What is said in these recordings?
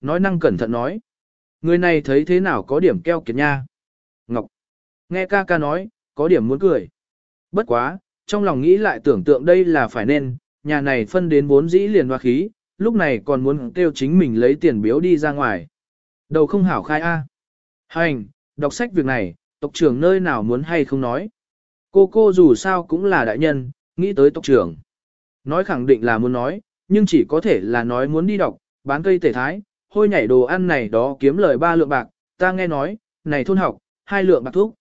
nói năng cẩn thận nói. Người này thấy thế nào có điểm keo kiệt nha. Ngọc. Nghe ca ca nói, có điểm muốn cười. Bất quá, trong lòng nghĩ lại tưởng tượng đây là phải nên, nhà này phân đến vốn dĩ liền hoa khí, lúc này còn muốn kêu chính mình lấy tiền biếu đi ra ngoài. Đầu không hảo khai A. Hành, đọc sách việc này, tộc trưởng nơi nào muốn hay không nói. Cô cô dù sao cũng là đại nhân, nghĩ tới tộc trưởng. Nói khẳng định là muốn nói, nhưng chỉ có thể là nói muốn đi đọc, bán cây tể thái, hôi nhảy đồ ăn này đó kiếm lời ba lượng bạc, ta nghe nói, này thôn học, hai lượng bạc thuốc.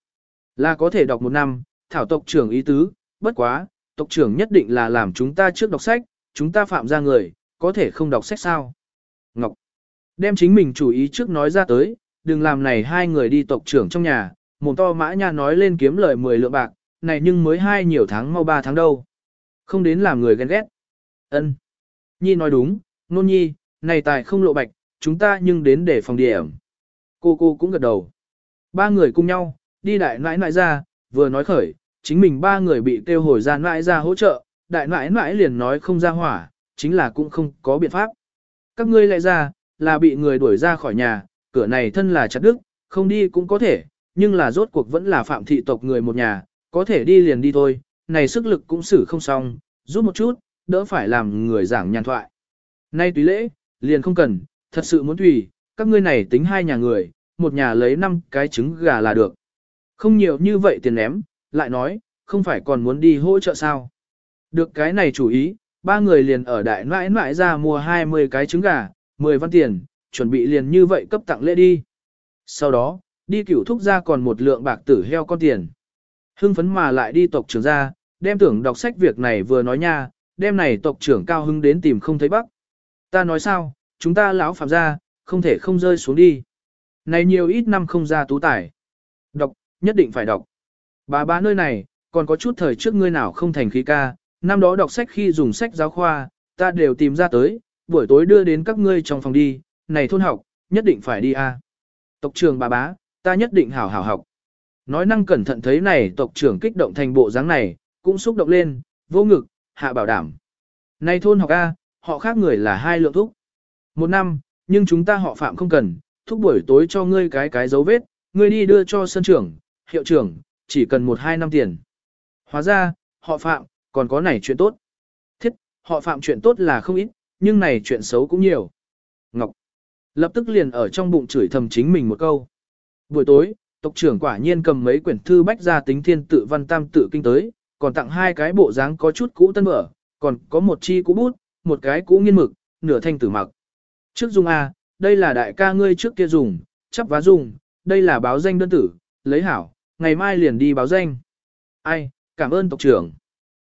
Là có thể đọc một năm, thảo tộc trưởng ý tứ, bất quá, tộc trưởng nhất định là làm chúng ta trước đọc sách, chúng ta phạm ra người, có thể không đọc sách sao. Ngọc, đem chính mình chủ ý trước nói ra tới, đừng làm này hai người đi tộc trưởng trong nhà, mồm to mã nha nói lên kiếm lời 10 lượng bạc, này nhưng mới hai nhiều tháng mau ba tháng đâu. Không đến làm người ghen ghét. ân Nhi nói đúng, nôn nhi, này tài không lộ bạch, chúng ta nhưng đến để phòng điểm. Cô cô cũng gật đầu. Ba người cùng nhau, đi đại nãi nãi ra, vừa nói khởi, chính mình ba người bị kêu hồi ra nãi ra hỗ trợ, đại nãi nãi liền nói không ra hỏa, chính là cũng không có biện pháp. Các ngươi lại ra, là bị người đuổi ra khỏi nhà, cửa này thân là chặt đức, không đi cũng có thể, nhưng là rốt cuộc vẫn là phạm thị tộc người một nhà, có thể đi liền đi thôi, này sức lực cũng xử không xong, giúp một chút, đỡ phải làm người giảng nhàn thoại. Nay tùy lễ, liền không cần, thật sự muốn tùy, các ngươi này tính hai nhà người, một nhà lấy năm cái trứng gà là được. Không nhiều như vậy tiền ném, lại nói, không phải còn muốn đi hỗ trợ sao. Được cái này chủ ý, ba người liền ở đại nãi nãi ra mua 20 cái trứng gà, 10 văn tiền, chuẩn bị liền như vậy cấp tặng lễ đi. Sau đó, đi cửu thúc ra còn một lượng bạc tử heo con tiền. Hưng phấn mà lại đi tộc trưởng ra, đem tưởng đọc sách việc này vừa nói nha, đem này tộc trưởng cao hưng đến tìm không thấy bắc. Ta nói sao, chúng ta lão phạm ra, không thể không rơi xuống đi. Này nhiều ít năm không ra tú tài. Đọc, nhất định phải đọc. Bà ba nơi này, còn có chút thời trước ngươi nào không thành khí ca, năm đó đọc sách khi dùng sách giáo khoa, ta đều tìm ra tới, buổi tối đưa đến các ngươi trong phòng đi, này thôn học, nhất định phải đi a. Tộc trưởng bà bá, ta nhất định hảo hảo học. Nói năng cẩn thận thấy này tộc trưởng kích động thành bộ dáng này, cũng xúc động lên, vô ngực, hạ bảo đảm. Này thôn học A, họ khác người là hai lượng thúc. Một năm, nhưng chúng ta họ phạm không cần, thúc buổi tối cho ngươi cái cái dấu vết, ngươi đi đưa cho sân trưởng, hiệu trưởng, chỉ cần một hai năm tiền. Hóa ra, họ phạm, còn có này chuyện tốt. Thiết, họ phạm chuyện tốt là không ít, nhưng này chuyện xấu cũng nhiều. Ngọc, lập tức liền ở trong bụng chửi thầm chính mình một câu. Buổi tối, tộc trưởng quả nhiên cầm mấy quyển thư bách ra tính thiên tự văn tam tự kinh tới, còn tặng hai cái bộ dáng có chút cũ tân vở, còn có một chi cũ bút, một cái cũ nghiên mực, nửa thanh tử mặc. Trước dùng A, đây là đại ca ngươi trước kia dùng, chắp vá dùng, đây là báo danh đơn tử, lấy hảo, ngày mai liền đi báo danh. Ai, cảm ơn tộc trưởng.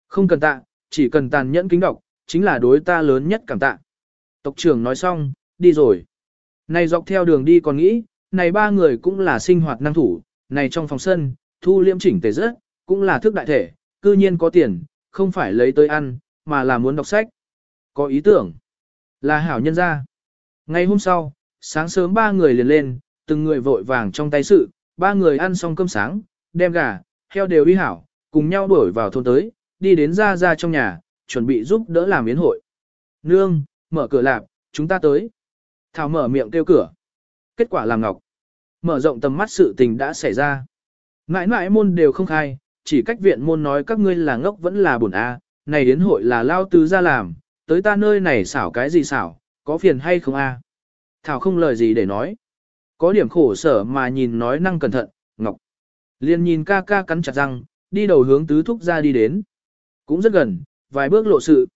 Không cần tạ, chỉ cần tàn nhẫn kính đọc, chính là đối ta lớn nhất cảm tạ. Tộc trưởng nói xong, đi rồi. Này dọc theo đường đi còn nghĩ, này ba người cũng là sinh hoạt năng thủ, này trong phòng sân, thu liêm chỉnh tề rất, cũng là thức đại thể, cư nhiên có tiền, không phải lấy tới ăn, mà là muốn đọc sách. Có ý tưởng, là hảo nhân gia. Ngày hôm sau, sáng sớm ba người liền lên, từng người vội vàng trong tay sự, ba người ăn xong cơm sáng, đem gà, heo đều đi hảo, cùng nhau đuổi vào thôn tới, đi đến ra ra trong nhà, chuẩn bị giúp đỡ làm yến hội. Nương, mở cửa lạp, chúng ta tới. Thảo mở miệng kêu cửa. Kết quả làm ngọc. Mở rộng tầm mắt sự tình đã xảy ra. Mãi mãi môn đều không khai, chỉ cách viện môn nói các ngươi là ngốc vẫn là buồn a, này đến hội là lao tứ ra làm, tới ta nơi này xảo cái gì xảo, có phiền hay không a? Thảo không lời gì để nói. Có điểm khổ sở mà nhìn nói năng cẩn thận, ngọc. Liên nhìn ca ca cắn chặt răng, đi đầu hướng tứ thúc ra đi đến. Cũng rất gần, vài bước lộ sự.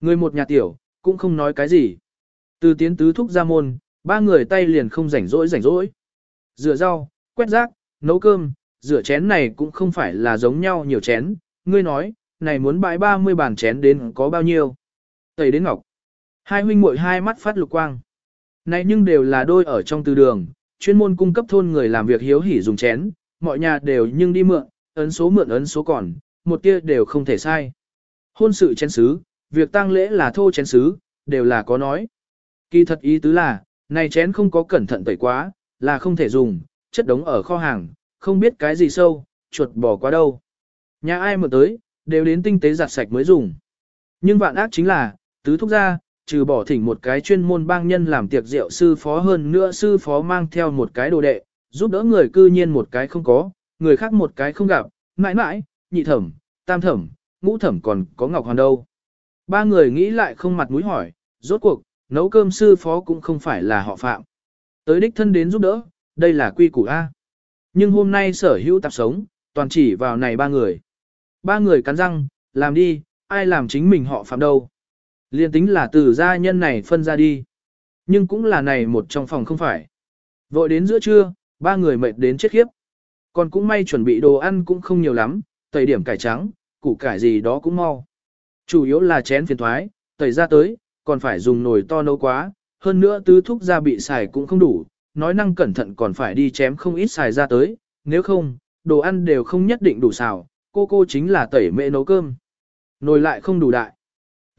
Người một nhà tiểu, cũng không nói cái gì. Từ tiến tứ thúc ra môn, ba người tay liền không rảnh rỗi rảnh rỗi. Rửa rau, quét rác, nấu cơm, rửa chén này cũng không phải là giống nhau nhiều chén. Ngươi nói, này muốn bãi 30 bàn chén đến có bao nhiêu? Tẩy đến ngọc. Hai huynh muội hai mắt phát lục quang. Này nhưng đều là đôi ở trong từ đường, chuyên môn cung cấp thôn người làm việc hiếu hỉ dùng chén, mọi nhà đều nhưng đi mượn, ấn số mượn ấn số còn, một tia đều không thể sai. Hôn sự chén xứ, việc tang lễ là thô chén xứ, đều là có nói. Kỳ thật ý tứ là, này chén không có cẩn thận tẩy quá, là không thể dùng, chất đống ở kho hàng, không biết cái gì sâu, chuột bỏ qua đâu. Nhà ai mượn tới, đều đến tinh tế giặt sạch mới dùng. Nhưng vạn ác chính là, tứ thúc ra, trừ bỏ thỉnh một cái chuyên môn bang nhân làm tiệc rượu sư phó hơn nữa sư phó mang theo một cái đồ đệ, giúp đỡ người cư nhiên một cái không có, người khác một cái không gặp, mãi mãi, nhị thẩm, tam thẩm, ngũ thẩm còn có Ngọc Hoàn đâu. Ba người nghĩ lại không mặt mũi hỏi, rốt cuộc, nấu cơm sư phó cũng không phải là họ phạm. Tới đích thân đến giúp đỡ, đây là quy củ A. Nhưng hôm nay sở hữu tạp sống, toàn chỉ vào này ba người. Ba người cắn răng, làm đi, ai làm chính mình họ phạm đâu. Liên tính là từ gia nhân này phân ra đi. Nhưng cũng là này một trong phòng không phải. Vội đến giữa trưa, ba người mệt đến chết khiếp. Còn cũng may chuẩn bị đồ ăn cũng không nhiều lắm, tẩy điểm cải trắng, củ cải gì đó cũng mau. Chủ yếu là chén phiền thoái, tẩy ra tới, còn phải dùng nồi to nấu quá, hơn nữa tứ thúc gia bị xài cũng không đủ, nói năng cẩn thận còn phải đi chém không ít xài ra tới, nếu không, đồ ăn đều không nhất định đủ xào, cô cô chính là tẩy mẹ nấu cơm. Nồi lại không đủ đại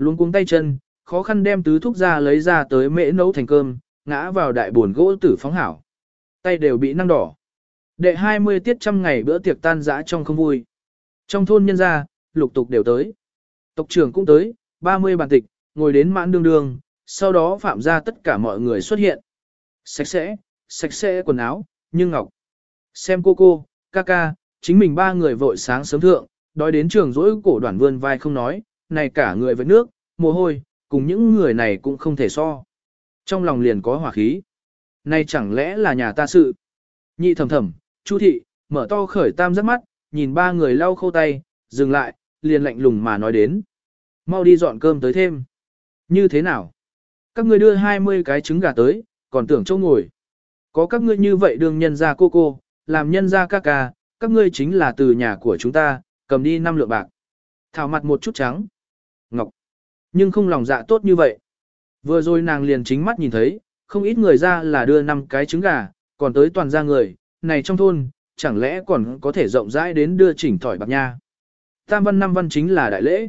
luống cuống tay chân, khó khăn đem tứ thúc ra lấy ra tới mễ nấu thành cơm, ngã vào đại buồn gỗ tử phóng hảo. Tay đều bị năng đỏ. Đệ 20 tiết trăm ngày bữa tiệc tan dã trong không vui. Trong thôn nhân gia, lục tục đều tới. Tộc trưởng cũng tới, 30 bàn tịch, ngồi đến mãn đương đương, sau đó phạm ra tất cả mọi người xuất hiện. Sạch sẽ, sạch sẽ quần áo, nhưng ngọc. Xem cô cô, ca ca, chính mình ba người vội sáng sớm thượng, đói đến trường rỗi cổ đoàn vươn vai không nói, này cả người với nước, mồ hôi, cùng những người này cũng không thể so. Trong lòng liền có hỏa khí. Này chẳng lẽ là nhà ta sự? Nhị thầm thầm, chu thị, mở to khởi tam giác mắt, nhìn ba người lau khâu tay, dừng lại, liền lạnh lùng mà nói đến. Mau đi dọn cơm tới thêm. Như thế nào? Các ngươi đưa 20 cái trứng gà tới, còn tưởng châu ngồi. Có các ngươi như vậy đương nhân ra cô cô, làm nhân ra ca ca, các ngươi chính là từ nhà của chúng ta, cầm đi năm lượng bạc. Thảo mặt một chút trắng. Nhưng không lòng dạ tốt như vậy. Vừa rồi nàng liền chính mắt nhìn thấy, không ít người ra là đưa năm cái trứng gà, còn tới toàn ra người, này trong thôn, chẳng lẽ còn có thể rộng rãi đến đưa chỉnh thỏi bạc nha. Tam văn năm văn chính là đại lễ.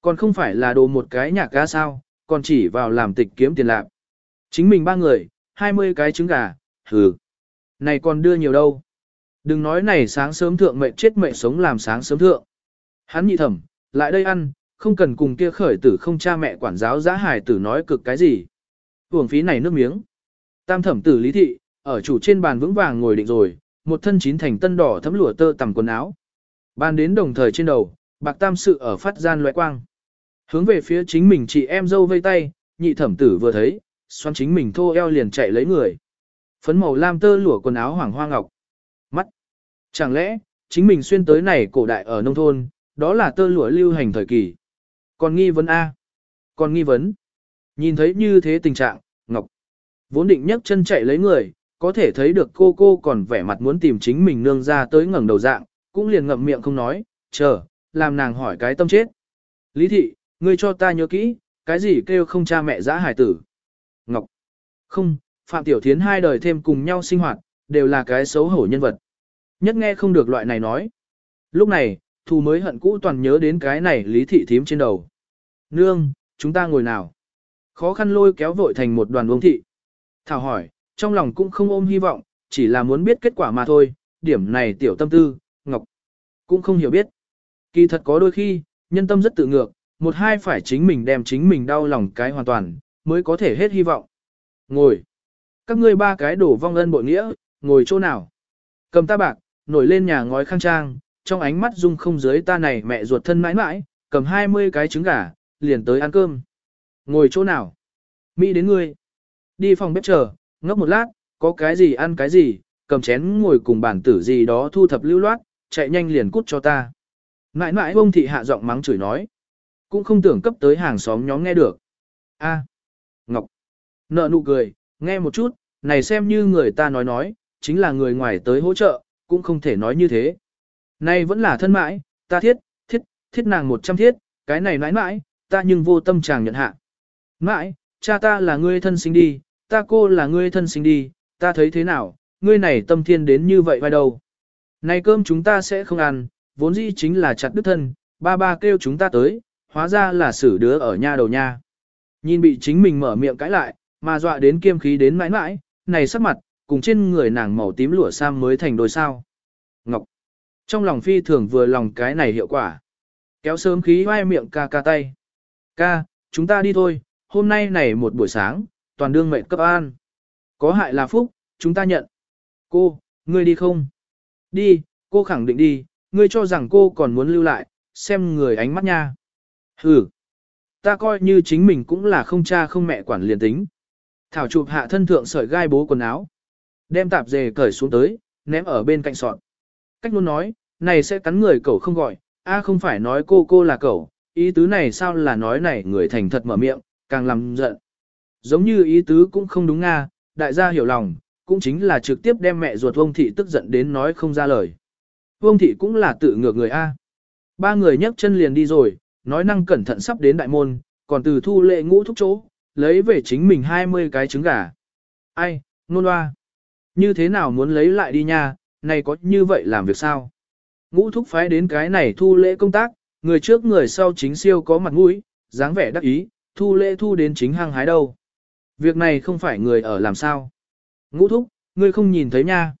Còn không phải là đồ một cái nhạc ca sao, còn chỉ vào làm tịch kiếm tiền lạc. Chính mình ba người, 20 cái trứng gà, hừ. Này còn đưa nhiều đâu. Đừng nói này sáng sớm thượng mệnh chết mệnh sống làm sáng sớm thượng. Hắn nhị thẩm, lại đây ăn, không cần cùng kia khởi tử không cha mẹ quản giáo giá hài tử nói cực cái gì. Hưởng phí này nước miếng. Tam thẩm tử lý thị, ở chủ trên bàn vững vàng ngồi định rồi, một thân chín thành tân đỏ thấm lụa tơ tầm quần áo. ban đến đồng thời trên đầu, bạc tam sự ở phát gian loại quang. Hướng về phía chính mình chị em dâu vây tay, nhị thẩm tử vừa thấy, xoắn chính mình thô eo liền chạy lấy người. Phấn màu lam tơ lụa quần áo hoàng hoa ngọc. Mắt. Chẳng lẽ, chính mình xuyên tới này cổ đại ở nông thôn, đó là tơ lụa lưu hành thời kỳ. Còn nghi vấn A. Còn nghi vấn. Nhìn thấy như thế tình trạng, Ngọc. Vốn định nhấc chân chạy lấy người, có thể thấy được cô cô còn vẻ mặt muốn tìm chính mình nương ra tới ngẩng đầu dạng, cũng liền ngậm miệng không nói, chờ, làm nàng hỏi cái tâm chết. Lý thị, ngươi cho ta nhớ kỹ, cái gì kêu không cha mẹ giã hải tử. Ngọc. Không, Phạm Tiểu Thiến hai đời thêm cùng nhau sinh hoạt, đều là cái xấu hổ nhân vật. Nhất nghe không được loại này nói. Lúc này, thù mới hận cũ toàn nhớ đến cái này lý thị thím trên đầu. Nương, chúng ta ngồi nào? Khó khăn lôi kéo vội thành một đoàn vương thị. Thảo hỏi, trong lòng cũng không ôm hy vọng, chỉ là muốn biết kết quả mà thôi, điểm này tiểu tâm tư, Ngọc cũng không hiểu biết. Kỳ thật có đôi khi, nhân tâm rất tự ngược, một hai phải chính mình đem chính mình đau lòng cái hoàn toàn, mới có thể hết hy vọng. Ngồi. Các ngươi ba cái đổ vong ân bội nghĩa, ngồi chỗ nào? Cầm ta bạc, nổi lên nhà ngói khang trang, trong ánh mắt dung không dưới ta này mẹ ruột thân mãi mãi, cầm 20 cái trứng gà, liền tới ăn cơm. Ngồi chỗ nào? Mỹ đến ngươi. Đi phòng bếp chờ, ngốc một lát, có cái gì ăn cái gì, cầm chén ngồi cùng bản tử gì đó thu thập lưu loát, chạy nhanh liền cút cho ta. Mãi mãi bông thị hạ giọng mắng chửi nói. Cũng không tưởng cấp tới hàng xóm nhóm nghe được. a Ngọc. Nợ nụ cười, nghe một chút, này xem như người ta nói nói, chính là người ngoài tới hỗ trợ, cũng không thể nói như thế. Nay vẫn là thân mãi, ta thiết, thiết, thiết nàng một trăm thiết, cái này mãi mãi, ta nhưng vô tâm chàng nhận hạ. Mãi, cha ta là ngươi thân sinh đi, ta cô là ngươi thân sinh đi, ta thấy thế nào, ngươi này tâm thiên đến như vậy vai đầu, Này cơm chúng ta sẽ không ăn, vốn dĩ chính là chặt đứt thân, ba ba kêu chúng ta tới, hóa ra là xử đứa ở nha đầu nha. Nhìn bị chính mình mở miệng cãi lại, mà dọa đến kiêm khí đến mãi mãi, này sắc mặt, cùng trên người nàng màu tím lụa sam mới thành đôi sao. Ngọc. Trong lòng phi thường vừa lòng cái này hiệu quả. Kéo sớm khí vai miệng ca ca tay. Ca, chúng ta đi thôi, hôm nay này một buổi sáng, toàn đương mệnh cấp an. Có hại là phúc, chúng ta nhận. Cô, ngươi đi không? Đi, cô khẳng định đi, ngươi cho rằng cô còn muốn lưu lại, xem người ánh mắt nha. Hừ, ta coi như chính mình cũng là không cha không mẹ quản liền tính. Thảo chụp hạ thân thượng sợi gai bố quần áo. Đem tạp dề cởi xuống tới, ném ở bên cạnh sọt. Cách luôn nói, này sẽ cắn người cậu không gọi, a à không phải nói cô cô là cậu, ý tứ này sao là nói này người thành thật mở miệng, càng làm giận. Giống như ý tứ cũng không đúng nga, đại gia hiểu lòng, cũng chính là trực tiếp đem mẹ ruột Vương Thị tức giận đến nói không ra lời. Vương Thị cũng là tự ngược người A. Ba người nhấc chân liền đi rồi, nói năng cẩn thận sắp đến đại môn, còn từ thu lệ ngũ thúc chỗ, lấy về chính mình 20 cái trứng gà. Ai, nôn hoa. Như thế nào muốn lấy lại đi nha, này có như vậy làm việc sao? Ngũ thúc phái đến cái này thu lễ công tác, người trước người sau chính siêu có mặt mũi, dáng vẻ đắc ý, thu lễ thu đến chính hang hái đâu. Việc này không phải người ở làm sao. Ngũ thúc, ngươi không nhìn thấy nha.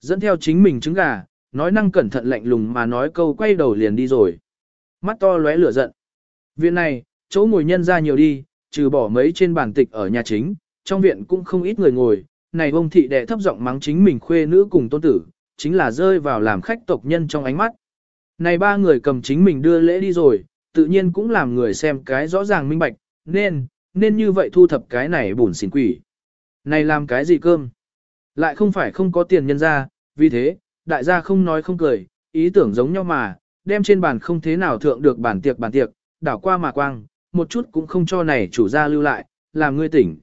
Dẫn theo chính mình trứng gà, nói năng cẩn thận lạnh lùng mà nói câu quay đầu liền đi rồi. Mắt to lóe lửa giận. Viện này, chỗ ngồi nhân ra nhiều đi, trừ bỏ mấy trên bàn tịch ở nhà chính, trong viện cũng không ít người ngồi. Này bông thị đệ thấp giọng mắng chính mình khuê nữ cùng tôn tử, chính là rơi vào làm khách tộc nhân trong ánh mắt. Này ba người cầm chính mình đưa lễ đi rồi, tự nhiên cũng làm người xem cái rõ ràng minh bạch, nên, nên như vậy thu thập cái này bùn xỉn quỷ. Này làm cái gì cơm? Lại không phải không có tiền nhân ra, vì thế, đại gia không nói không cười, ý tưởng giống nhau mà, đem trên bàn không thế nào thượng được bản tiệc bản tiệc, đảo qua mà quang, một chút cũng không cho này chủ gia lưu lại, làm ngươi tỉnh.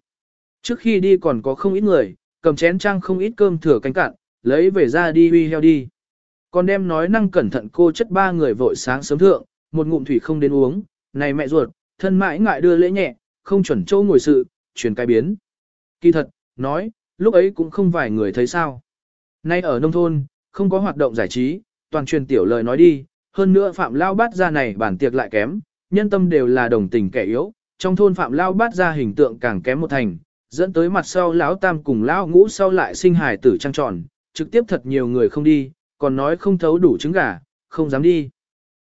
Trước khi đi còn có không ít người, cầm chén trang không ít cơm thừa cánh cạn, lấy về ra đi huy heo đi. Còn đem nói năng cẩn thận cô chất ba người vội sáng sớm thượng, một ngụm thủy không đến uống, này mẹ ruột, thân mãi ngại đưa lễ nhẹ, không chuẩn châu ngồi sự, truyền cái biến. Kỳ thật, nói, lúc ấy cũng không vài người thấy sao. Nay ở nông thôn, không có hoạt động giải trí, toàn truyền tiểu lời nói đi, hơn nữa phạm lao bát ra này bản tiệc lại kém, nhân tâm đều là đồng tình kẻ yếu, trong thôn phạm lao bát ra hình tượng càng kém một thành, dẫn tới mặt sau lão tam cùng lão ngũ sau lại sinh hài tử trăng tròn, trực tiếp thật nhiều người không đi, còn nói không thấu đủ trứng gà, không dám đi.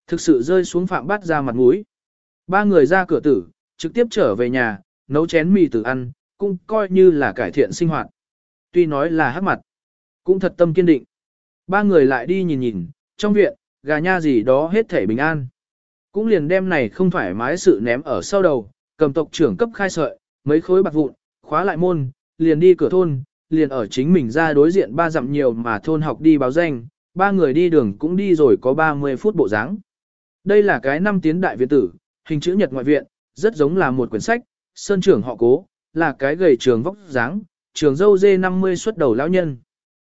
Thực sự rơi xuống phạm bát ra mặt mũi. Ba người ra cửa tử, trực tiếp trở về nhà, nấu chén mì tử ăn, cũng coi như là cải thiện sinh hoạt. Tuy nói là hắc mặt, cũng thật tâm kiên định. Ba người lại đi nhìn nhìn, trong viện, gà nha gì đó hết thể bình an. Cũng liền đem này không thoải mái sự ném ở sau đầu, cầm tộc trưởng cấp khai sợi, mấy khối bạc vụn, khóa lại môn, liền đi cửa thôn, liền ở chính mình ra đối diện ba dặm nhiều mà thôn học đi báo danh, ba người đi đường cũng đi rồi có 30 phút bộ dáng. Đây là cái năm tiến đại viện tử, hình chữ nhật ngoại viện, rất giống là một quyển sách, sơn trưởng họ cố, là cái gầy trường vóc dáng, trường dâu dê 50 xuất đầu lão nhân.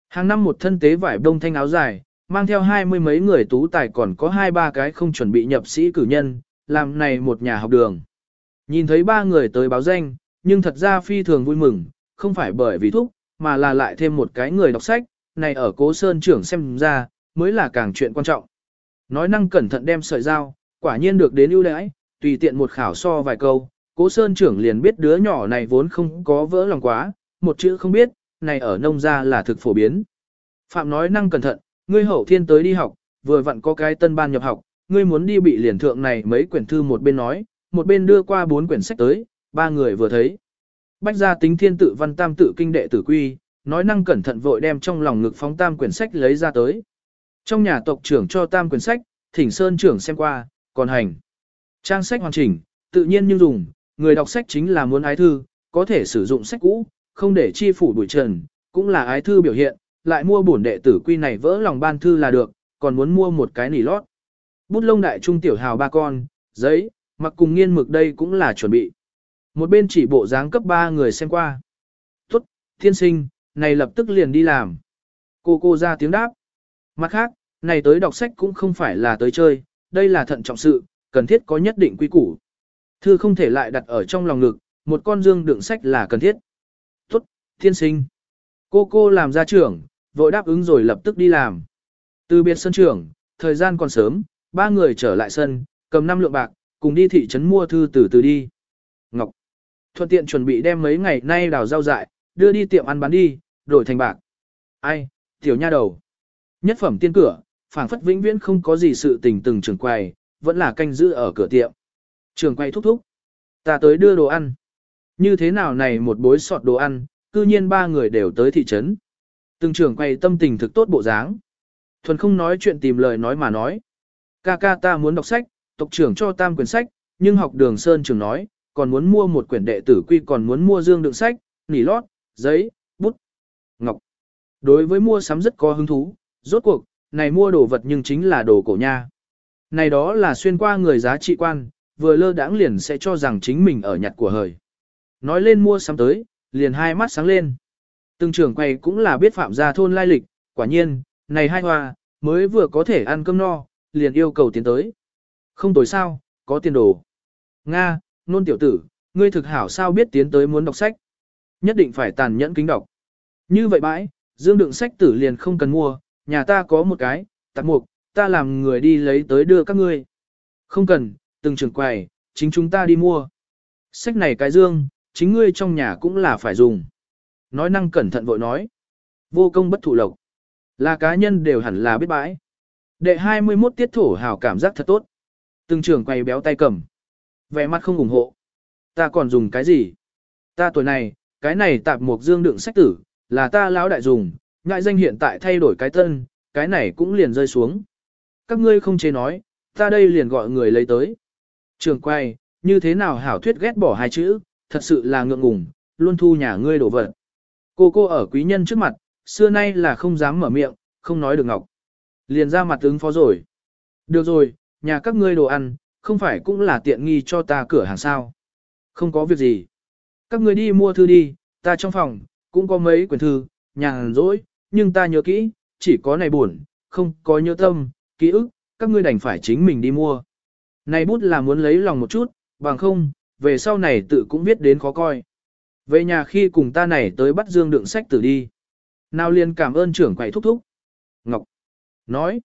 Hàng năm một thân tế vải đông thanh áo dài, mang theo hai mươi mấy người tú tài còn có hai ba cái không chuẩn bị nhập sĩ cử nhân, làm này một nhà học đường. Nhìn thấy ba người tới báo danh, nhưng thật ra phi thường vui mừng, không phải bởi vì thúc, mà là lại thêm một cái người đọc sách, này ở cố sơn trưởng xem ra, mới là càng chuyện quan trọng. Nói năng cẩn thận đem sợi dao, quả nhiên được đến ưu đãi, tùy tiện một khảo so vài câu, cố sơn trưởng liền biết đứa nhỏ này vốn không có vỡ lòng quá, một chữ không biết, này ở nông gia là thực phổ biến. Phạm nói năng cẩn thận, ngươi hậu thiên tới đi học, vừa vặn có cái tân ban nhập học, ngươi muốn đi bị liền thượng này mấy quyển thư một bên nói, một bên đưa qua bốn quyển sách tới, ba người vừa thấy. Bách gia tính thiên tự văn tam tự kinh đệ tử quy, nói năng cẩn thận vội đem trong lòng ngực phóng tam quyển sách lấy ra tới. Trong nhà tộc trưởng cho tam quyển sách, thỉnh sơn trưởng xem qua, còn hành. Trang sách hoàn chỉnh, tự nhiên nhưng dùng, người đọc sách chính là muốn ái thư, có thể sử dụng sách cũ, không để chi phủ bụi trần, cũng là ái thư biểu hiện, lại mua bổn đệ tử quy này vỡ lòng ban thư là được, còn muốn mua một cái nỉ lót. Bút lông đại trung tiểu hào ba con, giấy, mặc cùng nghiên mực đây cũng là chuẩn bị. Một bên chỉ bộ dáng cấp ba người xem qua. Tốt, thiên sinh, này lập tức liền đi làm. Cô cô ra tiếng đáp. Mặt khác, này tới đọc sách cũng không phải là tới chơi, đây là thận trọng sự, cần thiết có nhất định quy củ. Thư không thể lại đặt ở trong lòng ngực, một con dương đựng sách là cần thiết. Tốt, thiên sinh. Cô cô làm ra trưởng, vội đáp ứng rồi lập tức đi làm. Từ biệt sân trưởng, thời gian còn sớm, ba người trở lại sân, cầm năm lượng bạc, cùng đi thị trấn mua thư từ từ đi. Ngọc. Thuận tiện chuẩn bị đem mấy ngày nay đào rau dại, đưa đi tiệm ăn bán đi, đổi thành bạc. Ai, tiểu nha đầu. Nhất phẩm tiên cửa, phảng phất vĩnh viễn không có gì sự tình từng trường quầy, vẫn là canh giữ ở cửa tiệm. Trường quay thúc thúc. Ta tới đưa đồ ăn. Như thế nào này một bối sọt đồ ăn, cư nhiên ba người đều tới thị trấn. Từng trường quay tâm tình thực tốt bộ dáng. Thuần không nói chuyện tìm lời nói mà nói. Ca ca ta muốn đọc sách, tộc trưởng cho tam quyển sách, nhưng học đường Sơn trường nói, còn muốn mua một quyển đệ tử quy còn muốn mua dương đựng sách, nỉ lót, giấy, bút, ngọc. Đối với mua sắm rất có hứng thú, rốt cuộc, này mua đồ vật nhưng chính là đồ cổ nha. Này đó là xuyên qua người giá trị quan, vừa lơ đãng liền sẽ cho rằng chính mình ở nhặt của hời. Nói lên mua sắm tới, liền hai mắt sáng lên. Từng trưởng quầy cũng là biết phạm gia thôn lai lịch, quả nhiên, này hai hoa, mới vừa có thể ăn cơm no, liền yêu cầu tiến tới. Không tối sao, có tiền đồ. Nga, nôn tiểu tử, ngươi thực hảo sao biết tiến tới muốn đọc sách. Nhất định phải tàn nhẫn kính đọc. Như vậy bãi, dương đựng sách tử liền không cần mua, nhà ta có một cái, tạp mục, ta làm người đi lấy tới đưa các ngươi. Không cần, từng trường quầy, chính chúng ta đi mua. Sách này cái dương, chính ngươi trong nhà cũng là phải dùng. Nói năng cẩn thận vội nói. Vô công bất thụ lộc. Là cá nhân đều hẳn là biết bãi. Đệ 21 tiết thổ hào cảm giác thật tốt. Từng trưởng quay béo tay cầm. Vẻ mặt không ủng hộ. Ta còn dùng cái gì? Ta tuổi này, cái này tạp một dương đựng sách tử, là ta lão đại dùng, ngại danh hiện tại thay đổi cái tân, cái này cũng liền rơi xuống. Các ngươi không chế nói, ta đây liền gọi người lấy tới. Trường quay, như thế nào hảo thuyết ghét bỏ hai chữ, thật sự là ngượng ngùng, luôn thu nhà ngươi đổ vật. Cô cô ở quý nhân trước mặt, xưa nay là không dám mở miệng, không nói được ngọc. Liền ra mặt ứng phó rồi. Được rồi, nhà các ngươi đồ ăn, không phải cũng là tiện nghi cho ta cửa hàng sao. Không có việc gì. Các người đi mua thư đi, ta trong phòng, cũng có mấy quyển thư, nhàn rỗi, nhưng ta nhớ kỹ, chỉ có này buồn, không có nhớ tâm, ký ức, các ngươi đành phải chính mình đi mua. Này bút là muốn lấy lòng một chút, bằng không, về sau này tự cũng viết đến khó coi. Về nhà khi cùng ta này tới bắt dương đựng sách tử đi. Nào liền cảm ơn trưởng quầy thúc thúc. Ngọc. Nói.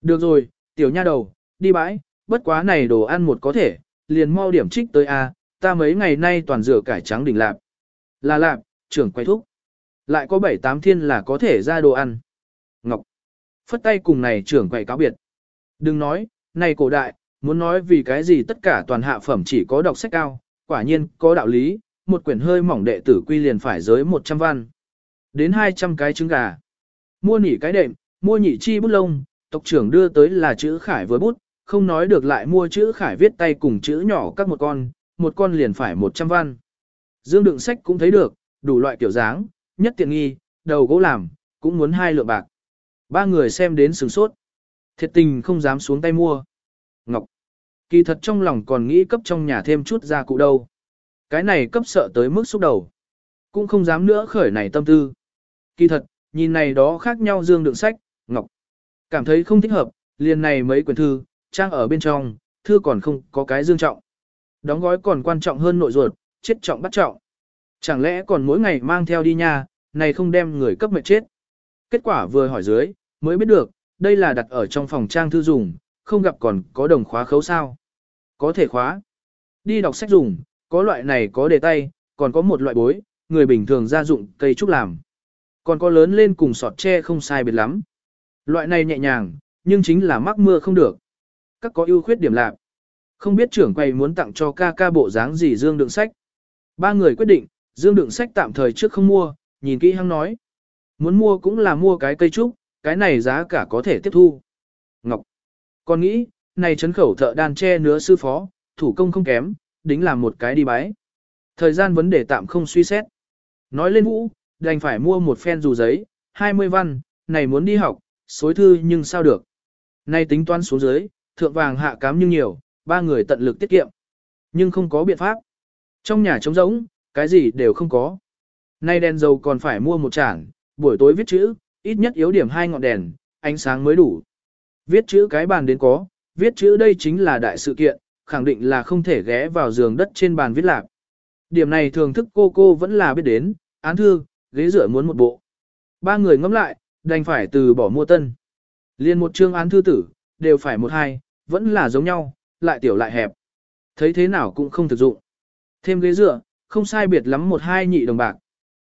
Được rồi, tiểu nha đầu, đi bãi, bất quá này đồ ăn một có thể, liền mau điểm trích tới a, ta mấy ngày nay toàn rửa cải trắng đỉnh lạp. Là lạp, trưởng quay thúc. Lại có bảy tám thiên là có thể ra đồ ăn. Ngọc. Phất tay cùng này trưởng quầy cáo biệt. Đừng nói, này cổ đại, muốn nói vì cái gì tất cả toàn hạ phẩm chỉ có đọc sách cao, quả nhiên có đạo lý, một quyển hơi mỏng đệ tử quy liền phải giới 100 văn. Đến 200 cái trứng gà. Mua nỉ cái đệm, mua nhị chi bút lông, tộc trưởng đưa tới là chữ khải với bút, không nói được lại mua chữ khải viết tay cùng chữ nhỏ các một con, một con liền phải 100 văn. Dương đựng sách cũng thấy được, đủ loại kiểu dáng, nhất tiện nghi, đầu gỗ làm, cũng muốn hai lượng bạc. Ba người xem đến sửng sốt. Thiệt tình không dám xuống tay mua. Ngọc. Kỳ thật trong lòng còn nghĩ cấp trong nhà thêm chút gia cụ đâu. Cái này cấp sợ tới mức xúc đầu. Cũng không dám nữa khởi này tâm tư. Kỳ thật, nhìn này đó khác nhau dương đựng sách, Ngọc. Cảm thấy không thích hợp, liền này mấy quyển thư, trang ở bên trong, thư còn không có cái dương trọng. Đóng gói còn quan trọng hơn nội ruột, chết trọng bắt trọng. Chẳng lẽ còn mỗi ngày mang theo đi nha, này không đem người cấp mệt chết. Kết quả vừa hỏi dưới, mới biết được, đây là đặt ở trong phòng trang thư dùng, không gặp còn có đồng khóa khấu sao. Có thể khóa. Đi đọc sách dùng, có loại này có đề tay, còn có một loại bối, người bình thường gia dụng cây trúc làm. Còn có lớn lên cùng sọt tre không sai biệt lắm. Loại này nhẹ nhàng, nhưng chính là mắc mưa không được. Các có ưu khuyết điểm lạc. Không biết trưởng quầy muốn tặng cho ca ca bộ dáng gì dương đựng sách. Ba người quyết định, dương đựng sách tạm thời trước không mua, nhìn kỹ hăng nói. Muốn mua cũng là mua cái cây trúc, cái này giá cả có thể tiếp thu. Ngọc. Còn nghĩ, này chấn khẩu thợ đan tre nứa sư phó, thủ công không kém, đính làm một cái đi bái. Thời gian vấn đề tạm không suy xét. Nói lên vũ, đành phải mua một phen dù giấy, 20 văn, này muốn đi học, xối thư nhưng sao được. Này tính toán số dưới, thượng vàng hạ cám nhưng nhiều, ba người tận lực tiết kiệm. Nhưng không có biện pháp. Trong nhà trống rỗng, cái gì đều không có. Nay đèn dầu còn phải mua một chản, buổi tối viết chữ, ít nhất yếu điểm hai ngọn đèn, ánh sáng mới đủ. Viết chữ cái bàn đến có, viết chữ đây chính là đại sự kiện, khẳng định là không thể ghé vào giường đất trên bàn viết lạc. Điểm này thường thức cô cô vẫn là biết đến, án thư, ghế rửa muốn một bộ. Ba người ngẫm lại, đành phải từ bỏ mua tân. Liên một chương án thư tử, đều phải một hai, vẫn là giống nhau, lại tiểu lại hẹp. Thấy thế nào cũng không thực dụng. Thêm ghế dựa, không sai biệt lắm một hai nhị đồng bạc.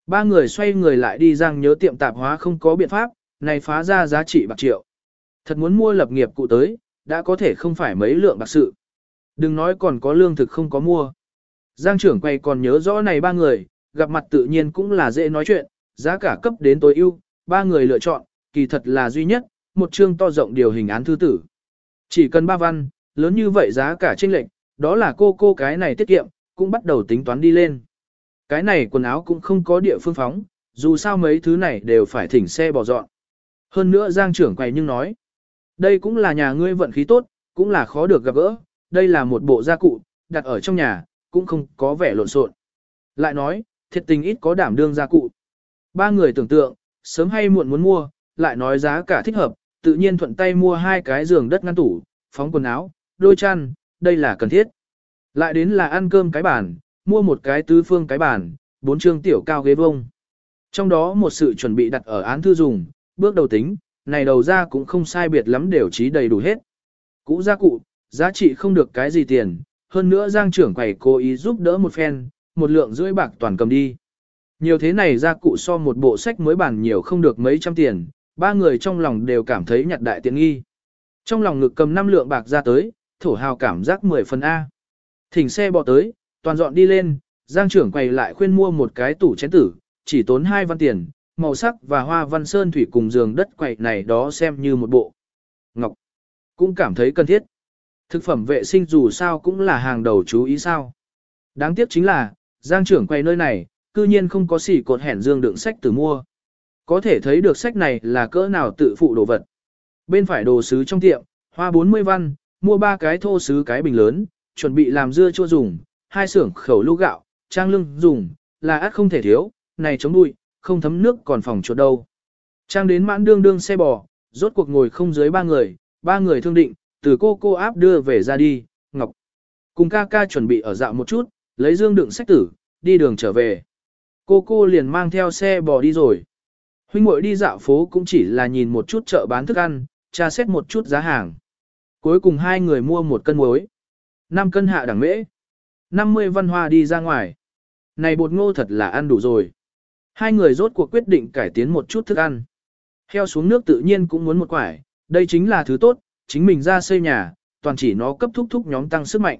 Ba người xoay người lại đi rằng nhớ tiệm tạp hóa không có biện pháp, này phá ra giá trị bạc triệu. Thật muốn mua lập nghiệp cụ tới, đã có thể không phải mấy lượng bạc sự. Đừng nói còn có lương thực không có mua. Giang trưởng quay còn nhớ rõ này ba người, gặp mặt tự nhiên cũng là dễ nói chuyện, giá cả cấp đến tối ưu, ba người lựa chọn, kỳ thật là duy nhất, một chương to rộng điều hình án thư tử. Chỉ cần ba văn, lớn như vậy giá cả chênh lệnh, đó là cô cô cái này tiết kiệm, cũng bắt đầu tính toán đi lên. Cái này quần áo cũng không có địa phương phóng, dù sao mấy thứ này đều phải thỉnh xe bỏ dọn. Hơn nữa Giang trưởng quầy nhưng nói, đây cũng là nhà ngươi vận khí tốt, cũng là khó được gặp gỡ, đây là một bộ gia cụ, đặt ở trong nhà, cũng không có vẻ lộn xộn. Lại nói, thiệt tình ít có đảm đương gia cụ. Ba người tưởng tượng, sớm hay muộn muốn mua, lại nói giá cả thích hợp, tự nhiên thuận tay mua hai cái giường đất ngăn tủ, phóng quần áo, đôi chăn, đây là cần thiết. Lại đến là ăn cơm cái bàn, mua một cái tứ phương cái bàn, bốn chương tiểu cao ghế vông. Trong đó một sự chuẩn bị đặt ở án thư dùng, bước đầu tính, này đầu ra cũng không sai biệt lắm đều trí đầy đủ hết. Cũ gia cụ, giá trị không được cái gì tiền, hơn nữa giang trưởng quầy cố ý giúp đỡ một phen, một lượng rưỡi bạc toàn cầm đi. Nhiều thế này gia cụ so một bộ sách mới bản nhiều không được mấy trăm tiền, ba người trong lòng đều cảm thấy nhặt đại tiện nghi. Trong lòng ngực cầm năm lượng bạc ra tới, thổ hào cảm giác 10 phần A. Thỉnh xe bỏ tới, toàn dọn đi lên, giang trưởng quay lại khuyên mua một cái tủ chén tử, chỉ tốn hai văn tiền, màu sắc và hoa văn sơn thủy cùng giường đất quậy này đó xem như một bộ. Ngọc cũng cảm thấy cần thiết. Thực phẩm vệ sinh dù sao cũng là hàng đầu chú ý sao. Đáng tiếc chính là, giang trưởng quay nơi này, cư nhiên không có xỉ cột hẻn dương đựng sách từ mua. Có thể thấy được sách này là cỡ nào tự phụ đồ vật. Bên phải đồ sứ trong tiệm, hoa 40 văn, mua ba cái thô sứ cái bình lớn, chuẩn bị làm dưa chua dùng, hai xưởng khẩu lưu gạo, trang lưng dùng, là át không thể thiếu, này chống bụi không thấm nước còn phòng chuột đâu. Trang đến mãn đương đương xe bò, rốt cuộc ngồi không dưới ba người, ba người thương định, từ cô cô áp đưa về ra đi, Ngọc. Cùng ca ca chuẩn bị ở dạo một chút, lấy dương đựng sách tử, đi đường trở về. Cô cô liền mang theo xe bò đi rồi. Huynh muội đi dạo phố cũng chỉ là nhìn một chút chợ bán thức ăn, tra xét một chút giá hàng. Cuối cùng hai người mua một cân muối. 5 cân hạ đẳng mễ. 50 văn hoa đi ra ngoài. Này bột ngô thật là ăn đủ rồi. Hai người rốt cuộc quyết định cải tiến một chút thức ăn. Heo xuống nước tự nhiên cũng muốn một quải, đây chính là thứ tốt, chính mình ra xây nhà, toàn chỉ nó cấp thúc thúc nhóm tăng sức mạnh.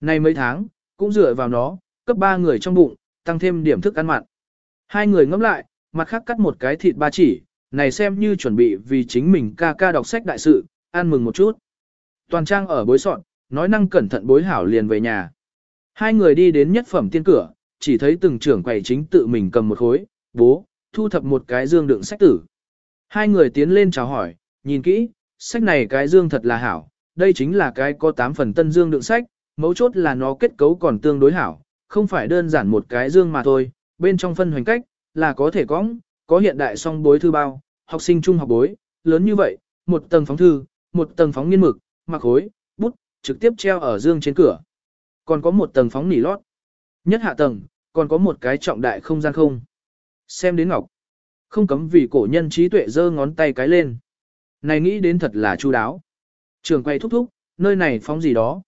Này mấy tháng, cũng dựa vào nó, cấp ba người trong bụng, tăng thêm điểm thức ăn mặn. Hai người ngẫm lại, mặt khác cắt một cái thịt ba chỉ, này xem như chuẩn bị vì chính mình ca ca đọc sách đại sự, ăn mừng một chút. Toàn trang ở bối soạn, nói năng cẩn thận bối hảo liền về nhà. Hai người đi đến nhất phẩm tiên cửa, chỉ thấy từng trưởng quầy chính tự mình cầm một khối, bố, thu thập một cái dương đựng sách tử. Hai người tiến lên chào hỏi, nhìn kỹ, sách này cái dương thật là hảo, đây chính là cái có 8 phần tân dương đựng sách, mấu chốt là nó kết cấu còn tương đối hảo, không phải đơn giản một cái dương mà thôi, bên trong phân hoành cách, là có thể có có hiện đại song bối thư bao, học sinh trung học bối, lớn như vậy, một tầng phóng thư, một tầng phóng nghiên mực, mặc khối, bút, trực tiếp treo ở dương trên cửa. Còn có một tầng phóng nỉ lót. Nhất hạ tầng, còn có một cái trọng đại không gian không. Xem đến ngọc. Không cấm vì cổ nhân trí tuệ giơ ngón tay cái lên. Này nghĩ đến thật là chu đáo. Trường quay thúc thúc, nơi này phóng gì đó.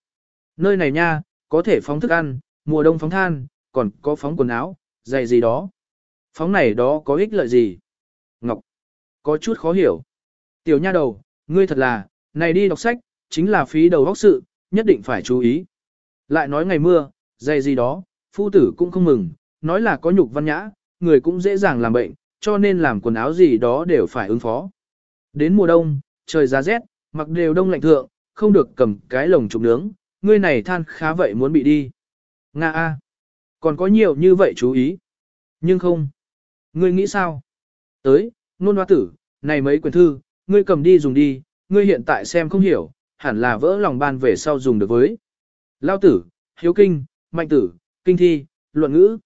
Nơi này nha, có thể phóng thức ăn, mùa đông phóng than, còn có phóng quần áo, giày gì đó. Phóng này đó có ích lợi gì? Ngọc, có chút khó hiểu. Tiểu nha đầu, ngươi thật là, này đi đọc sách, chính là phí đầu óc sự, nhất định phải chú ý. Lại nói ngày mưa, dây gì đó, phu tử cũng không mừng, nói là có nhục văn nhã, người cũng dễ dàng làm bệnh, cho nên làm quần áo gì đó đều phải ứng phó. Đến mùa đông, trời giá rét, mặc đều đông lạnh thượng, không được cầm cái lồng trục nướng, ngươi này than khá vậy muốn bị đi. Nga A. Còn có nhiều như vậy chú ý. Nhưng không. Ngươi nghĩ sao? Tới, nôn hoa tử, này mấy quyển thư, ngươi cầm đi dùng đi, ngươi hiện tại xem không hiểu, hẳn là vỡ lòng ban về sau dùng được với. Lao tử, hiếu kinh, mạnh tử, kinh thi, luận ngữ.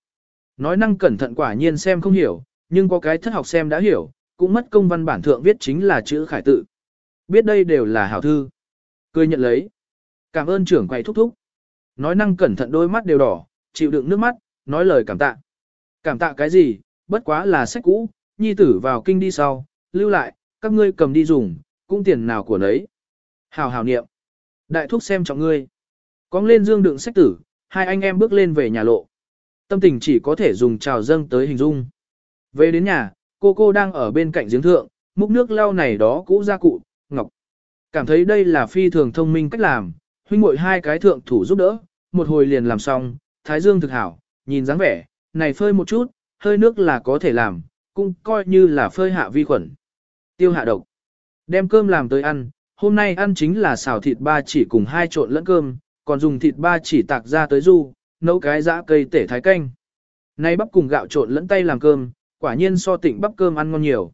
Nói năng cẩn thận quả nhiên xem không hiểu, nhưng có cái thất học xem đã hiểu, cũng mất công văn bản thượng viết chính là chữ khải tự. Biết đây đều là hảo thư. Cười nhận lấy. Cảm ơn trưởng quầy thúc thúc. Nói năng cẩn thận đôi mắt đều đỏ, chịu đựng nước mắt, nói lời cảm tạ. Cảm tạ cái gì, bất quá là sách cũ, nhi tử vào kinh đi sau, lưu lại, các ngươi cầm đi dùng, cũng tiền nào của nấy. Hào hào niệm. Đại thúc xem trọng ngươi. Cóng lên dương đựng sách tử, hai anh em bước lên về nhà lộ. Tâm tình chỉ có thể dùng trào dâng tới hình dung. Về đến nhà, cô cô đang ở bên cạnh giếng thượng, múc nước lau này đó cũ ra cụ, ngọc. Cảm thấy đây là phi thường thông minh cách làm, huynh muội hai cái thượng thủ giúp đỡ, một hồi liền làm xong, thái dương thực hảo, nhìn dáng vẻ, này phơi một chút, hơi nước là có thể làm, cũng coi như là phơi hạ vi khuẩn. Tiêu hạ độc. Đem cơm làm tới ăn, hôm nay ăn chính là xào thịt ba chỉ cùng hai trộn lẫn cơm, còn dùng thịt ba chỉ tạc ra tới du, nấu cái dã cây tể thái canh. Nay bắp cùng gạo trộn lẫn tay làm cơm, quả nhiên so tịnh bắp cơm ăn ngon nhiều.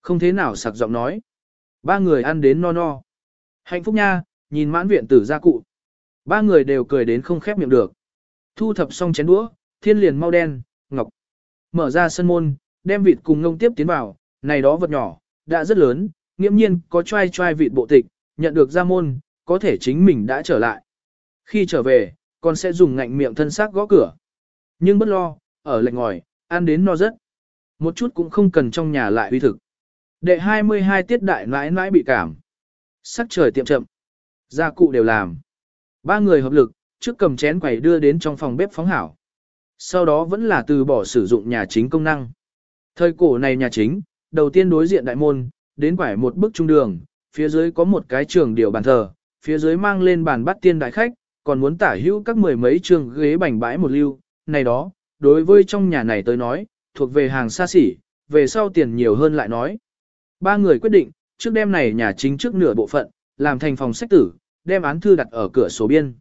Không thế nào sặc giọng nói. Ba người ăn đến no no. Hạnh phúc nha, nhìn mãn viện tử gia cụ. Ba người đều cười đến không khép miệng được. Thu thập xong chén đũa, thiên liền mau đen, ngọc. Mở ra sân môn, đem vịt cùng ngông tiếp tiến vào, này đó vật nhỏ, đã rất lớn, nghiễm nhiên có trai trai vịt bộ tịch, nhận được ra môn, có thể chính mình đã trở lại. Khi trở về, con sẽ dùng ngạnh miệng thân xác gõ cửa. Nhưng bất lo, ở lệnh ngòi, ăn đến no rất. Một chút cũng không cần trong nhà lại uy thực. Đệ 22 tiết đại nãi nãi bị cảm. Sắc trời tiệm chậm. Gia cụ đều làm. Ba người hợp lực, trước cầm chén quầy đưa đến trong phòng bếp phóng hảo. Sau đó vẫn là từ bỏ sử dụng nhà chính công năng. Thời cổ này nhà chính, đầu tiên đối diện đại môn, đến quải một bức trung đường, phía dưới có một cái trường điều bàn thờ, phía dưới mang lên bàn bắt tiên đại khách, còn muốn tả hữu các mười mấy trường ghế bành bãi một lưu, này đó, đối với trong nhà này tới nói, thuộc về hàng xa xỉ, về sau tiền nhiều hơn lại nói. Ba người quyết định, trước đêm này nhà chính trước nửa bộ phận, làm thành phòng sách tử, đem án thư đặt ở cửa sổ biên.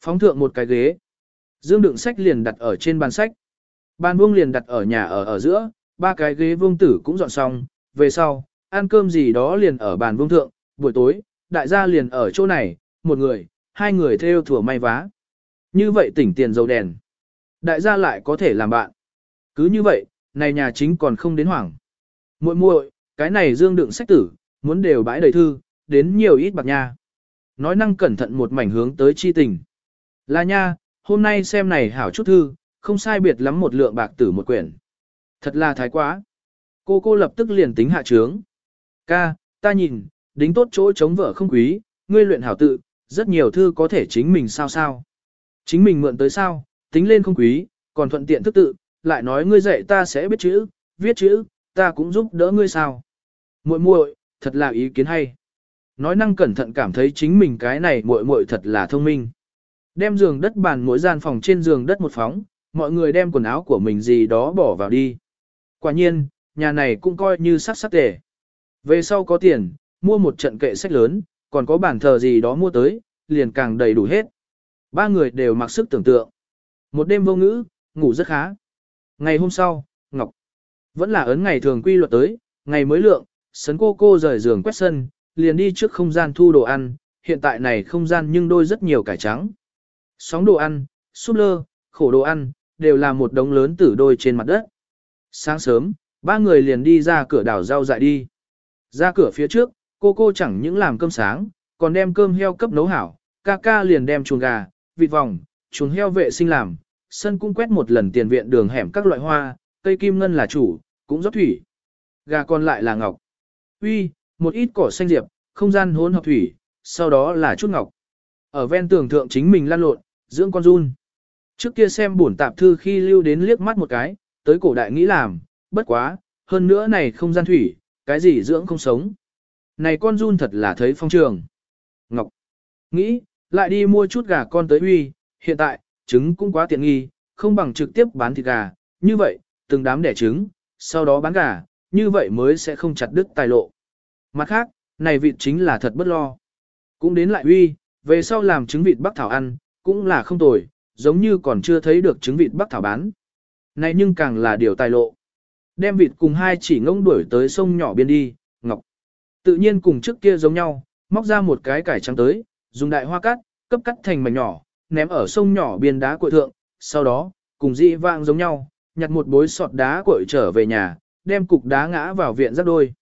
Phóng thượng một cái ghế. Dương đựng sách liền đặt ở trên bàn sách. Bàn vuông liền đặt ở nhà ở ở giữa, ba cái ghế vuông tử cũng dọn xong, về sau, ăn cơm gì đó liền ở bàn vuông thượng, buổi tối, đại gia liền ở chỗ này, một người, hai người theo thủa may vá. Như vậy tỉnh tiền dầu đèn. Đại gia lại có thể làm bạn. Cứ như vậy, này nhà chính còn không đến hoảng. muội muội, cái này dương đựng sách tử, muốn đều bãi đầy thư, đến nhiều ít bạc nha. Nói năng cẩn thận một mảnh hướng tới chi tình. Là nha, hôm nay xem này hảo chút thư, không sai biệt lắm một lượng bạc tử một quyển. Thật là thái quá. Cô cô lập tức liền tính hạ trướng. Ca, ta nhìn, đính tốt chỗ chống vợ không quý, ngươi luyện hảo tự, rất nhiều thư có thể chính mình sao sao. Chính mình mượn tới sao, tính lên không quý, còn thuận tiện thức tự, lại nói ngươi dạy ta sẽ biết chữ, viết chữ, ta cũng giúp đỡ ngươi sao. Muội muội, thật là ý kiến hay. Nói năng cẩn thận cảm thấy chính mình cái này muội muội thật là thông minh. Đem giường đất bàn mỗi gian phòng trên giường đất một phóng, mọi người đem quần áo của mình gì đó bỏ vào đi. Quả nhiên, nhà này cũng coi như sắc sắc tề. Về sau có tiền, mua một trận kệ sách lớn, còn có bản thờ gì đó mua tới, liền càng đầy đủ hết. Ba người đều mặc sức tưởng tượng. Một đêm vô ngữ, ngủ rất khá. Ngày hôm sau, Ngọc vẫn là ấn ngày thường quy luật tới, ngày mới lượng, sấn cô cô rời giường quét sân, liền đi trước không gian thu đồ ăn, hiện tại này không gian nhưng đôi rất nhiều cải trắng. Sóng đồ ăn, súp lơ, khổ đồ ăn, đều là một đống lớn tử đôi trên mặt đất. Sáng sớm, ba người liền đi ra cửa đảo rau dại đi. Ra cửa phía trước, cô cô chẳng những làm cơm sáng, còn đem cơm heo cấp nấu hảo, ca ca liền đem chuồng gà, vịt vòng, chuồng heo vệ sinh làm, sân cũng quét một lần tiền viện đường hẻm các loại hoa, cây kim ngân là chủ, cũng rót thủy. Gà còn lại là ngọc. Uy, một ít cỏ xanh diệp, không gian hỗn hợp thủy, sau đó là chút ngọc. Ở ven tường thượng chính mình lăn lộn, dưỡng con run. Trước kia xem bổn tạp thư khi lưu đến liếc mắt một cái, tới cổ đại nghĩ làm, bất quá, hơn nữa này không gian thủy, cái gì dưỡng không sống. Này con run thật là thấy phong trường. Ngọc, nghĩ, lại đi mua chút gà con tới huy, hiện tại, trứng cũng quá tiện nghi, không bằng trực tiếp bán thịt gà, như vậy, từng đám đẻ trứng, sau đó bán gà, như vậy mới sẽ không chặt đứt tài lộ. Mặt khác, này vịt chính là thật bất lo. Cũng đến lại huy, về sau làm trứng vịt bắc thảo ăn, cũng là không tồi, giống như còn chưa thấy được trứng vịt bắc thảo bán. Này nhưng càng là điều tài lộ. Đem vịt cùng hai chỉ ngông đuổi tới sông nhỏ biên đi, ngọc. Tự nhiên cùng trước kia giống nhau, móc ra một cái cải trắng tới, dùng đại hoa cắt, cấp cắt thành mảnh nhỏ, ném ở sông nhỏ biên đá cội thượng, sau đó, cùng dị vang giống nhau, nhặt một bối sọt đá cội trở về nhà, đem cục đá ngã vào viện rắc đôi.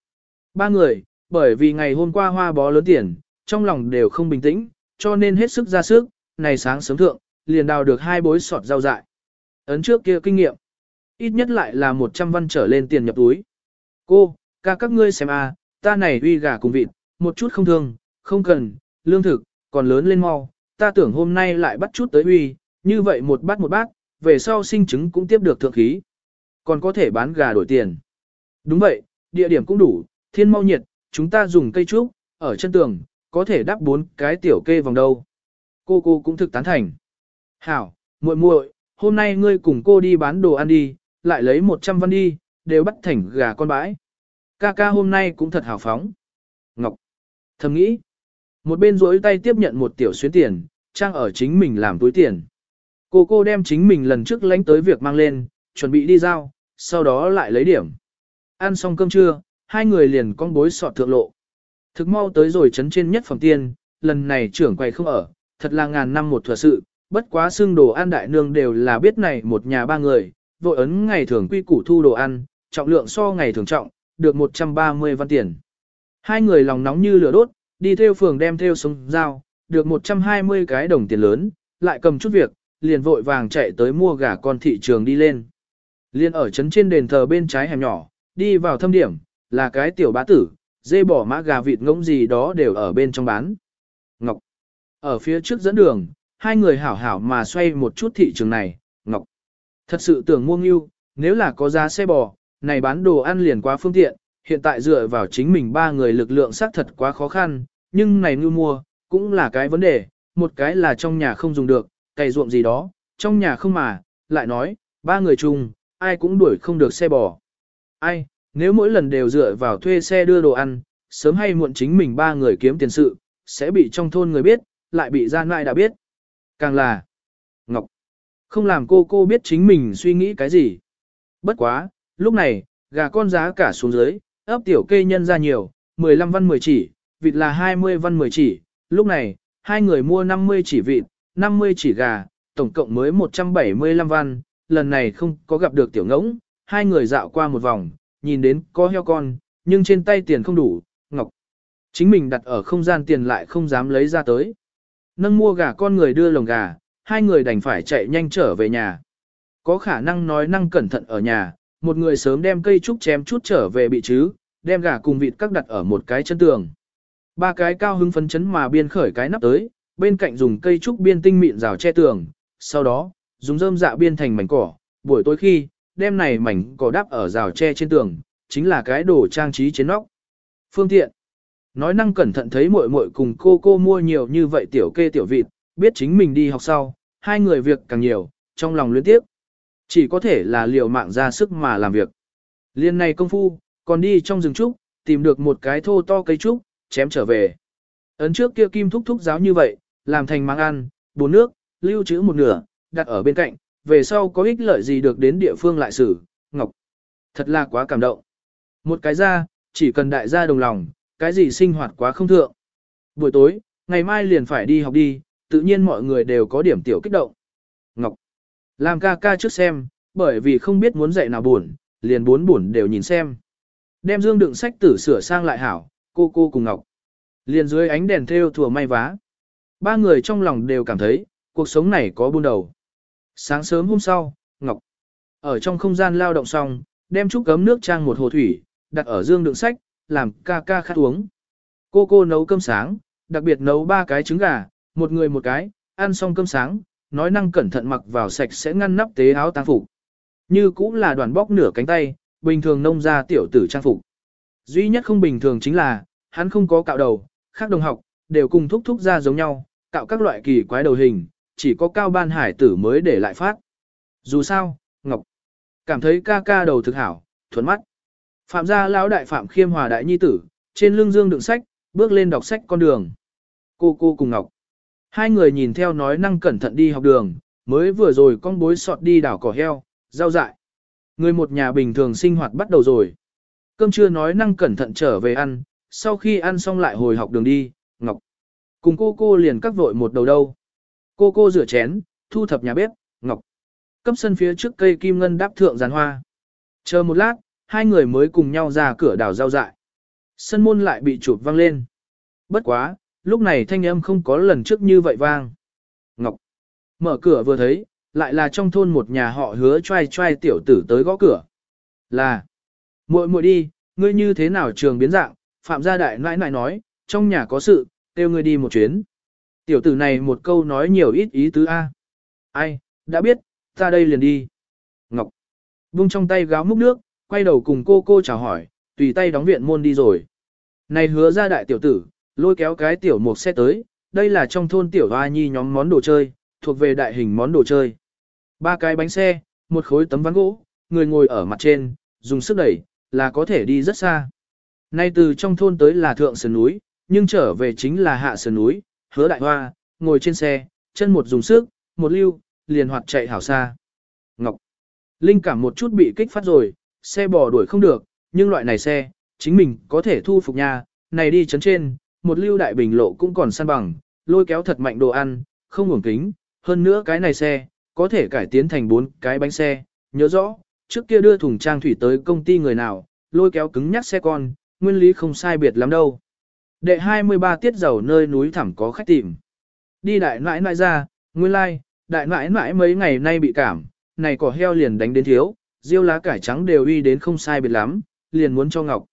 Ba người, bởi vì ngày hôm qua hoa bó lớn tiền, trong lòng đều không bình tĩnh, cho nên hết sức ra sức, này sáng sớm thượng, liền đào được hai bối sọt rau dại. Ấn trước kia kinh nghiệm, ít nhất lại là 100 văn trở lên tiền nhập túi. Cô, ca các ngươi xem a, ta này uy gà cùng vịt, một chút không thương, không cần, lương thực, còn lớn lên mau, ta tưởng hôm nay lại bắt chút tới uy, như vậy một bát một bát, về sau sinh trứng cũng tiếp được thượng khí. Còn có thể bán gà đổi tiền. Đúng vậy, địa điểm cũng đủ, thiên mau nhiệt, chúng ta dùng cây trúc, ở chân tường, có thể đắp bốn cái tiểu kê vòng đâu. Cô cô cũng thực tán thành. Hảo, muội muội, hôm nay ngươi cùng cô đi bán đồ ăn đi, lại lấy 100 văn đi, đều bắt thành gà con bãi. Ca ca hôm nay cũng thật hào phóng. Ngọc. Thầm nghĩ. Một bên rỗi tay tiếp nhận một tiểu xuyến tiền, trang ở chính mình làm túi tiền. Cô cô đem chính mình lần trước lánh tới việc mang lên, chuẩn bị đi giao, sau đó lại lấy điểm. Ăn xong cơm trưa, hai người liền con bối sọt thượng lộ. Thực mau tới rồi chấn trên nhất phẩm tiên, lần này trưởng quầy không ở, thật là ngàn năm một thừa sự, bất quá xương đồ ăn đại nương đều là biết này một nhà ba người, vội ấn ngày thường quy củ thu đồ ăn, trọng lượng so ngày thường trọng, được 130 văn tiền. Hai người lòng nóng như lửa đốt, đi theo phường đem theo sống dao, được 120 cái đồng tiền lớn, lại cầm chút việc, liền vội vàng chạy tới mua gà con thị trường đi lên. Liên ở trấn trên đền thờ bên trái hẻm nhỏ, đi vào thâm điểm, là cái tiểu bá tử, dê bỏ mã gà vịt ngỗng gì đó đều ở bên trong bán. Ngọc. Ở phía trước dẫn đường, hai người hảo hảo mà xoay một chút thị trường này, Ngọc. Thật sự tưởng mua ngưu, nếu là có giá xe bò, này bán đồ ăn liền quá phương tiện, hiện tại dựa vào chính mình ba người lực lượng xác thật quá khó khăn, nhưng này ngưu mua, cũng là cái vấn đề, một cái là trong nhà không dùng được, cày ruộng gì đó, trong nhà không mà, lại nói, ba người chung, ai cũng đuổi không được xe bò. Ai, nếu mỗi lần đều dựa vào thuê xe đưa đồ ăn, sớm hay muộn chính mình ba người kiếm tiền sự, sẽ bị trong thôn người biết, lại bị gian lại đã biết. Càng là, Ngọc, không làm cô cô biết chính mình suy nghĩ cái gì. Bất quá, lúc này, gà con giá cả xuống dưới, ấp tiểu kê nhân ra nhiều, 15 văn 10 chỉ, vịt là 20 văn 10 chỉ, lúc này, hai người mua 50 chỉ vịt, 50 chỉ gà, tổng cộng mới 175 văn, lần này không có gặp được tiểu ngỗng, hai người dạo qua một vòng, nhìn đến có heo con, nhưng trên tay tiền không đủ, ngọc. Chính mình đặt ở không gian tiền lại không dám lấy ra tới. Nâng mua gà con người đưa lồng gà, hai người đành phải chạy nhanh trở về nhà. Có khả năng nói năng cẩn thận ở nhà, một người sớm đem cây trúc chém chút trở về bị chứ, đem gà cùng vịt các đặt ở một cái chân tường. Ba cái cao hứng phấn chấn mà biên khởi cái nắp tới, bên cạnh dùng cây trúc biên tinh mịn rào che tường, sau đó, dùng rơm dạ biên thành mảnh cỏ, buổi tối khi, đem này mảnh cỏ đắp ở rào tre trên tường, chính là cái đồ trang trí trên nóc. Phương tiện. Nói năng cẩn thận thấy muội muội cùng cô cô mua nhiều như vậy tiểu kê tiểu vịt, biết chính mình đi học sau, hai người việc càng nhiều, trong lòng luyến tiếc Chỉ có thể là liều mạng ra sức mà làm việc. Liên này công phu, còn đi trong rừng trúc, tìm được một cái thô to cây trúc, chém trở về. Ấn trước kia kim thúc thúc giáo như vậy, làm thành mang ăn, bốn nước, lưu trữ một nửa, đặt ở bên cạnh, về sau có ích lợi gì được đến địa phương lại xử, ngọc. Thật là quá cảm động. Một cái ra, chỉ cần đại gia đồng lòng, cái gì sinh hoạt quá không thượng. Buổi tối, ngày mai liền phải đi học đi, tự nhiên mọi người đều có điểm tiểu kích động. Ngọc. Làm ca ca trước xem, bởi vì không biết muốn dạy nào buồn, liền bốn buồn đều nhìn xem. Đem dương đựng sách tử sửa sang lại hảo, cô cô cùng Ngọc. Liền dưới ánh đèn theo thùa may vá. Ba người trong lòng đều cảm thấy, cuộc sống này có buôn đầu. Sáng sớm hôm sau, Ngọc ở trong không gian lao động xong, đem chút cấm nước trang một hồ thủy, đặt ở dương đựng sách, làm ca ca khát uống. Cô cô nấu cơm sáng, đặc biệt nấu ba cái trứng gà, một người một cái, ăn xong cơm sáng, nói năng cẩn thận mặc vào sạch sẽ ngăn nắp tế áo tang phục. Như cũng là đoàn bóc nửa cánh tay, bình thường nông ra tiểu tử trang phục. Duy nhất không bình thường chính là, hắn không có cạo đầu, khác đồng học, đều cùng thúc thúc ra giống nhau, cạo các loại kỳ quái đầu hình, chỉ có cao ban hải tử mới để lại phát. Dù sao, Ngọc cảm thấy ca ca đầu thực hảo, thuấn mắt. Phạm gia lão đại phạm khiêm hòa đại nhi tử, trên lưng dương đựng sách, bước lên đọc sách con đường. Cô cô cùng Ngọc. Hai người nhìn theo nói năng cẩn thận đi học đường, mới vừa rồi con bối sọt đi đảo cỏ heo, rau dại. Người một nhà bình thường sinh hoạt bắt đầu rồi. Cơm trưa nói năng cẩn thận trở về ăn, sau khi ăn xong lại hồi học đường đi, Ngọc. Cùng cô cô liền cắt vội một đầu đâu. Cô cô rửa chén, thu thập nhà bếp, Ngọc. Cấp sân phía trước cây kim ngân đáp thượng giàn hoa. Chờ một lát, hai người mới cùng nhau ra cửa đảo giao dại. Sân môn lại bị chụp vang lên. Bất quá, lúc này thanh âm không có lần trước như vậy vang. Ngọc. Mở cửa vừa thấy, lại là trong thôn một nhà họ hứa trai trai tiểu tử tới gõ cửa. Là. muội muội đi, ngươi như thế nào trường biến dạng, phạm gia đại nãi nãi nói, trong nhà có sự, kêu ngươi đi một chuyến. Tiểu tử này một câu nói nhiều ít ý tứ A. Ai, đã biết, ta đây liền đi. Ngọc. Vung trong tay gáo múc nước, quay đầu cùng cô cô chào hỏi, tùy tay đóng viện môn đi rồi. Này hứa ra đại tiểu tử, lôi kéo cái tiểu mục xe tới, đây là trong thôn tiểu hoa nhi nhóm món đồ chơi, thuộc về đại hình món đồ chơi. Ba cái bánh xe, một khối tấm ván gỗ, người ngồi ở mặt trên, dùng sức đẩy, là có thể đi rất xa. Nay từ trong thôn tới là thượng sườn núi, nhưng trở về chính là hạ sườn núi, hứa đại hoa, ngồi trên xe, chân một dùng sức, một lưu, liền hoạt chạy hảo xa. Ngọc. Linh cảm một chút bị kích phát rồi, xe bò đuổi không được, nhưng loại này xe, chính mình có thể thu phục nhà, này đi chấn trên, một lưu đại bình lộ cũng còn săn bằng, lôi kéo thật mạnh đồ ăn, không ngủng kính, hơn nữa cái này xe, có thể cải tiến thành bốn cái bánh xe, nhớ rõ, trước kia đưa thùng trang thủy tới công ty người nào, lôi kéo cứng nhắc xe con, nguyên lý không sai biệt lắm đâu. Đệ 23 tiết dầu nơi núi thẳm có khách tìm. Đi đại nãi nãi ra, nguyên lai, like, đại nãi nãi mấy ngày nay bị cảm, này cỏ heo liền đánh đến thiếu, diêu lá cải trắng đều uy đến không sai biệt lắm, liền muốn cho ngọc.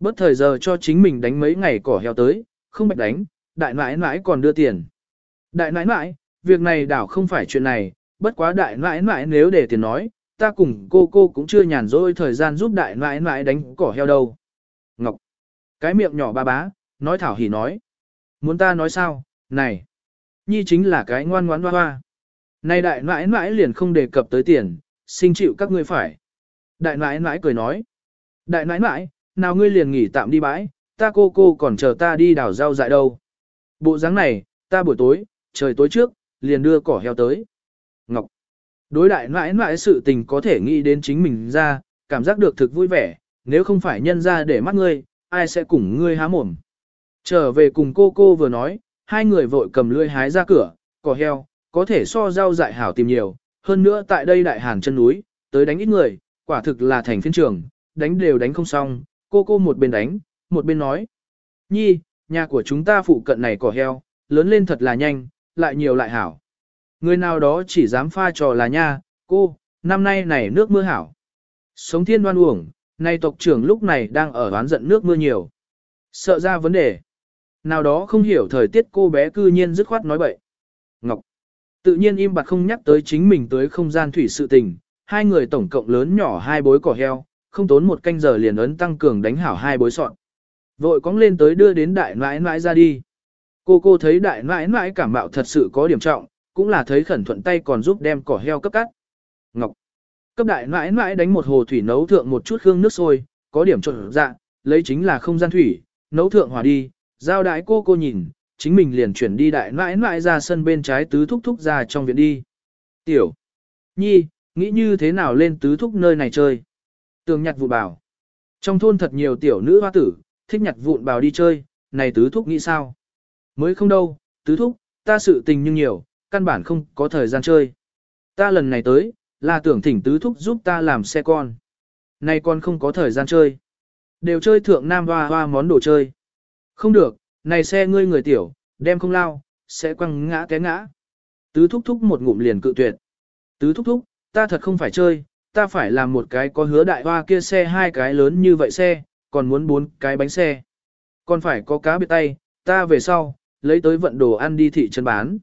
Bất thời giờ cho chính mình đánh mấy ngày cỏ heo tới, không bạch đánh, đại nãi nãi còn đưa tiền. Đại nãi nãi, việc này đảo không phải chuyện này, bất quá đại nãi nãi nếu để tiền nói, ta cùng cô cô cũng chưa nhàn rỗi thời gian giúp đại nãi nãi đánh cỏ heo đâu. Ngọc, cái miệng nhỏ ba bá, nói thảo hỉ nói. Muốn ta nói sao, này, nhi chính là cái ngoan ngoãn hoa hoa. Này đại nãi nãi liền không đề cập tới tiền, xin chịu các ngươi phải. Đại nãi nãi cười nói. Đại nãi nãi, nào ngươi liền nghỉ tạm đi bãi, ta cô cô còn chờ ta đi đào rau dại đâu. Bộ dáng này, ta buổi tối, trời tối trước, liền đưa cỏ heo tới. Ngọc. Đối đại nãi nãi sự tình có thể nghĩ đến chính mình ra, cảm giác được thực vui vẻ, nếu không phải nhân ra để mắt ngươi, ai sẽ cùng ngươi há mồm. Trở về cùng cô cô vừa nói, hai người vội cầm lươi hái ra cửa, cỏ heo, có thể so rau dại hảo tìm nhiều, hơn nữa tại đây đại hàn chân núi, tới đánh ít người, quả thực là thành phiên trường, đánh đều đánh không xong, cô cô một bên đánh, một bên nói. Nhi, nhà của chúng ta phụ cận này cỏ heo, lớn lên thật là nhanh, lại nhiều lại hảo. Người nào đó chỉ dám pha trò là nha, cô, năm nay này nước mưa hảo. Sống thiên đoan uổng, nay tộc trưởng lúc này đang ở oán giận nước mưa nhiều. Sợ ra vấn đề. Nào đó không hiểu thời tiết cô bé cư nhiên dứt khoát nói bậy. Ngọc. Tự nhiên im bặt không nhắc tới chính mình tới không gian thủy sự tình, hai người tổng cộng lớn nhỏ hai bối cỏ heo, không tốn một canh giờ liền ấn tăng cường đánh hảo hai bối sọn. Vội cóng lên tới đưa đến đại nãi nãi ra đi. Cô cô thấy đại nãi nãi cảm mạo thật sự có điểm trọng, cũng là thấy khẩn thuận tay còn giúp đem cỏ heo cấp cắt. Ngọc. Cấp đại nãi nãi đánh một hồ thủy nấu thượng một chút hương nước sôi, có điểm trộn dạ, lấy chính là không gian thủy, nấu thượng hòa đi, giao đại cô cô nhìn, chính mình liền chuyển đi đại nãi nãi ra sân bên trái tứ thúc thúc ra trong viện đi. Tiểu. Nhi, nghĩ như thế nào lên tứ thúc nơi này chơi? Tường nhặt vụn bảo. Trong thôn thật nhiều tiểu nữ hoa tử, thích nhặt vụn bào đi chơi, này tứ thúc nghĩ sao? Mới không đâu, tứ thúc, ta sự tình nhưng nhiều, căn bản không có thời gian chơi. Ta lần này tới, là tưởng thỉnh tứ thúc giúp ta làm xe con. Này con không có thời gian chơi. Đều chơi thượng nam hoa hoa món đồ chơi. Không được, này xe ngươi người tiểu, đem không lao, sẽ quăng ngã té ngã. Tứ thúc thúc một ngụm liền cự tuyệt. Tứ thúc thúc, ta thật không phải chơi, ta phải làm một cái có hứa đại hoa kia xe hai cái lớn như vậy xe, còn muốn bốn cái bánh xe. Còn phải có cá biệt tay, ta về sau, lấy tới vận đồ ăn đi thị trấn bán.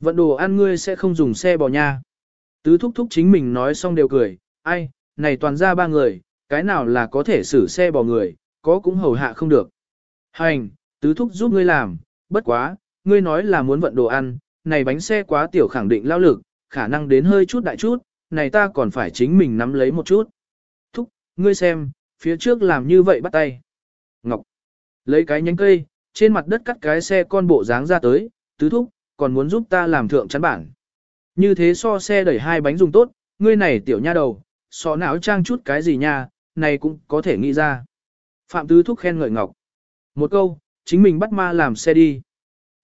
Vận đồ ăn ngươi sẽ không dùng xe bò nha. Tứ thúc thúc chính mình nói xong đều cười, ai, này toàn ra ba người, cái nào là có thể xử xe bò người, có cũng hầu hạ không được. Hành, tứ thúc giúp ngươi làm, bất quá, ngươi nói là muốn vận đồ ăn, này bánh xe quá tiểu khẳng định lao lực, khả năng đến hơi chút đại chút, này ta còn phải chính mình nắm lấy một chút. Thúc, ngươi xem, phía trước làm như vậy bắt tay. Ngọc, lấy cái nhánh cây, trên mặt đất cắt cái xe con bộ dáng ra tới, tứ thúc, còn muốn giúp ta làm thượng chắn bản. Như thế so xe đẩy hai bánh dùng tốt, ngươi này tiểu nha đầu, so não trang chút cái gì nha, này cũng có thể nghĩ ra. Phạm tứ thúc khen ngợi Ngọc. Một câu, chính mình bắt ma làm xe đi.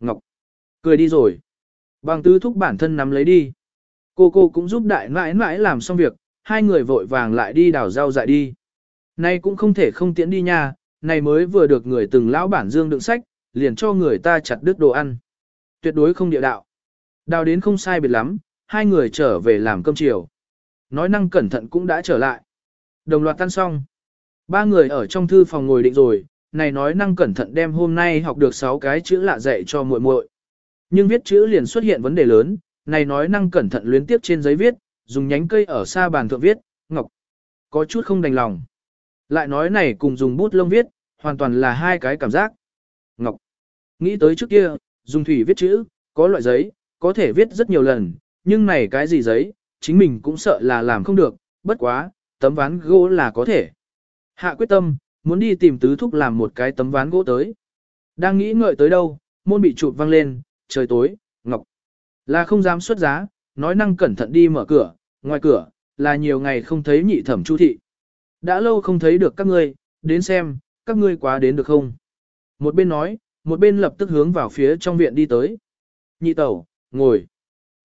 Ngọc, cười đi rồi. Bằng tứ thúc bản thân nắm lấy đi. Cô cô cũng giúp đại mãi mãi làm xong việc, hai người vội vàng lại đi đào rau dại đi. nay cũng không thể không tiễn đi nha, này mới vừa được người từng lão bản dương đựng sách, liền cho người ta chặt đứt đồ ăn. Tuyệt đối không địa đạo. Đào đến không sai biệt lắm, hai người trở về làm cơm chiều. Nói năng cẩn thận cũng đã trở lại. Đồng loạt tan xong. Ba người ở trong thư phòng ngồi định rồi, này nói năng cẩn thận đem hôm nay học được 6 cái chữ lạ dạy cho muội muội. Nhưng viết chữ liền xuất hiện vấn đề lớn, này nói năng cẩn thận luyến tiếp trên giấy viết, dùng nhánh cây ở xa bàn thượng viết, ngọc. Có chút không đành lòng. Lại nói này cùng dùng bút lông viết, hoàn toàn là hai cái cảm giác. Ngọc. Nghĩ tới trước kia, dùng thủy viết chữ, có loại giấy, có thể viết rất nhiều lần, nhưng này cái gì giấy, chính mình cũng sợ là làm không được, bất quá, tấm ván gỗ là có thể. Hạ quyết tâm, muốn đi tìm tứ thúc làm một cái tấm ván gỗ tới. Đang nghĩ ngợi tới đâu, môn bị chụp văng lên, trời tối, ngọc. Là không dám xuất giá, nói năng cẩn thận đi mở cửa, ngoài cửa, là nhiều ngày không thấy nhị thẩm chu thị. Đã lâu không thấy được các ngươi, đến xem, các ngươi quá đến được không? Một bên nói, một bên lập tức hướng vào phía trong viện đi tới. Nhị tẩu, ngồi.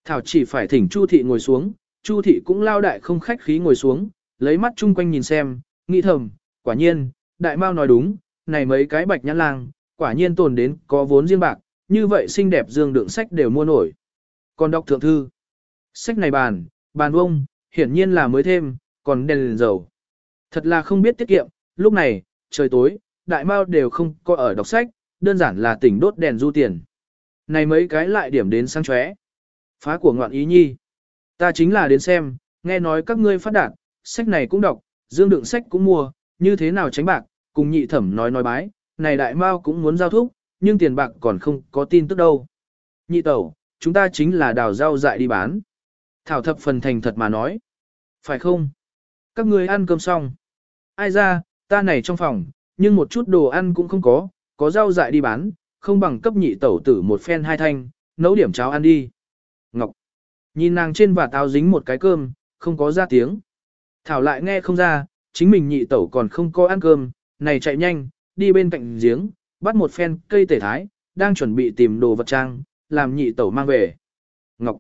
Thảo chỉ phải thỉnh Chu thị ngồi xuống, Chu thị cũng lao đại không khách khí ngồi xuống, lấy mắt chung quanh nhìn xem, nghĩ thầm, quả nhiên, đại mao nói đúng, này mấy cái bạch nhãn lang, quả nhiên tồn đến có vốn riêng bạc, như vậy xinh đẹp dương đựng sách đều mua nổi. Còn đọc thượng thư, sách này bàn, bàn vông, hiển nhiên là mới thêm, còn đèn liền dầu. Thật là không biết tiết kiệm, lúc này, trời tối, đại mao đều không có ở đọc sách, đơn giản là tỉnh đốt đèn du tiền. Này mấy cái lại điểm đến sáng chóe. Phá của ngoạn ý nhi. Ta chính là đến xem, nghe nói các ngươi phát đạt, sách này cũng đọc, dương đựng sách cũng mua, như thế nào tránh bạc, cùng nhị thẩm nói nói bái, này đại mao cũng muốn giao thúc, nhưng tiền bạc còn không có tin tức đâu. Nhị tẩu, chúng ta chính là đào rau dại đi bán. Thảo thập phần thành thật mà nói. Phải không? Các người ăn cơm xong. Ai ra, ta này trong phòng, nhưng một chút đồ ăn cũng không có, có rau dại đi bán, không bằng cấp nhị tẩu tử một phen hai thanh, nấu điểm cháo ăn đi. Ngọc. Nhìn nàng trên và táo dính một cái cơm, không có ra tiếng. Thảo lại nghe không ra, chính mình nhị tẩu còn không có ăn cơm, này chạy nhanh, đi bên cạnh giếng, bắt một phen cây tể thái, đang chuẩn bị tìm đồ vật trang, làm nhị tẩu mang về. Ngọc.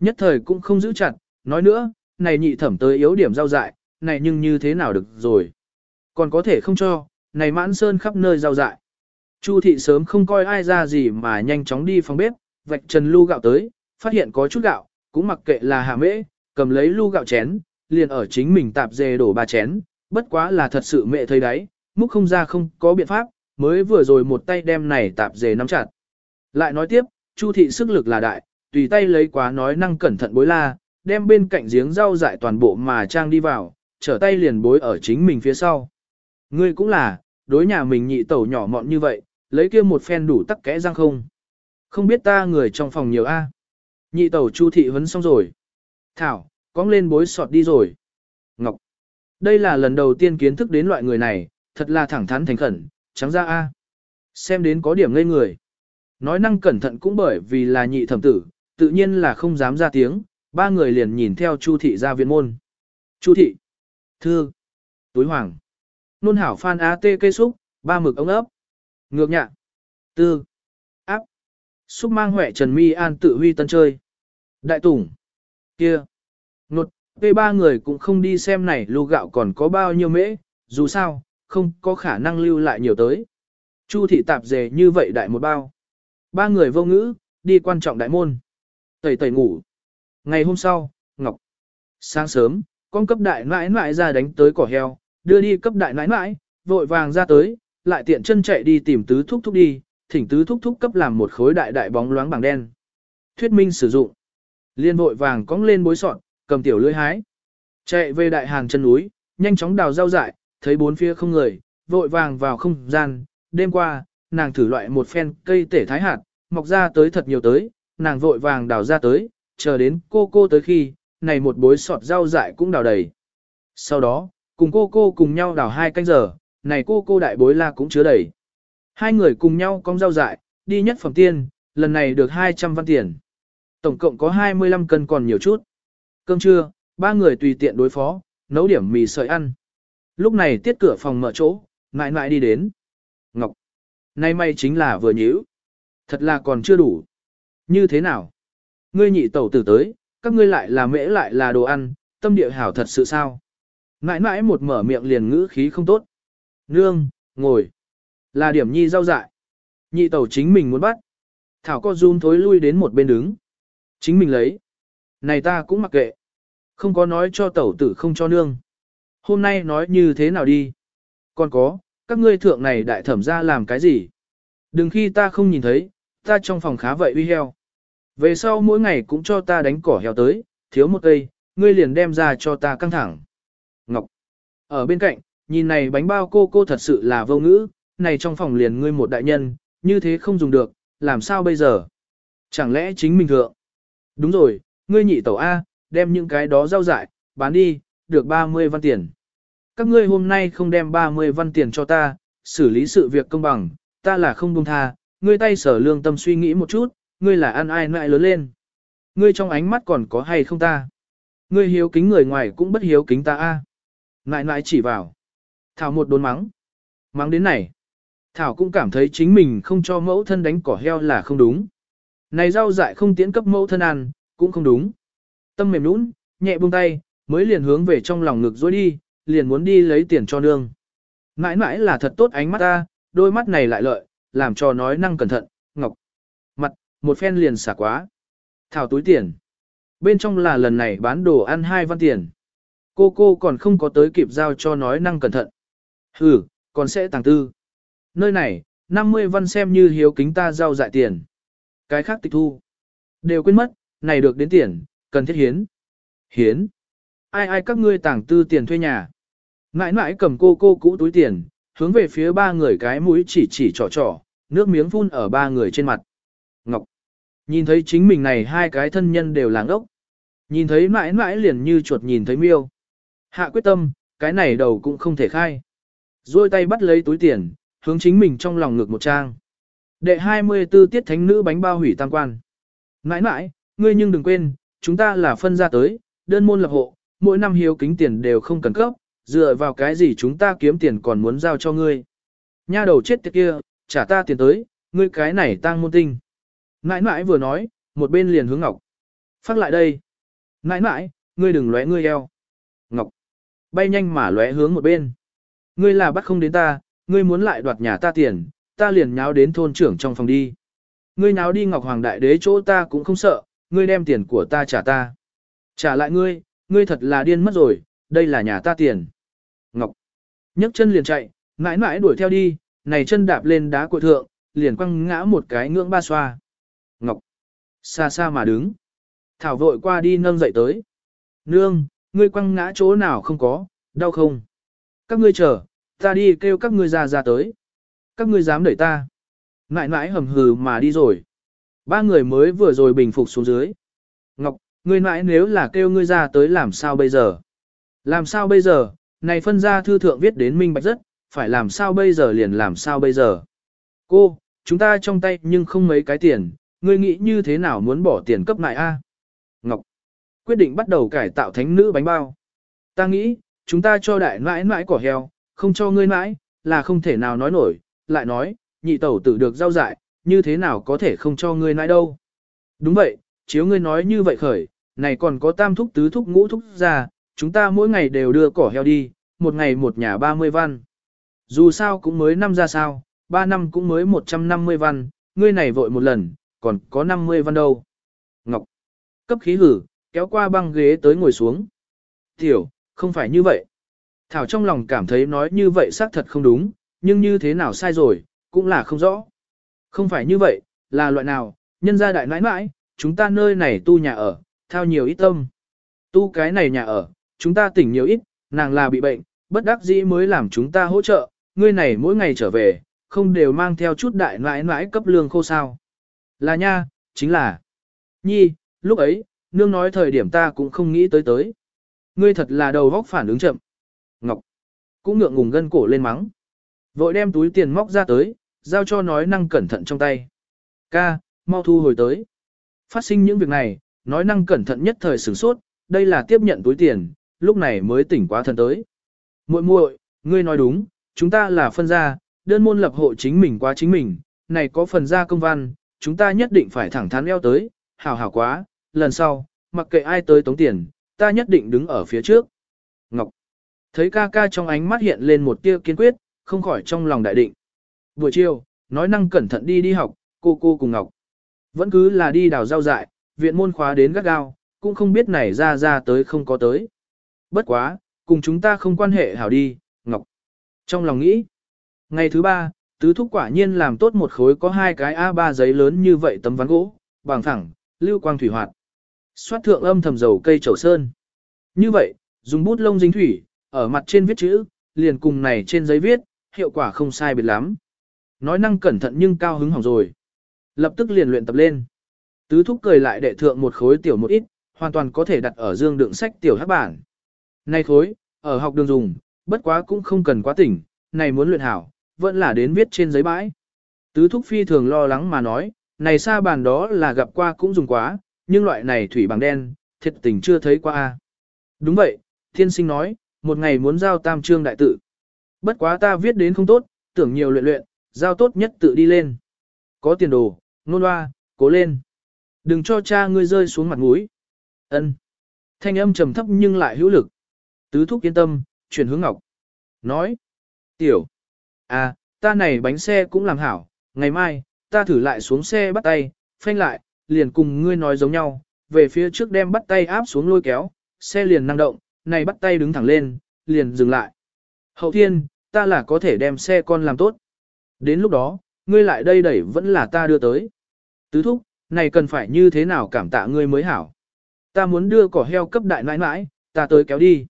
Nhất thời cũng không giữ chặt, nói nữa, này nhị thẩm tới yếu điểm giao dại, này nhưng như thế nào được rồi. Còn có thể không cho, này mãn sơn khắp nơi giao dại. Chu thị sớm không coi ai ra gì mà nhanh chóng đi phòng bếp, vạch trần lu gạo tới, phát hiện có chút gạo, cũng mặc kệ là hạ mễ, cầm lấy lu gạo chén, liền ở chính mình tạp dề đổ ba chén, bất quá là thật sự mẹ thấy đấy, múc không ra không có biện pháp, mới vừa rồi một tay đem này tạp dề nắm chặt. Lại nói tiếp, Chu thị sức lực là đại, tùy tay lấy quá nói năng cẩn thận bối la, đem bên cạnh giếng rau dại toàn bộ mà trang đi vào, trở tay liền bối ở chính mình phía sau. Ngươi cũng là, đối nhà mình nhị tẩu nhỏ mọn như vậy, lấy kia một phen đủ tắc kẽ răng không. Không biết ta người trong phòng nhiều a. Nhị tẩu chu thị vấn xong rồi. Thảo, cong lên bối sọt đi rồi. Ngọc. Đây là lần đầu tiên kiến thức đến loại người này, thật là thẳng thắn thành khẩn, trắng ra a. Xem đến có điểm ngây người. Nói năng cẩn thận cũng bởi vì là nhị thẩm tử, tự nhiên là không dám ra tiếng, ba người liền nhìn theo Chu thị ra viện môn. Chu thị. Thư. Túi hoàng. Nôn hảo phan á tê cây xúc, ba mực ống ấp. Ngược nhạ. Tư. Áp. Xúc mang huệ Trần Mi An tự huy tân chơi. Đại tùng Kia. Nột, về ba người cũng không đi xem này lô gạo còn có bao nhiêu mễ, dù sao, không có khả năng lưu lại nhiều tới. Chu thị tạp dề như vậy đại một bao. Ba người vô ngữ, đi quan trọng đại môn. Tẩy tẩy ngủ. Ngày hôm sau, Ngọc. Sáng sớm, con cấp đại nãi nãi ra đánh tới cỏ heo, đưa đi cấp đại nãi nãi, vội vàng ra tới, lại tiện chân chạy đi tìm tứ thúc thúc đi, thỉnh tứ thúc thúc cấp làm một khối đại đại bóng loáng bằng đen. Thuyết minh sử dụng. Liên vội vàng cong lên bối sọn, cầm tiểu lưỡi hái. Chạy về đại hàng chân núi, nhanh chóng đào rau dại, thấy bốn phía không người, vội vàng vào không gian. Đêm qua, nàng thử loại một phen cây tể thái hạt, mọc ra tới thật nhiều tới, nàng vội vàng đào ra tới, chờ đến cô cô tới khi, này một bối sọt rau dại cũng đào đầy. Sau đó, cùng cô cô cùng nhau đào hai canh giờ, này cô cô đại bối la cũng chứa đầy. Hai người cùng nhau cong rau dại, đi nhất phẩm tiên, lần này được 200 văn tiền. Tổng cộng có 25 cân còn nhiều chút. Cơm trưa, ba người tùy tiện đối phó, nấu điểm mì sợi ăn. Lúc này tiết cửa phòng mở chỗ, ngại ngại đi đến. Ngọc, nay may chính là vừa nhíu. Thật là còn chưa đủ. Như thế nào? Ngươi nhị tẩu tử tới, các ngươi lại là mễ lại là đồ ăn, tâm địa hảo thật sự sao? Ngại ngại một mở miệng liền ngữ khí không tốt. Nương, ngồi. Là điểm nhi rau dại. Nhị tẩu chính mình muốn bắt. Thảo co run thối lui đến một bên đứng. Chính mình lấy. Này ta cũng mặc kệ. Không có nói cho tẩu tử không cho nương. Hôm nay nói như thế nào đi. Còn có, các ngươi thượng này đại thẩm ra làm cái gì? Đừng khi ta không nhìn thấy, ta trong phòng khá vậy uy heo. Về sau mỗi ngày cũng cho ta đánh cỏ heo tới, thiếu một cây, ngươi liền đem ra cho ta căng thẳng. Ngọc. Ở bên cạnh, nhìn này bánh bao cô cô thật sự là vô ngữ, này trong phòng liền ngươi một đại nhân, như thế không dùng được, làm sao bây giờ? Chẳng lẽ chính mình thượng? Đúng rồi, ngươi nhị tẩu A, đem những cái đó rau dại, bán đi, được 30 văn tiền. Các ngươi hôm nay không đem 30 văn tiền cho ta, xử lý sự việc công bằng, ta là không buông tha, ngươi tay sở lương tâm suy nghĩ một chút, ngươi là ăn ai nại lớn lên. Ngươi trong ánh mắt còn có hay không ta? Ngươi hiếu kính người ngoài cũng bất hiếu kính ta a. Nại nại chỉ vào. Thảo một đốn mắng. Mắng đến này. Thảo cũng cảm thấy chính mình không cho mẫu thân đánh cỏ heo là không đúng. Này rau dại không tiễn cấp mẫu thân ăn, cũng không đúng. Tâm mềm nũng, nhẹ buông tay, mới liền hướng về trong lòng ngực dối đi, liền muốn đi lấy tiền cho nương. Mãi mãi là thật tốt ánh mắt ta, đôi mắt này lại lợi, làm cho nói năng cẩn thận, ngọc. Mặt, một phen liền xả quá. Thảo túi tiền. Bên trong là lần này bán đồ ăn hai văn tiền. Cô cô còn không có tới kịp giao cho nói năng cẩn thận. Ừ, còn sẽ tàng tư. Nơi này, 50 văn xem như hiếu kính ta giao dại tiền. Cái khác tịch thu. Đều quên mất, này được đến tiền, cần thiết hiến. Hiến. Ai ai các ngươi tàng tư tiền thuê nhà. Mãi mãi cầm cô cô cũ túi tiền, hướng về phía ba người cái mũi chỉ chỉ trò trò, nước miếng phun ở ba người trên mặt. Ngọc. Nhìn thấy chính mình này hai cái thân nhân đều làng ốc. Nhìn thấy mãi mãi liền như chuột nhìn thấy miêu. Hạ quyết tâm, cái này đầu cũng không thể khai. Rồi tay bắt lấy túi tiền, hướng chính mình trong lòng ngực một trang. Đệ 24 tiết thánh nữ bánh bao hủy tam quan. Mãi mãi, ngươi nhưng đừng quên, chúng ta là phân ra tới, đơn môn lập hộ, mỗi năm hiếu kính tiền đều không cần cấp, dựa vào cái gì chúng ta kiếm tiền còn muốn giao cho ngươi. Nha đầu chết tiệt kia, trả ta tiền tới, ngươi cái này tăng môn tinh. Nãi nãi vừa nói, một bên liền hướng Ngọc. Phát lại đây. Nãi nãi, ngươi đừng lóe ngươi eo. Ngọc. Bay nhanh mà lóe hướng một bên. Ngươi là bắt không đến ta, ngươi muốn lại đoạt nhà ta tiền, ta liền nháo đến thôn trưởng trong phòng đi. Ngươi nháo đi Ngọc Hoàng Đại Đế chỗ ta cũng không sợ, ngươi đem tiền của ta trả ta. Trả lại ngươi, ngươi thật là điên mất rồi, đây là nhà ta tiền. Ngọc. nhấc chân liền chạy, mãi mãi đuổi theo đi, này chân đạp lên đá cội thượng, liền quăng ngã một cái ngưỡng ba xoa. Ngọc. Xa xa mà đứng. Thảo vội qua đi nâng dậy tới. Nương, ngươi quăng ngã chỗ nào không có, đau không? Các ngươi chờ, ta đi kêu các ngươi ra ra tới. Các ngươi dám đẩy ta. Ngại mãi hầm hừ mà đi rồi. Ba người mới vừa rồi bình phục xuống dưới. Ngọc, ngươi mãi nếu là kêu ngươi ra tới làm sao bây giờ? Làm sao bây giờ? Này phân ra thư thượng viết đến minh bạch rất, phải làm sao bây giờ liền làm sao bây giờ? Cô, chúng ta trong tay nhưng không mấy cái tiền, ngươi nghĩ như thế nào muốn bỏ tiền cấp lại a? Ngọc, quyết định bắt đầu cải tạo thánh nữ bánh bao. Ta nghĩ, chúng ta cho đại nãi nãi cỏ heo, không cho ngươi nãi, là không thể nào nói nổi, lại nói, nhị tẩu tử được giao dại, như thế nào có thể không cho ngươi nãi đâu. Đúng vậy, chiếu ngươi nói như vậy khởi, này còn có tam thúc tứ thúc ngũ thúc ra, chúng ta mỗi ngày đều đưa cỏ heo đi, một ngày một nhà 30 văn. Dù sao cũng mới năm ra sao, ba năm cũng mới 150 văn, ngươi này vội một lần, còn có 50 văn đâu. Ngọc, cấp khí hử, kéo qua băng ghế tới ngồi xuống. Tiểu, không phải như vậy. Thảo trong lòng cảm thấy nói như vậy xác thật không đúng, nhưng như thế nào sai rồi, cũng là không rõ. Không phải như vậy, là loại nào, nhân gia đại nãi nãi, chúng ta nơi này tu nhà ở, thao nhiều ít tâm. Tu cái này nhà ở, chúng ta tỉnh nhiều ít, nàng là bị bệnh, bất đắc dĩ mới làm chúng ta hỗ trợ, ngươi này mỗi ngày trở về, không đều mang theo chút đại nãi nãi cấp lương khô sao. Là nha, chính là. Nhi, lúc ấy, nương nói thời điểm ta cũng không nghĩ tới tới. Ngươi thật là đầu góc phản ứng chậm. Ngọc, cũng ngượng ngùng gân cổ lên mắng. Vội đem túi tiền móc ra tới, giao cho nói năng cẩn thận trong tay. Ca, mau thu hồi tới. Phát sinh những việc này, nói năng cẩn thận nhất thời sửng sốt, đây là tiếp nhận túi tiền, lúc này mới tỉnh quá thần tới. muội muội, ngươi nói đúng, chúng ta là phân gia, đơn môn lập hộ chính mình quá chính mình, này có phần gia công văn, chúng ta nhất định phải thẳng thắn eo tới, hảo hảo quá, lần sau, mặc kệ ai tới tống tiền, ta nhất định đứng ở phía trước. Ngọc, thấy ca ca trong ánh mắt hiện lên một tia kiên quyết, không khỏi trong lòng đại định. Buổi chiều, nói năng cẩn thận đi đi học, cô cô cùng Ngọc. Vẫn cứ là đi đào rau dại, viện môn khóa đến gắt gao, cũng không biết này ra ra tới không có tới. Bất quá, cùng chúng ta không quan hệ hảo đi, Ngọc. Trong lòng nghĩ, ngày thứ ba, tứ thúc quả nhiên làm tốt một khối có hai cái A3 giấy lớn như vậy tấm ván gỗ, bằng thẳng, lưu quang thủy hoạt. Xoát thượng âm thầm dầu cây trầu sơn. Như vậy, dùng bút lông dính thủy, ở mặt trên viết chữ, liền cùng này trên giấy viết, hiệu quả không sai biệt lắm. Nói năng cẩn thận nhưng cao hứng hỏng rồi. Lập tức liền luyện tập lên. Tứ thúc cười lại đệ thượng một khối tiểu một ít, hoàn toàn có thể đặt ở dương đựng sách tiểu hát bản. Này thối, ở học đường dùng, bất quá cũng không cần quá tỉnh, này muốn luyện hảo, vẫn là đến viết trên giấy bãi. Tứ thúc phi thường lo lắng mà nói, này xa bàn đó là gặp qua cũng dùng quá, nhưng loại này thủy bằng đen, thiệt tình chưa thấy qua. Đúng vậy, thiên sinh nói, một ngày muốn giao tam trương đại tự. Bất quá ta viết đến không tốt, tưởng nhiều luyện luyện, giao tốt nhất tự đi lên. Có tiền đồ, nôn hoa, cố lên. Đừng cho cha ngươi rơi xuống mặt mũi. Ân. Thanh âm trầm thấp nhưng lại hữu lực. Tứ thúc yên tâm, chuyển hướng ngọc. Nói. Tiểu. À, ta này bánh xe cũng làm hảo, ngày mai, ta thử lại xuống xe bắt tay, phanh lại, liền cùng ngươi nói giống nhau, về phía trước đem bắt tay áp xuống lôi kéo, xe liền năng động, này bắt tay đứng thẳng lên, liền dừng lại. Hậu thiên, ta là có thể đem xe con làm tốt. Đến lúc đó, ngươi lại đây đẩy vẫn là ta đưa tới. Tứ thúc, này cần phải như thế nào cảm tạ ngươi mới hảo. Ta muốn đưa cỏ heo cấp đại nãi nãi, ta tới kéo đi.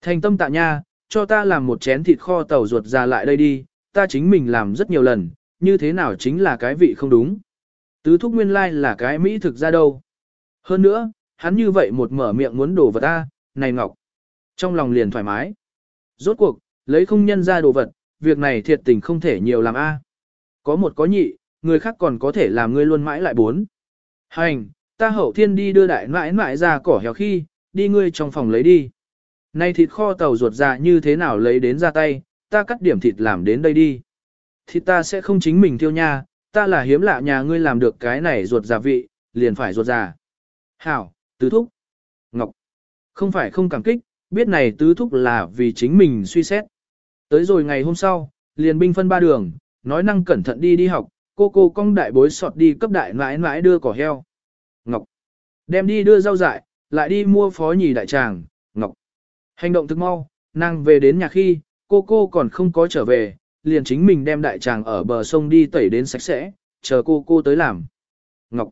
Thành tâm tạ nha, cho ta làm một chén thịt kho tàu ruột ra lại đây đi, ta chính mình làm rất nhiều lần, như thế nào chính là cái vị không đúng. Tứ thúc nguyên lai like là cái mỹ thực ra đâu. Hơn nữa, hắn như vậy một mở miệng muốn đổ vật ta, này ngọc. Trong lòng liền thoải mái. Rốt cuộc, lấy không nhân ra đồ vật, việc này thiệt tình không thể nhiều làm a. Có một có nhị, người khác còn có thể làm ngươi luôn mãi lại bốn. Hành, ta hậu thiên đi đưa đại mãi mãi ra cỏ héo khi, đi ngươi trong phòng lấy đi. nay thịt kho tàu ruột ra như thế nào lấy đến ra tay, ta cắt điểm thịt làm đến đây đi. Thịt ta sẽ không chính mình tiêu nha, ta là hiếm lạ nhà ngươi làm được cái này ruột già vị, liền phải ruột già. Hảo, tứ thúc. Ngọc. Không phải không cảm kích, biết này tứ thúc là vì chính mình suy xét. Tới rồi ngày hôm sau, liền binh phân ba đường, nói năng cẩn thận đi đi học, cô cô cong đại bối sọt đi cấp đại mãi mãi đưa cỏ heo. Ngọc. Đem đi đưa rau dại, lại đi mua phó nhì đại tràng, Ngọc. Hành động thực mau, nàng về đến nhà khi, cô cô còn không có trở về, liền chính mình đem đại tràng ở bờ sông đi tẩy đến sạch sẽ, chờ cô cô tới làm. Ngọc.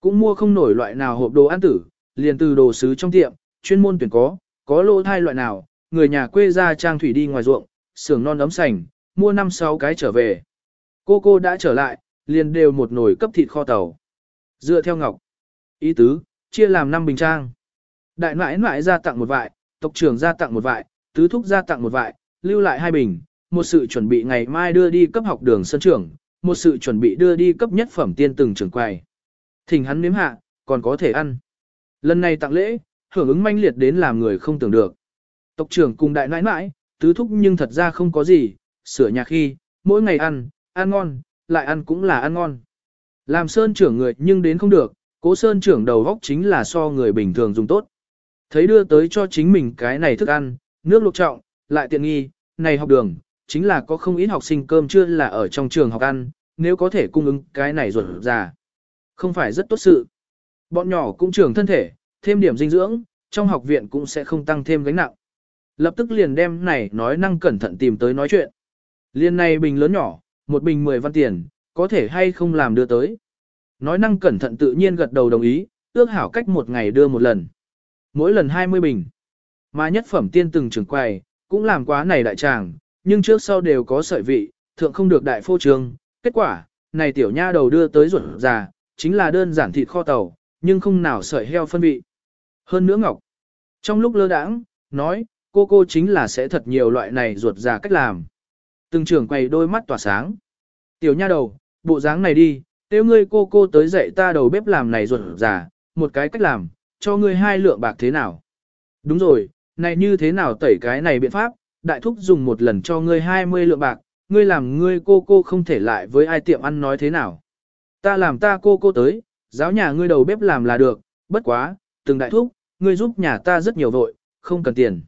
Cũng mua không nổi loại nào hộp đồ ăn tử, liền từ đồ sứ trong tiệm, chuyên môn tuyển có, có lỗ thai loại nào, người nhà quê ra trang thủy đi ngoài ruộng, xưởng non ấm sành, mua 5-6 cái trở về. Cô cô đã trở lại, liền đều một nồi cấp thịt kho tàu. Dựa theo ngọc. Ý tứ, chia làm năm bình trang. Đại nãi nãi ra tặng một vại, tộc trưởng ra tặng một vại, tứ thúc ra tặng một vại, lưu lại hai bình, một sự chuẩn bị ngày mai đưa đi cấp học đường sân trưởng, một sự chuẩn bị đưa đi cấp nhất phẩm tiên từng trưởng quầy. Thỉnh hắn nếm hạ, còn có thể ăn. Lần này tặng lễ, hưởng ứng manh liệt đến làm người không tưởng được. Tộc trưởng cùng đại nãi nãi, tứ thúc nhưng thật ra không có gì, sửa nhà khi, mỗi ngày ăn, ăn ngon, lại ăn cũng là ăn ngon. Làm sơn trưởng người nhưng đến không được, cố sơn trưởng đầu góc chính là so người bình thường dùng tốt. Thấy đưa tới cho chính mình cái này thức ăn, nước luộc trọng, lại tiện nghi, này học đường, chính là có không ít học sinh cơm trưa là ở trong trường học ăn, nếu có thể cung ứng cái này ruột già. Không phải rất tốt sự. Bọn nhỏ cũng trưởng thân thể, thêm điểm dinh dưỡng, trong học viện cũng sẽ không tăng thêm gánh nặng. Lập tức liền đem này nói năng cẩn thận tìm tới nói chuyện. Liên này bình lớn nhỏ, một bình 10 văn tiền, có thể hay không làm đưa tới. Nói năng cẩn thận tự nhiên gật đầu đồng ý, ước hảo cách một ngày đưa một lần. Mỗi lần 20 bình. Mà nhất phẩm tiên từng trưởng quầy, cũng làm quá này đại tràng, nhưng trước sau đều có sợi vị, thượng không được đại phô trương. Kết quả, này tiểu nha đầu đưa tới ruột già, chính là đơn giản thịt kho tàu, nhưng không nào sợi heo phân vị. Hơn nữa ngọc. Trong lúc lơ đãng, nói, cô cô chính là sẽ thật nhiều loại này ruột già cách làm. Từng trưởng quầy đôi mắt tỏa sáng. Tiểu nha đầu, bộ dáng này đi, tiêu ngươi cô cô tới dạy ta đầu bếp làm này ruột già, một cái cách làm, cho ngươi hai lượng bạc thế nào. Đúng rồi, này như thế nào tẩy cái này biện pháp, đại thúc dùng một lần cho ngươi 20 lượng bạc, ngươi làm ngươi cô cô không thể lại với ai tiệm ăn nói thế nào. Ta làm ta cô cô tới, giáo nhà ngươi đầu bếp làm là được, bất quá, từng đại thúc, ngươi giúp nhà ta rất nhiều vội, không cần tiền.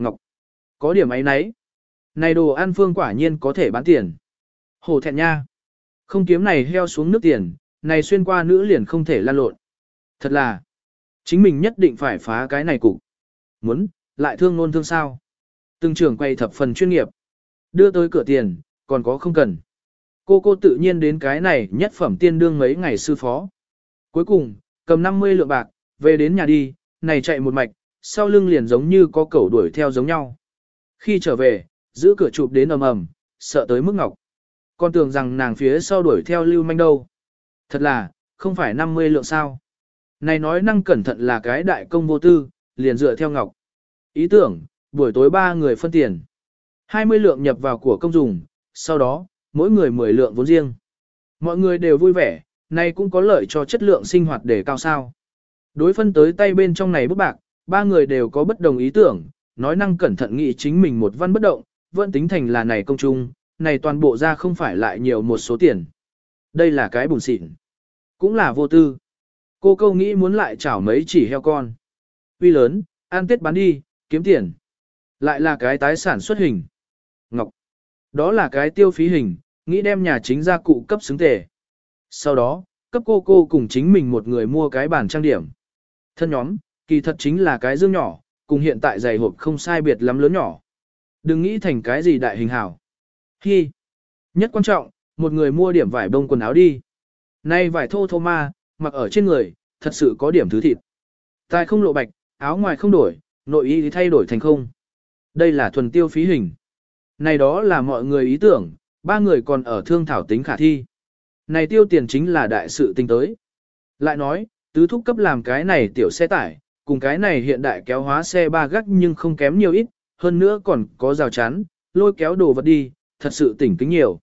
Ngọc, có điểm ấy nấy. Này đồ ăn phương quả nhiên có thể bán tiền. Hồ thẹn nha. Không kiếm này heo xuống nước tiền, này xuyên qua nữ liền không thể lan lộn. Thật là, chính mình nhất định phải phá cái này cục. Muốn, lại thương nôn thương sao. Từng trưởng quay thập phần chuyên nghiệp. Đưa tới cửa tiền, còn có không cần. Cô cô tự nhiên đến cái này nhất phẩm tiên đương mấy ngày sư phó. Cuối cùng, cầm 50 lượng bạc, về đến nhà đi, này chạy một mạch, sau lưng liền giống như có cẩu đuổi theo giống nhau. Khi trở về, giữ cửa chụp đến ầm ầm, sợ tới mức ngọc. Con tưởng rằng nàng phía sau đuổi theo lưu manh đâu. Thật là, không phải 50 lượng sao. Này nói năng cẩn thận là cái đại công vô tư, liền dựa theo ngọc. Ý tưởng, buổi tối ba người phân tiền. 20 lượng nhập vào của công dùng, sau đó, mỗi người 10 lượng vốn riêng. Mọi người đều vui vẻ, này cũng có lợi cho chất lượng sinh hoạt để cao sao. Đối phân tới tay bên trong này bức bạc, ba người đều có bất đồng ý tưởng, nói năng cẩn thận nghĩ chính mình một văn bất động, vẫn tính thành là này công chung, này toàn bộ ra không phải lại nhiều một số tiền. Đây là cái bùn xịn. Cũng là vô tư. Cô câu nghĩ muốn lại chảo mấy chỉ heo con. Uy lớn, ăn tết bán đi, kiếm tiền. Lại là cái tái sản xuất hình. Ngọc. Đó là cái tiêu phí hình, nghĩ đem nhà chính gia cụ cấp xứng tề. Sau đó, cấp cô cô cùng chính mình một người mua cái bàn trang điểm. Thân nhóm, kỳ thật chính là cái dương nhỏ, cùng hiện tại giày hộp không sai biệt lắm lớn nhỏ. Đừng nghĩ thành cái gì đại hình hảo. Hi. Nhất quan trọng, một người mua điểm vải bông quần áo đi. Nay vải thô thô ma, mặc ở trên người, thật sự có điểm thứ thịt. Tài không lộ bạch, áo ngoài không đổi, nội y thì thay đổi thành không. Đây là thuần tiêu phí hình. Này đó là mọi người ý tưởng, ba người còn ở thương thảo tính khả thi. Này tiêu tiền chính là đại sự tinh tới. Lại nói, tứ thúc cấp làm cái này tiểu xe tải, cùng cái này hiện đại kéo hóa xe ba gác nhưng không kém nhiều ít, hơn nữa còn có rào chắn, lôi kéo đồ vật đi, thật sự tỉnh kính nhiều.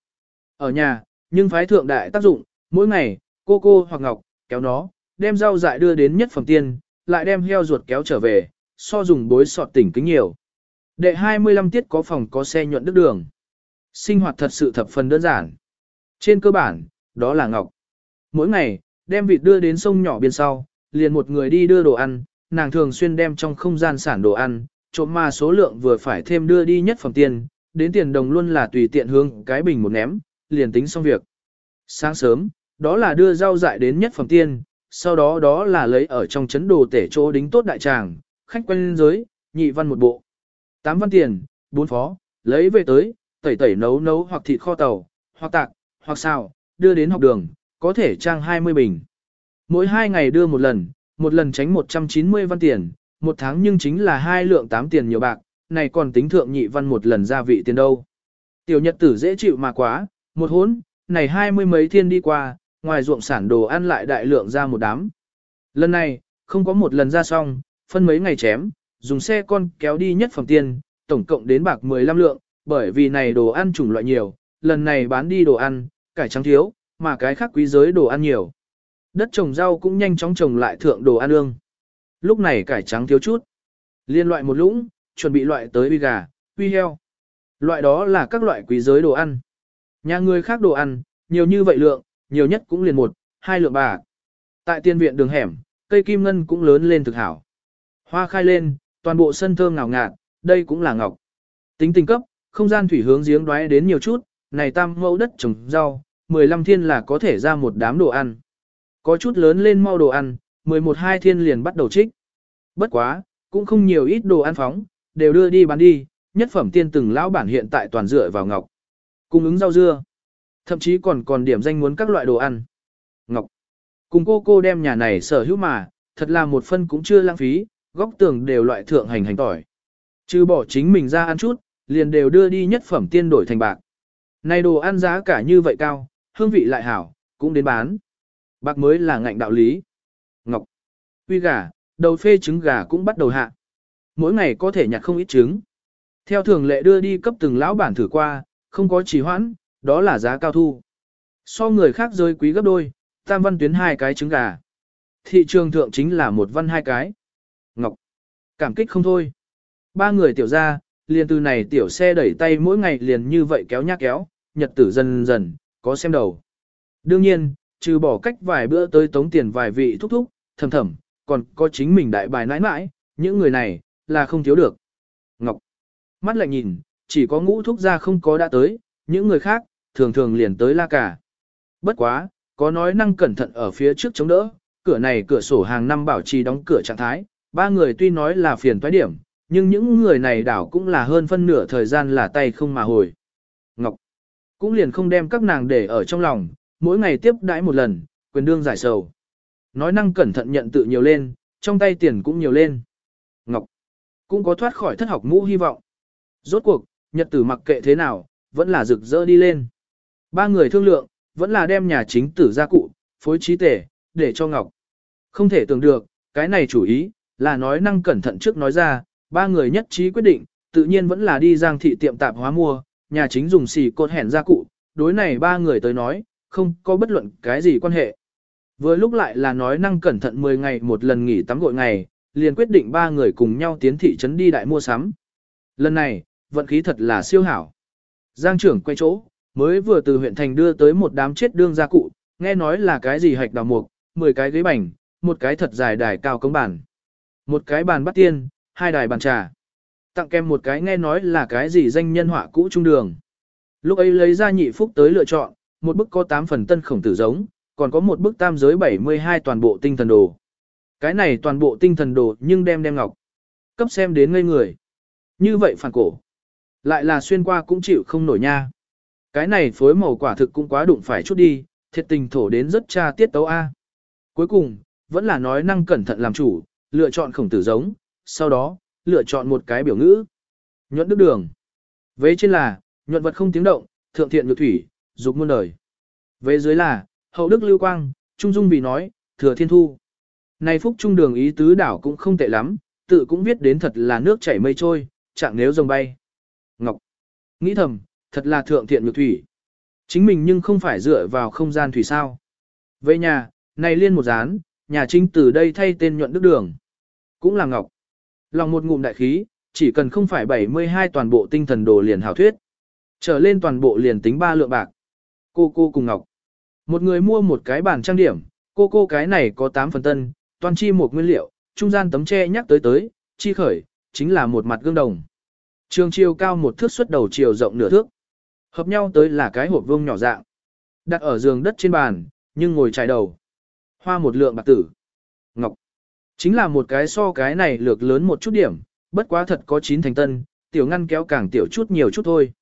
Ở nhà, nhưng phái thượng đại tác dụng, mỗi ngày, cô cô hoặc ngọc, kéo nó, đem rau dại đưa đến nhất phẩm tiên, lại đem heo ruột kéo trở về, so dùng bối sọt tỉnh kính nhiều. Đệ 25 tiết có phòng có xe nhuận đức đường. Sinh hoạt thật sự thập phần đơn giản. Trên cơ bản, đó là Ngọc. Mỗi ngày, đem vịt đưa đến sông nhỏ bên sau, liền một người đi đưa đồ ăn, nàng thường xuyên đem trong không gian sản đồ ăn, trộm mà số lượng vừa phải thêm đưa đi nhất phẩm tiền, đến tiền đồng luôn là tùy tiện hướng cái bình một ném, liền tính xong việc. Sáng sớm, đó là đưa rau dại đến nhất phẩm tiên, sau đó đó là lấy ở trong chấn đồ tể chỗ đính tốt đại tràng, khách quen giới, nhị văn một bộ. Tám văn tiền, bốn phó, lấy về tới, tẩy tẩy nấu nấu hoặc thịt kho tàu, hoặc tạc, hoặc xào, đưa đến học đường, có thể trang 20 bình. Mỗi hai ngày đưa một lần, một lần tránh 190 văn tiền, một tháng nhưng chính là hai lượng 8 tiền nhiều bạc, này còn tính thượng nhị văn một lần gia vị tiền đâu. Tiểu nhật tử dễ chịu mà quá, một hốn, này hai mươi mấy thiên đi qua, ngoài ruộng sản đồ ăn lại đại lượng ra một đám. Lần này, không có một lần ra xong, phân mấy ngày chém, dùng xe con kéo đi nhất phẩm tiền, tổng cộng đến bạc 15 lượng, bởi vì này đồ ăn chủng loại nhiều, lần này bán đi đồ ăn, cải trắng thiếu, mà cái khác quý giới đồ ăn nhiều. Đất trồng rau cũng nhanh chóng trồng lại thượng đồ ăn ương. Lúc này cải trắng thiếu chút. Liên loại một lũng, chuẩn bị loại tới uy gà, uy heo. Loại đó là các loại quý giới đồ ăn. Nhà người khác đồ ăn, nhiều như vậy lượng, nhiều nhất cũng liền một, hai lượng bà. Tại tiên viện đường hẻm, cây kim ngân cũng lớn lên thực hảo. Hoa khai lên, toàn bộ sân thơm ngào ngạt, đây cũng là ngọc. Tính tình cấp, không gian thủy hướng giếng đoái đến nhiều chút, này tam mẫu đất trồng rau, 15 thiên là có thể ra một đám đồ ăn. Có chút lớn lên mau đồ ăn, 11-2 thiên liền bắt đầu trích. Bất quá, cũng không nhiều ít đồ ăn phóng, đều đưa đi bán đi, nhất phẩm tiên từng lão bản hiện tại toàn dựa vào ngọc. Cung ứng rau dưa. Thậm chí còn còn điểm danh muốn các loại đồ ăn. Ngọc. Cùng cô cô đem nhà này sở hữu mà, thật là một phân cũng chưa lãng phí, góc tường đều loại thượng hành hành tỏi. Chứ bỏ chính mình ra ăn chút, liền đều đưa đi nhất phẩm tiên đổi thành bạc. Này đồ ăn giá cả như vậy cao, hương vị lại hảo, cũng đến bán. Bạc mới là ngạnh đạo lý. Ngọc. Uy gà, đầu phê trứng gà cũng bắt đầu hạ. Mỗi ngày có thể nhặt không ít trứng. Theo thường lệ đưa đi cấp từng lão bản thử qua, không có trì hoãn, đó là giá cao thu. So người khác rơi quý gấp đôi, tam văn tuyến hai cái trứng gà. Thị trường thượng chính là một văn hai cái. Ngọc. Cảm kích không thôi. Ba người tiểu ra, liền từ này tiểu xe đẩy tay mỗi ngày liền như vậy kéo nhác kéo, nhật tử dần dần, có xem đầu. Đương nhiên, trừ bỏ cách vài bữa tới tống tiền vài vị thúc thúc, thầm thầm, còn có chính mình đại bài nãi nãi, những người này, là không thiếu được. Ngọc, mắt lại nhìn, chỉ có ngũ thúc ra không có đã tới, những người khác, thường thường liền tới la cả. Bất quá, có nói năng cẩn thận ở phía trước chống đỡ, cửa này cửa sổ hàng năm bảo trì đóng cửa trạng thái, ba người tuy nói là phiền toái điểm, nhưng những người này đảo cũng là hơn phân nửa thời gian là tay không mà hồi. Ngọc, cũng liền không đem các nàng để ở trong lòng, mỗi ngày tiếp đãi một lần, quyền đương giải sầu. Nói năng cẩn thận nhận tự nhiều lên, trong tay tiền cũng nhiều lên. Ngọc, cũng có thoát khỏi thất học mũ hy vọng. Rốt cuộc, nhật tử mặc kệ thế nào, vẫn là rực rỡ đi lên. Ba người thương lượng, vẫn là đem nhà chính tử gia cụ, phối trí tể, để cho Ngọc. Không thể tưởng được, cái này chủ ý, là nói năng cẩn thận trước nói ra, ba người nhất trí quyết định, tự nhiên vẫn là đi giang thị tiệm tạp hóa mua, nhà chính dùng xì cột hẻn ra cụ, đối này ba người tới nói, không có bất luận cái gì quan hệ. Vừa lúc lại là nói năng cẩn thận 10 ngày một lần nghỉ tắm gội ngày, liền quyết định ba người cùng nhau tiến thị trấn đi đại mua sắm. Lần này, vận khí thật là siêu hảo. Giang trưởng quay chỗ, mới vừa từ huyện thành đưa tới một đám chết đương gia cụ, nghe nói là cái gì hạch đào mục, 10 cái ghế bành, một cái thật dài đài cao công bản. Một cái bàn bắt tiên, hai đài bàn trà. Tặng kèm một cái nghe nói là cái gì danh nhân họa cũ trung đường. Lúc ấy lấy ra nhị phúc tới lựa chọn, một bức có 8 phần tân khổng tử giống, còn có một bức tam giới 72 toàn bộ tinh thần đồ. Cái này toàn bộ tinh thần đồ nhưng đem đem ngọc. Cấp xem đến ngây người. Như vậy phản cổ. Lại là xuyên qua cũng chịu không nổi nha. Cái này phối màu quả thực cũng quá đụng phải chút đi, thiệt tình thổ đến rất cha tiết tấu A. Cuối cùng, vẫn là nói năng cẩn thận làm chủ, lựa chọn khổng tử giống, sau đó, lựa chọn một cái biểu ngữ. Nhuận đức đường. Vế trên là, nhuận vật không tiếng động, thượng thiện nhược thủy, dục muôn đời. về dưới là, hậu đức lưu quang, trung dung vì nói, thừa thiên thu. Này phúc trung đường ý tứ đảo cũng không tệ lắm, tự cũng viết đến thật là nước chảy mây trôi, chẳng nếu rồng bay. Ngọc. Nghĩ thầm, thật là thượng thiện nhược thủy. Chính mình nhưng không phải dựa vào không gian thủy sao. Về nhà, này liên một dán, nhà chính từ đây thay tên nhuận đức đường. Cũng là Ngọc. Lòng một ngụm đại khí, chỉ cần không phải 72 toàn bộ tinh thần đồ liền hảo thuyết. Trở lên toàn bộ liền tính ba lượng bạc. Cô cô cùng Ngọc. Một người mua một cái bàn trang điểm, cô cô cái này có 8 phần tân, toàn chi một nguyên liệu, trung gian tấm tre nhắc tới tới, chi khởi, chính là một mặt gương đồng. Trường chiều cao một thước xuất đầu chiều rộng nửa thước. Hợp nhau tới là cái hộp vương nhỏ dạng. Đặt ở giường đất trên bàn, nhưng ngồi trải đầu. Hoa một lượng bạc tử. Ngọc. Chính là một cái so cái này lược lớn một chút điểm, bất quá thật có chín thành tân, tiểu ngăn kéo càng tiểu chút nhiều chút thôi.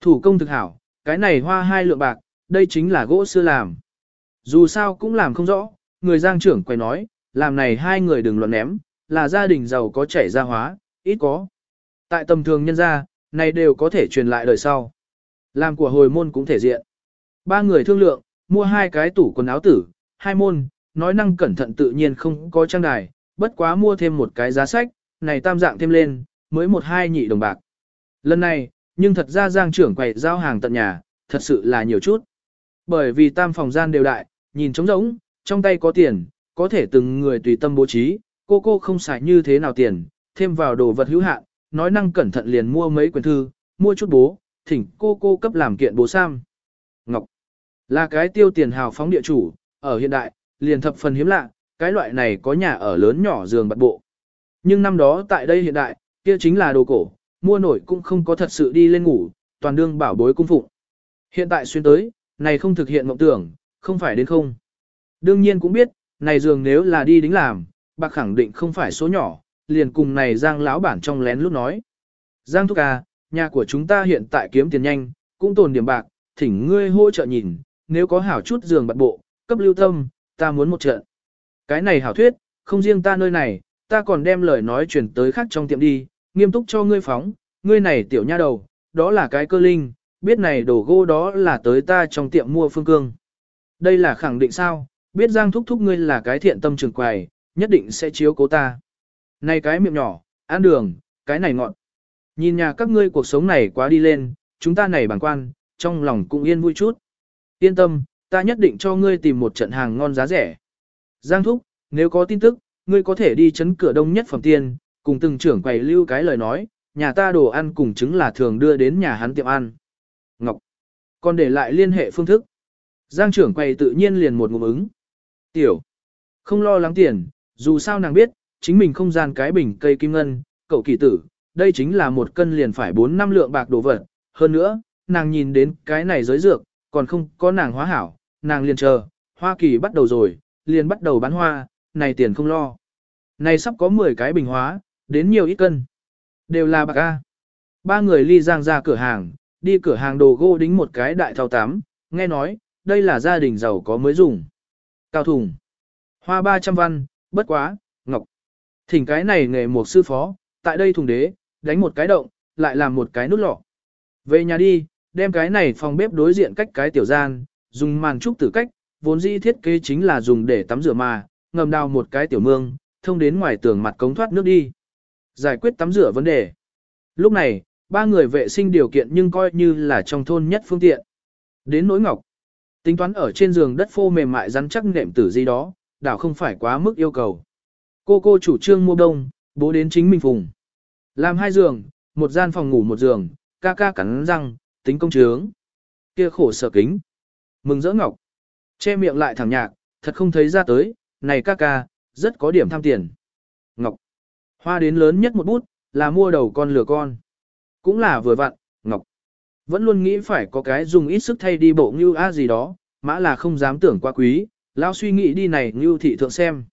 Thủ công thực hảo, cái này hoa hai lượng bạc, đây chính là gỗ xưa làm. Dù sao cũng làm không rõ, người giang trưởng quay nói, làm này hai người đừng luận ném, là gia đình giàu có chảy ra hóa, ít có. Tại tầm thường nhân gia, này đều có thể truyền lại đời sau. Làm của hồi môn cũng thể diện. Ba người thương lượng, mua hai cái tủ quần áo tử, hai môn, nói năng cẩn thận tự nhiên không có trang đài, bất quá mua thêm một cái giá sách, này tam dạng thêm lên, mới một hai nhị đồng bạc. Lần này, nhưng thật ra giang trưởng quầy giao hàng tận nhà, thật sự là nhiều chút. Bởi vì tam phòng gian đều đại, nhìn trống rỗng, trong tay có tiền, có thể từng người tùy tâm bố trí, cô cô không xài như thế nào tiền, thêm vào đồ vật hữu hạn, nói năng cẩn thận liền mua mấy quyển thư, mua chút bố, thỉnh cô cô cấp làm kiện bố sam. Ngọc là cái tiêu tiền hào phóng địa chủ, ở hiện đại, liền thập phần hiếm lạ, cái loại này có nhà ở lớn nhỏ giường bật bộ. Nhưng năm đó tại đây hiện đại, kia chính là đồ cổ, mua nổi cũng không có thật sự đi lên ngủ, toàn đương bảo bối cung phụng. Hiện tại xuyên tới, này không thực hiện mộng tưởng, không phải đến không. Đương nhiên cũng biết, này giường nếu là đi đính làm, bạc khẳng định không phải số nhỏ, liền cùng này Giang lão bản trong lén lúc nói. Giang thúc à, nhà của chúng ta hiện tại kiếm tiền nhanh, cũng tồn điểm bạc, thỉnh ngươi hỗ trợ nhìn, nếu có hảo chút giường bật bộ, cấp lưu tâm, ta muốn một trận. Cái này hảo thuyết, không riêng ta nơi này, ta còn đem lời nói chuyển tới khác trong tiệm đi, nghiêm túc cho ngươi phóng, ngươi này tiểu nha đầu, đó là cái cơ linh, biết này đồ gỗ đó là tới ta trong tiệm mua phương cương. Đây là khẳng định sao, biết Giang thúc thúc ngươi là cái thiện tâm trường quầy, nhất định sẽ chiếu cố ta. Này cái miệng nhỏ, ăn đường, cái này ngọn. Nhìn nhà các ngươi cuộc sống này quá đi lên, chúng ta này bằng quan, trong lòng cũng yên vui chút. Yên tâm, ta nhất định cho ngươi tìm một trận hàng ngon giá rẻ. Giang thúc, nếu có tin tức, ngươi có thể đi chấn cửa đông nhất phẩm tiền, cùng từng trưởng quầy lưu cái lời nói, nhà ta đồ ăn cùng trứng là thường đưa đến nhà hắn tiệm ăn. Ngọc, còn để lại liên hệ phương thức. Giang trưởng quầy tự nhiên liền một ngụm ứng. Tiểu, không lo lắng tiền, dù sao nàng biết, chính mình không gian cái bình cây kim ngân, cậu kỳ tử, đây chính là một cân liền phải 4 năm lượng bạc đồ vật. Hơn nữa, nàng nhìn đến cái này giới dược, còn không có nàng hóa hảo, nàng liền chờ, Hoa Kỳ bắt đầu rồi, liền bắt đầu bán hoa, này tiền không lo. Này sắp có 10 cái bình hóa, đến nhiều ít cân. Đều là bạc A. Ba người ly giang ra cửa hàng, đi cửa hàng đồ gỗ đính một cái đại thao tám, nghe nói, đây là gia đình giàu có mới dùng. Cao thùng. Hoa 300 văn, bất quá, ngọc. Thỉnh cái này nghề một sư phó, tại đây thùng đế, đánh một cái động, lại làm một cái nút lọ. Về nhà đi, đem cái này phòng bếp đối diện cách cái tiểu gian, dùng màn trúc tử cách, vốn dĩ thiết kế chính là dùng để tắm rửa mà, ngầm đào một cái tiểu mương, thông đến ngoài tường mặt cống thoát nước đi. Giải quyết tắm rửa vấn đề. Lúc này, ba người vệ sinh điều kiện nhưng coi như là trong thôn nhất phương tiện. Đến nỗi ngọc, tính toán ở trên giường đất phô mềm mại rắn chắc nệm tử gì đó, đảo không phải quá mức yêu cầu. Cô cô chủ trương mua đông, bố đến chính mình phùng. Làm hai giường, một gian phòng ngủ một giường, ca ca cắn răng, tính công trướng. Kia khổ sở kính. Mừng rỡ ngọc. Che miệng lại thẳng nhạc, thật không thấy ra tới, này ca ca, rất có điểm tham tiền. Ngọc. Hoa đến lớn nhất một bút, là mua đầu con lừa con. Cũng là vừa vặn, Ngọc. Vẫn luôn nghĩ phải có cái dùng ít sức thay đi bộ như a gì đó, mã là không dám tưởng quá quý, lao suy nghĩ đi này như thị thượng xem.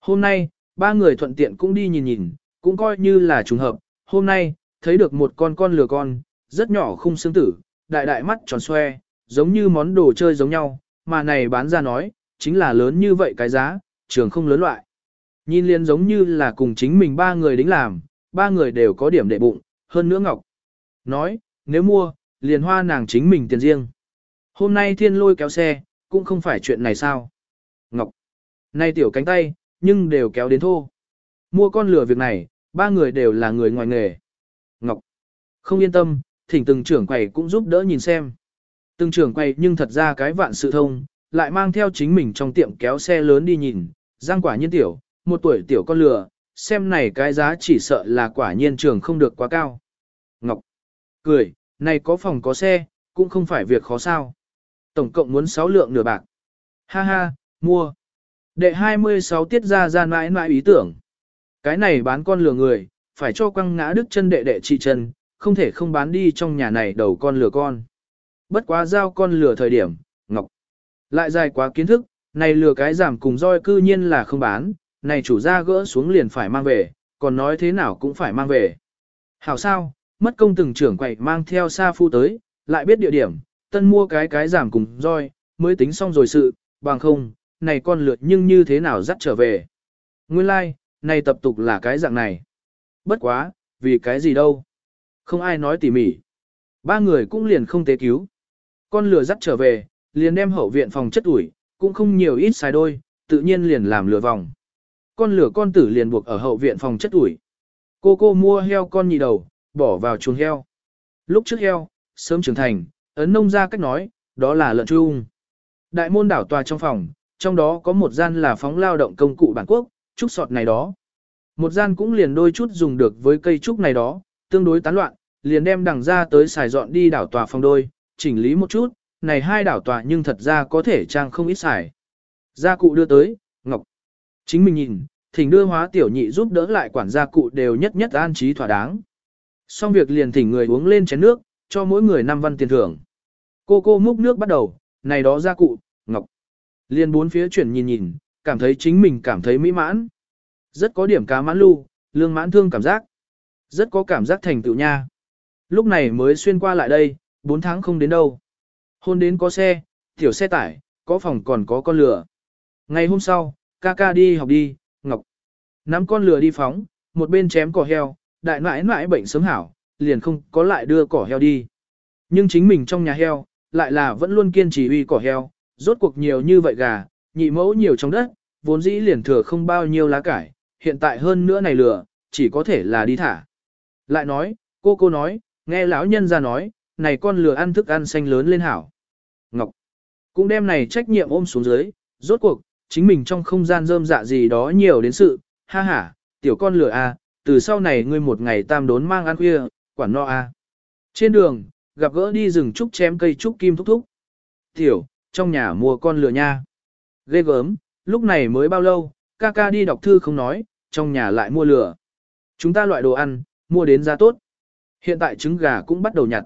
Hôm nay, ba người thuận tiện cũng đi nhìn nhìn, cũng coi như là trùng hợp, hôm nay, thấy được một con con lừa con, rất nhỏ khung xương tử, đại đại mắt tròn xoe, giống như món đồ chơi giống nhau, mà này bán ra nói, chính là lớn như vậy cái giá, trường không lớn loại. Nhìn liền giống như là cùng chính mình ba người đính làm, ba người đều có điểm đệ bụng, hơn nữa Ngọc. Nói, nếu mua, liền hoa nàng chính mình tiền riêng. Hôm nay thiên lôi kéo xe, cũng không phải chuyện này sao. Ngọc. Nay tiểu cánh tay, nhưng đều kéo đến thô. Mua con lừa việc này, ba người đều là người ngoài nghề. Ngọc. Không yên tâm, thỉnh từng trưởng quầy cũng giúp đỡ nhìn xem. Từng trưởng quầy nhưng thật ra cái vạn sự thông, lại mang theo chính mình trong tiệm kéo xe lớn đi nhìn, giang quả nhiên tiểu, một tuổi tiểu con lừa, xem này cái giá chỉ sợ là quả nhiên trường không được quá cao. Cười, này có phòng có xe, cũng không phải việc khó sao. Tổng cộng muốn 6 lượng nửa bạc. Ha ha, mua. Đệ 26 tiết ra gian mãi mãi ý tưởng. Cái này bán con lừa người, phải cho quăng ngã đức chân đệ đệ trị chân, không thể không bán đi trong nhà này đầu con lừa con. Bất quá giao con lừa thời điểm, Ngọc. Lại dài quá kiến thức, này lừa cái giảm cùng roi cư nhiên là không bán, này chủ gia gỡ xuống liền phải mang về, còn nói thế nào cũng phải mang về. Hảo sao, mất công từng trưởng quậy mang theo xa phu tới, lại biết địa điểm, tân mua cái cái giảm cùng roi, mới tính xong rồi sự, bằng không, này con lượt nhưng như thế nào dắt trở về. Nguyên lai, like, này tập tục là cái dạng này. Bất quá, vì cái gì đâu. Không ai nói tỉ mỉ. Ba người cũng liền không tế cứu. Con lừa dắt trở về, liền đem hậu viện phòng chất ủi, cũng không nhiều ít xài đôi, tự nhiên liền làm lừa vòng. Con lửa con tử liền buộc ở hậu viện phòng chất ủi. Cô cô mua heo con nhị đầu, bỏ vào chuồng heo. Lúc trước heo, sớm trưởng thành, ấn nông ra cách nói, đó là lợn trung. Đại môn đảo tòa trong phòng, trong đó có một gian là phóng lao động công cụ bản quốc, trúc sọt này đó. Một gian cũng liền đôi chút dùng được với cây trúc này đó, tương đối tán loạn, liền đem đằng ra tới xài dọn đi đảo tòa phòng đôi, chỉnh lý một chút, này hai đảo tòa nhưng thật ra có thể trang không ít xài. Gia cụ đưa tới, Ngọc. Chính mình nhìn, thỉnh đưa hóa tiểu nhị giúp đỡ lại quản gia cụ đều nhất nhất an trí thỏa đáng. Xong việc liền thỉnh người uống lên chén nước, cho mỗi người 5 văn tiền thưởng. Cô cô múc nước bắt đầu, này đó gia cụ, Ngọc. Liền bốn phía chuyển nhìn nhìn, cảm thấy chính mình cảm thấy mỹ mãn. Rất có điểm cá mãn lưu, lương mãn thương cảm giác. Rất có cảm giác thành tựu nha. Lúc này mới xuyên qua lại đây, 4 tháng không đến đâu. Hôn đến có xe, tiểu xe tải, có phòng còn có con lửa. Ngày hôm sau, ca ca đi học đi, Ngọc. Nắm con lửa đi phóng, một bên chém cỏ heo, đại nãi nãi bệnh sớm hảo, liền không có lại đưa cỏ heo đi. Nhưng chính mình trong nhà heo, lại là vẫn luôn kiên trì uy cỏ heo, rốt cuộc nhiều như vậy gà, nhị mẫu nhiều trong đất, vốn dĩ liền thừa không bao nhiêu lá cải, hiện tại hơn nữa này lửa, chỉ có thể là đi thả. Lại nói, cô cô nói, nghe lão nhân ra nói, này con lừa ăn thức ăn xanh lớn lên hảo. Ngọc cũng đem này trách nhiệm ôm xuống dưới, rốt cuộc, chính mình trong không gian rơm dạ gì đó nhiều đến sự, ha ha, tiểu con lừa à, từ sau này ngươi một ngày tam đốn mang ăn khuya, quản no a. À. Trên đường, gặp gỡ đi rừng trúc chém cây trúc kim thúc thúc. Tiểu, trong nhà mua con lừa nha. Ghê gớm, lúc này mới bao lâu, ca ca đi đọc thư không nói, trong nhà lại mua lừa. Chúng ta loại đồ ăn, mua đến giá tốt. Hiện tại trứng gà cũng bắt đầu nhặt.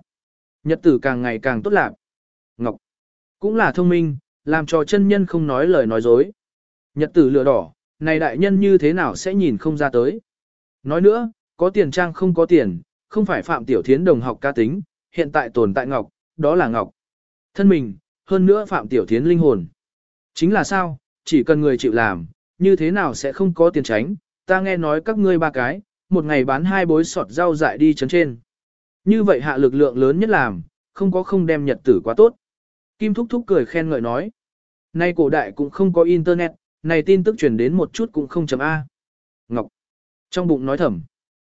Nhật tử càng ngày càng tốt lạc. Ngọc, cũng là thông minh, làm cho chân nhân không nói lời nói dối. Nhật tử lừa đỏ, này đại nhân như thế nào sẽ nhìn không ra tới. Nói nữa, có tiền trang không có tiền, không phải Phạm Tiểu Thiến đồng học ca tính, hiện tại tồn tại Ngọc, đó là Ngọc. Thân mình, hơn nữa Phạm Tiểu Thiến linh hồn. Chính là sao, chỉ cần người chịu làm, như thế nào sẽ không có tiền tránh, ta nghe nói các ngươi ba cái, một ngày bán hai bối sọt rau dại đi chấn trên. Như vậy hạ lực lượng lớn nhất làm, không có không đem nhật tử quá tốt. Kim Thúc Thúc cười khen ngợi nói. Nay cổ đại cũng không có internet, này tin tức truyền đến một chút cũng không chấm A. Trong bụng nói thầm.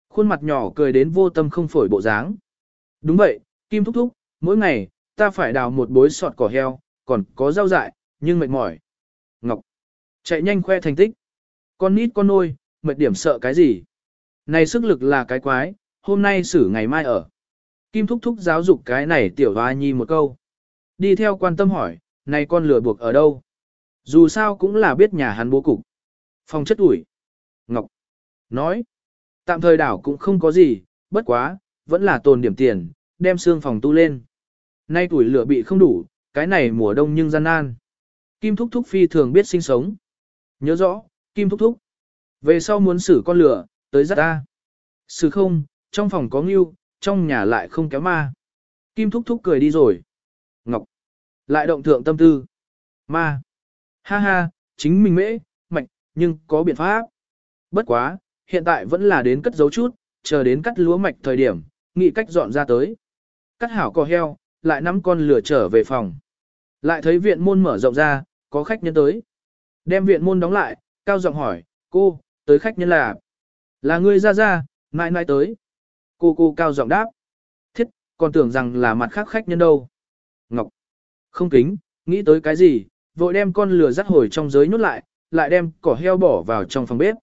Khuôn mặt nhỏ cười đến vô tâm không phổi bộ dáng. Đúng vậy, Kim thúc thúc, mỗi ngày, ta phải đào một bối sọt cỏ heo, còn có rau dại, nhưng mệt mỏi. Ngọc. Chạy nhanh khoe thành tích. Con nít con nôi, mệt điểm sợ cái gì. Này sức lực là cái quái, hôm nay xử ngày mai ở. Kim thúc thúc giáo dục cái này tiểu hoa nhi một câu. Đi theo quan tâm hỏi, này con lửa buộc ở đâu? Dù sao cũng là biết nhà hắn bố cục. Phòng chất ủi. Ngọc. Nói. Tạm thời đảo cũng không có gì, bất quá, vẫn là tồn điểm tiền, đem xương phòng tu lên. Nay tuổi lửa bị không đủ, cái này mùa đông nhưng gian nan. Kim Thúc Thúc phi thường biết sinh sống. Nhớ rõ, Kim Thúc Thúc. Về sau muốn xử con lửa, tới rất ta. Xử không, trong phòng có ngưu, trong nhà lại không kéo ma. Kim Thúc Thúc cười đi rồi. Ngọc. Lại động thượng tâm tư. Ma. Ha ha, chính mình mễ, mạnh, nhưng có biện pháp. Bất quá, hiện tại vẫn là đến cất giấu chút, chờ đến cắt lúa mạch thời điểm, nghĩ cách dọn ra tới. Cắt hảo cò heo, lại nắm con lửa trở về phòng. Lại thấy viện môn mở rộng ra, có khách nhân tới. Đem viện môn đóng lại, cao giọng hỏi, cô, tới khách nhân là... Là người ra ra, mãi mãi tới. Cô cô cao giọng đáp. Thiết, còn tưởng rằng là mặt khác khách nhân đâu. Ngọc. Không kính, nghĩ tới cái gì, vội đem con lửa dắt hồi trong giới nhốt lại, lại đem cỏ heo bỏ vào trong phòng bếp.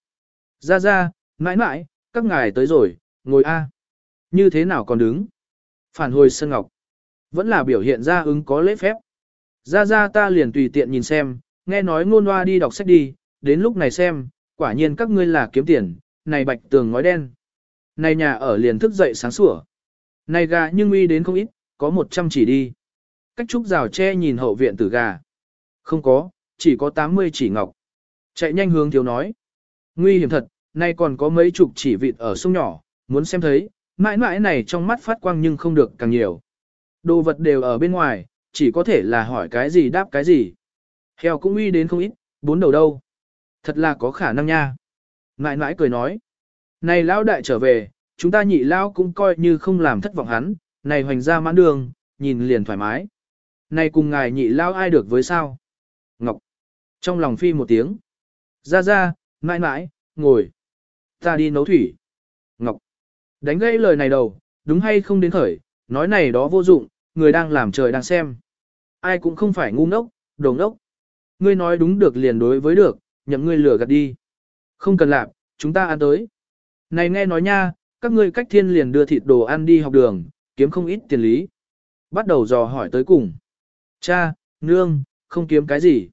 Ra ra, mãi mãi, các ngài tới rồi, ngồi a. Như thế nào còn đứng? Phản hồi Sơn Ngọc. Vẫn là biểu hiện ra ứng có lễ phép. Ra ra ta liền tùy tiện nhìn xem, nghe nói ngôn hoa đi đọc sách đi, đến lúc này xem, quả nhiên các ngươi là kiếm tiền, này bạch tường ngói đen. Này nhà ở liền thức dậy sáng sủa. Này gà nhưng uy đến không ít, có 100 chỉ đi. Cách trúc rào che nhìn hậu viện tử gà. Không có, chỉ có 80 chỉ ngọc. Chạy nhanh hướng thiếu nói. Nguy hiểm thật, nay còn có mấy chục chỉ vịt ở sông nhỏ, muốn xem thấy, mãi mãi này trong mắt phát quang nhưng không được càng nhiều. Đồ vật đều ở bên ngoài, chỉ có thể là hỏi cái gì đáp cái gì. Heo cũng uy đến không ít, bốn đầu đâu. Thật là có khả năng nha. Mãi mãi cười nói. Này lão đại trở về, chúng ta nhị lão cũng coi như không làm thất vọng hắn, này hoành ra mãn đường, nhìn liền thoải mái. Này cùng ngài nhị lão ai được với sao? Ngọc. Trong lòng phi một tiếng. Ra ra, mãi mãi, ngồi. Ta đi nấu thủy. Ngọc. Đánh gãy lời này đầu, đúng hay không đến khởi, nói này đó vô dụng, người đang làm trời đang xem. Ai cũng không phải ngu ngốc, đồ ngốc. Ngươi nói đúng được liền đối với được, nhậm ngươi lừa gạt đi. Không cần làm, chúng ta ăn tới. Này nghe nói nha, các ngươi cách thiên liền đưa thịt đồ ăn đi học đường, kiếm không ít tiền lý. Bắt đầu dò hỏi tới cùng. Cha, nương, không kiếm cái gì.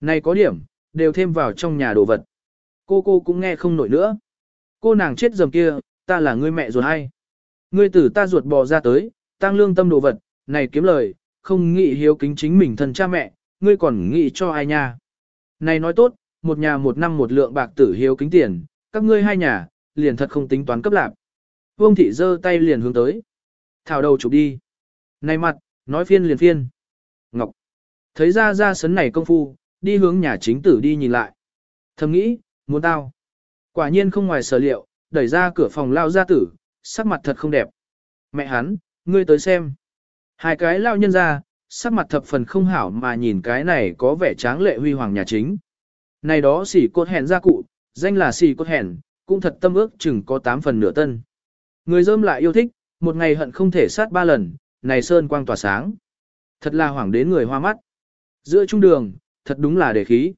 Này có điểm, đều thêm vào trong nhà đồ vật. Cô cô cũng nghe không nổi nữa. Cô nàng chết dầm kia, ta là ngươi mẹ ruột hay. Ngươi tử ta ruột bò ra tới, tăng lương tâm đồ vật, này kiếm lời, không nghĩ hiếu kính chính mình thân cha mẹ, ngươi còn nghĩ cho ai nha. Này nói tốt, một nhà một năm một lượng bạc tử hiếu kính tiền, các ngươi hai nhà, liền thật không tính toán cấp lạp. Vương thị giơ tay liền hướng tới. Thảo đầu chụp đi. Này mặt, nói phiên liền phiên. Ngọc. Thấy ra ra sấn này công phu, đi hướng nhà chính tử đi nhìn lại. Thầm nghĩ, muốn tao. Quả nhiên không ngoài sở liệu, đẩy ra cửa phòng lao ra tử, sắc mặt thật không đẹp. Mẹ hắn, ngươi tới xem. Hai cái lao nhân ra, sắc mặt thập phần không hảo mà nhìn cái này có vẻ tráng lệ huy hoàng nhà chính. Này đó xỉ cốt hèn gia cụ, danh là xỉ cốt hèn, cũng thật tâm ước chừng có 8 phần nửa tân. Người dơm lại yêu thích, một ngày hận không thể sát ba lần, này sơn quang tỏa sáng. Thật là hoảng đến người hoa mắt. Giữa trung đường, thật đúng là đề khí.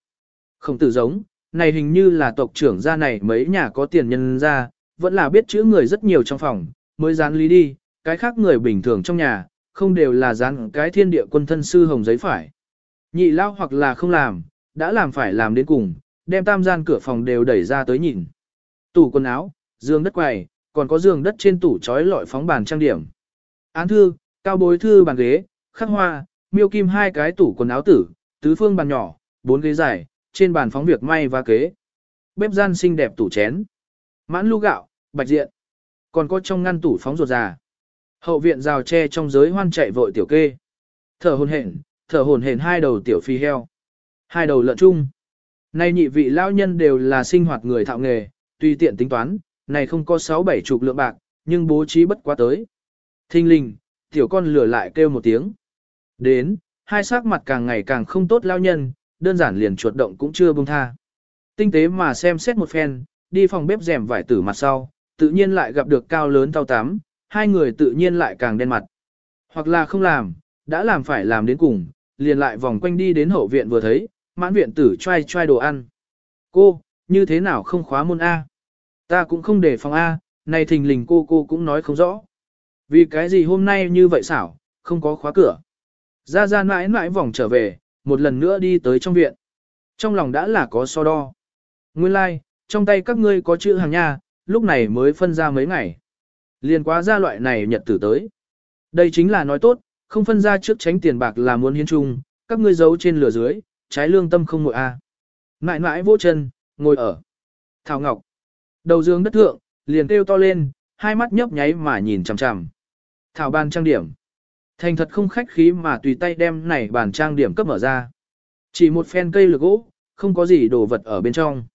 Không tử giống, này hình như là tộc trưởng gia này mấy nhà có tiền nhân ra, vẫn là biết chữ người rất nhiều trong phòng, mới dán lý đi, cái khác người bình thường trong nhà, không đều là dán cái thiên địa quân thân sư hồng giấy phải. Nhị lao hoặc là không làm, đã làm phải làm đến cùng, đem tam gian cửa phòng đều đẩy ra tới nhìn. Tủ quần áo, giường đất quầy, còn có giường đất trên tủ trói lọi phóng bàn trang điểm. Án thư, cao bối thư bàn ghế, khắc hoa, miêu kim hai cái tủ quần áo tử, tứ phương bàn nhỏ, bốn ghế dài, trên bàn phóng việc may và kế. Bếp gian xinh đẹp tủ chén. Mãn lu gạo, bạch diện. Còn có trong ngăn tủ phóng ruột già. Hậu viện rào tre trong giới hoan chạy vội tiểu kê. Thở hồn hển, thở hồn hển hai đầu tiểu phi heo. Hai đầu lợn chung. Nay nhị vị lao nhân đều là sinh hoạt người thạo nghề, tùy tiện tính toán, này không có sáu bảy chục lượng bạc, nhưng bố trí bất quá tới. Thinh linh, tiểu con lửa lại kêu một tiếng. Đến, hai sắc mặt càng ngày càng không tốt lao nhân, đơn giản liền chuột động cũng chưa buông tha. Tinh tế mà xem xét một phen, đi phòng bếp rèm vải tử mặt sau, tự nhiên lại gặp được cao lớn tao tám, hai người tự nhiên lại càng đen mặt. Hoặc là không làm, đã làm phải làm đến cùng, liền lại vòng quanh đi đến hậu viện vừa thấy, mãn viện tử trai trai đồ ăn. Cô, như thế nào không khóa môn A? Ta cũng không để phòng A, này thình lình cô cô cũng nói không rõ. Vì cái gì hôm nay như vậy xảo, không có khóa cửa. Ra ra mãi mãi vòng trở về, một lần nữa đi tới trong viện. Trong lòng đã là có so đo. Nguyên lai, like, trong tay các ngươi có chữ hàng nha, lúc này mới phân ra mấy ngày. Liền quá ra loại này nhật tử tới. Đây chính là nói tốt, không phân ra trước tránh tiền bạc là muốn hiến chung, các ngươi giấu trên lửa dưới, trái lương tâm không ngồi a. À. Mãi mãi vỗ chân, ngồi ở. Thảo Ngọc. Đầu dương đất thượng, liền kêu to lên, hai mắt nhấp nháy mà nhìn chằm chằm. Thảo ban trang điểm. Thành thật không khách khí mà tùy tay đem này bàn trang điểm cấp mở ra. Chỉ một phen cây lược gỗ, không có gì đồ vật ở bên trong.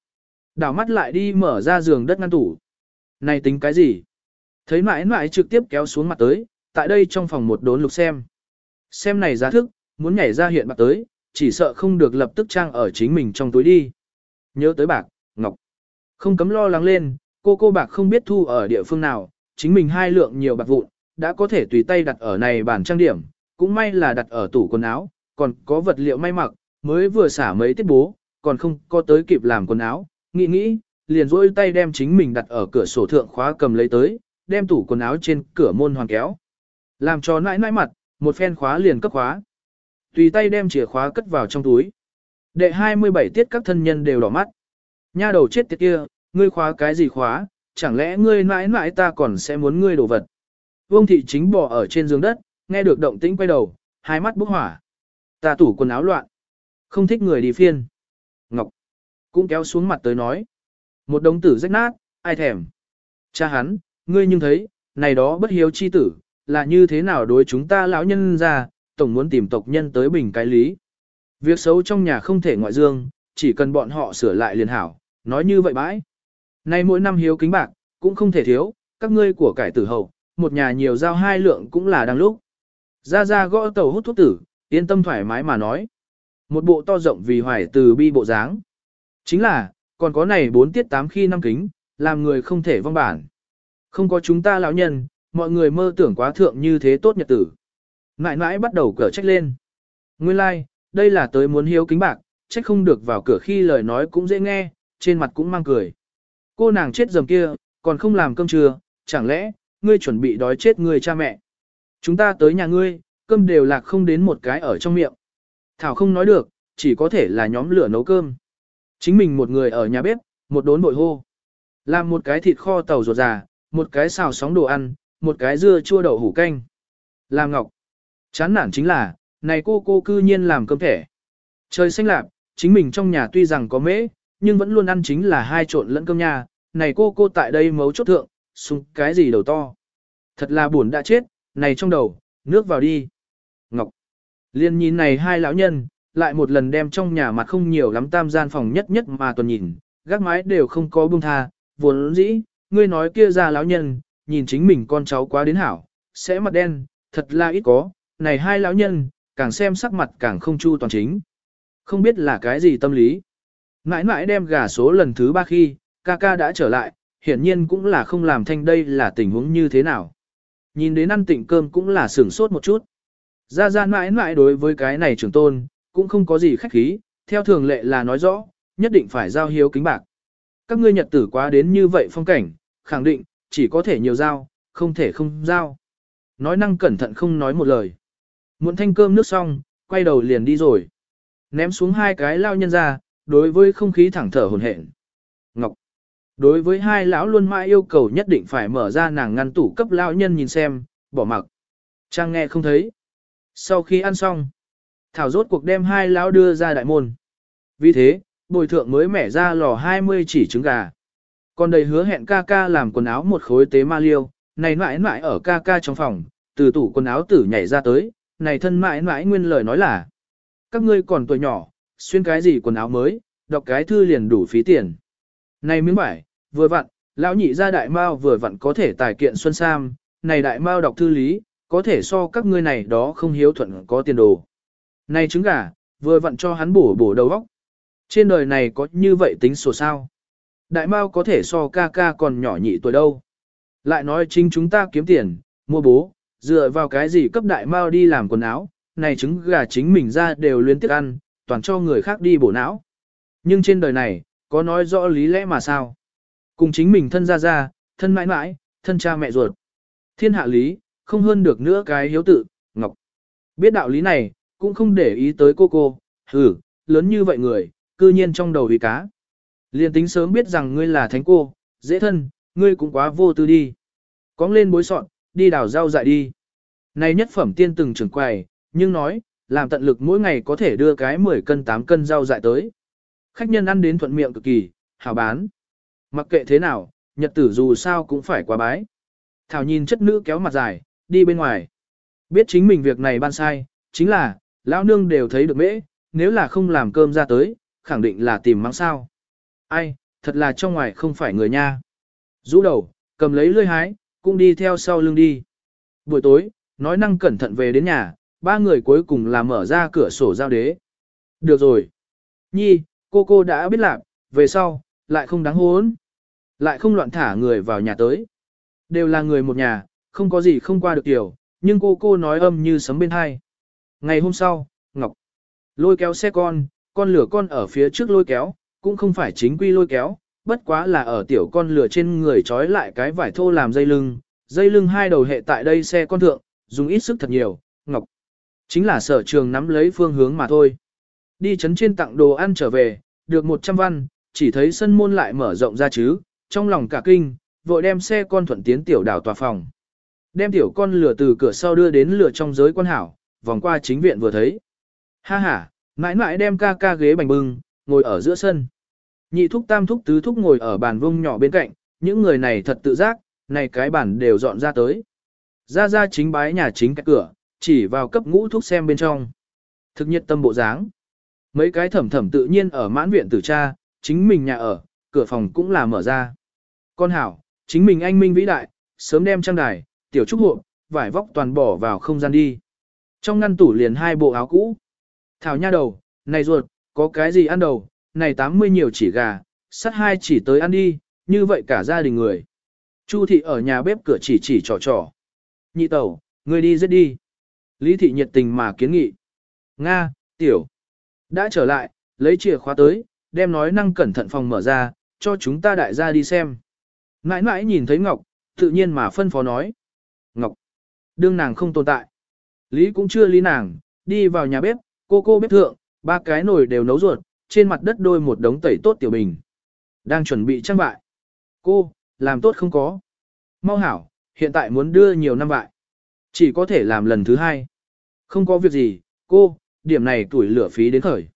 Đảo mắt lại đi mở ra giường đất ngăn tủ. Này tính cái gì? Thấy mãi mãi trực tiếp kéo xuống mặt tới, tại đây trong phòng một đốn lục xem. Xem này giá thức, muốn nhảy ra hiện mặt tới, chỉ sợ không được lập tức trang ở chính mình trong túi đi. Nhớ tới bạc, ngọc. Không cấm lo lắng lên, cô cô bạc không biết thu ở địa phương nào, chính mình hai lượng nhiều bạc vụn, đã có thể tùy tay đặt ở này bản trang điểm, cũng may là đặt ở tủ quần áo, còn có vật liệu may mặc, mới vừa xả mấy tiết bố, còn không có tới kịp làm quần áo, nghĩ nghĩ, liền rỗi tay đem chính mình đặt ở cửa sổ thượng khóa cầm lấy tới, đem tủ quần áo trên cửa môn hoàn kéo. Làm cho nãi nãi mặt, một phen khóa liền cấp khóa. Tùy tay đem chìa khóa cất vào trong túi. Đệ 27 tiết các thân nhân đều đỏ mắt. Nha đầu chết tiệt kia, ngươi khóa cái gì khóa, chẳng lẽ ngươi nãi nãi ta còn sẽ muốn ngươi đồ vật. Vương thị chính bò ở trên giường đất, nghe được động tĩnh quay đầu, hai mắt bốc hỏa. Ta tủ quần áo loạn. Không thích người đi phiên. Ngọc cũng kéo xuống mặt tới nói. Một đống tử rách nát, ai thèm. Cha hắn, ngươi nhưng thấy, này đó bất hiếu chi tử, là như thế nào đối chúng ta lão nhân ra, tổng muốn tìm tộc nhân tới bình cái lý. Việc xấu trong nhà không thể ngoại dương, chỉ cần bọn họ sửa lại liền hảo, nói như vậy bãi. Nay mỗi năm hiếu kính bạc, cũng không thể thiếu, các ngươi của cải tử hậu, một nhà nhiều giao hai lượng cũng là đang lúc. Ra ra gõ tàu hút thuốc tử, yên tâm thoải mái mà nói. Một bộ to rộng vì hoài từ bi bộ dáng. Chính là, còn có này bốn tiết tám khi năm kính, làm người không thể vong bản. Không có chúng ta lão nhân, mọi người mơ tưởng quá thượng như thế tốt nhật tử. Ngại ngãi bắt đầu cửa trách lên. Nguyên lai, like, đây là tới muốn hiếu kính bạc, trách không được vào cửa khi lời nói cũng dễ nghe, trên mặt cũng mang cười. Cô nàng chết dầm kia, còn không làm cơm trưa, chẳng lẽ, ngươi chuẩn bị đói chết người cha mẹ. Chúng ta tới nhà ngươi, cơm đều lạc không đến một cái ở trong miệng. Thảo không nói được, chỉ có thể là nhóm lửa nấu cơm. Chính mình một người ở nhà bếp, một đốn bội hô. Làm một cái thịt kho tàu ruột già, một cái xào sóng đồ ăn, một cái dưa chua đậu hủ canh. Làm ngọc. Chán nản chính là, này cô cô cư nhiên làm cơm thẻ. Trời xanh lạp, chính mình trong nhà tuy rằng có mễ, nhưng vẫn luôn ăn chính là hai trộn lẫn cơm nhà, này cô cô tại đây mấu chốt thượng, sung cái gì đầu to. Thật là buồn đã chết, này trong đầu, nước vào đi. Ngọc. Liên nhìn này hai lão nhân, lại một lần đem trong nhà mặt không nhiều lắm tam gian phòng nhất nhất mà tuần nhìn, gác mái đều không có buông tha, vốn dĩ, ngươi nói kia ra lão nhân, nhìn chính mình con cháu quá đến hảo, sẽ mặt đen, thật là ít có, này hai lão nhân, càng xem sắc mặt càng không chu toàn chính. Không biết là cái gì tâm lý. Mãi mãi đem gà số lần thứ ba khi, ca ca đã trở lại, hiển nhiên cũng là không làm thanh đây là tình huống như thế nào. Nhìn đến ăn tịnh cơm cũng là sửng sốt một chút. gia gia mãi mãi đối với cái này trưởng tôn, cũng không có gì khách khí, theo thường lệ là nói rõ, nhất định phải giao hiếu kính bạc. Các ngươi nhật tử quá đến như vậy phong cảnh, khẳng định, chỉ có thể nhiều giao, không thể không giao. Nói năng cẩn thận không nói một lời. Muộn thanh cơm nước xong, quay đầu liền đi rồi. Ném xuống hai cái lao nhân ra, đối với không khí thẳng thở hồn hển. Đối với hai lão luôn mãi yêu cầu nhất định phải mở ra nàng ngăn tủ cấp lão nhân nhìn xem, bỏ mặc. Trang nghe không thấy. Sau khi ăn xong, Thảo rốt cuộc đem hai lão đưa ra đại môn. Vì thế, bồi thượng mới mẻ ra lò 20 chỉ trứng gà. Còn đầy hứa hẹn ca ca làm quần áo một khối tế ma liêu, này mãi mãi ở ca ca trong phòng, từ tủ quần áo tử nhảy ra tới, này thân mãi mãi nguyên lời nói là. Các ngươi còn tuổi nhỏ, xuyên cái gì quần áo mới, đọc cái thư liền đủ phí tiền. Này miếng vải, vừa vặn, lão nhị gia đại mao vừa vặn có thể tài kiện xuân sam, này đại mao đọc thư lý, có thể so các ngươi này đó không hiếu thuận có tiền đồ. Này trứng gà, vừa vặn cho hắn bổ bổ đầu óc. Trên đời này có như vậy tính sổ sao? Đại Mao có thể so ca ca còn nhỏ nhị tuổi đâu. Lại nói chính chúng ta kiếm tiền, mua bố, dựa vào cái gì cấp đại Mao đi làm quần áo, này trứng gà chính mình ra đều luyến tiếc ăn, toàn cho người khác đi bổ não. Nhưng trên đời này, có nói rõ lý lẽ mà sao? Cùng chính mình thân ra ra, thân mãi mãi, thân cha mẹ ruột. Thiên hạ lý, không hơn được nữa cái hiếu tự, ngọc. Biết đạo lý này, cũng không để ý tới cô cô, hử, lớn như vậy người, cư nhiên trong đầu vì cá. Liên tính sớm biết rằng ngươi là thánh cô, dễ thân, ngươi cũng quá vô tư đi. Cóng lên bối sọn, đi đào rau dại đi. Này nhất phẩm tiên từng trưởng quầy, nhưng nói, làm tận lực mỗi ngày có thể đưa cái 10 cân 8 cân rau dại tới. Khách nhân ăn đến thuận miệng cực kỳ, hảo bán. Mặc kệ thế nào, nhật tử dù sao cũng phải quá bái. Thảo nhìn chất nữ kéo mặt dài, đi bên ngoài. Biết chính mình việc này ban sai, chính là, lão nương đều thấy được mễ, nếu là không làm cơm ra tới, khẳng định là tìm mắng sao. Ai, thật là trong ngoài không phải người nha. Rũ đầu, cầm lấy lươi hái, cũng đi theo sau lưng đi. Buổi tối, nói năng cẩn thận về đến nhà, ba người cuối cùng là mở ra cửa sổ giao đế. Được rồi. Nhi, cô cô đã biết lạc, về sau, lại không đáng hốn. Lại không loạn thả người vào nhà tới. Đều là người một nhà, không có gì không qua được tiểu, nhưng cô cô nói âm như sấm bên hai. Ngày hôm sau, Ngọc lôi kéo xe con, con lửa con ở phía trước lôi kéo, cũng không phải chính quy lôi kéo, bất quá là ở tiểu con lửa trên người trói lại cái vải thô làm dây lưng, dây lưng hai đầu hệ tại đây xe con thượng, dùng ít sức thật nhiều, Ngọc. Chính là sở trường nắm lấy phương hướng mà thôi. Đi chấn trên tặng đồ ăn trở về, được 100 văn, chỉ thấy sân môn lại mở rộng ra chứ, trong lòng cả kinh, vội đem xe con thuận tiến tiểu đảo tòa phòng. Đem tiểu con lửa từ cửa sau đưa đến lửa trong giới quan hảo, vòng qua chính viện vừa thấy. Ha ha, mãi mãi đem ca ca ghế bành bưng, ngồi ở giữa sân. Nhị thúc tam thúc tứ thúc ngồi ở bàn vông nhỏ bên cạnh, những người này thật tự giác, này cái bản đều dọn ra tới. Ra ra chính bái nhà chính cái cửa, chỉ vào cấp ngũ thúc xem bên trong. Thực nhiệt tâm bộ dáng. Mấy cái thẩm thẩm tự nhiên ở mãn viện tử cha, chính mình nhà ở, cửa phòng cũng là mở ra. Con hảo, chính mình anh minh vĩ đại, sớm đem trang đài, tiểu trúc hộ, vải vóc toàn bỏ vào không gian đi. Trong ngăn tủ liền hai bộ áo cũ. Thảo nha đầu, này ruột, có cái gì ăn đầu, này 80 nhiều chỉ gà, sắt hai chỉ tới ăn đi, như vậy cả gia đình người. Chu thị ở nhà bếp cửa chỉ chỉ trò trò. Nhị tẩu, người đi giết đi. Lý thị nhiệt tình mà kiến nghị. Nga, tiểu. Đã trở lại, lấy chìa khóa tới, đem nói năng cẩn thận phòng mở ra, cho chúng ta đại gia đi xem. Mãi mãi nhìn thấy Ngọc, tự nhiên mà phân phó nói. Ngọc, đương nàng không tồn tại. Lý cũng chưa lý nàng, đi vào nhà bếp, cô cô bếp thượng, ba cái nồi đều nấu ruột, trên mặt đất đôi một đống tẩy tốt tiểu bình. Đang chuẩn bị trang bại. Cô, làm tốt không có. Mau hảo, hiện tại muốn đưa nhiều năm bại. Chỉ có thể làm lần thứ hai. Không có việc gì, cô, điểm này tuổi lửa phí đến khởi.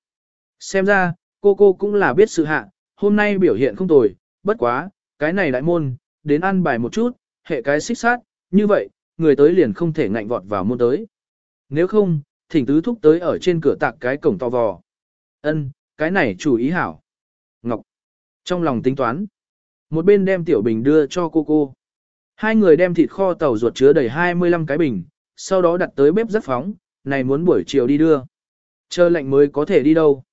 Xem ra, cô cô cũng là biết sự hạ, hôm nay biểu hiện không tồi, bất quá, cái này đại môn, đến ăn bài một chút, hệ cái xích sát, như vậy, người tới liền không thể ngạnh vọt vào môn tới. Nếu không, thỉnh tứ thúc tới ở trên cửa tạc cái cổng to vò. Ân, cái này chủ ý hảo. Ngọc, trong lòng tính toán, một bên đem tiểu bình đưa cho cô cô. Hai người đem thịt kho tàu ruột chứa đầy 25 cái bình, sau đó đặt tới bếp rất phóng, này muốn buổi chiều đi đưa. Chờ lạnh mới có thể đi đâu.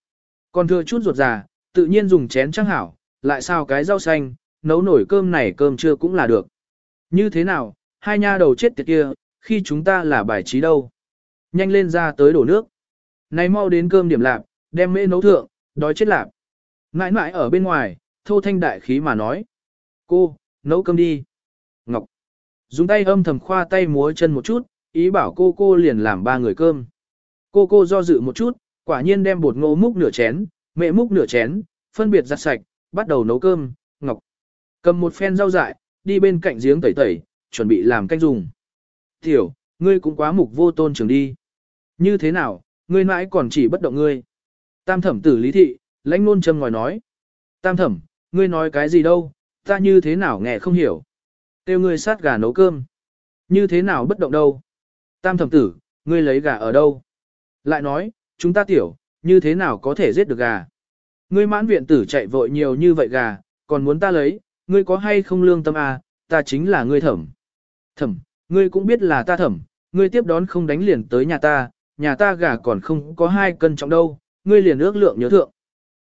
Còn thừa chút ruột già, tự nhiên dùng chén trăng hảo, lại sao cái rau xanh, nấu nổi cơm này cơm trưa cũng là được. Như thế nào, hai nha đầu chết tiệt kia, khi chúng ta là bài trí đâu. Nhanh lên ra tới đổ nước. Này mau đến cơm điểm lạp, đem mễ nấu thượng, đói chết lạp. Ngãi ngãi ở bên ngoài, thô thanh đại khí mà nói. Cô, nấu cơm đi. Ngọc. Dùng tay âm thầm khoa tay múa chân một chút, ý bảo cô cô liền làm ba người cơm. Cô cô do dự một chút, quả nhiên đem bột ngô múc nửa chén, mẹ múc nửa chén, phân biệt giặt sạch, bắt đầu nấu cơm, Ngọc. Cầm một phen rau dại, đi bên cạnh giếng tẩy tẩy, chuẩn bị làm canh dùng. Tiểu, ngươi cũng quá mục vô tôn trường đi. Như thế nào, ngươi mãi còn chỉ bất động ngươi. Tam thẩm tử lý thị, lãnh nôn châm ngòi nói. Tam thẩm, ngươi nói cái gì đâu, ta như thế nào nghe không hiểu. Tiêu ngươi sát gà nấu cơm. Như thế nào bất động đâu. Tam thẩm tử, ngươi lấy gà ở đâu. Lại nói, chúng ta tiểu, như thế nào có thể giết được gà. Ngươi mãn viện tử chạy vội nhiều như vậy gà, còn muốn ta lấy, ngươi có hay không lương tâm à, ta chính là ngươi thẩm. Thẩm, ngươi cũng biết là ta thẩm, ngươi tiếp đón không đánh liền tới nhà ta, nhà ta gà còn không có hai cân trọng đâu, ngươi liền ước lượng nhớ thượng.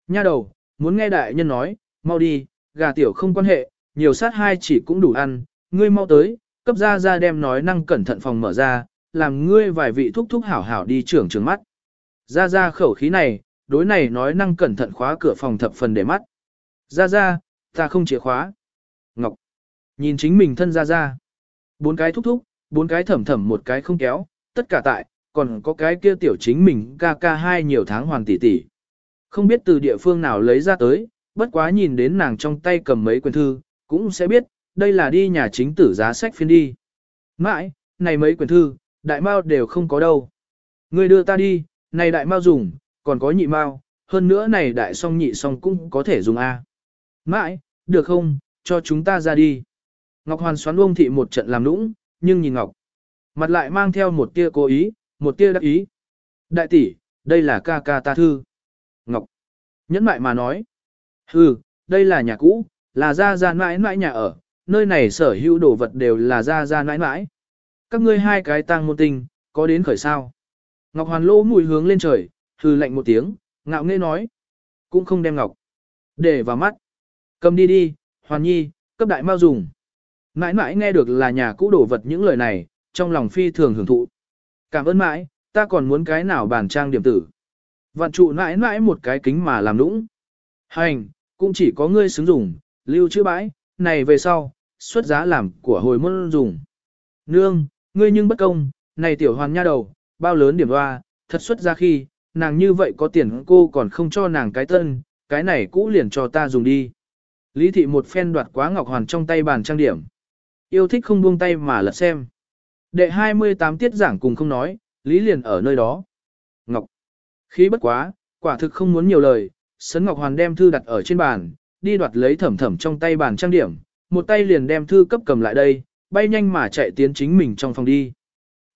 Nha đầu, muốn nghe đại nhân nói, mau đi, gà tiểu không quan hệ, nhiều sát hai chỉ cũng đủ ăn, ngươi mau tới, cấp ra ra đem nói năng cẩn thận phòng mở ra, làm ngươi vài vị thúc thúc hảo hảo đi trưởng trường mắt. Ra ra khẩu khí này, đối này nói năng cẩn thận khóa cửa phòng thập phần để mắt. Ra ra, ta không chìa khóa. Ngọc, nhìn chính mình thân ra ra. Bốn cái thúc thúc, bốn cái thẩm thẩm một cái không kéo, tất cả tại, còn có cái kia tiểu chính mình ca ca hai nhiều tháng hoàn tỷ tỷ. Không biết từ địa phương nào lấy ra tới, bất quá nhìn đến nàng trong tay cầm mấy quyển thư, cũng sẽ biết, đây là đi nhà chính tử giá sách phiên đi. Mãi, này mấy quyển thư, đại mao đều không có đâu. Người đưa ta đi, này đại mao dùng, còn có nhị mao, hơn nữa này đại song nhị song cũng có thể dùng A. Mãi, được không, cho chúng ta ra đi. Ngọc Hoàn xoắn ông thị một trận làm nũng, nhưng nhìn Ngọc. Mặt lại mang theo một tia cố ý, một tia đắc ý. Đại tỷ, đây là ca ca ta thư. Ngọc. Nhẫn mại mà nói. Hừ, đây là nhà cũ, là ra ra mãi mãi nhà ở, nơi này sở hữu đồ vật đều là ra ra mãi mãi. Các ngươi hai cái tang môn tình, có đến khởi sao. Ngọc Hoàn lỗ mùi hướng lên trời, hừ lạnh một tiếng, ngạo nghễ nói. Cũng không đem Ngọc. Để vào mắt. Cầm đi đi, Hoàn Nhi, cấp đại mau dùng. Mãi mãi nghe được là nhà cũ đổ vật những lời này, trong lòng phi thường hưởng thụ. Cảm ơn mãi, ta còn muốn cái nào bàn trang điểm tử. Vạn trụ mãi mãi một cái kính mà làm nũng. Hành, cũng chỉ có ngươi xứng dùng, lưu chữ bãi, này về sau, xuất giá làm của hồi môn dùng. Nương, ngươi nhưng bất công, này tiểu hoàn nha đầu, bao lớn điểm hoa, thật xuất ra khi, nàng như vậy có tiền cô còn không cho nàng cái tân, cái này cũ liền cho ta dùng đi. Lý thị một phen đoạt quá ngọc hoàn trong tay bàn trang điểm. Yêu thích không buông tay mà lật xem. Đệ 28 tiết giảng cùng không nói, Lý liền ở nơi đó. Ngọc. Khí bất quá, quả thực không muốn nhiều lời, Sấn Ngọc Hoàn đem thư đặt ở trên bàn, đi đoạt lấy thẩm thẩm trong tay bàn trang điểm, một tay liền đem thư cấp cầm lại đây, bay nhanh mà chạy tiến chính mình trong phòng đi.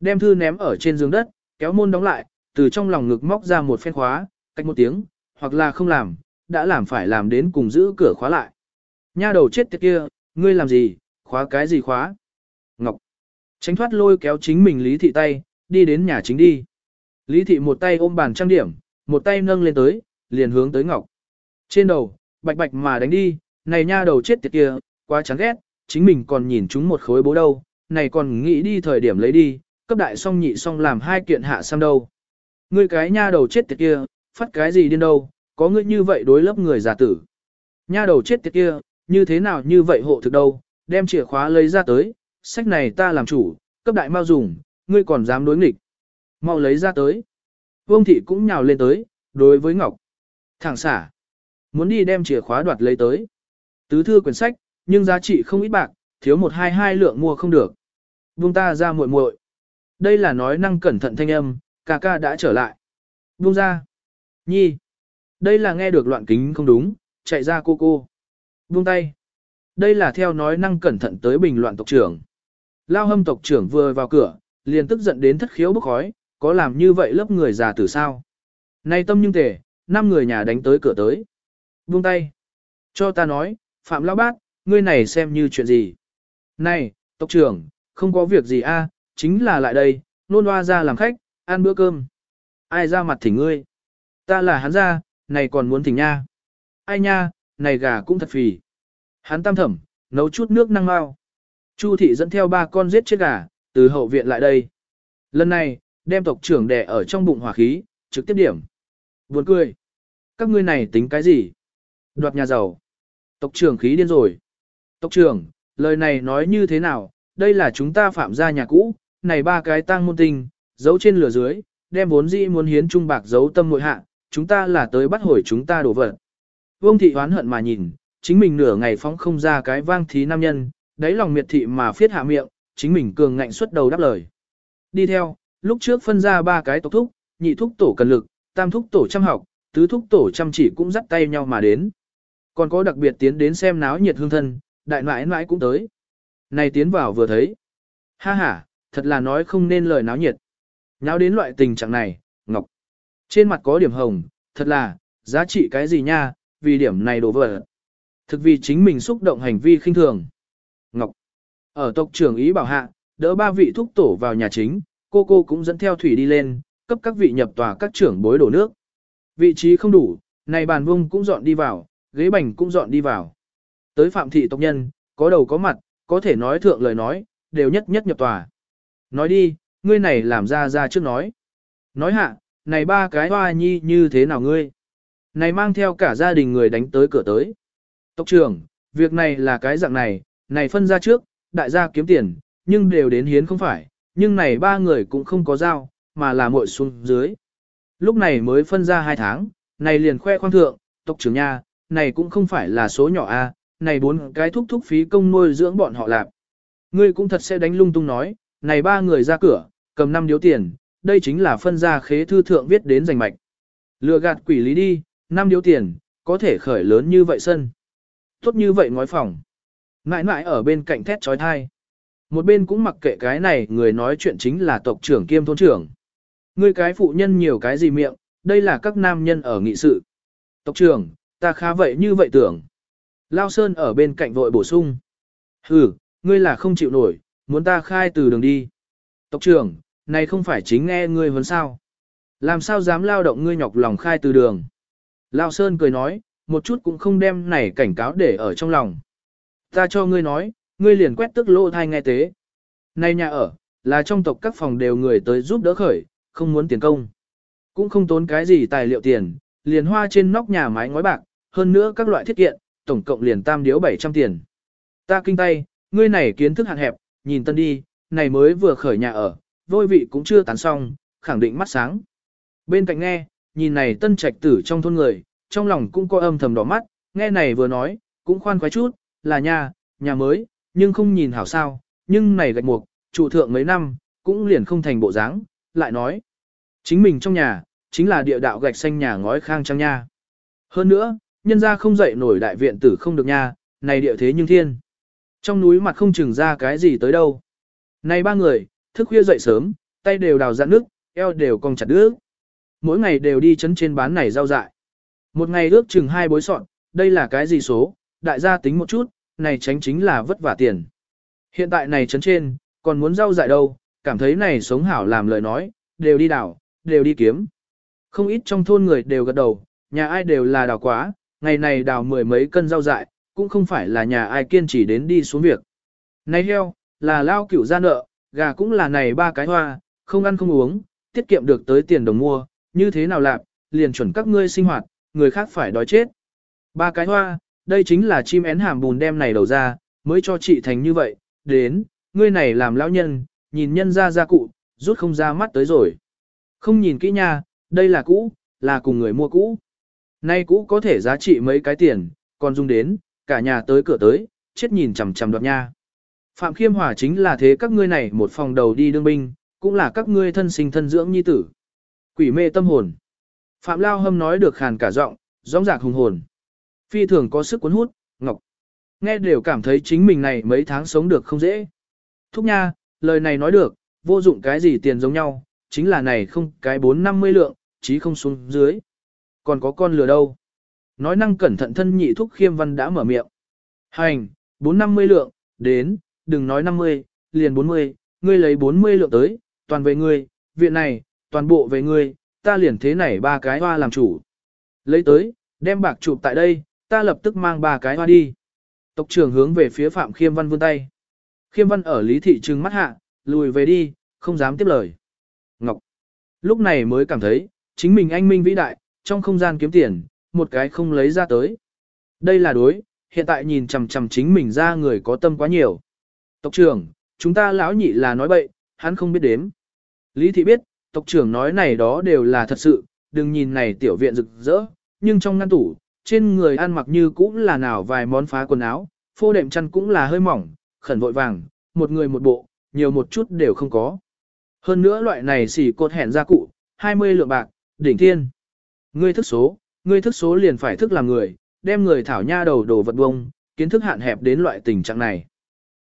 Đem thư ném ở trên giường đất, kéo môn đóng lại, từ trong lòng ngực móc ra một phen khóa, cách một tiếng, hoặc là không làm, đã làm phải làm đến cùng giữ cửa khóa lại. Nha đầu chết tiệt kia, ngươi làm gì, khóa cái gì khóa? Ngọc. Tránh thoát lôi kéo chính mình Lý Thị tay, đi đến nhà chính đi. Lý Thị một tay ôm bàn trang điểm, một tay nâng lên tới, liền hướng tới Ngọc. Trên đầu, bạch bạch mà đánh đi, này nha đầu chết tiệt kia, quá chán ghét, chính mình còn nhìn chúng một khối bố đâu, này còn nghĩ đi thời điểm lấy đi, cấp đại song nhị song làm hai kiện hạ sam đâu. Ngươi cái nha đầu chết tiệt kia, phát cái gì điên đâu, có ngươi như vậy đối lớp người giả tử. Nha đầu chết tiệt kia, như thế nào như vậy hộ thực đâu, đem chìa khóa lấy ra tới, sách này ta làm chủ, cấp đại mau dùng, ngươi còn dám đối nghịch. Mau lấy ra tới. Vương thị cũng nhào lên tới, đối với Ngọc. Thẳng xả. Muốn đi đem chìa khóa đoạt lấy tới. Tứ thư quyển sách, nhưng giá trị không ít bạc, thiếu một hai hai lượng mua không được. Vương ta ra muội muội. Đây là nói năng cẩn thận thanh âm, ca ca đã trở lại. buông ra. Nhi. Đây là nghe được loạn kính không đúng, chạy ra cô cô. buông tay. Đây là theo nói năng cẩn thận tới bình loạn tộc trưởng. Lao hâm tộc trưởng vừa vào cửa, liền tức giận đến thất khiếu bức khói, có làm như vậy lớp người già từ sao. Nay tâm nhưng tề, năm người nhà đánh tới cửa tới. Buông tay. Cho ta nói, Phạm Lão Bát, ngươi này xem như chuyện gì. Này, tộc trưởng, không có việc gì a, chính là lại đây, nôn hoa ra làm khách, ăn bữa cơm. Ai ra mặt thỉnh ngươi? Ta là hắn ra, này còn muốn thỉnh nha. Ai nha, này gà cũng thật phì. Hắn tam thẩm, nấu chút nước năng mau. Chu thị dẫn theo ba con giết chết gà, từ hậu viện lại đây. Lần này, đem tộc trưởng đè ở trong bụng hỏa khí, trực tiếp điểm. Buồn cười. Các ngươi này tính cái gì? Đoạt nhà giàu. Tộc trưởng khí điên rồi. Tộc trưởng, lời này nói như thế nào? Đây là chúng ta phạm gia nhà cũ, này ba cái tang môn tình, giấu trên lửa dưới, đem vốn dĩ muốn hiến trung bạc giấu tâm nội hạ, chúng ta là tới bắt hồi chúng ta đổ vật. Vương thị hoán hận mà nhìn, chính mình nửa ngày phóng không ra cái vang thí nam nhân, đáy lòng miệt thị mà phiết hạ miệng, chính mình cường ngạnh xuất đầu đáp lời. Đi theo, lúc trước phân ra ba cái tộc thúc, nhị thúc tổ cần lực, tam thúc tổ chăm học, tứ thúc tổ chăm chỉ cũng dắt tay nhau mà đến. Còn có đặc biệt tiến đến xem náo nhiệt hương thân, đại nãi nãi cũng tới. Này tiến vào vừa thấy. Ha ha, thật là nói không nên lời náo nhiệt. Nháo đến loại tình trạng này, Ngọc. Trên mặt có điểm hồng, thật là, giá trị cái gì nha, vì điểm này đổ vỡ. Thực vì chính mình xúc động hành vi khinh thường. Ngọc. Ở tộc trưởng ý bảo hạ, đỡ ba vị thúc tổ vào nhà chính, cô cô cũng dẫn theo thủy đi lên, cấp các vị nhập tòa các trưởng bối đổ nước. Vị trí không đủ, này bàn vung cũng dọn đi vào, ghế bành cũng dọn đi vào. Tới phạm thị tộc nhân, có đầu có mặt, có thể nói thượng lời nói, đều nhất nhất nhập tòa. Nói đi, ngươi này làm ra ra trước nói. Nói hạ, này ba cái hoa nhi như thế nào ngươi? Này mang theo cả gia đình người đánh tới cửa tới. Tộc trưởng, việc này là cái dạng này, này phân ra trước, đại gia kiếm tiền, nhưng đều đến hiến không phải, nhưng này ba người cũng không có dao, mà là muội xuống dưới. Lúc này mới phân ra hai tháng, này liền khoe khoang thượng, tộc trưởng nha, này cũng không phải là số nhỏ a, này bốn cái thúc thúc phí công nuôi dưỡng bọn họ lạp. Ngươi cũng thật sẽ đánh lung tung nói, này ba người ra cửa, cầm năm điếu tiền, đây chính là phân ra khế thư thượng viết đến giành mạch. Lừa gạt quỷ lý đi, năm điếu tiền, có thể khởi lớn như vậy sân. Tốt như vậy ngói phòng. Ngại ngại ở bên cạnh thét trói thai. Một bên cũng mặc kệ cái này người nói chuyện chính là tộc trưởng kiêm thôn trưởng. Ngươi cái phụ nhân nhiều cái gì miệng, đây là các nam nhân ở nghị sự. Tộc trưởng, ta khá vậy như vậy tưởng. Lao Sơn ở bên cạnh vội bổ sung. Ừ, ngươi là không chịu nổi, muốn ta khai từ đường đi. Tộc trưởng, này không phải chính nghe ngươi vấn sao. Làm sao dám lao động ngươi nhọc lòng khai từ đường. Lao Sơn cười nói, một chút cũng không đem này cảnh cáo để ở trong lòng. Ta cho ngươi nói, ngươi liền quét tức lỗ thai nghe tế. Này nhà ở, là trong tộc các phòng đều người tới giúp đỡ khởi, không muốn tiền công. Cũng không tốn cái gì tài liệu tiền, liền hoa trên nóc nhà mái ngói bạc, hơn nữa các loại thiết kiện, tổng cộng liền tam điếu 700 tiền. Ta kinh tay, ngươi này kiến thức hạn hẹp, nhìn tân đi, này mới vừa khởi nhà ở, vôi vị cũng chưa tán xong, khẳng định mắt sáng. Bên cạnh nghe, nhìn này tân trạch tử trong thôn người, trong lòng cũng có âm thầm đỏ mắt, nghe này vừa nói, cũng khoan khoái chút, là nhà, nhà mới, nhưng không nhìn hảo sao, nhưng này gạch mục, trụ thượng mấy năm, cũng liền không thành bộ dáng, lại nói. Chính mình trong nhà, chính là địa đạo gạch xanh nhà ngói khang trang nha. Hơn nữa, nhân ra không dậy nổi đại viện tử không được nha, này địa thế nhưng thiên. Trong núi mặt không chừng ra cái gì tới đâu. Này ba người, thức khuya dậy sớm, tay đều đào dạn nước, eo đều cong chặt đứa. Mỗi ngày đều đi chấn trên bán này rau dại. Một ngày ước chừng hai bối sọn, đây là cái gì số, đại gia tính một chút, này tránh chính là vất vả tiền. Hiện tại này chấn trên, còn muốn rau dại đâu, cảm thấy này sống hảo làm lời nói, đều đi đảo, đều đi kiếm. Không ít trong thôn người đều gật đầu, nhà ai đều là đào quá, ngày này đào mười mấy cân rau dại, cũng không phải là nhà ai kiên trì đến đi xuống việc. Này heo, là lao cửu gia nợ, gà cũng là này ba cái hoa, không ăn không uống, tiết kiệm được tới tiền đồng mua, như thế nào lạp, liền chuẩn các ngươi sinh hoạt, người khác phải đói chết. Ba cái hoa, đây chính là chim én hàm bùn đem này đầu ra, mới cho chị thành như vậy, đến, ngươi này làm lão nhân, nhìn nhân ra ra cụ, rút không ra mắt tới rồi. Không nhìn kỹ nha, đây là cũ, là cùng người mua cũ. Nay cũ có thể giá trị mấy cái tiền, còn dùng đến, cả nhà tới cửa tới, chết nhìn chằm chằm đoạt nha. Phạm Khiêm Hòa chính là thế các ngươi này một phòng đầu đi đương binh, cũng là các ngươi thân sinh thân dưỡng nhi tử. Quỷ mê tâm hồn. Phạm Lao Hâm nói được khàn cả giọng, rõ rạc hùng hồn. Phi thường có sức cuốn hút, ngọc. Nghe đều cảm thấy chính mình này mấy tháng sống được không dễ. Thúc nha, lời này nói được, vô dụng cái gì tiền giống nhau, chính là này không cái bốn năm mươi lượng, chí không xuống dưới. Còn có con lừa đâu. Nói năng cẩn thận thân nhị thúc khiêm văn đã mở miệng. Hành, bốn năm mươi lượng, đến, đừng nói 50, liền 40, ngươi lấy 40 lượng tới, toàn về ngươi, viện này, toàn bộ về ngươi, ta liền thế này ba cái hoa làm chủ. Lấy tới, đem bạc chụp tại đây, ta lập tức mang ba cái hoa đi. Tộc trưởng hướng về phía Phạm Khiêm Văn vươn tay. Khiêm Văn ở lý thị trừng mắt hạ, lùi về đi, không dám tiếp lời. Ngọc. Lúc này mới cảm thấy, chính mình anh minh vĩ đại, trong không gian kiếm tiền, một cái không lấy ra tới. Đây là đối, hiện tại nhìn chằm chằm chính mình ra người có tâm quá nhiều. Tộc trưởng, chúng ta lão nhị là nói bậy, hắn không biết đếm. Lý thị biết, tộc trưởng nói này đó đều là thật sự, đừng nhìn này tiểu viện rực rỡ, nhưng trong ngăn tủ, trên người ăn mặc như cũng là nào vài món phá quần áo, phô đệm chăn cũng là hơi mỏng, khẩn vội vàng, một người một bộ, nhiều một chút đều không có. Hơn nữa loại này xỉ cột hẹn ra cụ, 20 lượng bạc, đỉnh thiên. Ngươi thức số, ngươi thức số liền phải thức làm người, đem người thảo nha đầu đồ vật bông, kiến thức hạn hẹp đến loại tình trạng này.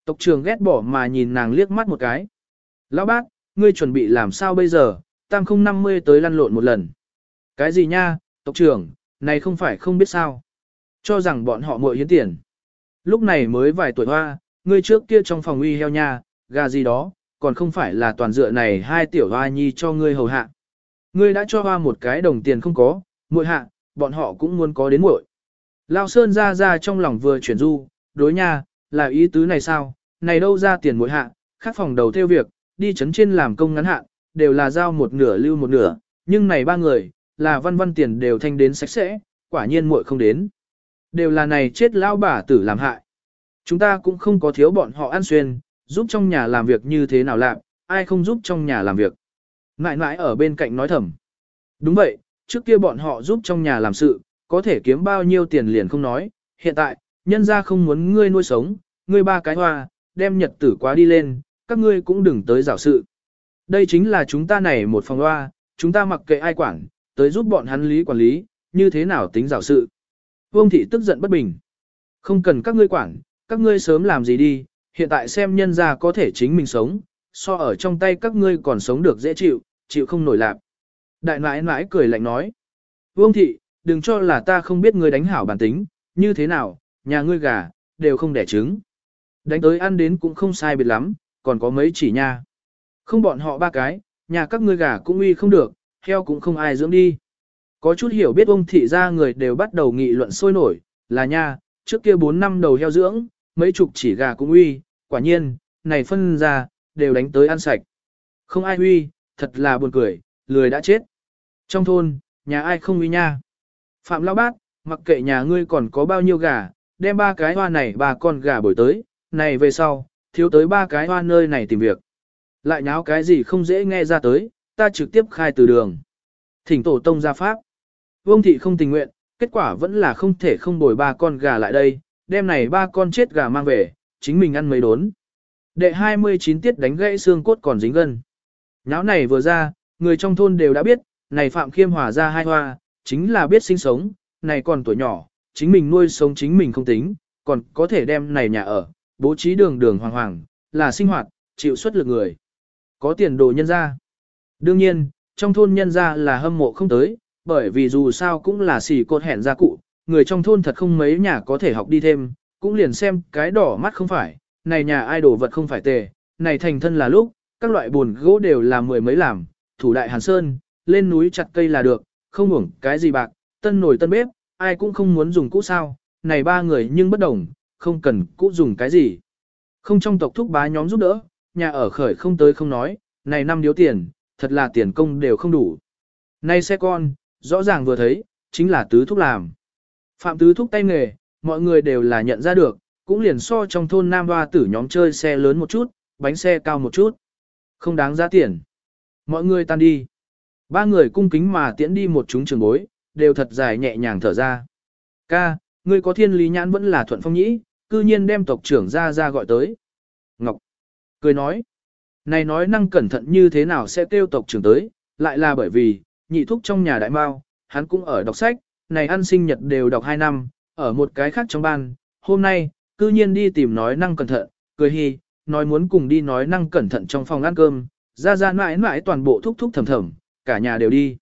Tộc trưởng ghét bỏ mà nhìn nàng liếc mắt một cái. Lão bác, ngươi chuẩn bị làm sao bây giờ, tam không năm mươi tới lăn lộn một lần. Cái gì nha, tộc trưởng, này không phải không biết sao. Cho rằng bọn họ muội hiến tiền. Lúc này mới vài tuổi hoa, ngươi trước kia trong phòng uy heo nha, gà gì đó, còn không phải là toàn dựa này hai tiểu hoa nhi cho ngươi hầu hạ. Ngươi đã cho hoa một cái đồng tiền không có, muội hạ, bọn họ cũng muốn có đến muội. Lao Sơn ra ra trong lòng vừa chuyển du, đối nha, là ý tứ này sao, này đâu ra tiền muội hạ, khác phòng đầu theo việc, đi chấn trên làm công ngắn hạn, đều là giao một nửa lưu một nửa, nhưng này ba người, là văn văn tiền đều thanh đến sạch sẽ, quả nhiên muội không đến. Đều là này chết lao bà tử làm hại. Chúng ta cũng không có thiếu bọn họ ăn xuyên, giúp trong nhà làm việc như thế nào làm, ai không giúp trong nhà làm việc. Ngại ngại ở bên cạnh nói thầm. Đúng vậy, trước kia bọn họ giúp trong nhà làm sự, có thể kiếm bao nhiêu tiền liền không nói, hiện tại, nhân ra không muốn ngươi nuôi sống, ngươi ba cái hoa, đem nhật tử quá đi lên, các ngươi cũng đừng tới giảo sự. Đây chính là chúng ta này một phòng hoa, chúng ta mặc kệ ai quản, tới giúp bọn hắn lý quản lý, như thế nào tính giảo sự. Vương thị tức giận bất bình. Không cần các ngươi quản, các ngươi sớm làm gì đi, hiện tại xem nhân ra có thể chính mình sống, so ở trong tay các ngươi còn sống được dễ chịu, chịu không nổi lạc. Đại nãi nãi cười lạnh nói. Vương thị, đừng cho là ta không biết ngươi đánh hảo bản tính, như thế nào, nhà ngươi gà, đều không đẻ trứng. Đánh tới ăn đến cũng không sai biệt lắm, còn có mấy chỉ nha. Không bọn họ ba cái, nhà các ngươi gà cũng uy không được, heo cũng không ai dưỡng đi. Có chút hiểu biết ông thị ra người đều bắt đầu nghị luận sôi nổi, là nha, trước kia 4 năm đầu heo dưỡng, mấy chục chỉ gà cũng uy, quả nhiên, này phân ra, đều đánh tới ăn sạch. Không ai uy, thật là buồn cười, lười đã chết. Trong thôn, nhà ai không uy nha. Phạm Lão Bát, mặc kệ nhà ngươi còn có bao nhiêu gà, đem ba cái hoa này ba con gà bồi tới, này về sau, thiếu tới ba cái hoa nơi này tìm việc. Lại nháo cái gì không dễ nghe ra tới, ta trực tiếp khai từ đường. Thỉnh tổ tông ra pháp. Vương thị không tình nguyện, kết quả vẫn là không thể không bồi ba con gà lại đây, đem này ba con chết gà mang về, chính mình ăn mấy đốn. Đệ 29 tiết đánh gãy xương cốt còn dính gân. Nháo này vừa ra, người trong thôn đều đã biết, này Phạm Khiêm Hòa ra hai hoa, chính là biết sinh sống, này còn tuổi nhỏ, chính mình nuôi sống chính mình không tính, còn có thể đem này nhà ở, bố trí đường đường hoàng hoàng, là sinh hoạt, chịu xuất lực người. Có tiền đồ nhân ra. Đương nhiên, trong thôn nhân ra là hâm mộ không tới, bởi vì dù sao cũng là xỉ cột hẹn gia cụ, người trong thôn thật không mấy nhà có thể học đi thêm, cũng liền xem cái đỏ mắt không phải, này nhà ai đồ vật không phải tề, này thành thân là lúc, các loại buồn gỗ đều là mười mấy làm, thủ đại hàn sơn, lên núi chặt cây là được, không hưởng cái gì bạc, tân nổi tân bếp, ai cũng không muốn dùng cũ sao, này ba người nhưng bất đồng, không cần cũ dùng cái gì. Không trong tộc thúc bá nhóm giúp đỡ, nhà ở khởi không tới không nói, này năm điếu tiền, thật là tiền công đều không đủ. Này xe con, rõ ràng vừa thấy, chính là tứ thúc làm. Phạm tứ thúc tay nghề, mọi người đều là nhận ra được, cũng liền so trong thôn Nam Hoa tử nhóm chơi xe lớn một chút, bánh xe cao một chút. Không đáng giá tiền. Mọi người tan đi. Ba người cung kính mà tiễn đi một chúng trường bối, đều thật dài nhẹ nhàng thở ra. Ca, ngươi có thiên lý nhãn vẫn là thuận phong nhĩ, cư nhiên đem tộc trưởng ra ra gọi tới. Ngọc, cười nói, này nói năng cẩn thận như thế nào sẽ tiêu tộc trưởng tới, lại là bởi vì, nhị thúc trong nhà đại mao, hắn cũng ở đọc sách, này ăn sinh nhật đều đọc 2 năm, ở một cái khác trong ban, hôm nay, cư nhiên đi tìm nói năng cẩn thận, cười hi, nói muốn cùng đi nói năng cẩn thận trong phòng ăn cơm, ra ra mãi mãi toàn bộ thúc thúc thầm thầm, cả nhà đều đi.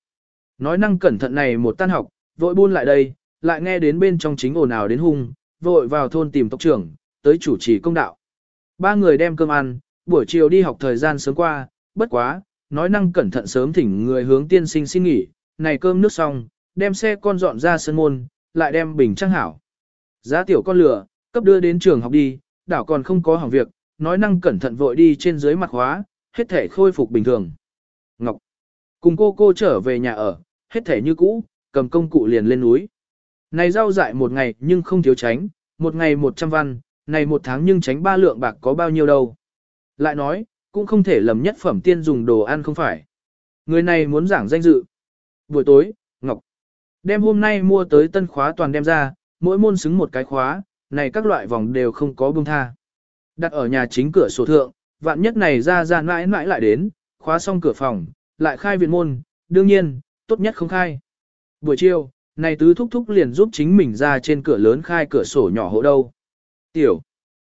Nói năng cẩn thận này một tan học, vội buôn lại đây, lại nghe đến bên trong chính ồn ào đến hung, vội vào thôn tìm tộc trưởng, tới chủ trì công đạo. Ba người đem cơm ăn, buổi chiều đi học thời gian sớm qua, bất quá, nói năng cẩn thận sớm thỉnh người hướng tiên sinh xin nghỉ, này cơm nước xong, đem xe con dọn ra sân môn, lại đem bình trang hảo. Giá tiểu con lửa, cấp đưa đến trường học đi, đảo còn không có hỏng việc, nói năng cẩn thận vội đi trên dưới mặt hóa, hết thể khôi phục bình thường. Ngọc, cùng cô cô trở về nhà ở, hết thể như cũ, cầm công cụ liền lên núi. Này rau dại một ngày nhưng không thiếu tránh, một ngày một trăm văn, này một tháng nhưng tránh ba lượng bạc có bao nhiêu đâu. Lại nói, cũng không thể lầm nhất phẩm tiên dùng đồ ăn không phải. Người này muốn giảng danh dự. Buổi tối, Ngọc, đem hôm nay mua tới tân khóa toàn đem ra, mỗi môn xứng một cái khóa, này các loại vòng đều không có buông tha. Đặt ở nhà chính cửa sổ thượng, vạn nhất này ra ra mãi mãi lại đến, khóa xong cửa phòng, lại khai viện môn, đương nhiên, tốt nhất không khai. Buổi chiều, này tứ thúc thúc liền giúp chính mình ra trên cửa lớn khai cửa sổ nhỏ hộ đâu. Tiểu.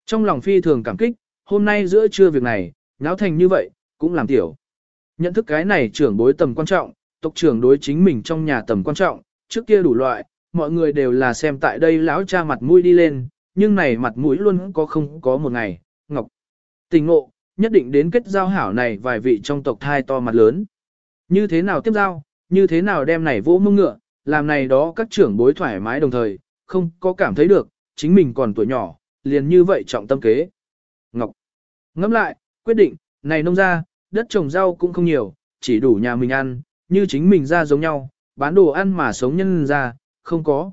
Trong lòng phi thường cảm kích, hôm nay giữa trưa việc này, nháo thành như vậy, cũng làm tiểu. Nhận thức cái này trưởng bối tầm quan trọng, tộc trưởng đối chính mình trong nhà tầm quan trọng, trước kia đủ loại, mọi người đều là xem tại đây lão cha mặt mũi đi lên, nhưng này mặt mũi luôn có không có một ngày, ngọc. Tình ngộ, nhất định đến kết giao hảo này vài vị trong tộc thai to mặt lớn. Như thế nào tiếp giao, như thế nào đem này vỗ mông ngựa, làm này đó các trưởng bối thoải mái đồng thời, không có cảm thấy được, chính mình còn tuổi nhỏ, liền như vậy trọng tâm kế. Ngọc ngẫm lại, quyết định, này nông ra, đất trồng rau cũng không nhiều, chỉ đủ nhà mình ăn, như chính mình ra giống nhau, bán đồ ăn mà sống nhân ra, không có.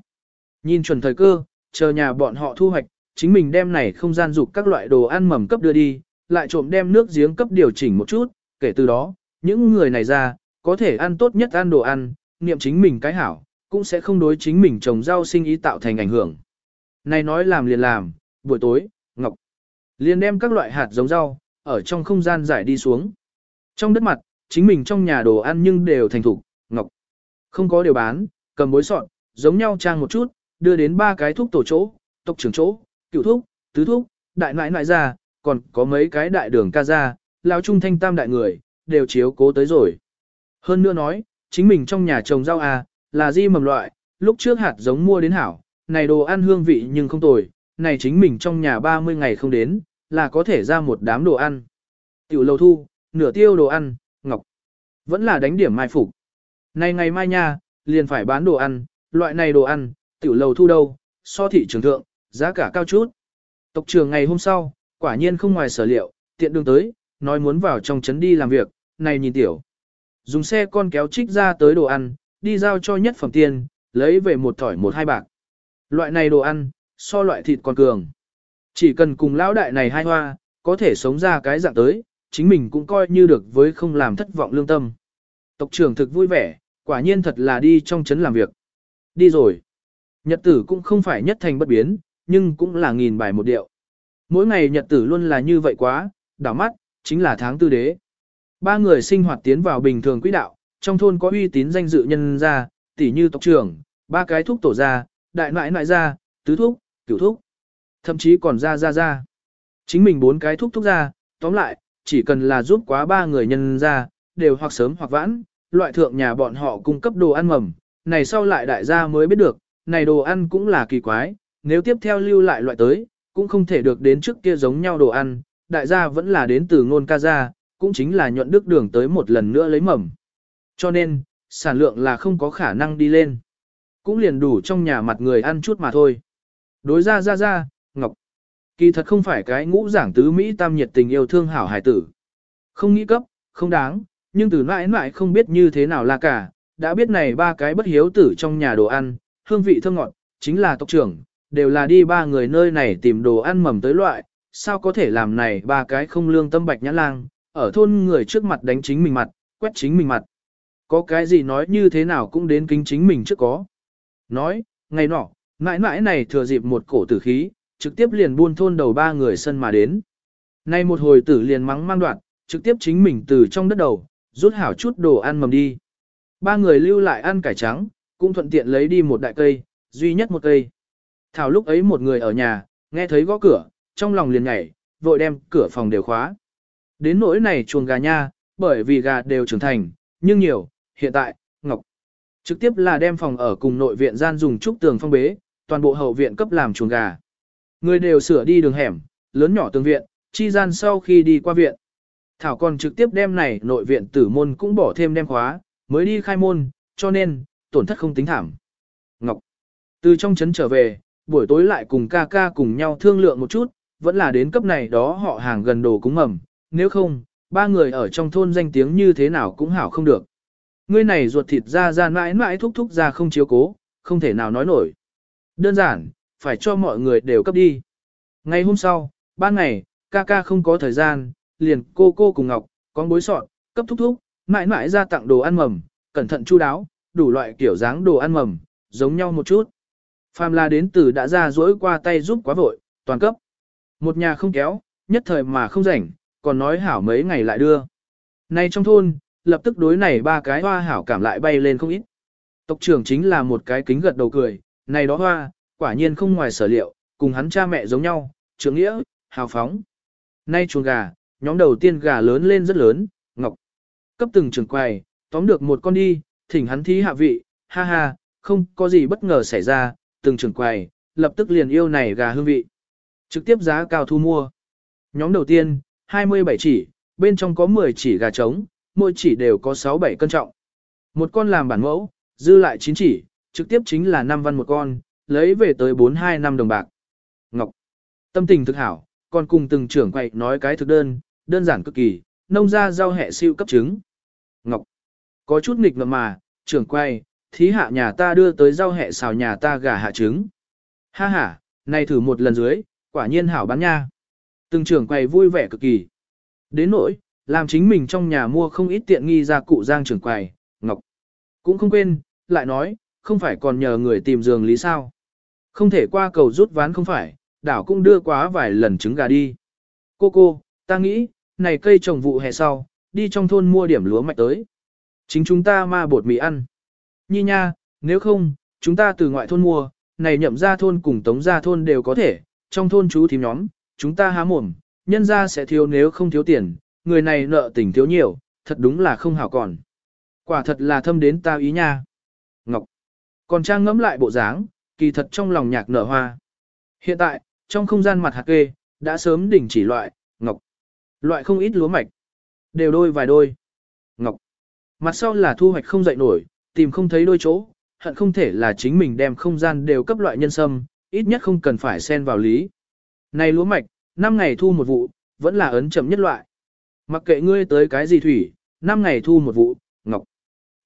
Nhìn chuẩn thời cơ, chờ nhà bọn họ thu hoạch, chính mình đem này không gian dục các loại đồ ăn mầm cấp đưa đi, lại trộm đem nước giếng cấp điều chỉnh một chút, kể từ đó, những người này ra, có thể ăn tốt nhất ăn đồ ăn, niệm chính mình cái hảo, cũng sẽ không đối chính mình trồng rau sinh ý tạo thành ảnh hưởng. Này nói làm liền làm, buổi tối, Ngọc liền đem các loại hạt giống rau, ở trong không gian giải đi xuống. Trong đất mặt, chính mình trong nhà đồ ăn nhưng đều thành thủ, Ngọc không có điều bán, cầm bối sọn, giống nhau trang một chút, đưa đến ba cái thuốc tổ chỗ, tộc trưởng chỗ, cựu thuốc, tứ thuốc, đại nãi nãi ra, còn có mấy cái đại đường ca ra, lão trung thanh tam đại người, đều chiếu cố tới rồi. Hơn nữa nói, chính mình trong nhà trồng rau à, là di mầm loại, lúc trước hạt giống mua đến hảo, này đồ ăn hương vị nhưng không tồi, này chính mình trong nhà 30 ngày không đến, là có thể ra một đám đồ ăn. Tiểu lầu thu, nửa tiêu đồ ăn, ngọc, vẫn là đánh điểm mai phục. Này ngày mai nha, liền phải bán đồ ăn, loại này đồ ăn, tiểu lầu thu đâu, so thị trường thượng, giá cả cao chút. Tộc trưởng ngày hôm sau, quả nhiên không ngoài sở liệu, tiện đường tới, nói muốn vào trong trấn đi làm việc, này nhìn tiểu. Dùng xe con kéo trích ra tới đồ ăn, đi giao cho nhất phẩm tiền, lấy về một thỏi một hai bạc. Loại này đồ ăn, so loại thịt còn cường. Chỉ cần cùng lão đại này hai hoa, có thể sống ra cái dạng tới, chính mình cũng coi như được với không làm thất vọng lương tâm. Tộc trưởng thực vui vẻ, quả nhiên thật là đi trong trấn làm việc. Đi rồi. Nhật tử cũng không phải nhất thành bất biến, nhưng cũng là nghìn bài một điệu. Mỗi ngày nhật tử luôn là như vậy quá, đảo mắt, chính là tháng tư đế. Ba người sinh hoạt tiến vào bình thường quỹ đạo, trong thôn có uy tín danh dự nhân gia, tỷ như tộc trưởng, ba cái thúc tổ gia, đại nại nại gia, tứ thúc, cửu thúc, thậm chí còn gia gia gia. Chính mình bốn cái thúc thúc gia, tóm lại, chỉ cần là giúp quá ba người nhân gia, đều hoặc sớm hoặc vãn, loại thượng nhà bọn họ cung cấp đồ ăn mầm, này sau lại đại gia mới biết được, này đồ ăn cũng là kỳ quái, nếu tiếp theo lưu lại loại tới, cũng không thể được đến trước kia giống nhau đồ ăn, đại gia vẫn là đến từ ngôn ca gia, cũng chính là nhuận đức đường tới một lần nữa lấy mầm. Cho nên, sản lượng là không có khả năng đi lên. Cũng liền đủ trong nhà mặt người ăn chút mà thôi. Đối ra ra ra, Ngọc. Kỳ thật không phải cái ngũ giảng tứ Mỹ tam nhiệt tình yêu thương hảo hải tử. Không nghĩ cấp, không đáng, nhưng từ mãi mãi không biết như thế nào là cả, đã biết này ba cái bất hiếu tử trong nhà đồ ăn, hương vị thơm ngọt, chính là tộc trưởng, đều là đi ba người nơi này tìm đồ ăn mầm tới loại, sao có thể làm này ba cái không lương tâm bạch nhã lang, ở thôn người trước mặt đánh chính mình mặt, quét chính mình mặt. Có cái gì nói như thế nào cũng đến kính chính mình trước có. Nói, ngày nọ, mãi mãi này thừa dịp một cổ tử khí, trực tiếp liền buôn thôn đầu ba người sân mà đến. Nay một hồi tử liền mắng mang đoạn, trực tiếp chính mình từ trong đất đầu, rút hảo chút đồ ăn mầm đi. Ba người lưu lại ăn cải trắng, cũng thuận tiện lấy đi một đại cây, duy nhất một cây. Thảo lúc ấy một người ở nhà, nghe thấy gõ cửa, trong lòng liền nhảy, vội đem cửa phòng đều khóa. Đến nỗi này chuồng gà nha, bởi vì gà đều trưởng thành, nhưng nhiều, hiện tại, Ngọc trực tiếp là đem phòng ở cùng nội viện gian dùng trúc tường phong bế, toàn bộ hậu viện cấp làm chuồng gà. Người đều sửa đi đường hẻm, lớn nhỏ tường viện, chi gian sau khi đi qua viện. Thảo còn trực tiếp đem này nội viện tử môn cũng bỏ thêm đem khóa, mới đi khai môn, cho nên, tổn thất không tính thảm. Ngọc, từ trong trấn trở về, buổi tối lại cùng ca ca cùng nhau thương lượng một chút, vẫn là đến cấp này đó họ hàng gần đồ cúng mầm, nếu không, ba người ở trong thôn danh tiếng như thế nào cũng hảo không được. Ngươi này ruột thịt ra ra mãi mãi thúc thúc ra không chiếu cố, không thể nào nói nổi. Đơn giản, phải cho mọi người đều cấp đi. Ngày hôm sau, ba ngày, ca ca không có thời gian, liền cô cô cùng Ngọc, con bối sọn, cấp thúc thúc, mãi mãi ra tặng đồ ăn mầm, cẩn thận chu đáo, đủ loại kiểu dáng đồ ăn mầm, giống nhau một chút. Phàm là đến từ đã ra dỗi qua tay giúp quá vội, toàn cấp. Một nhà không kéo, nhất thời mà không rảnh, còn nói hảo mấy ngày lại đưa. Nay trong thôn, lập tức đối này ba cái hoa hảo cảm lại bay lên không ít. Tộc trưởng chính là một cái kính gật đầu cười, này đó hoa, quả nhiên không ngoài sở liệu, cùng hắn cha mẹ giống nhau, trưởng nghĩa, hào phóng. Nay chuồng gà, nhóm đầu tiên gà lớn lên rất lớn, ngọc. Cấp từng trường quầy, tóm được một con đi, thỉnh hắn thí hạ vị, ha ha, không có gì bất ngờ xảy ra, từng trường quầy, lập tức liền yêu này gà hương vị. Trực tiếp giá cao thu mua. Nhóm đầu tiên, 27 chỉ, bên trong có 10 chỉ gà trống, mỗi chỉ đều có 6-7 cân trọng. Một con làm bản mẫu, dư lại chín chỉ, trực tiếp chính là 5 văn một con, lấy về tới 42 năm đồng bạc. Ngọc. Tâm tình thực hảo, còn cùng từng trưởng quậy nói cái thực đơn, đơn giản cực kỳ, nông ra rau hẹ siêu cấp trứng. Ngọc. Có chút nghịch ngợm mà, trưởng quay, thí hạ nhà ta đưa tới rau hẹ xào nhà ta gà hạ trứng. Ha ha, này thử một lần dưới, quả nhiên hảo bán nha. Từng trưởng quầy vui vẻ cực kỳ. Đến nỗi, làm chính mình trong nhà mua không ít tiện nghi ra cụ giang trưởng quầy, Ngọc. Cũng không quên, lại nói, không phải còn nhờ người tìm giường lý sao. Không thể qua cầu rút ván không phải, đảo cũng đưa quá vài lần trứng gà đi. Cô cô, ta nghĩ, này cây trồng vụ hè sau, đi trong thôn mua điểm lúa mạch tới. Chính chúng ta ma bột mì ăn. Nhi nha, nếu không, chúng ta từ ngoại thôn mua, này nhậm ra thôn cùng tống ra thôn đều có thể, trong thôn chú thím nhóm, chúng ta há mồm, nhân ra sẽ thiếu nếu không thiếu tiền, người này nợ tình thiếu nhiều, thật đúng là không hảo còn. Quả thật là thâm đến ta ý nha. Ngọc. Còn trang ngẫm lại bộ dáng, kỳ thật trong lòng nhạc nở hoa. Hiện tại, trong không gian mặt hạt kê, đã sớm đỉnh chỉ loại, ngọc. Loại không ít lúa mạch. Đều đôi vài đôi. Ngọc. Mặt sau là thu hoạch không dậy nổi, tìm không thấy đôi chỗ, hận không thể là chính mình đem không gian đều cấp loại nhân sâm, ít nhất không cần phải xen vào lý. Này lúa mạch, 5 ngày thu một vụ, vẫn là ấn chậm nhất loại. Mặc kệ ngươi tới cái gì thủy, 5 ngày thu một vụ, ngọc.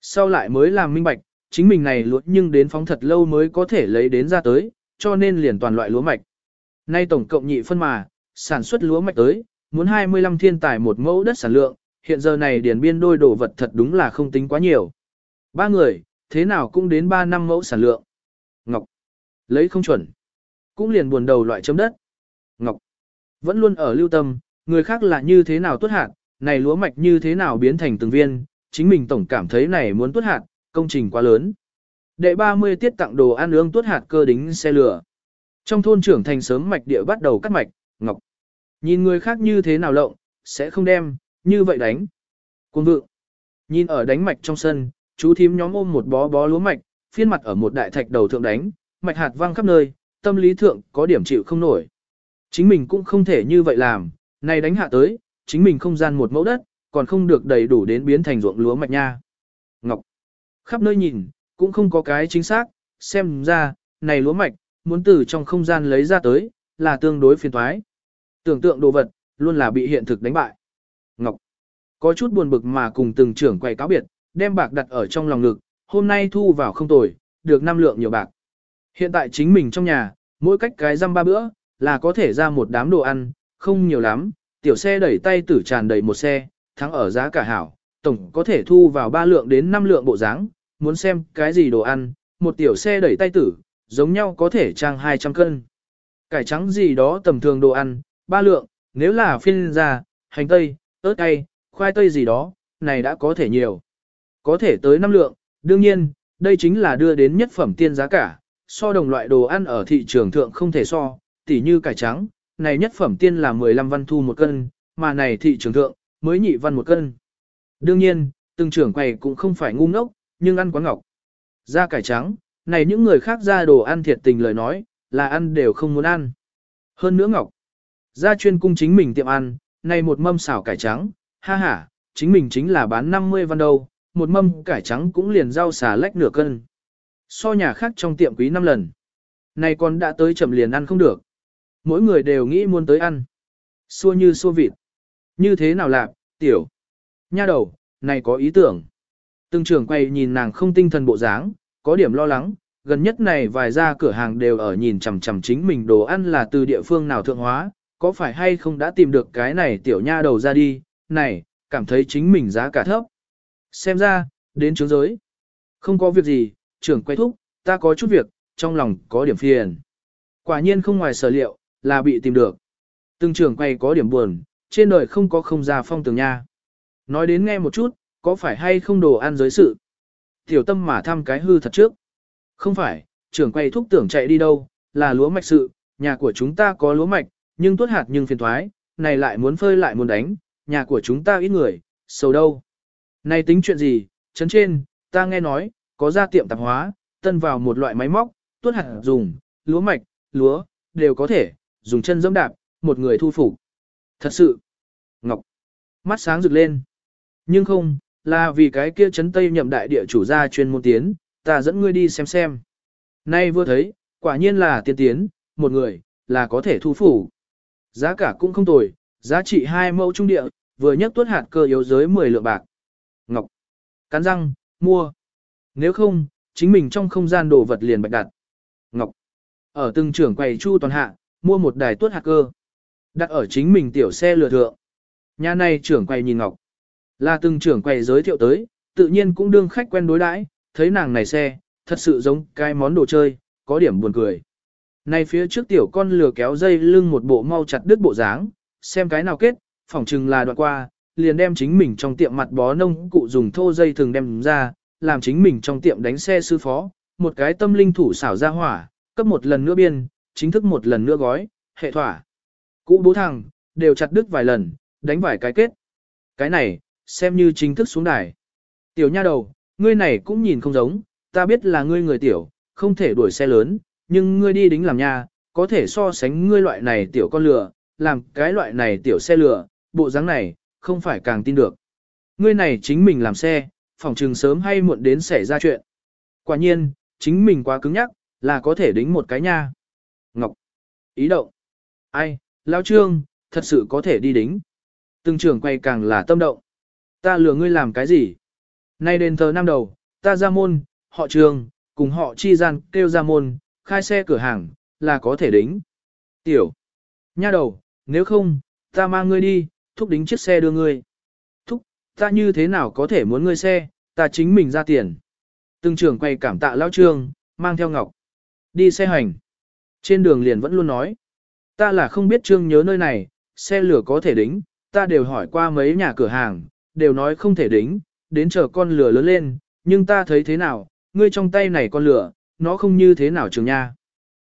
Sau lại mới làm minh bạch, chính mình này lúa nhưng đến phóng thật lâu mới có thể lấy đến ra tới, cho nên liền toàn loại lúa mạch. Nay tổng cộng nhị phân mà, sản xuất lúa mạch tới, muốn 25 thiên tài một mẫu đất sản lượng, hiện giờ này điền biên đôi đồ vật thật đúng là không tính quá nhiều. Ba người, thế nào cũng đến 3 năm mẫu sản lượng. Ngọc, lấy không chuẩn. Cũng liền buồn đầu loại chấm đất. Vẫn luôn ở lưu tâm, người khác là như thế nào tuốt hạt, này lúa mạch như thế nào biến thành từng viên, chính mình tổng cảm thấy này muốn tuốt hạt, công trình quá lớn. Đệ 30 tiết tặng đồ ăn ương tuốt hạt cơ đính xe lửa. Trong thôn trưởng thành sớm mạch địa bắt đầu cắt mạch, ngọc. Nhìn người khác như thế nào lộng, sẽ không đem, như vậy đánh. Quân vượng. Nhìn ở đánh mạch trong sân, chú thím nhóm ôm một bó bó lúa mạch, phiên mặt ở một đại thạch đầu thượng đánh, mạch hạt văng khắp nơi, tâm lý thượng có điểm chịu không nổi. Chính mình cũng không thể như vậy làm, này đánh hạ tới, chính mình không gian một mẫu đất, còn không được đầy đủ đến biến thành ruộng lúa mạch nha. Ngọc. Khắp nơi nhìn, cũng không có cái chính xác, xem ra, này lúa mạch, muốn từ trong không gian lấy ra tới, là tương đối phiền toái. Tưởng tượng đồ vật, luôn là bị hiện thực đánh bại. Ngọc. Có chút buồn bực mà cùng từng trưởng quay cáo biệt, đem bạc đặt ở trong lòng ngực, hôm nay thu vào không tồi, được năm lượng nhiều bạc. Hiện tại chính mình trong nhà, mỗi cách cái răm ba bữa, là có thể ra một đám đồ ăn, không nhiều lắm, tiểu xe đẩy tay tử tràn đầy một xe, thắng ở giá cả hảo, tổng có thể thu vào ba lượng đến năm lượng bộ dáng, muốn xem cái gì đồ ăn, một tiểu xe đẩy tay tử, giống nhau có thể trang 200 cân. Cải trắng gì đó tầm thường đồ ăn, ba lượng, nếu là phiên ra, hành tây, ớt cay, khoai tây gì đó, này đã có thể nhiều. Có thể tới năm lượng, đương nhiên, đây chính là đưa đến nhất phẩm tiên giá cả, so đồng loại đồ ăn ở thị trường thượng không thể so, tỉ như cải trắng, này nhất phẩm tiên là 15 văn thu một cân, mà này thị trường thượng, mới nhị văn một cân. Đương nhiên, từng trưởng quầy cũng không phải ngu ngốc, nhưng ăn quá ngọc. ra cải trắng, này những người khác ra đồ ăn thiệt tình lời nói, là ăn đều không muốn ăn. Hơn nữa ngọc. Ra chuyên cung chính mình tiệm ăn, này một mâm xào cải trắng, ha ha, chính mình chính là bán 50 văn đâu, một mâm cải trắng cũng liền rau xà lách nửa cân. So nhà khác trong tiệm quý 5 lần. Này còn đã tới chậm liền ăn không được. Mỗi người đều nghĩ muốn tới ăn. Xua như xua vịt. Như thế nào lạc, tiểu. Nha đầu, này có ý tưởng. Từng trưởng quay nhìn nàng không tinh thần bộ dáng, có điểm lo lắng, gần nhất này vài gia cửa hàng đều ở nhìn chằm chằm chính mình đồ ăn là từ địa phương nào thượng hóa, có phải hay không đã tìm được cái này tiểu nha đầu ra đi, này, cảm thấy chính mình giá cả thấp. Xem ra, đến trướng giới. Không có việc gì, trưởng quay thúc, ta có chút việc, trong lòng có điểm phiền. Quả nhiên không ngoài sở liệu, là bị tìm được. Từng trưởng quay có điểm buồn, trên đời không có không ra phong tường nha. Nói đến nghe một chút, có phải hay không đồ ăn giới sự? Tiểu tâm mà thăm cái hư thật trước. Không phải, trưởng quay thúc tưởng chạy đi đâu, là lúa mạch sự, nhà của chúng ta có lúa mạch, nhưng tuốt hạt nhưng phiền thoái, này lại muốn phơi lại muốn đánh, nhà của chúng ta ít người, sầu đâu. Này tính chuyện gì, chấn trên, ta nghe nói, có ra tiệm tạp hóa, tân vào một loại máy móc, tuốt hạt dùng, lúa mạch, lúa, đều có thể, dùng chân dẫm đạp, một người thu phục. Thật sự, Ngọc, mắt sáng rực lên. Nhưng không, là vì cái kia chấn tây nhậm đại địa chủ gia chuyên môn tiến, ta dẫn ngươi đi xem xem. Nay vừa thấy, quả nhiên là tiên tiến, một người, là có thể thu phủ. Giá cả cũng không tồi, giá trị hai mẫu trung địa, vừa nhất tuốt hạt cơ yếu giới 10 lượng bạc. Ngọc. Cắn răng, mua. Nếu không, chính mình trong không gian đồ vật liền bạch đặt. Ngọc. Ở từng trưởng quầy chu toàn hạ, mua một đài tuốt hạt cơ. Đặt ở chính mình tiểu xe lừa thượng. Nhà này trưởng quầy nhìn Ngọc. Là từng trưởng quầy giới thiệu tới, tự nhiên cũng đương khách quen đối đãi, thấy nàng này xe, thật sự giống cái món đồ chơi, có điểm buồn cười. Này phía trước tiểu con lừa kéo dây lưng một bộ mau chặt đứt bộ dáng, xem cái nào kết, phỏng chừng là đoạn qua, liền đem chính mình trong tiệm mặt bó nông cụ dùng thô dây thường đem ra, làm chính mình trong tiệm đánh xe sư phó, một cái tâm linh thủ xảo ra hỏa, cấp một lần nữa biên, chính thức một lần nữa gói, hệ thỏa. Cũ bố thằng, đều chặt đứt vài lần, đánh vài cái kết. Cái này, xem như chính thức xuống đài. Tiểu nha đầu, ngươi này cũng nhìn không giống, ta biết là ngươi người tiểu, không thể đuổi xe lớn, nhưng ngươi đi đính làm nha, có thể so sánh ngươi loại này tiểu con lừa, làm cái loại này tiểu xe lừa, bộ dáng này, không phải càng tin được. Ngươi này chính mình làm xe, phòng trừng sớm hay muộn đến xảy ra chuyện. Quả nhiên, chính mình quá cứng nhắc, là có thể đính một cái nha. Ngọc. Ý động. Ai, Lao Trương, thật sự có thể đi đính. Từng trưởng quay càng là tâm động. Ta lừa ngươi làm cái gì? Nay đền thờ năm đầu, ta ra môn, họ trường, cùng họ chi gian kêu ra môn, khai xe cửa hàng, là có thể đính. Tiểu. Nha đầu, nếu không, ta mang ngươi đi, thúc đính chiếc xe đưa ngươi. Thúc, ta như thế nào có thể muốn ngươi xe, ta chính mình ra tiền. Từng trưởng quay cảm tạ lao trương, mang theo ngọc. Đi xe hành. Trên đường liền vẫn luôn nói. Ta là không biết trương nhớ nơi này, xe lửa có thể đính, ta đều hỏi qua mấy nhà cửa hàng, đều nói không thể đính, đến chờ con lửa lớn lên, nhưng ta thấy thế nào, ngươi trong tay này con lửa, nó không như thế nào trường nha.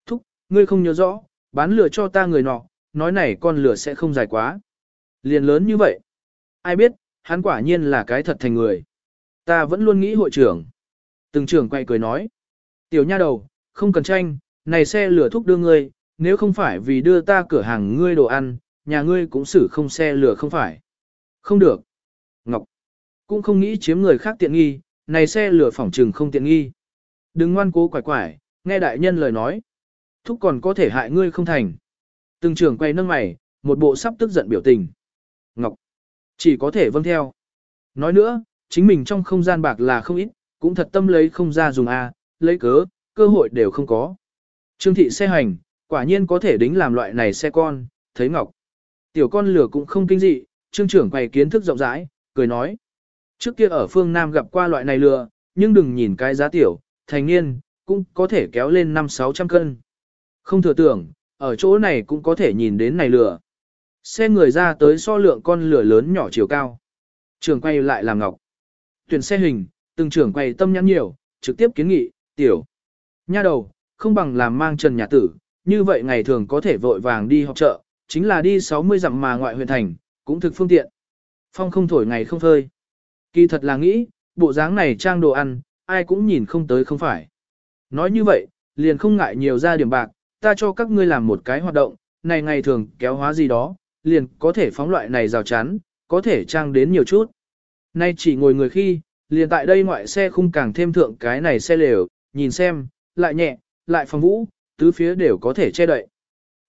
Thúc, ngươi không nhớ rõ, bán lửa cho ta người nọ, nói này con lửa sẽ không dài quá. Liền lớn như vậy. Ai biết, hắn quả nhiên là cái thật thành người. Ta vẫn luôn nghĩ hội trưởng. Từng trưởng quay cười nói. Tiểu nha đầu, không cần tranh, này xe lửa thúc đưa ngươi, nếu không phải vì đưa ta cửa hàng ngươi đồ ăn, nhà ngươi cũng xử không xe lửa không phải. Không được. Ngọc. Cũng không nghĩ chiếm người khác tiện nghi, này xe lửa phỏng trừng không tiện nghi. Đừng ngoan cố quải quải, nghe đại nhân lời nói. Thúc còn có thể hại ngươi không thành. Từng trưởng quay nâng mày, một bộ sắp tức giận biểu tình. Ngọc. Chỉ có thể vâng theo. Nói nữa, chính mình trong không gian bạc là không ít, cũng thật tâm lấy không ra dùng A, lấy cớ, cơ hội đều không có. Trương thị xe hành, quả nhiên có thể đính làm loại này xe con, thấy Ngọc. Tiểu con lửa cũng không kinh dị, trương trưởng quay kiến thức rộng rãi, cười nói. Trước kia ở phương Nam gặp qua loại này lừa, nhưng đừng nhìn cái giá tiểu, thành niên, cũng có thể kéo lên 5-600 cân. Không thừa tưởng, ở chỗ này cũng có thể nhìn đến này lừa. Xe người ra tới so lượng con lửa lớn nhỏ chiều cao. Trường quay lại làm ngọc. Tuyển xe hình, từng trưởng quay tâm nhắn nhiều, trực tiếp kiến nghị, tiểu. Nha đầu, không bằng làm mang trần nhà tử, như vậy ngày thường có thể vội vàng đi học chợ, chính là đi 60 dặm mà ngoại huyện thành, cũng thực phương tiện. Phong không thổi ngày không phơi. Kỳ thật là nghĩ, bộ dáng này trang đồ ăn, ai cũng nhìn không tới không phải. Nói như vậy, liền không ngại nhiều ra điểm bạc, ta cho các ngươi làm một cái hoạt động, này ngày thường kéo hóa gì đó, liền có thể phóng loại này rào chắn, có thể trang đến nhiều chút. Nay chỉ ngồi người khi, liền tại đây ngoại xe khung càng thêm thượng cái này xe lều, nhìn xem, lại nhẹ, lại phòng vũ, tứ phía đều có thể che đậy.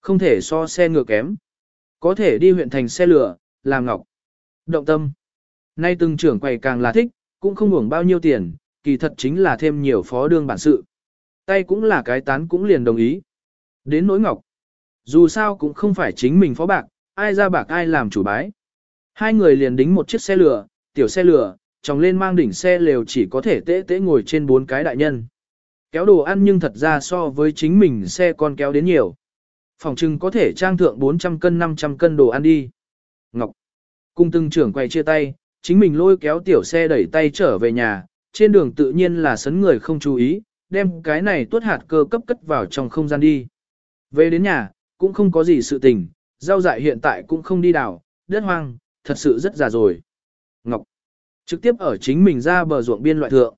Không thể so xe ngựa kém. Có thể đi huyện thành xe lửa, làm ngọc. Động tâm. Nay từng trưởng quầy càng là thích, cũng không hưởng bao nhiêu tiền, kỳ thật chính là thêm nhiều phó đương bản sự. Tay cũng là cái tán cũng liền đồng ý. Đến nỗi ngọc. Dù sao cũng không phải chính mình phó bạc, ai ra bạc ai làm chủ bái. Hai người liền đính một chiếc xe lửa, tiểu xe lửa, chồng lên mang đỉnh xe lều chỉ có thể tễ tễ ngồi trên bốn cái đại nhân. Kéo đồ ăn nhưng thật ra so với chính mình xe con kéo đến nhiều. Phòng trưng có thể trang thượng 400 cân 500 cân đồ ăn đi. Ngọc. Cung từng trưởng quay chia tay, chính mình lôi kéo tiểu xe đẩy tay trở về nhà, trên đường tự nhiên là sấn người không chú ý, đem cái này tuốt hạt cơ cấp cất vào trong không gian đi. Về đến nhà, cũng không có gì sự tình, rau dại hiện tại cũng không đi đào, đất hoang, thật sự rất già rồi. Ngọc. Trực tiếp ở chính mình ra bờ ruộng biên loại thượng.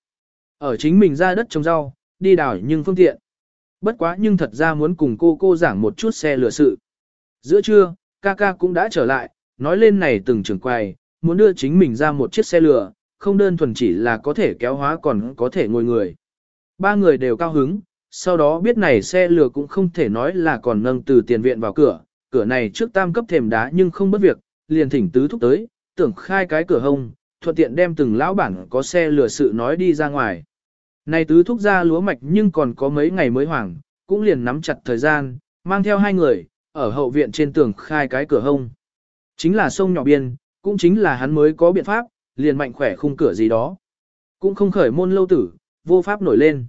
Ở chính mình ra đất trồng rau, đi đảo nhưng phương tiện. Bất quá nhưng thật ra muốn cùng cô cô giảng một chút xe lửa sự. Giữa trưa, ca ca cũng đã trở lại, nói lên này từng trường quầy, muốn đưa chính mình ra một chiếc xe lửa, không đơn thuần chỉ là có thể kéo hóa còn có thể ngồi người. Ba người đều cao hứng, sau đó biết này xe lừa cũng không thể nói là còn nâng từ tiền viện vào cửa, cửa này trước tam cấp thềm đá nhưng không bất việc, liền thỉnh tứ thúc tới, tưởng khai cái cửa hông, thuận tiện đem từng lão bản có xe lừa sự nói đi ra ngoài. Này tứ thúc ra lúa mạch nhưng còn có mấy ngày mới hoàng, cũng liền nắm chặt thời gian, mang theo hai người, ở hậu viện trên tường khai cái cửa hông. Chính là sông nhỏ biên, cũng chính là hắn mới có biện pháp, liền mạnh khỏe khung cửa gì đó. Cũng không khởi môn lâu tử, vô pháp nổi lên.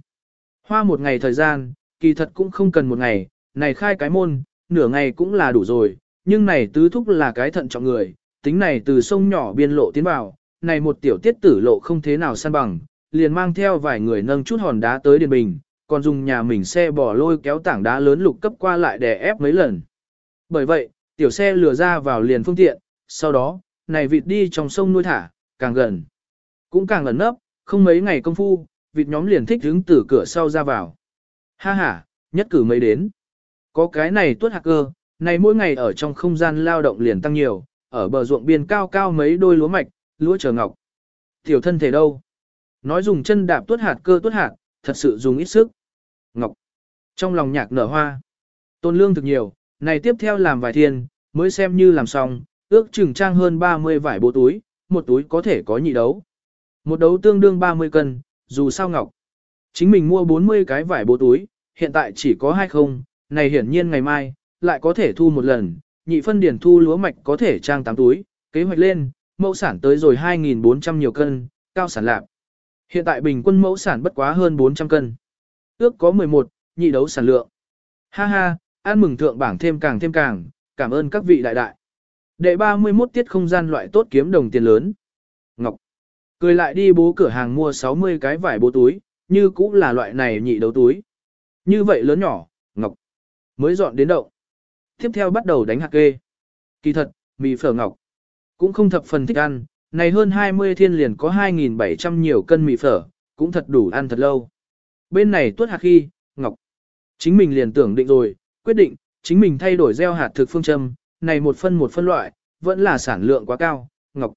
Hoa một ngày thời gian, kỳ thật cũng không cần một ngày, này khai cái môn, nửa ngày cũng là đủ rồi, nhưng này tứ thúc là cái thận trọng người, tính này từ sông nhỏ biên lộ tiến vào, này một tiểu tiết tử lộ không thế nào săn bằng, liền mang theo vài người nâng chút hòn đá tới Điền Bình, còn dùng nhà mình xe bỏ lôi kéo tảng đá lớn lục cấp qua lại để ép mấy lần. Bởi vậy, tiểu xe lừa ra vào liền phương tiện, sau đó, này vịt đi trong sông nuôi thả, càng gần. Cũng càng gần nấp, không mấy ngày công phu, vịt nhóm liền thích đứng từ cửa sau ra vào. Ha ha, nhất cử mấy đến. Có cái này tuốt hạt cơ, này mỗi ngày ở trong không gian lao động liền tăng nhiều, ở bờ ruộng biên cao cao mấy đôi lúa mạch, lúa chờ ngọc. Tiểu thân thể đâu? Nói dùng chân đạp tuốt hạt cơ tuốt hạt, thật sự dùng ít sức. Ngọc. Trong lòng nhạc nở hoa. Tôn lương thực nhiều, này tiếp theo làm vài thiên, mới xem như làm xong, ước chừng trang hơn 30 vải bố túi, một túi có thể có nhị đấu. Một đấu tương đương 30 cân, dù sao Ngọc. Chính mình mua 40 cái vải bố túi, hiện tại chỉ có hai không, này hiển nhiên ngày mai, lại có thể thu một lần, nhị phân điển thu lúa mạch có thể trang 8 túi, kế hoạch lên, mẫu sản tới rồi 2.400 nhiều cân, cao sản lạc. Hiện tại bình quân mẫu sản bất quá hơn 400 cân. Ước có 11, nhị đấu sản lượng. Ha ha, ăn mừng thượng bảng thêm càng thêm càng, cảm ơn các vị đại đại. Đệ 31 tiết không gian loại tốt kiếm đồng tiền lớn. Ngọc. Cười lại đi bố cửa hàng mua 60 cái vải bố túi, như cũng là loại này nhị đấu túi. Như vậy lớn nhỏ, Ngọc. Mới dọn đến đậu. Tiếp theo bắt đầu đánh hạt kê. Kỳ thật, mì phở Ngọc. Cũng không thập phần thích ăn, này hơn 20 thiên liền có 2.700 nhiều cân mì phở, cũng thật đủ ăn thật lâu. Bên này tuốt hạt khi, Ngọc. Chính mình liền tưởng định rồi, quyết định, chính mình thay đổi gieo hạt thực phương châm, này một phân một phân loại, vẫn là sản lượng quá cao, Ngọc.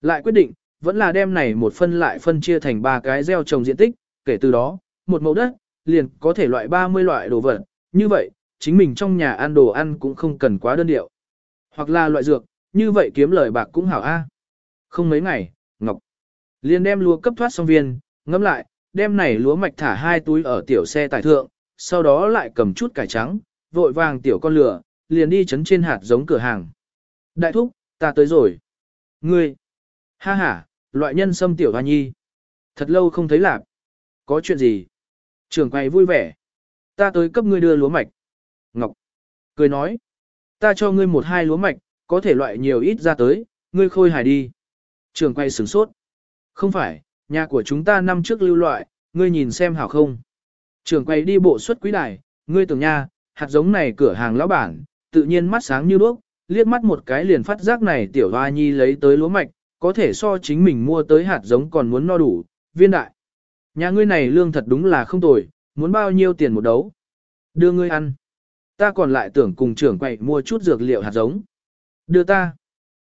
Lại quyết định, vẫn là đem này một phân lại phân chia thành ba cái gieo trồng diện tích, kể từ đó, một mẫu đất, liền có thể loại 30 loại đồ vật, như vậy, chính mình trong nhà ăn đồ ăn cũng không cần quá đơn điệu. Hoặc là loại dược, như vậy kiếm lời bạc cũng hảo a. Không mấy ngày, Ngọc liền đem lúa cấp thoát xong viên, ngâm lại, đem này lúa mạch thả hai túi ở tiểu xe tải thượng, sau đó lại cầm chút cải trắng, vội vàng tiểu con lửa, liền đi chấn trên hạt giống cửa hàng. Đại thúc, ta tới rồi. Ngươi, ha ha, loại nhân sâm tiểu hoa nhi. Thật lâu không thấy lạc. Có chuyện gì? Trường quay vui vẻ. Ta tới cấp ngươi đưa lúa mạch. Ngọc, cười nói. Ta cho ngươi một hai lúa mạch, có thể loại nhiều ít ra tới, ngươi khôi hài đi. Trường quay sửng sốt. Không phải, nhà của chúng ta năm trước lưu loại, ngươi nhìn xem hảo không. Trường quay đi bộ xuất quý đài, ngươi tưởng nha, hạt giống này cửa hàng lão bản, tự nhiên mắt sáng như đuốc, liếc mắt một cái liền phát giác này tiểu hoa nhi lấy tới lúa mạch, có thể so chính mình mua tới hạt giống còn muốn no đủ, viên đại. Nhà ngươi này lương thật đúng là không tồi, muốn bao nhiêu tiền một đấu. Đưa ngươi ăn. Ta còn lại tưởng cùng trưởng quậy mua chút dược liệu hạt giống. Đưa ta.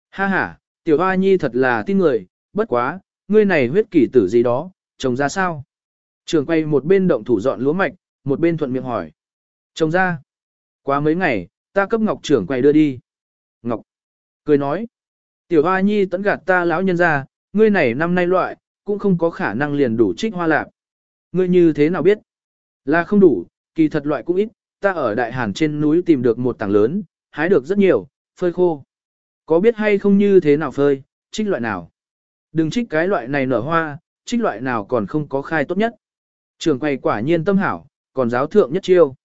Ha ha, tiểu hoa nhi thật là tin người, bất quá, ngươi này huyết kỷ tử gì đó, trồng ra sao? Trường quay một bên động thủ dọn lúa mạch, một bên thuận miệng hỏi. Trồng ra. Quá mấy ngày, ta cấp Ngọc trưởng quay đưa đi. Ngọc. Cười nói. Tiểu hoa nhi tẫn gạt ta lão nhân ra, ngươi này năm nay loại, cũng không có khả năng liền đủ trích hoa lạc. Ngươi như thế nào biết? Là không đủ, kỳ thật loại cũng ít, ta ở đại hàn trên núi tìm được một tảng lớn, hái được rất nhiều, phơi khô. Có biết hay không như thế nào phơi, trích loại nào? Đừng trích cái loại này nở hoa, trích loại nào còn không có khai tốt nhất. Trường quay quả nhiên tâm hảo, còn giáo thượng nhất chiêu.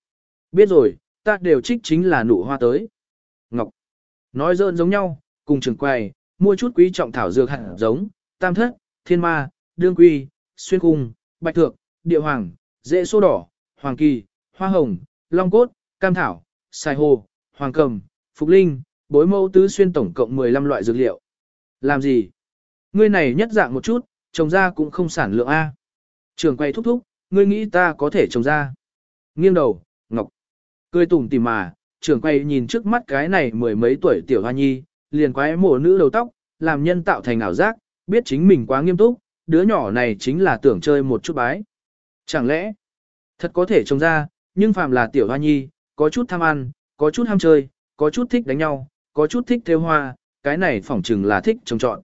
Biết rồi, ta đều trích chính là nụ hoa tới. Ngọc. Nói dơn giống nhau, cùng trường quay, mua chút quý trọng thảo dược hạt giống, tam thất, thiên ma, đương quy, xuyên cung, bạch thượng, địa hoàng, dễ sô đỏ, hoàng kỳ, hoa hồng, long cốt, cam thảo, xài hồ, hoàng cầm, phục linh, bối mẫu tứ xuyên tổng cộng 15 loại dược liệu. Làm gì? Ngươi này nhất dạng một chút, trồng ra cũng không sản lượng A. Trường quay thúc thúc, ngươi nghĩ ta có thể trồng ra. Nghiêng đầu, Ngọc. Cười tủm tỉm mà, trường quay nhìn trước mắt cái này mười mấy tuổi tiểu hoa nhi, liền quái mổ nữ đầu tóc, làm nhân tạo thành ảo giác, biết chính mình quá nghiêm túc, đứa nhỏ này chính là tưởng chơi một chút bái. Chẳng lẽ, thật có thể trông ra, nhưng phàm là tiểu hoa nhi, có chút tham ăn, có chút ham chơi, có chút thích đánh nhau, có chút thích theo hoa, cái này phỏng chừng là thích trồng trọn.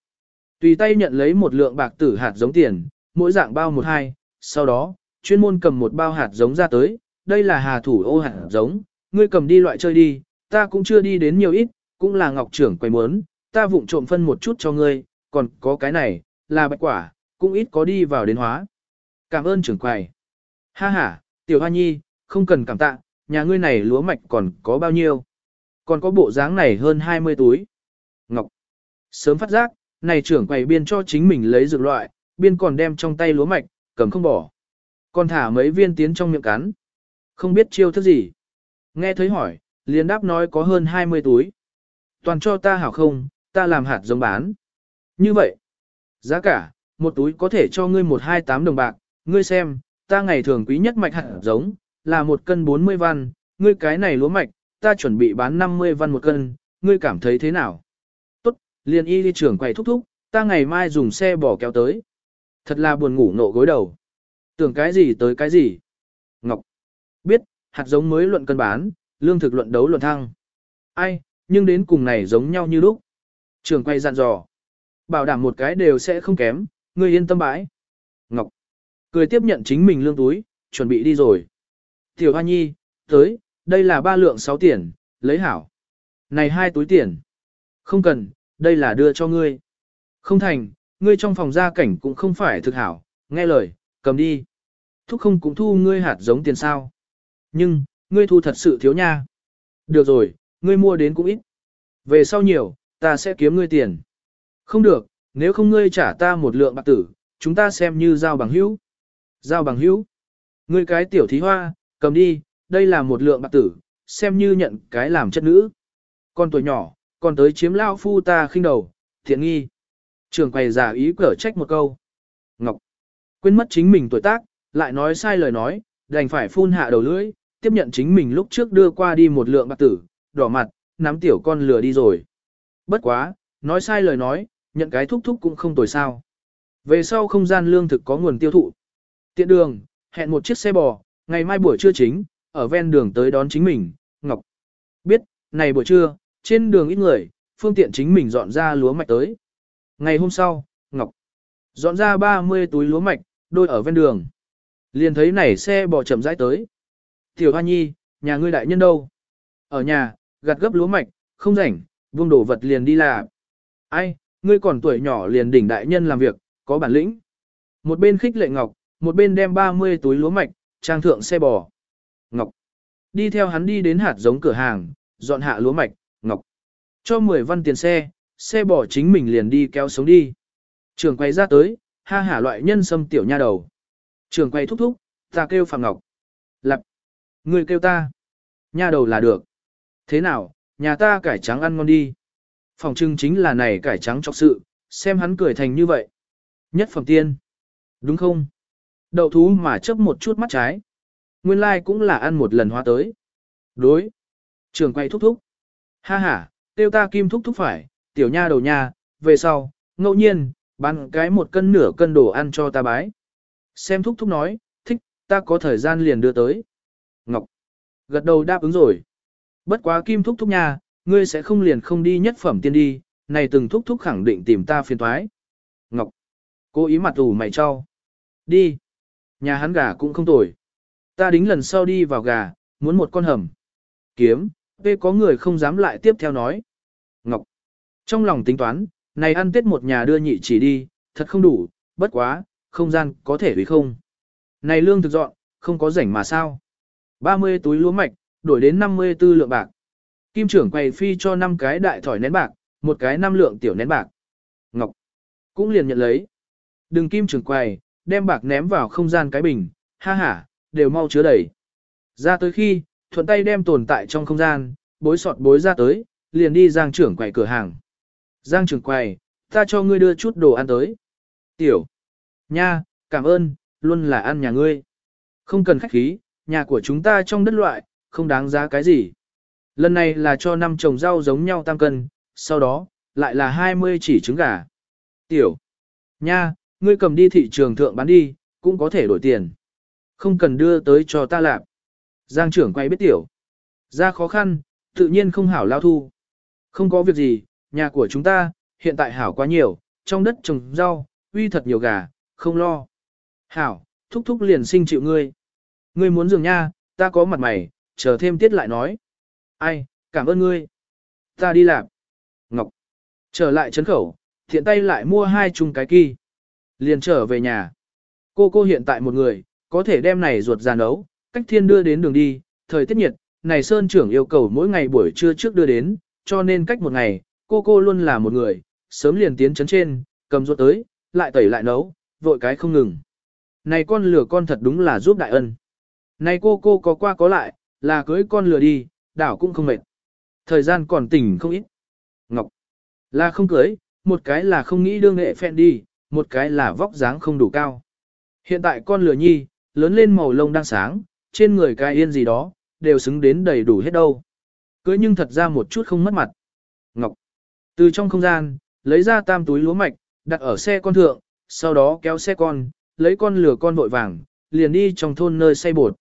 Tùy tay nhận lấy một lượng bạc tử hạt giống tiền, mỗi dạng bao một hai, sau đó, chuyên môn cầm một bao hạt giống ra tới, đây là hà thủ ô hạt giống, ngươi cầm đi loại chơi đi, ta cũng chưa đi đến nhiều ít, cũng là ngọc trưởng quay muốn, ta vụng trộm phân một chút cho ngươi, còn có cái này, là bạch quả, cũng ít có đi vào đến hóa. Cảm ơn trưởng quầy. Ha ha, tiểu hoa nhi, không cần cảm tạ, nhà ngươi này lúa mạch còn có bao nhiêu. Còn có bộ dáng này hơn 20 túi. Ngọc. Sớm phát giác, này trưởng quầy biên cho chính mình lấy dược loại, biên còn đem trong tay lúa mạch, cầm không bỏ. Còn thả mấy viên tiến trong miệng cắn. Không biết chiêu thức gì. Nghe thấy hỏi, liền đáp nói có hơn 20 túi. Toàn cho ta hảo không, ta làm hạt giống bán. Như vậy, giá cả, một túi có thể cho ngươi 128 đồng bạc, ngươi xem, ta ngày thường quý nhất mạch hạt giống, là một cân 40 văn, ngươi cái này lúa mạch, ta chuẩn bị bán 50 văn một cân, ngươi cảm thấy thế nào? Tốt, liền y đi trưởng quầy thúc thúc, ta ngày mai dùng xe bỏ kéo tới. Thật là buồn ngủ nộ gối đầu. Tưởng cái gì tới cái gì? Ngọc. Biết, hạt giống mới luận cân bán, lương thực luận đấu luận thăng. Ai, nhưng đến cùng này giống nhau như lúc. Trường quay dặn dò. Bảo đảm một cái đều sẽ không kém, ngươi yên tâm bãi. Ngọc. Cười tiếp nhận chính mình lương túi, chuẩn bị đi rồi. Tiểu Hoa Nhi, tới, đây là ba lượng sáu tiền, lấy hảo. Này hai túi tiền. Không cần, đây là đưa cho ngươi. Không thành, ngươi trong phòng gia cảnh cũng không phải thực hảo, nghe lời, cầm đi. Thúc không cũng thu ngươi hạt giống tiền sao. Nhưng, ngươi thu thật sự thiếu nha. Được rồi, ngươi mua đến cũng ít. Về sau nhiều, ta sẽ kiếm ngươi tiền. Không được, nếu không ngươi trả ta một lượng bạc tử, chúng ta xem như giao bằng hữu. Giao bằng hữu. Ngươi cái tiểu thí hoa, cầm đi, đây là một lượng bạc tử, xem như nhận cái làm chất nữ. Con tuổi nhỏ, còn tới chiếm lao phu ta khinh đầu, thiện nghi. Trường quầy giả ý cở trách một câu. Ngọc. Quên mất chính mình tuổi tác, lại nói sai lời nói, đành phải phun hạ đầu lưỡi, tiếp nhận chính mình lúc trước đưa qua đi một lượng bạc tử, đỏ mặt, nắm tiểu con lừa đi rồi. Bất quá, nói sai lời nói, nhận cái thúc thúc cũng không tồi sao. Về sau không gian lương thực có nguồn tiêu thụ. Tiện đường, hẹn một chiếc xe bò, ngày mai buổi trưa chính, ở ven đường tới đón chính mình, Ngọc. Biết, này buổi trưa, trên đường ít người, phương tiện chính mình dọn ra lúa mạch tới. Ngày hôm sau, Ngọc dọn ra 30 túi lúa mạch, đôi ở ven đường. Liền thấy này xe bò chậm rãi tới. Tiểu Hoa Nhi, nhà ngươi đại nhân đâu? Ở nhà, gặt gấp lúa mạch, không rảnh, buông đổ vật liền đi là. Ai, ngươi còn tuổi nhỏ liền đỉnh đại nhân làm việc, có bản lĩnh. Một bên khích lệ Ngọc, một bên đem 30 túi lúa mạch, trang thượng xe bò. Đi theo hắn đi đến hạt giống cửa hàng, dọn hạ lúa mạch, Ngọc. Cho 10 văn tiền xe, xe bỏ chính mình liền đi kéo sống đi. Trường quay ra tới, ha hả loại nhân sâm tiểu nha đầu. Trường quay thúc thúc, ta kêu Phạm Ngọc. Lặp. Người kêu ta. Nha đầu là được. Thế nào, nhà ta cải trắng ăn ngon đi. Phòng trưng chính là này cải trắng trọc sự, xem hắn cười thành như vậy. Nhất phẩm tiên. Đúng không? Đậu thú mà chấp một chút mắt trái. Nguyên lai like cũng là ăn một lần hóa tới. Đối. Trường quay thúc thúc. Ha ha, tiêu ta kim thúc thúc phải, tiểu nha đầu nha, về sau, ngẫu nhiên, bán cái một cân nửa cân đồ ăn cho ta bái. Xem thúc thúc nói, thích, ta có thời gian liền đưa tới. Ngọc. Gật đầu đáp ứng rồi. Bất quá kim thúc thúc nha, ngươi sẽ không liền không đi nhất phẩm tiên đi, này từng thúc thúc khẳng định tìm ta phiền thoái. Ngọc. Cố ý mặt ủ mày cho. Đi. Nhà hắn gà cũng không tồi. Ta đính lần sau đi vào gà, muốn một con hầm. Kiếm, vê có người không dám lại tiếp theo nói. Ngọc. Trong lòng tính toán, này ăn tết một nhà đưa nhị chỉ đi, thật không đủ, bất quá, không gian có thể vì không. Này lương thực dọn, không có rảnh mà sao. 30 túi lúa mạch, đổi đến 54 lượng bạc. Kim trưởng quầy phi cho 5 cái đại thỏi nén bạc, một cái 5 lượng tiểu nén bạc. Ngọc cũng liền nhận lấy. Đừng kim trưởng quầy, đem bạc ném vào không gian cái bình, ha ha, đều mau chứa đầy. Ra tới khi, thuận tay đem tồn tại trong không gian, bối sọt bối ra tới, liền đi giang trưởng quầy cửa hàng. Giang trưởng quầy, ta cho ngươi đưa chút đồ ăn tới. Tiểu. Nha, cảm ơn, luôn là ăn nhà ngươi. Không cần khách khí, nhà của chúng ta trong đất loại, không đáng giá cái gì. Lần này là cho năm trồng rau giống nhau tam cân, sau đó, lại là 20 chỉ trứng gà. Tiểu. Nha, ngươi cầm đi thị trường thượng bán đi, cũng có thể đổi tiền. Không cần đưa tới cho ta lạp. Giang trưởng quay biết tiểu. Ra khó khăn, tự nhiên không hảo lao thu. Không có việc gì, nhà của chúng ta, hiện tại hảo quá nhiều, trong đất trồng rau, uy thật nhiều gà, không lo. Hảo, thúc thúc liền sinh chịu ngươi. Ngươi muốn dường nha, ta có mặt mày, chờ thêm tiết lại nói. Ai, cảm ơn ngươi. Ta đi làm. Ngọc. Trở lại trấn khẩu, thiện tay lại mua hai chung cái kỳ. Liền trở về nhà. Cô cô hiện tại một người, có thể đem này ruột già nấu, cách thiên đưa đến đường đi, thời tiết nhiệt, này Sơn trưởng yêu cầu mỗi ngày buổi trưa trước đưa đến, cho nên cách một ngày, cô cô luôn là một người, sớm liền tiến chấn trên, cầm ruột tới, lại tẩy lại nấu, vội cái không ngừng. Này con lửa con thật đúng là giúp đại ân. Này cô cô có qua có lại, là cưới con lửa đi, đảo cũng không mệt. Thời gian còn tỉnh không ít. Ngọc, là không cưới, một cái là không nghĩ đương nghệ phẹn đi, một cái là vóc dáng không đủ cao. Hiện tại con lửa nhi, lớn lên màu lông đang sáng, trên người cai yên gì đó, đều xứng đến đầy đủ hết đâu. Cưới nhưng thật ra một chút không mất mặt. Ngọc, từ trong không gian, lấy ra tam túi lúa mạch, đặt ở xe con thượng, sau đó kéo xe con, lấy con lửa con vội vàng, liền đi trong thôn nơi xây bột.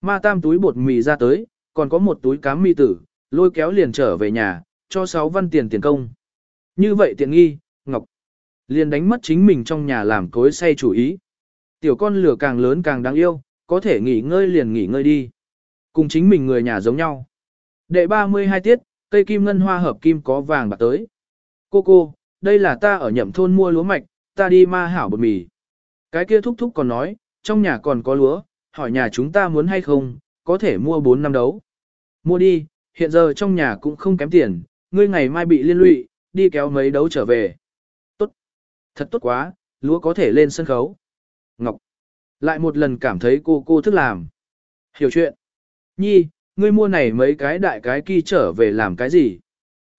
Ma tam túi bột mì ra tới, còn có một túi cám mì tử, lôi kéo liền trở về nhà, cho sáu văn tiền tiền công. Như vậy tiện nghi, Ngọc liền đánh mất chính mình trong nhà làm cối say chủ ý. Tiểu con lửa càng lớn càng đáng yêu, có thể nghỉ ngơi liền nghỉ ngơi đi. Cùng chính mình người nhà giống nhau. Đệ 32 tiết, cây kim ngân hoa hợp kim có vàng bạc tới. Cô cô, đây là ta ở nhậm thôn mua lúa mạch, ta đi ma hảo bột mì. Cái kia thúc thúc còn nói, trong nhà còn có lúa, hỏi nhà chúng ta muốn hay không, có thể mua 4 năm đấu. Mua đi, hiện giờ trong nhà cũng không kém tiền, ngươi ngày mai bị liên lụy, đi kéo mấy đấu trở về. Tốt. Thật tốt quá, lúa có thể lên sân khấu. Ngọc. Lại một lần cảm thấy cô cô thức làm. Hiểu chuyện. Nhi, ngươi mua này mấy cái đại cái kỳ trở về làm cái gì?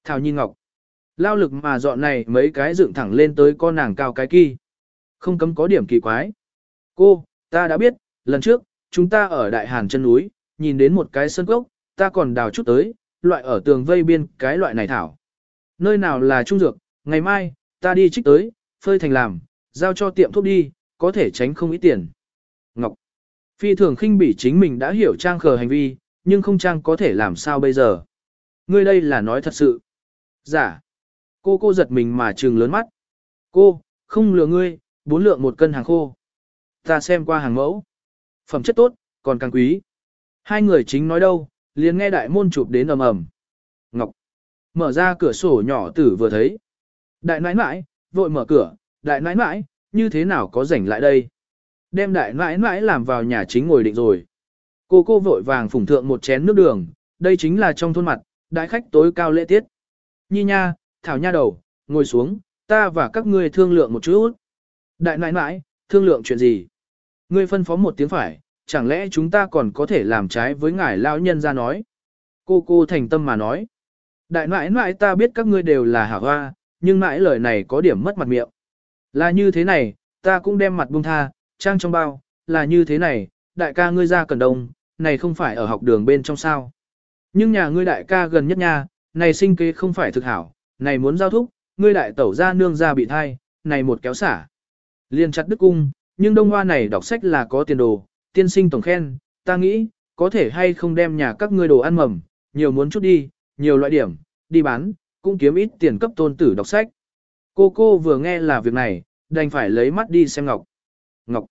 Thảo Nhi Ngọc. Lao lực mà dọn này mấy cái dựng thẳng lên tới con nàng cao cái kỳ. Không cấm có điểm kỳ quái. Cô, ta đã biết, lần trước, chúng ta ở Đại Hàn chân núi, nhìn đến một cái sơn cốc, ta còn đào chút tới, loại ở tường vây biên cái loại này thảo. Nơi nào là trung dược, ngày mai, ta đi trích tới, phơi thành làm, giao cho tiệm thuốc đi, có thể tránh không ít tiền. Ngọc. Phi thường khinh bỉ chính mình đã hiểu trang khờ hành vi, nhưng không trang có thể làm sao bây giờ. Ngươi đây là nói thật sự. Giả. Dạ. Cô cô giật mình mà trừng lớn mắt. Cô, không lừa ngươi, bốn lượng một cân hàng khô. Ta xem qua hàng mẫu. Phẩm chất tốt, còn càng quý. Hai người chính nói đâu, liền nghe đại môn chụp đến ầm ầm. Ngọc. Mở ra cửa sổ nhỏ tử vừa thấy. Đại nãi nãi, vội mở cửa, đại nãi nãi, như thế nào có rảnh lại đây? Đem đại nãi nãi làm vào nhà chính ngồi định rồi. Cô cô vội vàng phủng thượng một chén nước đường, đây chính là trong thôn mặt, đại khách tối cao lễ tiết. Nhi nha, thảo nha đầu, ngồi xuống, ta và các ngươi thương lượng một chút. Đại nãi nãi, thương lượng chuyện gì? Ngươi phân phó một tiếng phải, chẳng lẽ chúng ta còn có thể làm trái với ngài lão nhân ra nói? Cô cô thành tâm mà nói. Đại nãi nãi ta biết các ngươi đều là hảo hoa, nhưng nãi lời này có điểm mất mặt miệng. Là như thế này, ta cũng đem mặt buông tha, trang trong bao, là như thế này, đại ca ngươi ra cần đông, này không phải ở học đường bên trong sao. Nhưng nhà ngươi đại ca gần nhất nha, này sinh kế không phải thực hảo, này muốn giao thúc, ngươi đại tẩu ra nương ra bị thai, này một kéo xả. Liên chặt đức cung, nhưng đông hoa này đọc sách là có tiền đồ, tiên sinh tổng khen, ta nghĩ, có thể hay không đem nhà các ngươi đồ ăn mầm, nhiều muốn chút đi, nhiều loại điểm, đi bán, cũng kiếm ít tiền cấp tôn tử đọc sách. Cô cô vừa nghe là việc này, đành phải lấy mắt đi xem Ngọc. Ngọc.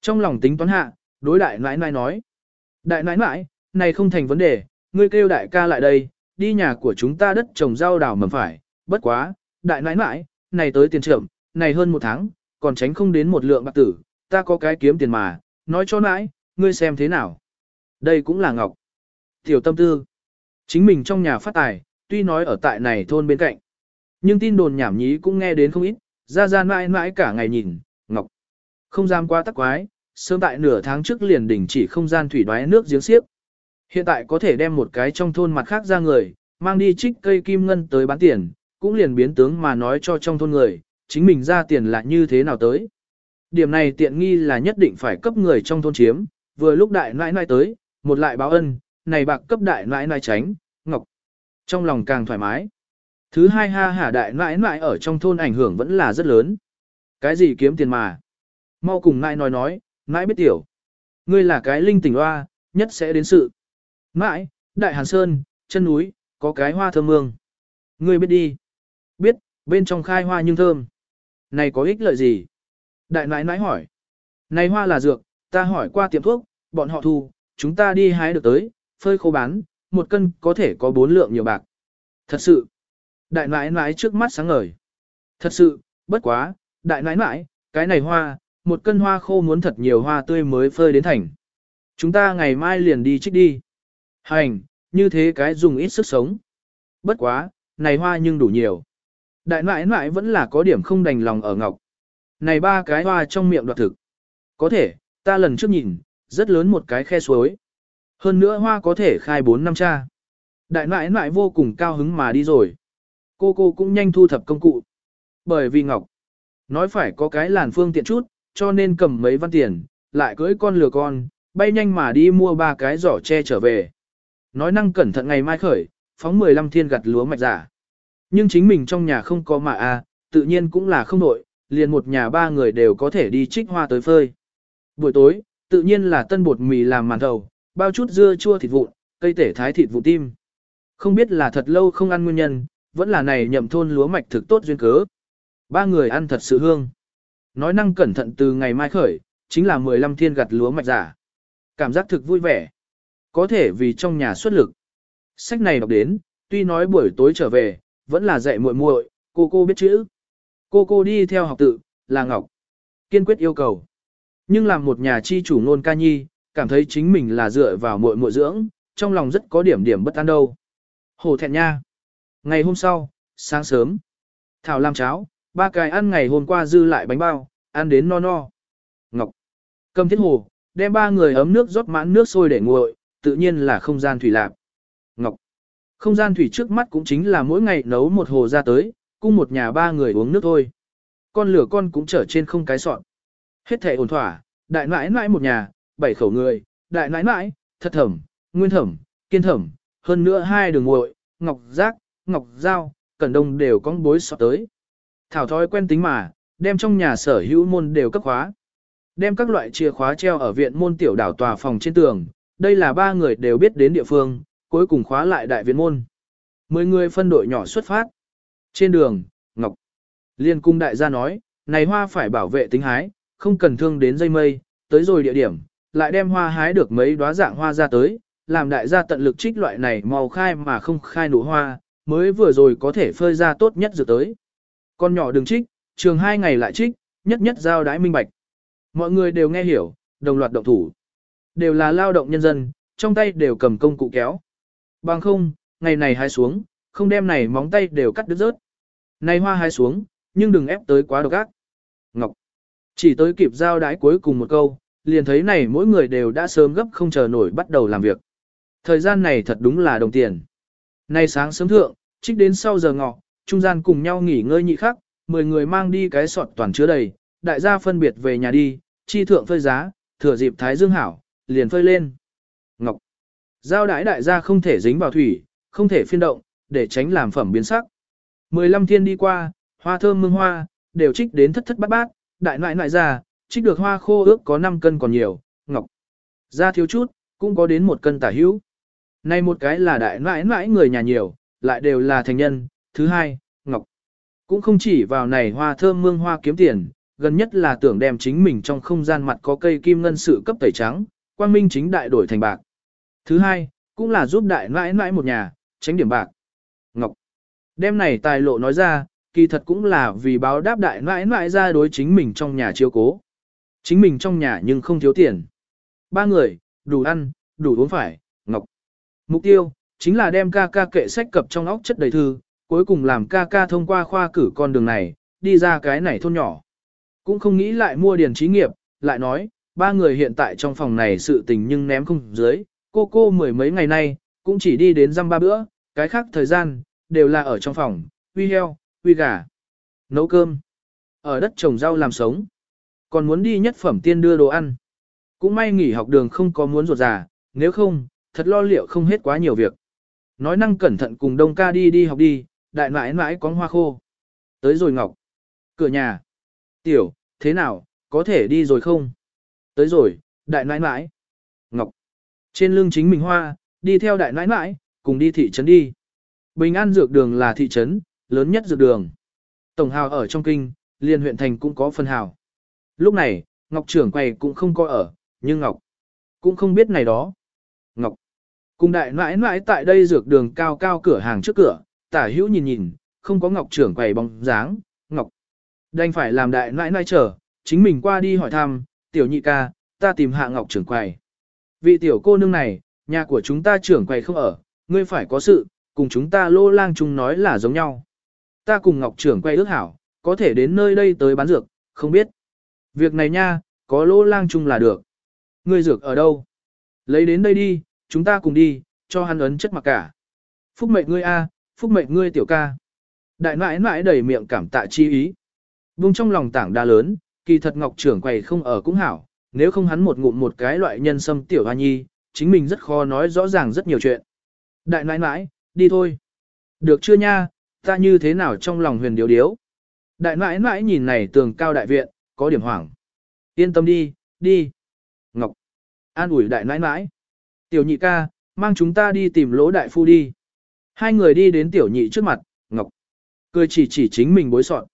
Trong lòng tính toán hạ, đối đại nãi nãi nói. Đại nãi nãi, này không thành vấn đề, ngươi kêu đại ca lại đây, đi nhà của chúng ta đất trồng rau đào mầm phải, bất quá, đại nãi nãi, này tới tiền trưởng, này hơn một tháng, còn tránh không đến một lượng bạc tử, ta có cái kiếm tiền mà, nói cho nãi, ngươi xem thế nào. Đây cũng là Ngọc. Tiểu tâm tư. Chính mình trong nhà phát tài, tuy nói ở tại này thôn bên cạnh. Nhưng tin đồn nhảm nhí cũng nghe đến không ít, ra ra mãi mãi cả ngày nhìn, Ngọc. Không gian qua tắc quái, sớm tại nửa tháng trước liền đỉnh chỉ không gian thủy đoái nước giếng xiếc. Hiện tại có thể đem một cái trong thôn mặt khác ra người, mang đi trích cây kim ngân tới bán tiền, cũng liền biến tướng mà nói cho trong thôn người, chính mình ra tiền là như thế nào tới. Điểm này tiện nghi là nhất định phải cấp người trong thôn chiếm, vừa lúc đại nãi nãi tới, một lại báo ân, này bạc cấp đại nãi nãi tránh, ngọc. Trong lòng càng thoải mái. Thứ hai ha hả đại nãi nãi ở trong thôn ảnh hưởng vẫn là rất lớn. Cái gì kiếm tiền mà? Mau cùng nãi nói nói, nãi biết tiểu. Ngươi là cái linh tỉnh hoa, nhất sẽ đến sự. nãi Đại Hàn Sơn, chân núi, có cái hoa thơm mương. Ngươi biết đi. Biết, bên trong khai hoa nhưng thơm. Này có ích lợi gì? Đại nãi nãi hỏi. Này hoa là dược, ta hỏi qua tiệm thuốc, bọn họ thu, chúng ta đi hái được tới, phơi khô bán, một cân có thể có bốn lượng nhiều bạc. Thật sự. Đại nãi nãi trước mắt sáng ngời. Thật sự, bất quá, đại nãi nãi, cái này hoa, một cân hoa khô muốn thật nhiều hoa tươi mới phơi đến thành. Chúng ta ngày mai liền đi trích đi. Hành, như thế cái dùng ít sức sống. Bất quá, này hoa nhưng đủ nhiều. Đại nãi nãi vẫn là có điểm không đành lòng ở ngọc. Này ba cái hoa trong miệng đoạt thực. Có thể, ta lần trước nhìn, rất lớn một cái khe suối. Hơn nữa hoa có thể khai bốn năm cha. Đại nãi nãi vô cùng cao hứng mà đi rồi. Cô cô cũng nhanh thu thập công cụ. Bởi vì Ngọc, nói phải có cái làn phương tiện chút, cho nên cầm mấy văn tiền, lại cưỡi con lừa con, bay nhanh mà đi mua ba cái giỏ tre trở về. Nói năng cẩn thận ngày mai khởi, phóng 15 thiên gặt lúa mạch giả. Nhưng chính mình trong nhà không có mà a, à, tự nhiên cũng là không nội, liền một nhà ba người đều có thể đi trích hoa tới phơi. Buổi tối, tự nhiên là tân bột mì làm màn thầu, bao chút dưa chua thịt vụn, cây tể thái thịt vụn tim. Không biết là thật lâu không ăn nguyên nhân, vẫn là này nhậm thôn lúa mạch thực tốt duyên cớ. Ba người ăn thật sự hương. Nói năng cẩn thận từ ngày mai khởi, chính là 15 thiên gặt lúa mạch giả. Cảm giác thực vui vẻ. Có thể vì trong nhà xuất lực. Sách này đọc đến, tuy nói buổi tối trở về, vẫn là dạy muội muội, cô cô biết chữ. Cô cô đi theo học tự, là Ngọc. Kiên quyết yêu cầu. Nhưng làm một nhà chi chủ nôn ca nhi, cảm thấy chính mình là dựa vào muội muội dưỡng, trong lòng rất có điểm điểm bất an đâu. Hồ thẹn nha. Ngày hôm sau, sáng sớm, Thảo làm cháo, ba cái ăn ngày hôm qua dư lại bánh bao, ăn đến no no. Ngọc, cầm thiết hồ, đem ba người ấm nước rót mãn nước sôi để nguội, tự nhiên là không gian thủy lạc. Ngọc, không gian thủy trước mắt cũng chính là mỗi ngày nấu một hồ ra tới, cung một nhà ba người uống nước thôi. Con lửa con cũng trở trên không cái sọn. Hết thể ổn thỏa, đại nãi nãi một nhà, bảy khẩu người, đại nãi nãi, thật thẩm, nguyên thẩm, kiên thẩm, hơn nữa hai đường nguội, ngọc giác, ngọc giao, cẩn đông đều có bối sọt tới. Thảo thói quen tính mà, đem trong nhà sở hữu môn đều cấp khóa. Đem các loại chìa khóa treo ở viện môn tiểu đảo tòa phòng trên tường, đây là ba người đều biết đến địa phương, cuối cùng khóa lại đại viện môn. Mười người phân đội nhỏ xuất phát. Trên đường, Ngọc Liên cung đại gia nói, này hoa phải bảo vệ tính hái, không cần thương đến dây mây, tới rồi địa điểm, lại đem hoa hái được mấy đóa dạng hoa ra tới, làm đại gia tận lực trích loại này màu khai mà không khai nụ hoa, mới vừa rồi có thể phơi ra tốt nhất dự tới. Con nhỏ đừng trích, trường hai ngày lại trích, nhất nhất giao đái minh bạch. Mọi người đều nghe hiểu, đồng loạt động thủ. Đều là lao động nhân dân, trong tay đều cầm công cụ kéo. Bằng không, ngày này hái xuống, không đem này móng tay đều cắt đứt rớt. Này hoa hái xuống, nhưng đừng ép tới quá độc ác. Ngọc. Chỉ tới kịp giao đái cuối cùng một câu, liền thấy này mỗi người đều đã sớm gấp không chờ nổi bắt đầu làm việc. Thời gian này thật đúng là đồng tiền. Nay sáng sớm thượng, trích đến sau giờ ngọ, trung gian cùng nhau nghỉ ngơi nhị khắc, 10 người mang đi cái sọt toàn chứa đầy, đại gia phân biệt về nhà đi, chi thượng phơi giá, thừa dịp thái dương hảo, liền phơi lên. Ngọc. Giao đái đại gia không thể dính vào thủy, không thể phiên động, để tránh làm phẩm biến sắc. 15 thiên đi qua, hoa thơm mương hoa, đều trích đến thất thất bát bát, đại nại nại ra, trích được hoa khô ước có 5 cân còn nhiều, ngọc. Ra thiếu chút, cũng có đến một cân tả hữu. Này một cái là đại nãi nãi người nhà nhiều, lại đều là thành nhân. Thứ hai, Ngọc. Cũng không chỉ vào này hoa thơm mương hoa kiếm tiền, gần nhất là tưởng đem chính mình trong không gian mặt có cây kim ngân sự cấp tẩy trắng, quang minh chính đại đổi thành bạc. Thứ hai, cũng là giúp đại nãi nãi một nhà, tránh điểm bạc. Ngọc. Đem này tài lộ nói ra, kỳ thật cũng là vì báo đáp đại nãi nãi ra đối chính mình trong nhà chiếu cố. Chính mình trong nhà nhưng không thiếu tiền. Ba người, đủ ăn, đủ uống phải, Ngọc. Mục tiêu, chính là đem ca ca kệ sách cập trong óc chất đầy thư, cuối cùng làm ca ca thông qua khoa cử con đường này, đi ra cái này thôn nhỏ. Cũng không nghĩ lại mua điền trí nghiệp, lại nói, ba người hiện tại trong phòng này sự tình nhưng ném không dưới, cô cô mười mấy ngày nay, cũng chỉ đi đến răm ba bữa, cái khác thời gian, đều là ở trong phòng, uy heo, uy gà, nấu cơm, ở đất trồng rau làm sống. Còn muốn đi nhất phẩm tiên đưa đồ ăn. Cũng may nghỉ học đường không có muốn ruột già, nếu không, thật lo liệu không hết quá nhiều việc. Nói năng cẩn thận cùng đông ca đi đi học đi, đại mãi mãi có hoa khô. Tới rồi ngọc. Cửa nhà. Tiểu, thế nào, có thể đi rồi không? Tới rồi, đại nãi nãi. Ngọc. Trên lưng chính mình hoa, đi theo đại nãi nãi, cùng đi thị trấn đi. Bình an dược đường là thị trấn, lớn nhất dược đường. Tổng hào ở trong kinh, liên huyện thành cũng có phân hào. Lúc này, Ngọc trưởng quầy cũng không có ở, nhưng Ngọc cũng không biết này đó. Cùng đại mãi mãi tại đây dược đường cao cao cửa hàng trước cửa, tả hữu nhìn nhìn, không có Ngọc trưởng quầy bóng dáng, Ngọc đành phải làm đại mãi mãi chờ, chính mình qua đi hỏi thăm, tiểu nhị ca, ta tìm hạ Ngọc trưởng quầy. Vị tiểu cô nương này, nhà của chúng ta trưởng quầy không ở, ngươi phải có sự, cùng chúng ta lô lang chung nói là giống nhau. Ta cùng Ngọc trưởng Quầy ước hảo, có thể đến nơi đây tới bán dược, không biết. Việc này nha, có lô lang chung là được. Ngươi dược ở đâu? Lấy đến đây đi, chúng ta cùng đi, cho hắn ấn chất mặc cả. Phúc mệnh ngươi A, phúc mệnh ngươi tiểu ca. Đại nãi nãi đầy miệng cảm tạ chi ý. Vùng trong lòng tảng đa lớn, kỳ thật Ngọc trưởng quầy không ở cũng hảo, nếu không hắn một ngụm một cái loại nhân sâm tiểu hoa nhi, chính mình rất khó nói rõ ràng rất nhiều chuyện. Đại nãi nãi, đi thôi. Được chưa nha, ta như thế nào trong lòng huyền điếu điếu. Đại nãi nãi nhìn này tường cao đại viện, có điểm hoảng. Yên tâm đi, đi. Ngọc. An ủi đại nãi nãi. Tiểu nhị ca, mang chúng ta đi tìm lỗ đại phu đi. Hai người đi đến tiểu nhị trước mặt, Ngọc. Cười chỉ chỉ chính mình bối soạn.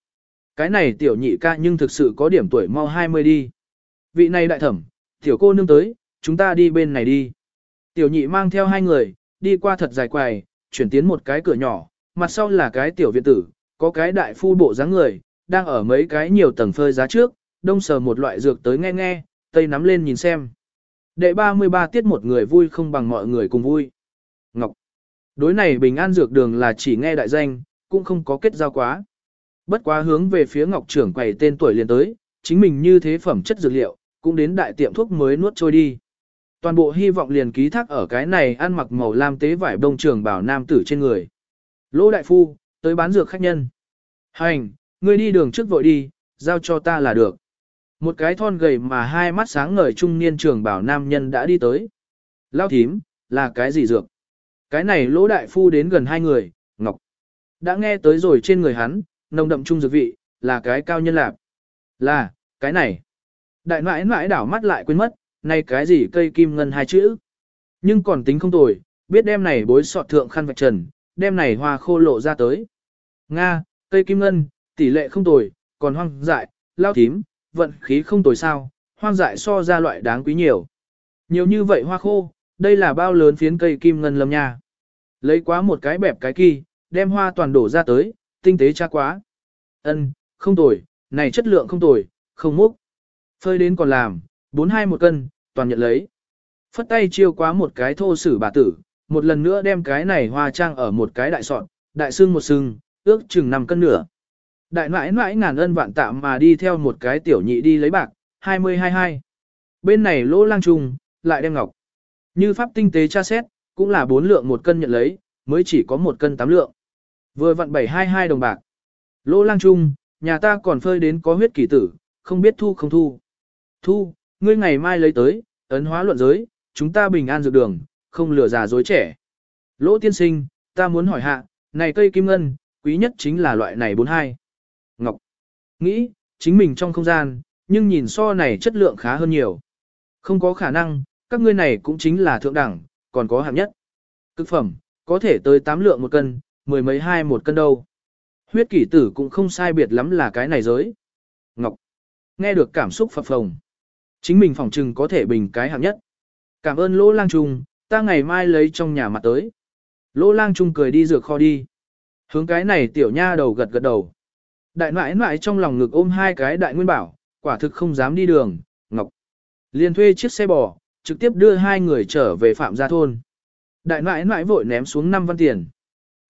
Cái này tiểu nhị ca nhưng thực sự có điểm tuổi mau 20 đi. Vị này đại thẩm, tiểu cô nương tới, chúng ta đi bên này đi. Tiểu nhị mang theo hai người, đi qua thật dài quầy, chuyển tiến một cái cửa nhỏ, mặt sau là cái tiểu viện tử, có cái đại phu bộ dáng người, đang ở mấy cái nhiều tầng phơi giá trước, đông sờ một loại dược tới nghe nghe, tây nắm lên nhìn xem. Đệ 33 tiết một người vui không bằng mọi người cùng vui. Ngọc. Đối này bình an dược đường là chỉ nghe đại danh, cũng không có kết giao quá. Bất quá hướng về phía Ngọc trưởng quầy tên tuổi liền tới, chính mình như thế phẩm chất dược liệu, cũng đến đại tiệm thuốc mới nuốt trôi đi. Toàn bộ hy vọng liền ký thác ở cái này ăn mặc màu lam tế vải đông trường bảo nam tử trên người. Lỗ đại phu, tới bán dược khách nhân. Hành, ngươi đi đường trước vội đi, giao cho ta là được. Một cái thon gầy mà hai mắt sáng ngời trung niên trường bảo nam nhân đã đi tới. Lao thím, là cái gì dược? Cái này lỗ đại phu đến gần hai người, ngọc. Đã nghe tới rồi trên người hắn, nồng đậm trung dược vị, là cái cao nhân lạp. Là, cái này. Đại mãi nãi đảo mắt lại quên mất, này cái gì cây kim ngân hai chữ. Nhưng còn tính không tồi, biết đem này bối sọt thượng khăn vạch trần, đem này hoa khô lộ ra tới. Nga, cây kim ngân, tỷ lệ không tồi, còn hoang dại, lao thím, vận khí không tồi sao, hoang dại so ra loại đáng quý nhiều. Nhiều như vậy hoa khô, đây là bao lớn phiến cây kim ngân lâm nha. Lấy quá một cái bẹp cái kỳ, đem hoa toàn đổ ra tới, tinh tế cha quá. Ân, không tồi, này chất lượng không tồi, không múc. Phơi đến còn làm, bốn hai một cân, toàn nhận lấy. Phất tay chiêu quá một cái thô sử bà tử, một lần nữa đem cái này hoa trang ở một cái đại sọt, đại xương một xương, ước chừng 5 cân nửa. Đại mãi mãi ngàn ân vạn tạm mà đi theo một cái tiểu nhị đi lấy bạc, 20-22. Bên này lỗ lang trùng, lại đem ngọc. Như pháp tinh tế tra xét, cũng là 4 lượng một cân nhận lấy, mới chỉ có một cân 8 lượng. Vừa vặn 722 đồng bạc. Lỗ lang trung, nhà ta còn phơi đến có huyết kỳ tử, không biết thu không thu. Thu, ngươi ngày mai lấy tới, ấn hóa luận giới, chúng ta bình an dược đường, không lừa già dối trẻ. Lỗ tiên sinh, ta muốn hỏi hạ, này cây kim ngân, quý nhất chính là loại này 42. Ngọc, nghĩ, chính mình trong không gian, nhưng nhìn so này chất lượng khá hơn nhiều. Không có khả năng, các ngươi này cũng chính là thượng đẳng, còn có hạng nhất. Cực phẩm, có thể tới 8 lượng một cân, mười mấy hai một cân đâu. Huyết kỷ tử cũng không sai biệt lắm là cái này giới. Ngọc, nghe được cảm xúc phập phồng. Chính mình phòng trừng có thể bình cái hạng nhất. Cảm ơn lỗ lang trung, ta ngày mai lấy trong nhà mặt tới. Lỗ lang trung cười đi dược kho đi. Hướng cái này tiểu nha đầu gật gật đầu. Đại nãi nãi trong lòng ngực ôm hai cái đại nguyên bảo, quả thực không dám đi đường, ngọc. liền thuê chiếc xe bò, trực tiếp đưa hai người trở về phạm gia thôn. Đại nãi nãi vội ném xuống 5 văn tiền.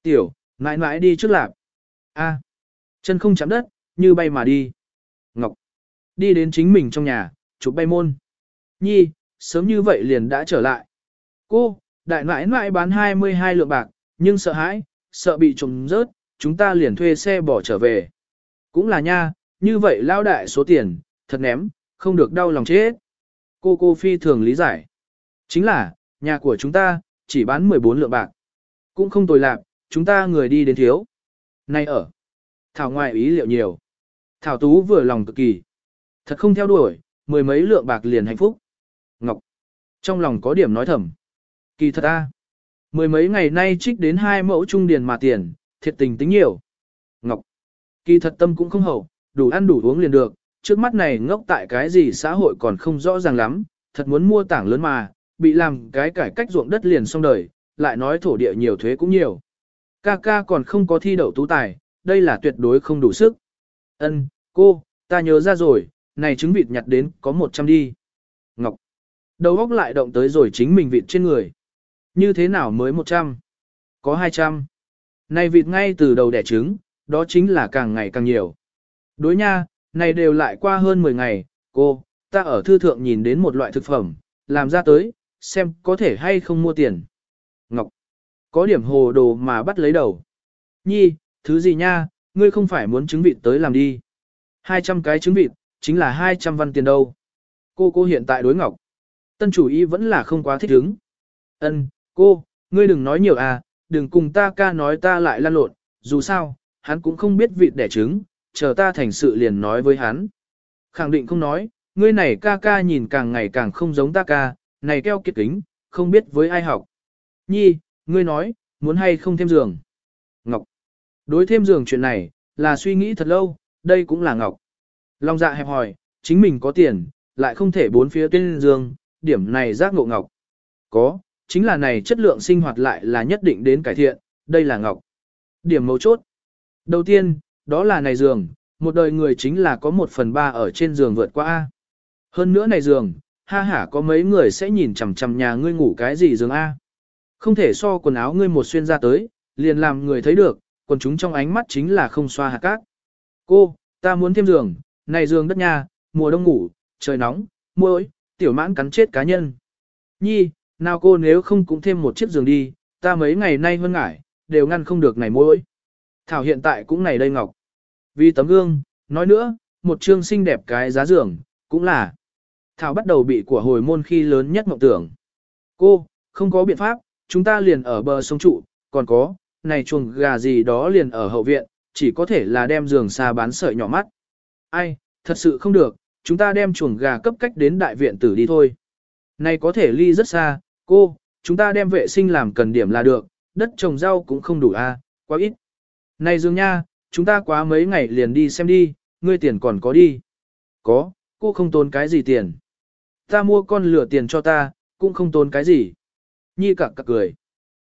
Tiểu, nãi nãi đi trước lạp. A, chân không chạm đất, như bay mà đi. Ngọc, đi đến chính mình trong nhà, chụp bay môn. Nhi, sớm như vậy liền đã trở lại. Cô, đại nãi nãi bán 22 lượng bạc, nhưng sợ hãi, sợ bị trộm rớt, chúng ta liền thuê xe bỏ trở về. Cũng là nha, như vậy lao đại số tiền, thật ném, không được đau lòng chết. Cô cô phi thường lý giải. Chính là, nhà của chúng ta, chỉ bán 14 lượng bạc. Cũng không tồi lạc, chúng ta người đi đến thiếu. Nay ở. Thảo ngoại ý liệu nhiều. Thảo Tú vừa lòng cực kỳ. Thật không theo đuổi, mười mấy lượng bạc liền hạnh phúc. Ngọc. Trong lòng có điểm nói thầm. Kỳ thật a, Mười mấy ngày nay trích đến hai mẫu trung điền mà tiền, thiệt tình tính nhiều. Kỳ thật tâm cũng không hậu, đủ ăn đủ uống liền được, trước mắt này ngốc tại cái gì xã hội còn không rõ ràng lắm, thật muốn mua tảng lớn mà, bị làm cái cải cách ruộng đất liền xong đời, lại nói thổ địa nhiều thuế cũng nhiều. Ca ca còn không có thi đậu tú tài, đây là tuyệt đối không đủ sức. Ân, cô, ta nhớ ra rồi, này trứng vịt nhặt đến có 100 đi. Ngọc. Đầu góc lại động tới rồi chính mình vịt trên người. Như thế nào mới 100? Có 200. Này vịt ngay từ đầu đẻ trứng, đó chính là càng ngày càng nhiều. Đối nha, này đều lại qua hơn 10 ngày, cô, ta ở thư thượng nhìn đến một loại thực phẩm, làm ra tới, xem có thể hay không mua tiền. Ngọc, có điểm hồ đồ mà bắt lấy đầu. Nhi, thứ gì nha, ngươi không phải muốn trứng vịt tới làm đi. 200 cái trứng vịt, chính là 200 văn tiền đâu. Cô cô hiện tại đối Ngọc. Tân chủ y vẫn là không quá thích ứng. Ân, cô, ngươi đừng nói nhiều à, đừng cùng ta ca nói ta lại lan lộn, dù sao, hắn cũng không biết vịt đẻ trứng, chờ ta thành sự liền nói với hắn. Khẳng định không nói, ngươi này ca ca nhìn càng ngày càng không giống ta ca, này keo kiệt kính, không biết với ai học. Nhi, ngươi nói, muốn hay không thêm giường. Ngọc, đối thêm giường chuyện này, là suy nghĩ thật lâu, đây cũng là Ngọc. Long dạ hẹp hỏi, chính mình có tiền, lại không thể bốn phía tuyên giường, điểm này giác ngộ Ngọc. Có, chính là này chất lượng sinh hoạt lại là nhất định đến cải thiện, đây là Ngọc. Điểm mấu chốt. Đầu tiên, đó là này giường, một đời người chính là có một phần ba ở trên giường vượt qua A. Hơn nữa này giường, ha hả có mấy người sẽ nhìn chằm chằm nhà ngươi ngủ cái gì giường A. Không thể so quần áo ngươi một xuyên ra tới, liền làm người thấy được, còn chúng trong ánh mắt chính là không xoa hạt cát. Cô, ta muốn thêm giường, này giường đất nhà, mùa đông ngủ, trời nóng, muỗi, tiểu mãn cắn chết cá nhân. Nhi, nào cô nếu không cũng thêm một chiếc giường đi, ta mấy ngày nay hơn ngải, đều ngăn không được này muỗi. Thảo hiện tại cũng này đây ngọc. Vì tấm gương, nói nữa, một chương xinh đẹp cái giá giường, cũng là. Thảo bắt đầu bị của hồi môn khi lớn nhất mộng tưởng. Cô, không có biện pháp, chúng ta liền ở bờ sông trụ, còn có, này chuồng gà gì đó liền ở hậu viện, chỉ có thể là đem giường xa bán sợi nhỏ mắt. Ai, thật sự không được, chúng ta đem chuồng gà cấp cách đến đại viện tử đi thôi. Này có thể ly rất xa, cô, chúng ta đem vệ sinh làm cần điểm là được, đất trồng rau cũng không đủ a, à, quá ít. Này Dương Nha, chúng ta quá mấy ngày liền đi xem đi, ngươi tiền còn có đi. Có, cô không tốn cái gì tiền. Ta mua con lửa tiền cho ta, cũng không tốn cái gì. Nhi cặc cặc cười.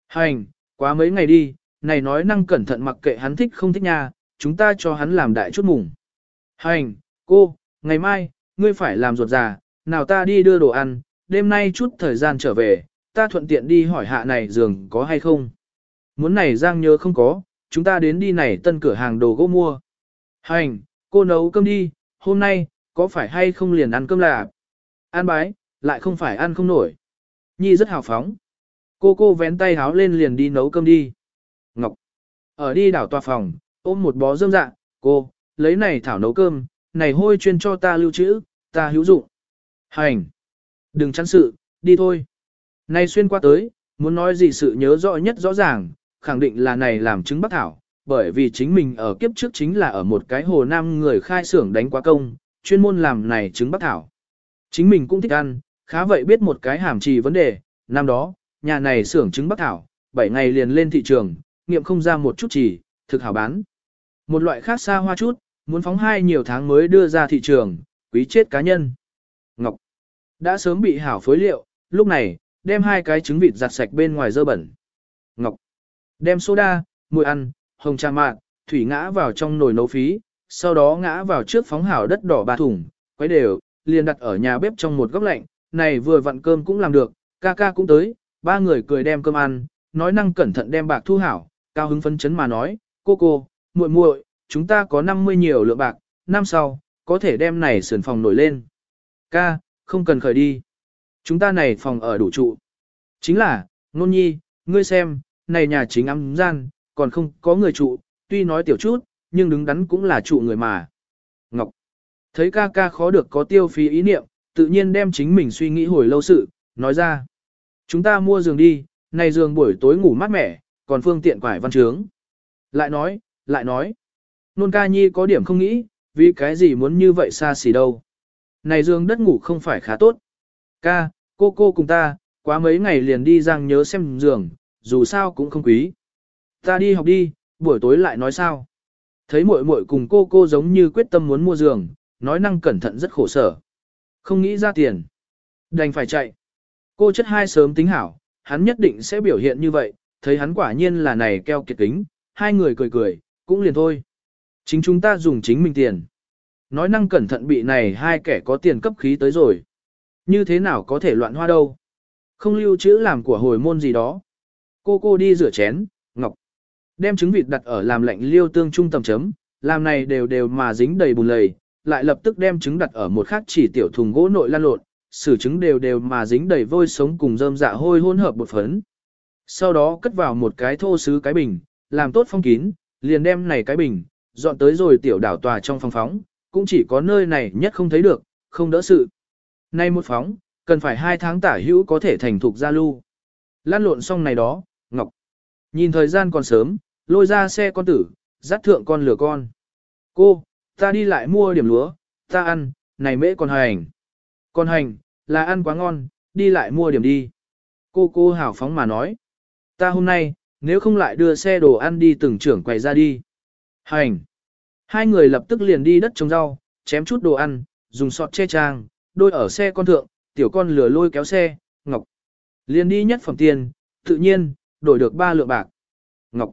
Hành, quá mấy ngày đi, này nói năng cẩn thận mặc kệ hắn thích không thích nha, chúng ta cho hắn làm đại chút mùng. Hành, cô, ngày mai, ngươi phải làm ruột già, nào ta đi đưa đồ ăn, đêm nay chút thời gian trở về, ta thuận tiện đi hỏi hạ này giường có hay không. Muốn này Giang nhớ không có, chúng ta đến đi này tân cửa hàng đồ gỗ mua. Hành, cô nấu cơm đi, hôm nay, có phải hay không liền ăn cơm là? Ăn bái, lại không phải ăn không nổi. Nhi rất hào phóng. Cô cô vén tay háo lên liền đi nấu cơm đi. Ngọc, ở đi đảo tòa phòng, ôm một bó dơm dạ, cô, lấy này thảo nấu cơm, này hôi chuyên cho ta lưu trữ, ta hữu dụng. Hành, đừng chăn sự, đi thôi. Này xuyên qua tới, muốn nói gì sự nhớ rõ nhất rõ ràng, khẳng định là này làm chứng bắc thảo, bởi vì chính mình ở kiếp trước chính là ở một cái hồ nam người khai xưởng đánh quá công, chuyên môn làm này trứng bắc thảo. Chính mình cũng thích ăn, khá vậy biết một cái hàm trì vấn đề, năm đó, nhà này xưởng trứng bắc thảo, 7 ngày liền lên thị trường, nghiệm không ra một chút chỉ, thực hảo bán. Một loại khác xa hoa chút, muốn phóng hai nhiều tháng mới đưa ra thị trường, quý chết cá nhân. Ngọc đã sớm bị hảo phối liệu, lúc này, đem hai cái trứng vịt giặt sạch bên ngoài dơ bẩn. Ngọc Đem soda, muối ăn, hồng trà mạn, thủy ngã vào trong nồi nấu phí, sau đó ngã vào trước phóng hảo đất đỏ ba thùng, quấy đều, liền đặt ở nhà bếp trong một góc lạnh, này vừa vặn cơm cũng làm được, ca ca cũng tới, ba người cười đem cơm ăn, nói năng cẩn thận đem bạc thu hảo, cao hứng phấn chấn mà nói, cô cô, muội muội, chúng ta có 50 nhiều lượng bạc, năm sau, có thể đem này sườn phòng nổi lên. Ca, không cần khởi đi. Chúng ta này phòng ở đủ trụ. Chính là, nôn nhi, ngươi xem, này nhà chính ấm gian, còn không có người trụ, tuy nói tiểu chút, nhưng đứng đắn cũng là trụ người mà. Ngọc, thấy ca ca khó được có tiêu phí ý niệm, tự nhiên đem chính mình suy nghĩ hồi lâu sự, nói ra. Chúng ta mua giường đi, này giường buổi tối ngủ mát mẻ, còn phương tiện quải văn trướng. Lại nói, lại nói. Nôn ca nhi có điểm không nghĩ, Vì cái gì muốn như vậy xa xỉ đâu. Này giường đất ngủ không phải khá tốt. Ca, cô cô cùng ta, quá mấy ngày liền đi giang nhớ xem giường, dù sao cũng không quý. Ta đi học đi, buổi tối lại nói sao. Thấy muội muội cùng cô cô giống như quyết tâm muốn mua giường, nói năng cẩn thận rất khổ sở. Không nghĩ ra tiền. Đành phải chạy. Cô chất hai sớm tính hảo, hắn nhất định sẽ biểu hiện như vậy, thấy hắn quả nhiên là này keo kiệt kính, hai người cười cười, cũng liền thôi. Chính chúng ta dùng chính mình tiền. Nói năng cẩn thận bị này hai kẻ có tiền cấp khí tới rồi. Như thế nào có thể loạn hoa đâu. Không lưu trữ làm của hồi môn gì đó. Cô cô đi rửa chén, ngọc. Đem trứng vịt đặt ở làm lạnh liêu tương trung tầm chấm, làm này đều đều mà dính đầy bùn lầy, lại lập tức đem trứng đặt ở một khác chỉ tiểu thùng gỗ nội lan lộn, xử trứng đều đều mà dính đầy vôi sống cùng rơm dạ hôi hỗn hợp bột phấn. Sau đó cất vào một cái thô sứ cái bình, làm tốt phong kín, liền đem này cái bình, dọn tới rồi tiểu đảo tòa trong phòng phóng, cũng chỉ có nơi này nhất không thấy được, không đỡ sự. Nay một phóng, cần phải hai tháng tả hữu có thể thành thục ra lưu. Lan lộn xong này đó, Nhìn thời gian còn sớm, lôi ra xe con tử, dắt thượng con lửa con. Cô, ta đi lại mua điểm lúa, ta ăn, này mễ còn hành. Con hành, là ăn quá ngon, đi lại mua điểm đi. Cô cô hào phóng mà nói. Ta hôm nay, nếu không lại đưa xe đồ ăn đi từng trưởng quầy ra đi. Hành. Hai người lập tức liền đi đất trồng rau, chém chút đồ ăn, dùng sọt che trang, đôi ở xe con thượng, tiểu con lửa lôi kéo xe, Ngọc. Liền đi nhất phẩm tiền, tự nhiên, đổi được ba lượng bạc. Ngọc.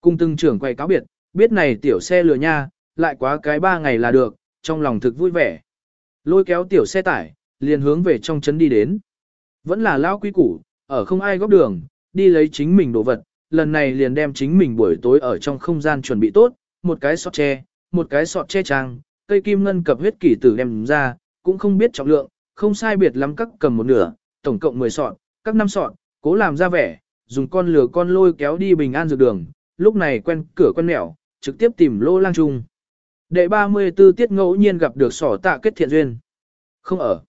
Cung từng trưởng quay cáo biệt, biết này tiểu xe lừa nha, lại quá cái ba ngày là được, trong lòng thực vui vẻ. Lôi kéo tiểu xe tải, liền hướng về trong trấn đi đến. Vẫn là lão quý củ, ở không ai góc đường, đi lấy chính mình đồ vật, lần này liền đem chính mình buổi tối ở trong không gian chuẩn bị tốt, một cái sọt tre, một cái sọt che trang, cây kim ngân cập huyết kỷ tử đem ra, cũng không biết trọng lượng, không sai biệt lắm các cầm một nửa, tổng cộng 10 sọt, các năm sọt, cố làm ra vẻ, dùng con lừa con lôi kéo đi bình an dược đường, lúc này quen cửa quen mẹo, trực tiếp tìm lô lang trung. Đệ 34 tiết ngẫu nhiên gặp được sỏ tạ kết thiện duyên. Không ở.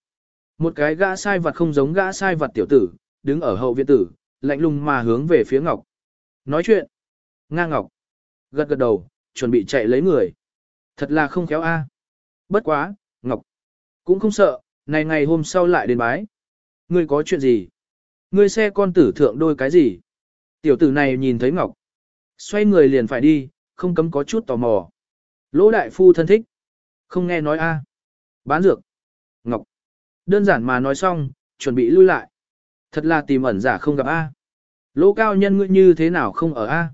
Một cái gã sai vật không giống gã sai vật tiểu tử, đứng ở hậu viện tử, lạnh lùng mà hướng về phía Ngọc. Nói chuyện. Nga Ngọc. Gật gật đầu, chuẩn bị chạy lấy người. Thật là không khéo a. Bất quá, Ngọc. Cũng không sợ, này ngày hôm sau lại đến bái. Ngươi có chuyện gì? Ngươi xe con tử thượng đôi cái gì? Tiểu tử này nhìn thấy Ngọc. Xoay người liền phải đi, không cấm có chút tò mò. Lỗ đại phu thân thích. Không nghe nói a. Bán dược. Ngọc. Đơn giản mà nói xong, chuẩn bị lui lại. Thật là tìm ẩn giả không gặp A. Lỗ cao nhân ngươi như thế nào không ở A.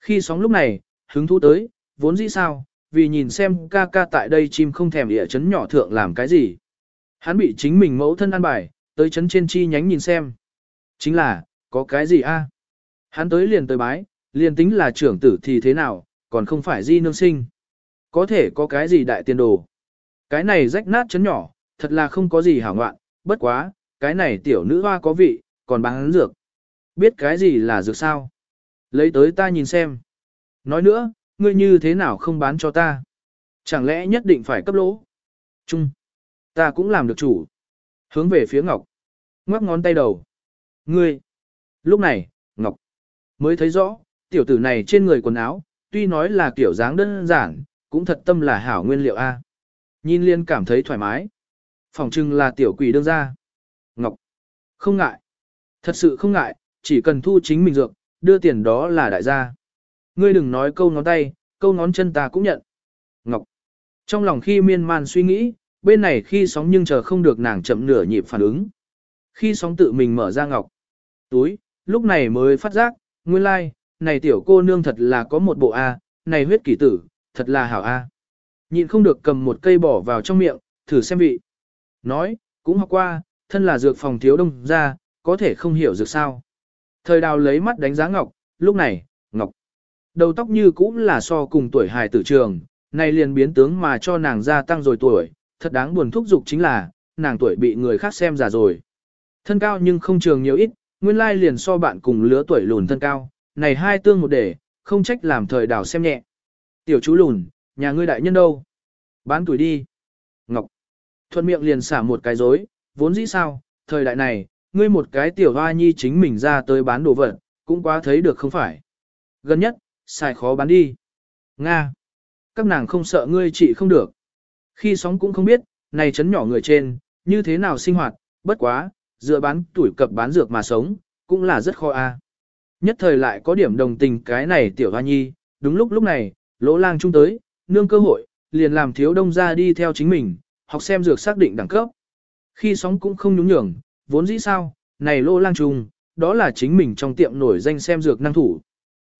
Khi sóng lúc này, hứng thú tới, vốn dĩ sao, vì nhìn xem ca ca tại đây chim không thèm địa chấn nhỏ thượng làm cái gì. Hắn bị chính mình mẫu thân ăn bài, tới chấn trên chi nhánh nhìn xem. Chính là, có cái gì a? Hắn tới liền tới bái, liền tính là trưởng tử thì thế nào, còn không phải di nương sinh. Có thể có cái gì đại tiền đồ. Cái này rách nát chấn nhỏ, thật là không có gì hảo ngoạn, bất quá, cái này tiểu nữ hoa có vị, còn bán dược. Biết cái gì là dược sao? Lấy tới ta nhìn xem. Nói nữa, ngươi như thế nào không bán cho ta? Chẳng lẽ nhất định phải cấp lỗ? chung Ta cũng làm được chủ. Hướng về phía Ngọc. Ngoắc ngón tay đầu. Ngươi. Lúc này, Ngọc. Mới thấy rõ, tiểu tử này trên người quần áo, tuy nói là kiểu dáng đơn giản, cũng thật tâm là hảo nguyên liệu A. Nhìn liên cảm thấy thoải mái. Phòng trưng là tiểu quỷ đương ra. Ngọc. Không ngại. Thật sự không ngại, chỉ cần thu chính mình dược, đưa tiền đó là đại gia. Ngươi đừng nói câu ngón tay, câu ngón chân ta cũng nhận. Ngọc. Trong lòng khi miên man suy nghĩ, bên này khi sóng nhưng chờ không được nàng chậm nửa nhịp phản ứng. Khi sóng tự mình mở ra ngọc. Túi, lúc này mới phát giác, nguyên lai, like, này tiểu cô nương thật là có một bộ A, này huyết kỷ tử, thật là hảo A. Nhịn không được cầm một cây bỏ vào trong miệng, thử xem vị. Nói, cũng học qua, thân là dược phòng thiếu đông ra, có thể không hiểu dược sao. Thời đào lấy mắt đánh giá Ngọc, lúc này, Ngọc. Đầu tóc như cũng là so cùng tuổi hài tử trường, này liền biến tướng mà cho nàng gia tăng rồi tuổi, thật đáng buồn thúc dục chính là, nàng tuổi bị người khác xem già rồi. Thân cao nhưng không trường nhiều ít, nguyên lai liền so bạn cùng lứa tuổi lùn thân cao, này hai tương một để, không trách làm thời đảo xem nhẹ. Tiểu chú lùn, nhà ngươi đại nhân đâu? Bán tuổi đi. Ngọc. Thuận miệng liền xả một cái dối, vốn dĩ sao, thời đại này, ngươi một cái tiểu hoa nhi chính mình ra tới bán đồ vật, cũng quá thấy được không phải. Gần nhất, xài khó bán đi. Nga. các nàng không sợ ngươi chị không được. Khi sóng cũng không biết, này chấn nhỏ người trên, như thế nào sinh hoạt, bất quá, dựa bán tuổi cập bán dược mà sống, cũng là rất khó a. Nhất thời lại có điểm đồng tình cái này tiểu hoa nhi, đúng lúc lúc này, lỗ lang trung tới, nương cơ hội, liền làm thiếu đông ra đi theo chính mình, học xem dược xác định đẳng cấp. Khi sóng cũng không nhúng nhường, vốn dĩ sao, này lỗ lang trung, đó là chính mình trong tiệm nổi danh xem dược năng thủ.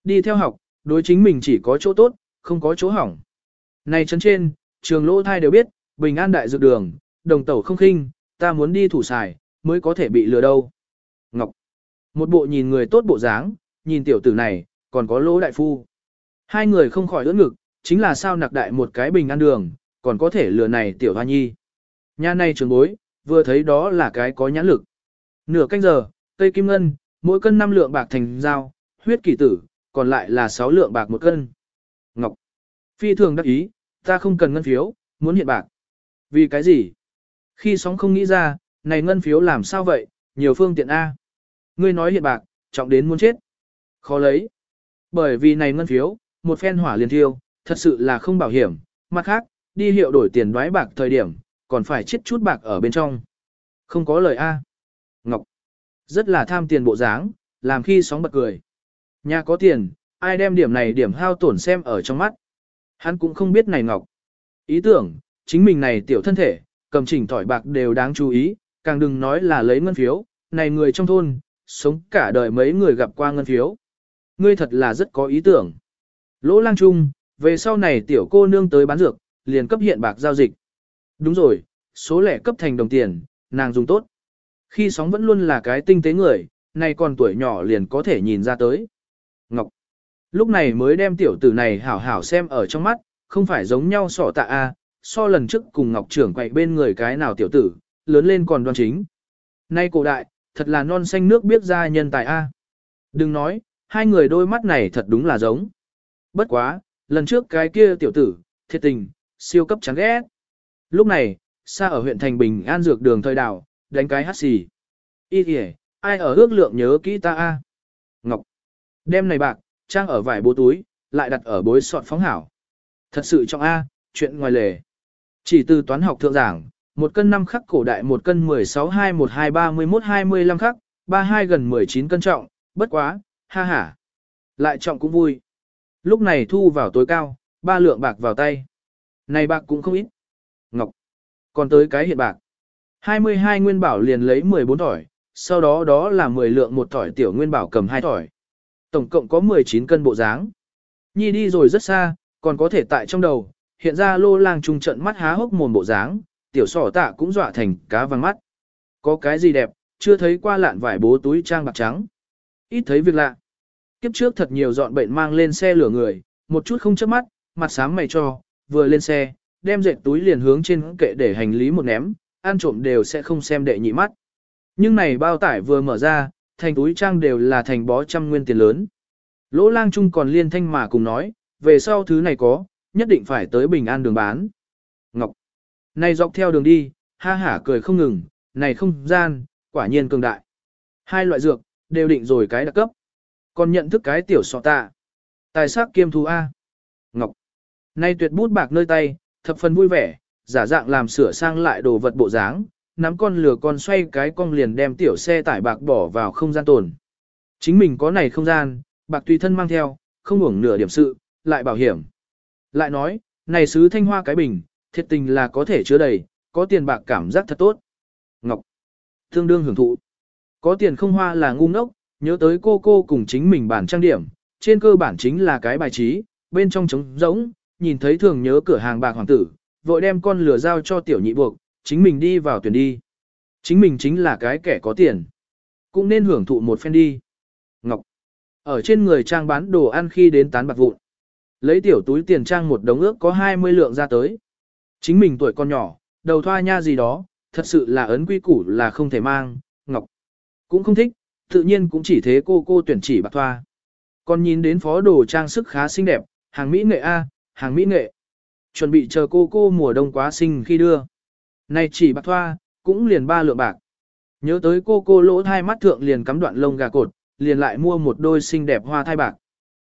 Đi theo học, đối chính mình chỉ có chỗ tốt, không có chỗ hỏng. Này chấn trên, trường lỗ thai đều biết, bình an đại dược đường, đồng tẩu không khinh, ta muốn đi thủ xài, mới có thể bị lừa đâu. Ngọc. Một bộ nhìn người tốt bộ dáng, nhìn tiểu tử này, còn có lỗ đại phu. Hai người không khỏi ưỡn ngực, chính là sao nặc đại một cái bình ăn đường, còn có thể lừa này tiểu hoa nhi. Nhà này trường bối, vừa thấy đó là cái có nhãn lực. Nửa canh giờ, cây kim ngân, mỗi cân 5 lượng bạc thành dao, huyết kỳ tử, còn lại là 6 lượng bạc một cân. Ngọc. Phi thường đắc ý, ta không cần ngân phiếu, muốn hiện bạc. Vì cái gì? Khi sóng không nghĩ ra, này ngân phiếu làm sao vậy, nhiều phương tiện A. Ngươi nói hiện bạc, trọng đến muốn chết. Khó lấy. Bởi vì này ngân phiếu, một phen hỏa liền thiêu, thật sự là không bảo hiểm. Mặt khác, đi hiệu đổi tiền đoái bạc thời điểm, còn phải chết chút bạc ở bên trong. Không có lời A. Ngọc. Rất là tham tiền bộ dáng, làm khi sóng bật cười. Nhà có tiền, ai đem điểm này điểm hao tổn xem ở trong mắt. Hắn cũng không biết này Ngọc. Ý tưởng, chính mình này tiểu thân thể, cầm chỉnh tỏi bạc đều đáng chú ý, càng đừng nói là lấy ngân phiếu, này người trong thôn, sống cả đời mấy người gặp qua ngân phiếu. Ngươi thật là rất có ý tưởng. Lỗ lang trung, về sau này tiểu cô nương tới bán dược, liền cấp hiện bạc giao dịch. Đúng rồi, số lẻ cấp thành đồng tiền, nàng dùng tốt. Khi sóng vẫn luôn là cái tinh tế người, nay còn tuổi nhỏ liền có thể nhìn ra tới. Ngọc. Lúc này mới đem tiểu tử này hảo hảo xem ở trong mắt, không phải giống nhau sỏ tạ a, so lần trước cùng Ngọc trưởng quậy bên người cái nào tiểu tử, lớn lên còn đoan chính. Nay cổ đại, thật là non xanh nước biết ra nhân tài a. Đừng nói, hai người đôi mắt này thật đúng là giống. Bất quá, lần trước cái kia tiểu tử, thiệt tình, siêu cấp chán ghét. Lúc này, xa ở huyện Thành Bình An Dược đường thời đảo, đánh cái hát xì. Ý kìa, ai ở ước lượng nhớ kỹ ta a Ngọc. Đem này bạc, trang ở vải bố túi, lại đặt ở bối sọt phóng hảo. Thật sự trong A, chuyện ngoài lề. Chỉ từ toán học thượng giảng, 1 cân 5 khắc cổ đại 1 cân 16 2 1 2 31 25 khắc, 32 gần 19 cân trọng, bất quá, ha ha. Lại trọng cũng vui. Lúc này thu vào tối cao, ba lượng bạc vào tay. Này bạc cũng không ít. Ngọc. Còn tới cái hiện bạc. 22 nguyên bảo liền lấy 14 tỏi, sau đó đó là 10 lượng một tỏi tiểu nguyên bảo cầm hai tỏi. Tổng cộng có 19 cân bộ dáng. Nhi đi rồi rất xa, còn có thể tại trong đầu, hiện ra lô lang trung trận mắt há hốc mồm bộ dáng, tiểu sỏ tạ cũng dọa thành cá vàng mắt. Có cái gì đẹp, chưa thấy qua lạn vải bố túi trang bạc trắng. Ít thấy việc lạ. Kiếp trước thật nhiều dọn bệnh mang lên xe lửa người, một chút không chớp mắt, mặt sáng mày cho, vừa lên xe, đem dệt túi liền hướng trên kệ để hành lý một ném, ăn trộm đều sẽ không xem đệ nhị mắt. Nhưng này bao tải vừa mở ra, thành túi trang đều là thành bó trăm nguyên tiền lớn. Lỗ lang chung còn liên thanh mà cùng nói, về sau thứ này có, nhất định phải tới bình an đường bán. Ngọc. Này dọc theo đường đi, ha hả cười không ngừng, này không gian, quả nhiên cường đại. Hai loại dược, đều định rồi cái đặc cấp. Còn nhận thức cái tiểu sọ tạ. Tài sắc kiêm thú A. Ngọc. Nay tuyệt bút bạc nơi tay, thập phần vui vẻ, giả dạng làm sửa sang lại đồ vật bộ dáng, nắm con lửa con xoay cái con liền đem tiểu xe tải bạc bỏ vào không gian tồn. Chính mình có này không gian, bạc tùy thân mang theo, không hưởng nửa điểm sự, lại bảo hiểm. Lại nói, này sứ thanh hoa cái bình, thiệt tình là có thể chứa đầy, có tiền bạc cảm giác thật tốt. Ngọc. Tương đương hưởng thụ. Có tiền không hoa là ngu ngốc, nhớ tới cô cô cùng chính mình bản trang điểm, trên cơ bản chính là cái bài trí, bên trong trống rỗng, nhìn thấy thường nhớ cửa hàng bạc hoàng tử, vội đem con lửa giao cho tiểu nhị buộc, chính mình đi vào tuyển đi. Chính mình chính là cái kẻ có tiền. Cũng nên hưởng thụ một phen đi. Ngọc. Ở trên người trang bán đồ ăn khi đến tán bạc vụn. Lấy tiểu túi tiền trang một đống ước có 20 lượng ra tới. Chính mình tuổi con nhỏ, đầu thoa nha gì đó, thật sự là ấn quy củ là không thể mang, Ngọc. Cũng không thích, tự nhiên cũng chỉ thế cô cô tuyển chỉ bạc thoa. Còn nhìn đến phó đồ trang sức khá xinh đẹp, hàng Mỹ nghệ A, hàng Mỹ nghệ. Chuẩn bị chờ cô cô mùa đông quá sinh khi đưa. Này chỉ bạc thoa, cũng liền ba lượng bạc. Nhớ tới cô cô lỗ thai mắt thượng liền cắm đoạn lông gà cột, liền lại mua một đôi xinh đẹp hoa thai bạc.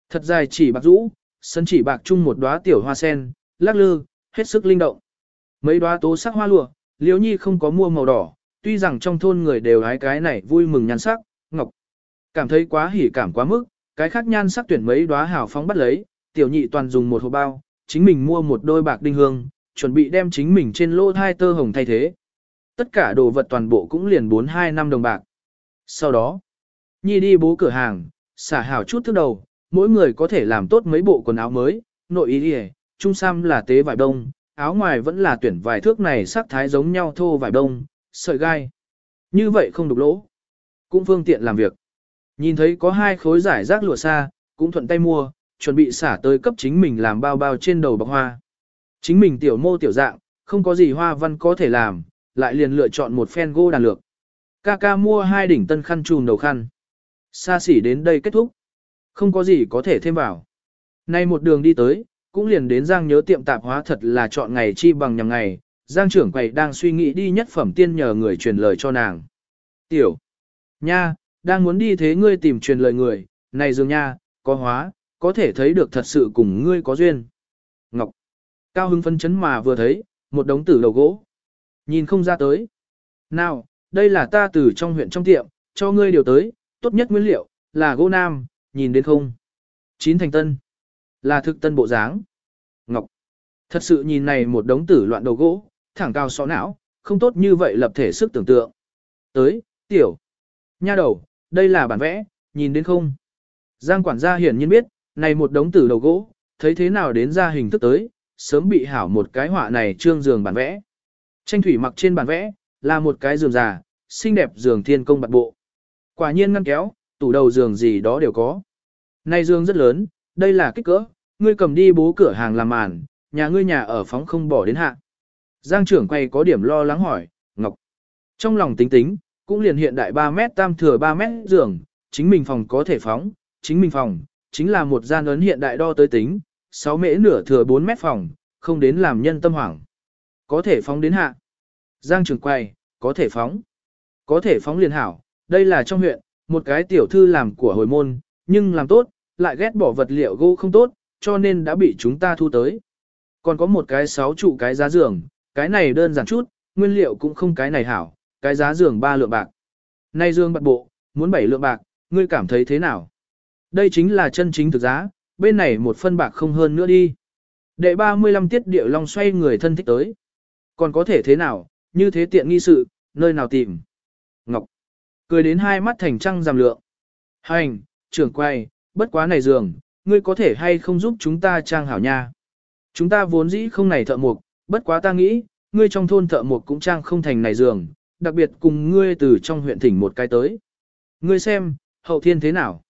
Thật dài chỉ bạc rũ, sân chỉ bạc chung một đóa tiểu hoa sen, lắc lư, hết sức linh động. Mấy đóa tố sắc hoa lụa, Liễu Nhi không có mua màu đỏ, tuy rằng trong thôn người đều hái cái này vui mừng nhan sắc, ngọc. Cảm thấy quá hỉ cảm quá mức, cái khác nhan sắc tuyển mấy đóa hào phóng bắt lấy, tiểu nhị toàn dùng một hộp bao, chính mình mua một đôi bạc đinh hương, chuẩn bị đem chính mình trên lô thai tơ hồng thay thế. Tất cả đồ vật toàn bộ cũng liền 4-2 năm đồng bạc. Sau đó, Nhi đi bố cửa hàng, xả hảo chút thức đầu, mỗi người có thể làm tốt mấy bộ quần áo mới, nội y đi trung sam là tế vải đông, áo ngoài vẫn là tuyển vải thước này sắc thái giống nhau thô vải đông, sợi gai. Như vậy không đục lỗ. Cũng phương tiện làm việc. Nhìn thấy có hai khối giải rác lụa xa, cũng thuận tay mua, chuẩn bị xả tới cấp chính mình làm bao bao trên đầu bọc hoa. Chính mình tiểu mô tiểu dạng, không có gì hoa văn có thể làm, lại liền lựa chọn một phen gô đàn lược. Ca ca mua hai đỉnh tân khăn trùm đầu khăn. Xa xỉ đến đây kết thúc. Không có gì có thể thêm vào. Nay một đường đi tới, cũng liền đến Giang nhớ tiệm tạp hóa thật là chọn ngày chi bằng nhằm ngày. Giang trưởng quầy đang suy nghĩ đi nhất phẩm tiên nhờ người truyền lời cho nàng. Tiểu. Nha, đang muốn đi thế ngươi tìm truyền lời người, này dương nha, có hóa, có thể thấy được thật sự cùng ngươi có duyên. Ngọc. Cao hưng phân chấn mà vừa thấy, một đống tử đầu gỗ. Nhìn không ra tới. Nào, đây là ta từ trong huyện trong tiệm, cho ngươi điều tới, tốt nhất nguyên liệu, là gỗ nam, nhìn đến không? Chín thành tân. Là thực tân bộ dáng. Ngọc. Thật sự nhìn này một đống tử loạn đầu gỗ, thẳng cao sọ não, không tốt như vậy lập thể sức tưởng tượng. Tới, tiểu. Nha đầu, đây là bản vẽ, nhìn đến không? Giang quản gia hiển nhiên biết, này một đống tử đầu gỗ, thấy thế nào đến ra hình thức tới, sớm bị hảo một cái họa này trương giường bản vẽ. Tranh thủy mặc trên bản vẽ, là một cái giường già, xinh đẹp giường thiên công bạc bộ. Quả nhiên ngăn kéo, tủ đầu giường gì đó đều có. Này giường rất lớn, đây là kích cỡ, ngươi cầm đi bố cửa hàng làm màn, nhà ngươi nhà ở phóng không bỏ đến hạ. Giang trưởng quay có điểm lo lắng hỏi, Ngọc. Trong lòng tính tính, cũng liền hiện đại 3 mét tam thừa 3 mét giường, chính mình phòng có thể phóng, chính mình phòng, chính là một gian ấn hiện đại đo tới tính, 6 mễ nửa thừa 4 mét phòng, không đến làm nhân tâm hoảng. Có thể phóng đến hạ. Giang trưởng quay, có thể phóng. Có thể phóng liền hảo, đây là trong huyện, một cái tiểu thư làm của hồi môn, nhưng làm tốt, lại ghét bỏ vật liệu gỗ không tốt, cho nên đã bị chúng ta thu tới. Còn có một cái sáu trụ cái giá giường, cái này đơn giản chút, nguyên liệu cũng không cái này hảo, cái giá giường ba lượng bạc. Nay dương bạc bộ, muốn bảy lượng bạc, ngươi cảm thấy thế nào? Đây chính là chân chính thực giá, bên này một phân bạc không hơn nữa đi. Đệ 35 tiết điệu long xoay người thân thích tới. Còn có thể thế nào, như thế tiện nghi sự, nơi nào tìm? Ngọc. Cười đến hai mắt thành trăng giảm lượng. Hành, trưởng quay, bất quá này giường, ngươi có thể hay không giúp chúng ta trang hảo nha. Chúng ta vốn dĩ không này thợ mục, bất quá ta nghĩ, ngươi trong thôn thợ mục cũng trang không thành này giường, đặc biệt cùng ngươi từ trong huyện thỉnh một cái tới. Ngươi xem, hậu thiên thế nào?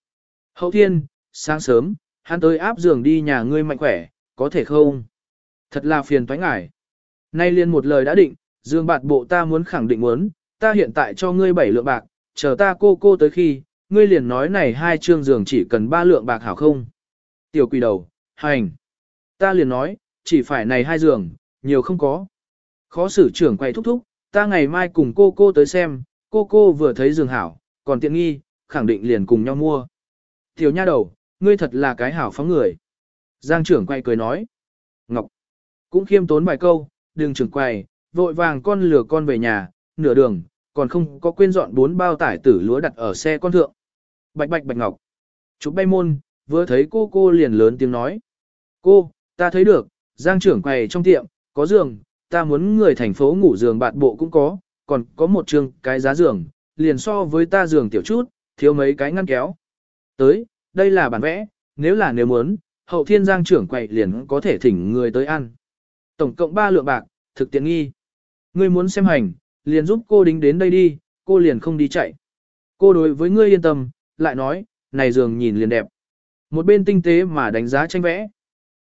Hậu thiên, sáng sớm, hắn tới áp giường đi nhà ngươi mạnh khỏe, có thể không? Thật là phiền toái ngải. Nay liền một lời đã định, dương bạt bộ ta muốn khẳng định muốn, ta hiện tại cho ngươi bảy lượng bạc, chờ ta cô cô tới khi, ngươi liền nói này hai trương giường chỉ cần ba lượng bạc hảo không? Tiểu quỷ đầu, hành. Ta liền nói, chỉ phải này hai giường, nhiều không có. Khó xử trưởng quay thúc thúc, ta ngày mai cùng cô cô tới xem, cô cô vừa thấy giường hảo, còn tiện nghi, khẳng định liền cùng nhau mua. Tiểu nha đầu, ngươi thật là cái hảo phóng người. Giang trưởng quay cười nói. Ngọc, cũng khiêm tốn vài câu, đừng trưởng quay, vội vàng con lừa con về nhà, nửa đường, còn không có quên dọn bốn bao tải tử lúa đặt ở xe con thượng. Bạch bạch bạch ngọc. Chụp bay môn, vừa thấy cô cô liền lớn tiếng nói. Cô, ta thấy được, giang trưởng quầy trong tiệm, có giường, ta muốn người thành phố ngủ giường bạt bộ cũng có, còn có một trường cái giá giường, liền so với ta giường tiểu chút, thiếu mấy cái ngăn kéo. Tới, đây là bản vẽ, nếu là nếu muốn, hậu thiên giang trưởng quầy liền có thể thỉnh người tới ăn. Tổng cộng 3 lượng bạc, thực tiện nghi. Ngươi muốn xem hành, liền giúp cô đính đến đây đi, cô liền không đi chạy. Cô đối với ngươi yên tâm, lại nói, này giường nhìn liền đẹp. Một bên tinh tế mà đánh giá tranh vẽ.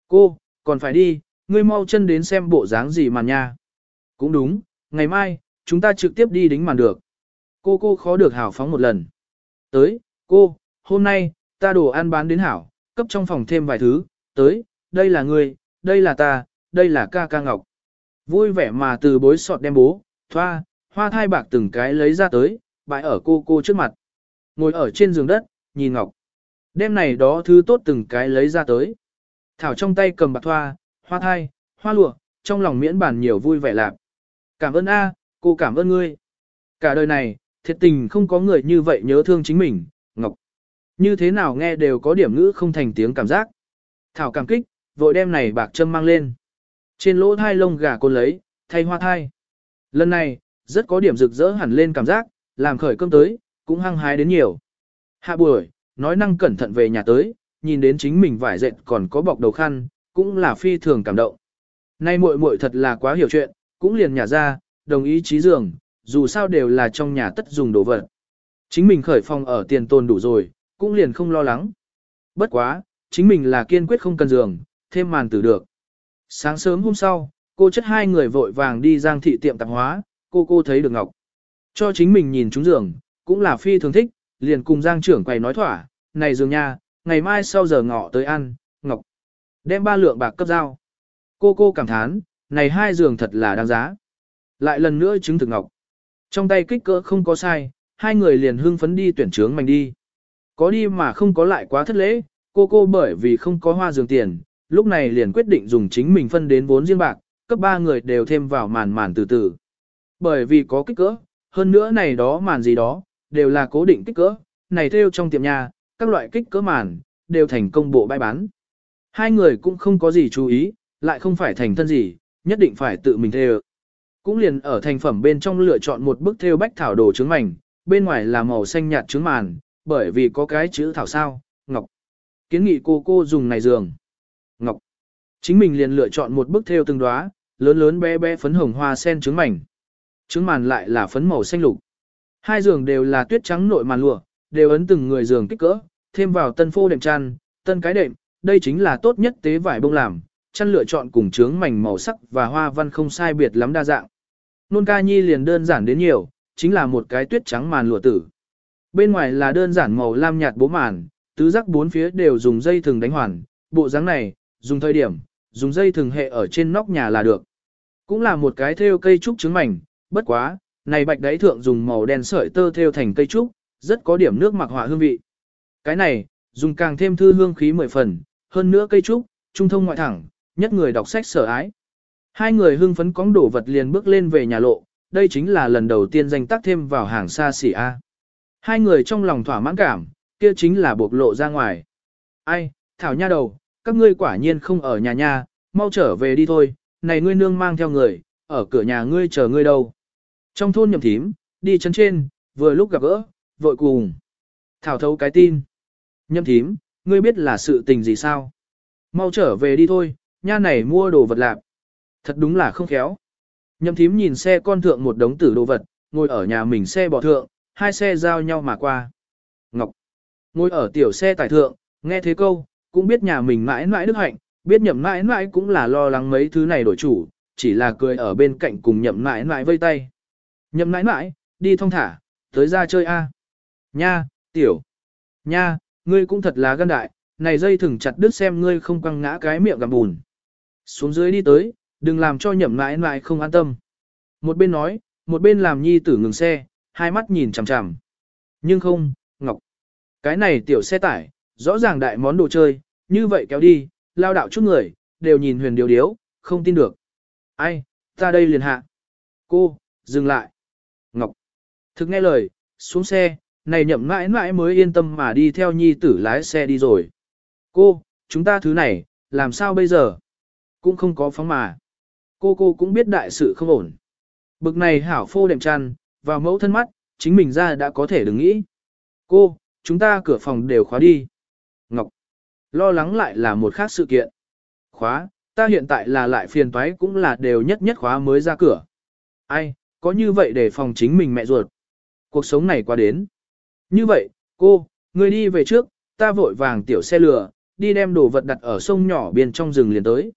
Cô, còn phải đi, ngươi mau chân đến xem bộ dáng gì mà nha. Cũng đúng, ngày mai, chúng ta trực tiếp đi đính màn được. Cô cô khó được hảo phóng một lần. Tới, cô, hôm nay, ta đồ ăn bán đến hảo, cấp trong phòng thêm vài thứ, tới, đây là ngươi, đây là ta, đây là ca ca ngọc. Vui vẻ mà từ bối sọt đem bố, thoa, hoa thai bạc từng cái lấy ra tới, bãi ở cô cô trước mặt. Ngồi ở trên giường đất, nhìn ngọc. Đêm này đó thứ tốt từng cái lấy ra tới. Thảo trong tay cầm bạc thoa, hoa thai, hoa lụa, trong lòng miễn bản nhiều vui vẻ lạc. Cảm ơn a, cô cảm ơn ngươi. Cả đời này, thiệt tình không có người như vậy nhớ thương chính mình, Ngọc. Như thế nào nghe đều có điểm ngữ không thành tiếng cảm giác. Thảo cảm kích, vội đem này bạc châm mang lên. Trên lỗ thai lông gà cô lấy, thay hoa thai. Lần này, rất có điểm rực rỡ hẳn lên cảm giác, làm khởi cơm tới, cũng hăng hái đến nhiều. Hạ buổi, nói năng cẩn thận về nhà tới, nhìn đến chính mình vải dệt còn có bọc đầu khăn, cũng là phi thường cảm động. Nay muội muội thật là quá hiểu chuyện, cũng liền nhả ra, đồng ý trí giường, dù sao đều là trong nhà tất dùng đồ vật. Chính mình khởi phòng ở tiền tồn đủ rồi, cũng liền không lo lắng. Bất quá, chính mình là kiên quyết không cần giường, thêm màn tử được. Sáng sớm hôm sau, cô chất hai người vội vàng đi giang thị tiệm tạp hóa, cô cô thấy được Ngọc. Cho chính mình nhìn trúng giường, cũng là phi thường thích, liền cùng giang trưởng quầy nói thỏa, này giường nha, ngày mai sau giờ ngọ tới ăn, Ngọc. Đem ba lượng bạc cấp giao. Cô cô cảm thán, này hai giường thật là đáng giá. Lại lần nữa chứng thực Ngọc. Trong tay kích cỡ không có sai, hai người liền hưng phấn đi tuyển trướng mình đi. Có đi mà không có lại quá thất lễ, cô cô bởi vì không có hoa giường tiền, lúc này liền quyết định dùng chính mình phân đến vốn riêng bạc, cấp ba người đều thêm vào màn màn từ từ. Bởi vì có kích cỡ, hơn nữa này đó màn gì đó, đều là cố định kích cỡ, này theo trong tiệm nhà, các loại kích cỡ màn, đều thành công bộ bãi bán. Hai người cũng không có gì chú ý, lại không phải thành thân gì, nhất định phải tự mình theo. Cũng liền ở thành phẩm bên trong lựa chọn một bức theo bách thảo đồ trứng mảnh, bên ngoài là màu xanh nhạt trứng màn, bởi vì có cái chữ thảo sao, ngọc. Kiến nghị cô cô dùng này giường. Ngọc. Chính mình liền lựa chọn một bức theo từng đóa, lớn lớn bé bé phấn hồng hoa sen trứng mảnh. Trứng màn lại là phấn màu xanh lục. Hai giường đều là tuyết trắng nội màn lụa, đều ấn từng người giường kích cỡ, thêm vào tân phô đệm chăn, tân cái đệm, đây chính là tốt nhất tế vải bông làm, chăn lựa chọn cùng chướng mảnh màu sắc và hoa văn không sai biệt lắm đa dạng. Nôn ca nhi liền đơn giản đến nhiều, chính là một cái tuyết trắng màn lụa tử. Bên ngoài là đơn giản màu lam nhạt bố màn, tứ giác bốn phía đều dùng dây thừng đánh hoàn, bộ dáng này, dùng thời điểm, dùng dây thừng hệ ở trên nóc nhà là được. Cũng là một cái thêu cây trúc trứng mảnh, bất quá, này bạch đáy thượng dùng màu đen sợi tơ thêu thành cây trúc, rất có điểm nước mặc họa hương vị. Cái này, dùng càng thêm thư hương khí mười phần, hơn nữa cây trúc, trung thông ngoại thẳng, nhất người đọc sách sở ái. Hai người hưng phấn cóng đổ vật liền bước lên về nhà lộ, đây chính là lần đầu tiên danh tác thêm vào hàng xa xỉ A. Hai người trong lòng thỏa mãn cảm, kia chính là bộc lộ ra ngoài. Ai, thảo nha đầu, các ngươi quả nhiên không ở nhà nha, mau trở về đi thôi, này ngươi nương mang theo người, ở cửa nhà ngươi chờ ngươi đâu. Trong thôn nhậm thím, đi chân trên, vừa lúc gặp gỡ, vội cùng. Thảo thấu cái tin. Nhậm thím, ngươi biết là sự tình gì sao? Mau trở về đi thôi, nha này mua đồ vật lạc. Thật đúng là không khéo. Nhậm thím nhìn xe con thượng một đống tử đồ vật, ngồi ở nhà mình xe bỏ thượng, hai xe giao nhau mà qua. Ngọc, ngồi ở tiểu xe tải thượng, nghe thế câu, cũng biết nhà mình mãi mãi đức hạnh, biết nhậm mãi mãi cũng là lo lắng mấy thứ này đổi chủ, chỉ là cười ở bên cạnh cùng nhậm mãi mãi vây tay. Nhậm mãi mãi, đi thong thả, tới ra chơi a. Nha, tiểu. Nha, ngươi cũng thật là gan đại, này dây thừng chặt đứt xem ngươi không quăng ngã cái miệng gặp bùn. Xuống dưới đi tới, đừng làm cho nhậm mãi mãi không an tâm. Một bên nói, một bên làm nhi tử ngừng xe, hai mắt nhìn chằm chằm. Nhưng không, Ngọc. Cái này tiểu xe tải, rõ ràng đại món đồ chơi, như vậy kéo đi, lao đạo chút người, đều nhìn huyền điều điếu, không tin được. Ai, ta đây liền hạ. Cô, dừng lại. Thực nghe lời, xuống xe, này nhậm mãi mãi mới yên tâm mà đi theo nhi tử lái xe đi rồi. Cô, chúng ta thứ này, làm sao bây giờ? Cũng không có phóng mà. Cô cô cũng biết đại sự không ổn. Bực này hảo phô đệm chăn, vào mẫu thân mắt, chính mình ra đã có thể đừng nghĩ. Cô, chúng ta cửa phòng đều khóa đi. Ngọc, lo lắng lại là một khác sự kiện. Khóa, ta hiện tại là lại phiền toái cũng là đều nhất nhất khóa mới ra cửa. Ai, có như vậy để phòng chính mình mẹ ruột. Cuộc sống này qua đến. Như vậy, cô, người đi về trước, ta vội vàng tiểu xe lửa, đi đem đồ vật đặt ở sông nhỏ bên trong rừng liền tới.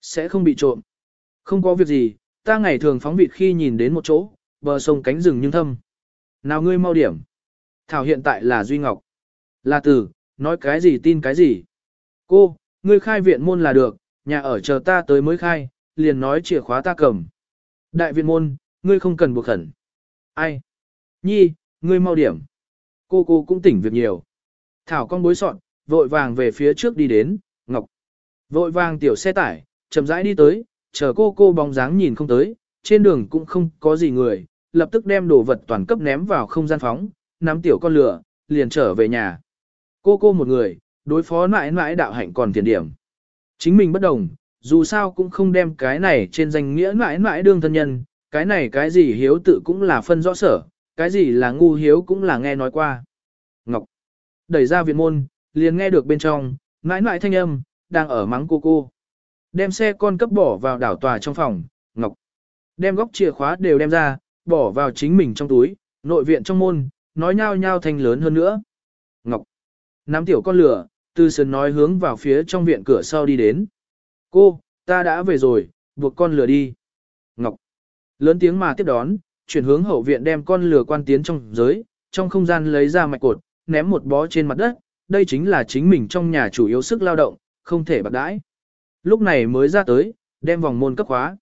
Sẽ không bị trộm. Không có việc gì, ta ngày thường phóng vịt khi nhìn đến một chỗ, bờ sông cánh rừng nhưng thâm. Nào ngươi mau điểm. Thảo hiện tại là Duy Ngọc. Là tử nói cái gì tin cái gì. Cô, ngươi khai viện môn là được, nhà ở chờ ta tới mới khai, liền nói chìa khóa ta cầm. Đại viện môn, ngươi không cần buộc khẩn. Ai? Nhi, ngươi mau điểm. Cô cô cũng tỉnh việc nhiều. Thảo con bối sọn, vội vàng về phía trước đi đến, Ngọc. Vội vàng tiểu xe tải, chậm rãi đi tới, chờ cô cô bóng dáng nhìn không tới, trên đường cũng không có gì người, lập tức đem đồ vật toàn cấp ném vào không gian phóng, nắm tiểu con lửa, liền trở về nhà. Cô cô một người, đối phó mãi mãi đạo hạnh còn tiền điểm. Chính mình bất đồng, dù sao cũng không đem cái này trên danh nghĩa mãi mãi đương thân nhân, cái này cái gì hiếu tự cũng là phân rõ sở, cái gì là ngu hiếu cũng là nghe nói qua. Ngọc đẩy ra viện môn, liền nghe được bên trong, mãi mãi thanh âm, đang ở mắng cô cô. Đem xe con cấp bỏ vào đảo tòa trong phòng, Ngọc đem góc chìa khóa đều đem ra, bỏ vào chính mình trong túi, nội viện trong môn, nói nhao nhao thanh lớn hơn nữa. Ngọc nắm tiểu con lửa, từ sườn nói hướng vào phía trong viện cửa sau đi đến. Cô, ta đã về rồi, buộc con lửa đi. Ngọc lớn tiếng mà tiếp đón, chuyển hướng hậu viện đem con lừa quan tiến trong giới, trong không gian lấy ra mạch cột, ném một bó trên mặt đất, đây chính là chính mình trong nhà chủ yếu sức lao động, không thể bạc đãi. Lúc này mới ra tới, đem vòng môn cấp khóa.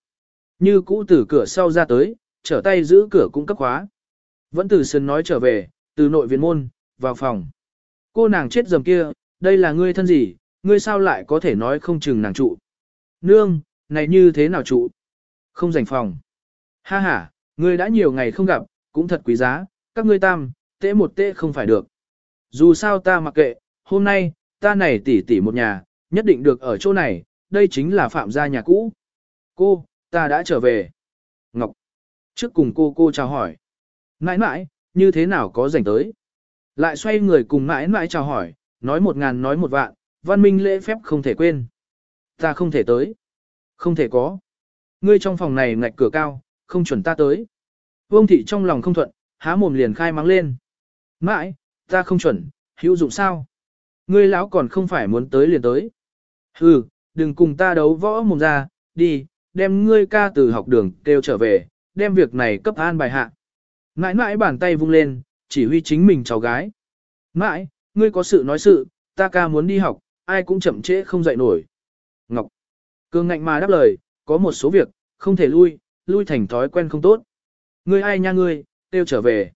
Như cũ từ cửa sau ra tới, trở tay giữ cửa cũng cấp khóa. Vẫn từ sân nói trở về, từ nội viện môn, vào phòng. Cô nàng chết dầm kia, đây là ngươi thân gì, ngươi sao lại có thể nói không chừng nàng trụ. Nương, này như thế nào trụ? Không dành phòng. Ha ha, ngươi đã nhiều ngày không gặp, cũng thật quý giá, các ngươi tam, tễ một tễ không phải được. Dù sao ta mặc kệ, hôm nay, ta này tỉ tỉ một nhà, nhất định được ở chỗ này, đây chính là phạm gia nhà cũ. Cô, ta đã trở về. Ngọc, trước cùng cô cô chào hỏi. Nãi nãi, như thế nào có rảnh tới? Lại xoay người cùng mãi mãi chào hỏi, nói một ngàn nói một vạn, văn minh lễ phép không thể quên. Ta không thể tới. Không thể có. Ngươi trong phòng này ngạch cửa cao, không chuẩn ta tới. Vương thị trong lòng không thuận, há mồm liền khai mắng lên. Mãi, ta không chuẩn, hữu dụng sao? Ngươi lão còn không phải muốn tới liền tới. Hừ, đừng cùng ta đấu võ mồm ra, đi, đem ngươi ca từ học đường kêu trở về, đem việc này cấp an bài hạ. Mãi mãi bàn tay vung lên, chỉ huy chính mình cháu gái. Mãi, ngươi có sự nói sự, ta ca muốn đi học, ai cũng chậm trễ không dậy nổi. Ngọc, cương ngạnh mà đáp lời, có một số việc, không thể lui, lui thành thói quen không tốt. Ngươi ai nha ngươi, tiêu trở về.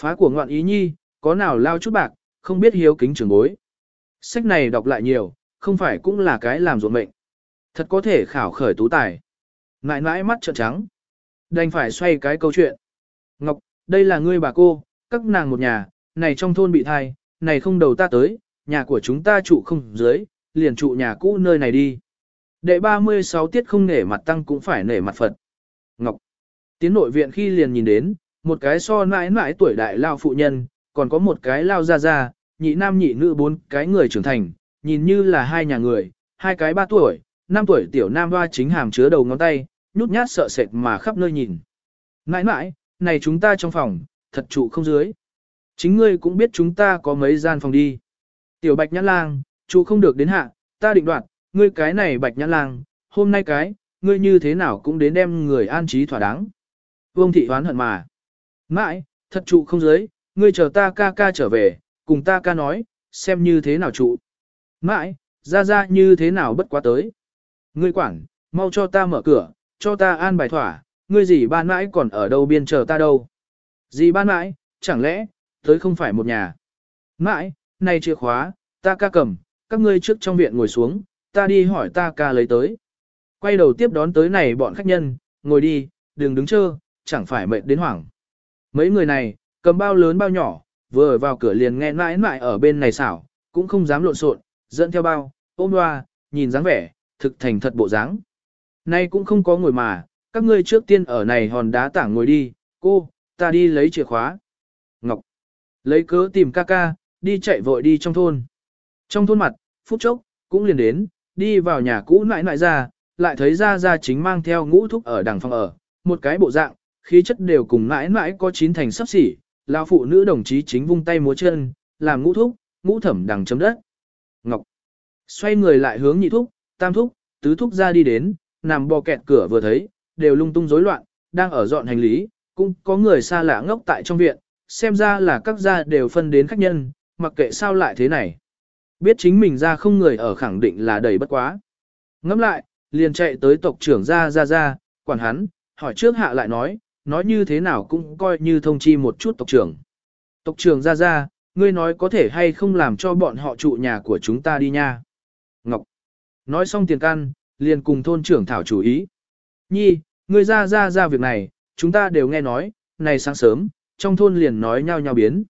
Phá của ngoạn ý nhi, có nào lao chút bạc, không biết hiếu kính trưởng bối. Sách này đọc lại nhiều, không phải cũng là cái làm ruộng mệnh. Thật có thể khảo khởi tú tài. Ngại nãi mắt trợn trắng. Đành phải xoay cái câu chuyện. Ngọc, đây là ngươi bà cô, các nàng một nhà, này trong thôn bị thai, này không đầu ta tới, nhà của chúng ta trụ không dưới, liền trụ nhà cũ nơi này đi. Đệ 36 tiết không nể mặt tăng cũng phải nể mặt Phật. Ngọc. Tiến nội viện khi liền nhìn đến, một cái so mãi mãi tuổi đại lao phụ nhân, còn có một cái lao ra ra, nhị nam nhị nữ bốn cái người trưởng thành, nhìn như là hai nhà người, hai cái ba tuổi, năm tuổi tiểu nam hoa chính hàm chứa đầu ngón tay, nhút nhát sợ sệt mà khắp nơi nhìn. Mãi mãi, này chúng ta trong phòng, thật trụ không dưới. Chính ngươi cũng biết chúng ta có mấy gian phòng đi. Tiểu bạch nhãn lang, chú không được đến hạ, ta định đoạt, ngươi cái này bạch nhãn lang, hôm nay cái, ngươi như thế nào cũng đến đem người an trí thỏa đáng. Vương thị hoán hận mà. Mãi, thật trụ không dưới, ngươi chờ ta ca ca trở về, cùng ta ca nói, xem như thế nào trụ. Mãi, ra ra như thế nào bất quá tới. Ngươi quản, mau cho ta mở cửa, cho ta an bài thỏa, ngươi gì ban mãi còn ở đâu biên chờ ta đâu. Gì ban mãi, chẳng lẽ, tới không phải một nhà. Mãi, này chìa khóa, ta ca cầm, các ngươi trước trong viện ngồi xuống, ta đi hỏi ta ca lấy tới. Quay đầu tiếp đón tới này bọn khách nhân, ngồi đi, đừng đứng chơ, chẳng phải mệt đến hoảng. Mấy người này, cầm bao lớn bao nhỏ, vừa vào cửa liền nghe mãi mãi ở bên này xảo, cũng không dám lộn xộn, dẫn theo bao, ôm loa, nhìn dáng vẻ, thực thành thật bộ dáng. Nay cũng không có ngồi mà, các ngươi trước tiên ở này hòn đá tảng ngồi đi, cô, ta đi lấy chìa khóa. Ngọc, lấy cớ tìm ca ca, đi chạy vội đi trong thôn. Trong thôn mặt, phút chốc, cũng liền đến, đi vào nhà cũ nãi nãi ra, lại thấy ra ra chính mang theo ngũ thúc ở đằng phòng ở, một cái bộ dạng, khí chất đều cùng mãi mãi có chín thành sắp xỉ, lão phụ nữ đồng chí chính vung tay múa chân, làm ngũ thúc, ngũ thẩm đằng chấm đất. Ngọc xoay người lại hướng nhị thúc, tam thúc, tứ thúc ra đi đến, nằm bò kẹt cửa vừa thấy, đều lung tung rối loạn, đang ở dọn hành lý, cũng có người xa lạ ngốc tại trong viện, xem ra là các gia đều phân đến khách nhân, mặc kệ sao lại thế này. Biết chính mình ra không người ở khẳng định là đầy bất quá. Ngắm lại, liền chạy tới tộc trưởng ra ra ra, quản hắn, hỏi trước hạ lại nói, nói như thế nào cũng coi như thông chi một chút tộc trưởng. Tộc trưởng ra ra, ngươi nói có thể hay không làm cho bọn họ trụ nhà của chúng ta đi nha. Ngọc. Nói xong tiền căn, liền cùng thôn trưởng thảo chủ ý. Nhi, ngươi ra ra ra việc này, chúng ta đều nghe nói, này sáng sớm, trong thôn liền nói nhau nhau biến.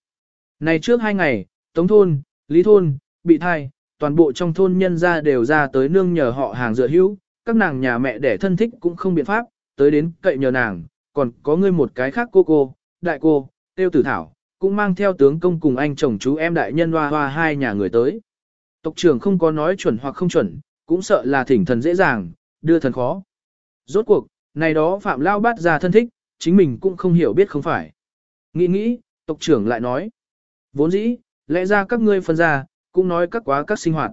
Này trước hai ngày, Tống thôn, Lý thôn, bị thai, toàn bộ trong thôn nhân ra đều ra tới nương nhờ họ hàng dựa hữu, các nàng nhà mẹ đẻ thân thích cũng không biện pháp, tới đến cậy nhờ nàng, còn có ngươi một cái khác cô cô, đại cô, tiêu tử thảo, cũng mang theo tướng công cùng anh chồng chú em đại nhân hoa hoa hai nhà người tới. Tộc trưởng không có nói chuẩn hoặc không chuẩn, cũng sợ là thỉnh thần dễ dàng, đưa thần khó. Rốt cuộc, này đó phạm lao bát ra thân thích, chính mình cũng không hiểu biết không phải. Nghĩ nghĩ, tộc trưởng lại nói. Vốn dĩ, lẽ ra các ngươi phân ra, cũng nói các quá các sinh hoạt.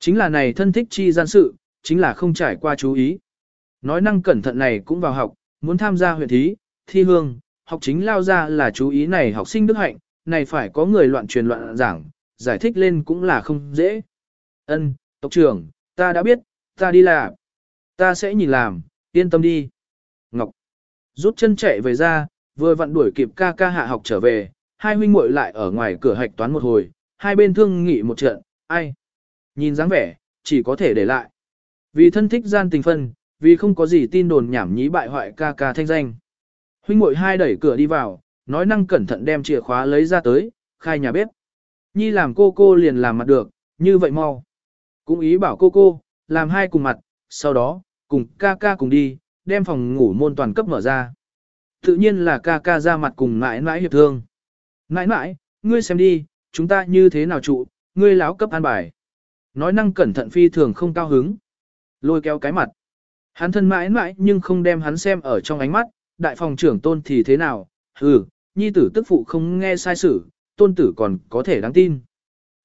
Chính là này thân thích chi gian sự, chính là không trải qua chú ý. Nói năng cẩn thận này cũng vào học, muốn tham gia huyện thí, thi hương, học chính lao ra là chú ý này học sinh đức hạnh, này phải có người loạn truyền loạn giảng, giải thích lên cũng là không dễ. Ân, tộc trưởng, ta đã biết, ta đi làm. Ta sẽ nhìn làm, yên tâm đi. Ngọc rút chân chạy về ra, vừa vặn đuổi kịp ca ca hạ học trở về, hai huynh muội lại ở ngoài cửa hạch toán một hồi, hai bên thương nghị một trận, ai. Nhìn dáng vẻ, chỉ có thể để lại. Vì thân thích gian tình phân, vì không có gì tin đồn nhảm nhí bại hoại ca ca thanh danh. Huynh muội hai đẩy cửa đi vào, nói năng cẩn thận đem chìa khóa lấy ra tới, khai nhà bếp. Nhi làm cô cô liền làm mặt được, như vậy mau. Cũng ý bảo cô cô, làm hai cùng mặt, sau đó, cùng ca ca cùng đi, đem phòng ngủ môn toàn cấp mở ra. Tự nhiên là ca ca ra mặt cùng mãi mãi hiệp thương. Mãi mãi, ngươi xem đi, chúng ta như thế nào trụ, ngươi láo cấp an bài. Nói năng cẩn thận phi thường không cao hứng. Lôi kéo cái mặt. Hắn thân mãi mãi nhưng không đem hắn xem ở trong ánh mắt, đại phòng trưởng tôn thì thế nào, ừ, nhi tử tức phụ không nghe sai sự, tôn tử còn có thể đáng tin.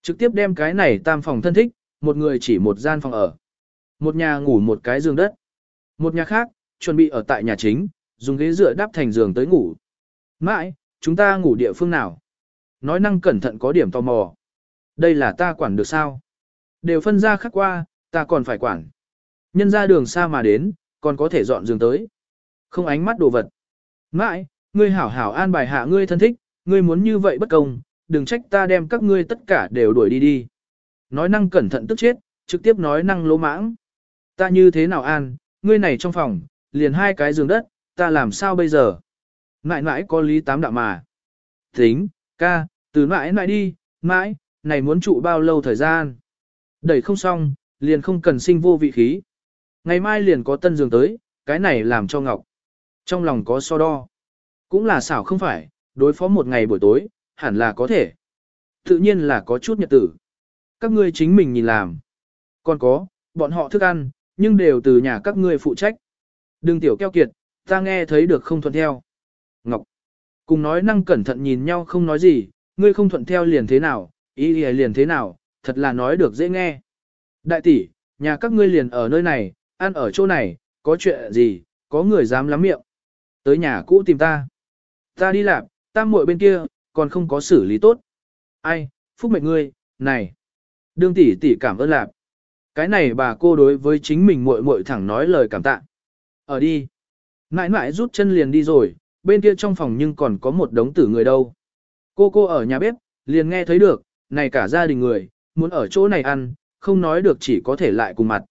Trực tiếp đem cái này tam phòng thân thích, một người chỉ một gian phòng ở. Một nhà ngủ một cái giường đất. Một nhà khác, chuẩn bị ở tại nhà chính, dùng ghế dựa đắp thành giường tới ngủ. Mãi, chúng ta ngủ địa phương nào? Nói năng cẩn thận có điểm tò mò. Đây là ta quản được sao? Đều phân ra khác qua, ta còn phải quản. Nhân ra đường xa mà đến, còn có thể dọn giường tới. Không ánh mắt đồ vật. Mãi, ngươi hảo hảo an bài hạ ngươi thân thích, ngươi muốn như vậy bất công, đừng trách ta đem các ngươi tất cả đều đuổi đi đi. Nói năng cẩn thận tức chết, trực tiếp nói năng lỗ mãng. Ta như thế nào an, ngươi này trong phòng, liền hai cái giường đất, ta làm sao bây giờ? Mãi mãi có lý tám đạo mà. Tính, ca, từ mãi mãi đi, mãi, này muốn trụ bao lâu thời gian? Đẩy không xong, liền không cần sinh vô vị khí. Ngày mai liền có tân giường tới, cái này làm cho Ngọc. Trong lòng có so đo. Cũng là xảo không phải, đối phó một ngày buổi tối, hẳn là có thể. Tự nhiên là có chút nhật tử. Các ngươi chính mình nhìn làm. Còn có, bọn họ thức ăn, nhưng đều từ nhà các ngươi phụ trách. Đừng tiểu keo kiệt, ta nghe thấy được không thuận theo. Ngọc. Cùng nói năng cẩn thận nhìn nhau không nói gì, ngươi không thuận theo liền thế nào, ý ý liền thế nào, thật là nói được dễ nghe. Đại tỷ, nhà các ngươi liền ở nơi này, ăn ở chỗ này, có chuyện gì, có người dám lắm miệng. Tới nhà cũ tìm ta. Ta đi làm, ta muội bên kia, còn không có xử lý tốt. Ai, phúc mệnh ngươi, này. Đương tỷ tỷ cảm ơn lạp. Cái này bà cô đối với chính mình muội muội thẳng nói lời cảm tạ. Ở đi. Nãi nãi rút chân liền đi rồi, bên kia trong phòng nhưng còn có một đống tử người đâu. Cô cô ở nhà bếp, liền nghe thấy được, này cả gia đình người, muốn ở chỗ này ăn, không nói được chỉ có thể lại cùng mặt.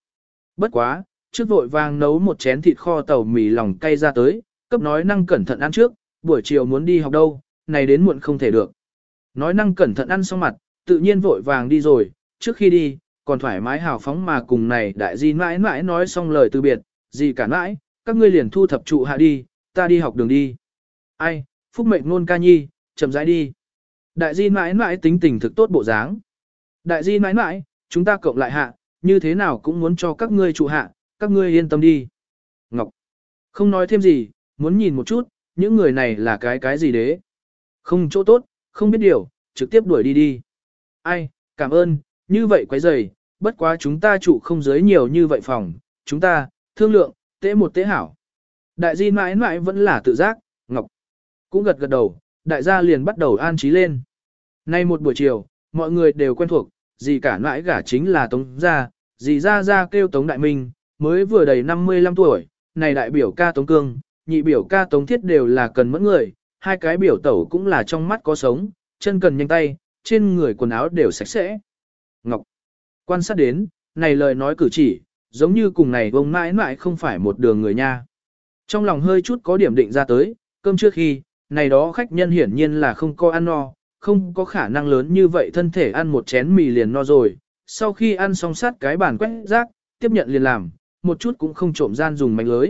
Bất quá, trước vội vàng nấu một chén thịt kho tàu mì lòng cay ra tới, cấp nói năng cẩn thận ăn trước, buổi chiều muốn đi học đâu, này đến muộn không thể được. Nói năng cẩn thận ăn xong mặt, tự nhiên vội vàng đi rồi, trước khi đi, còn thoải mái hào phóng mà cùng này đại di mãi mãi nói xong lời từ biệt, gì cả mãi, các ngươi liền thu thập trụ hạ đi, ta đi học đường đi. Ai, phúc mệnh nôn ca nhi, chậm rãi đi. Đại di mãi mãi tính tình thực tốt bộ dáng. Đại di mãi mãi, chúng ta cộng lại hạ, như thế nào cũng muốn cho các ngươi trụ hạ, các ngươi yên tâm đi. Ngọc, không nói thêm gì, muốn nhìn một chút, những người này là cái cái gì đấy. Không chỗ tốt, không biết điều, trực tiếp đuổi đi đi. Ai, cảm ơn, như vậy quấy rầy, bất quá chúng ta trụ không giới nhiều như vậy phòng, chúng ta, thương lượng, tế một tế hảo. Đại di mãi mãi vẫn là tự giác, Ngọc cũng gật gật đầu, đại gia liền bắt đầu an trí lên. Nay một buổi chiều, mọi người đều quen thuộc, gì cả mãi gả chính là Tống Gia, gì Gia Gia kêu Tống Đại Minh, mới vừa đầy 55 tuổi, này đại biểu ca Tống Cương, nhị biểu ca Tống Thiết đều là cần mẫn người, hai cái biểu tẩu cũng là trong mắt có sống, chân cần nhanh tay, trên người quần áo đều sạch sẽ. Ngọc quan sát đến, này lời nói cử chỉ, giống như cùng này vông mãi mãi không phải một đường người nha. Trong lòng hơi chút có điểm định ra tới, cơm trước khi, này đó khách nhân hiển nhiên là không có ăn no, không có khả năng lớn như vậy thân thể ăn một chén mì liền no rồi. Sau khi ăn xong sát cái bàn quét rác, tiếp nhận liền làm, một chút cũng không trộm gian dùng mánh lưới.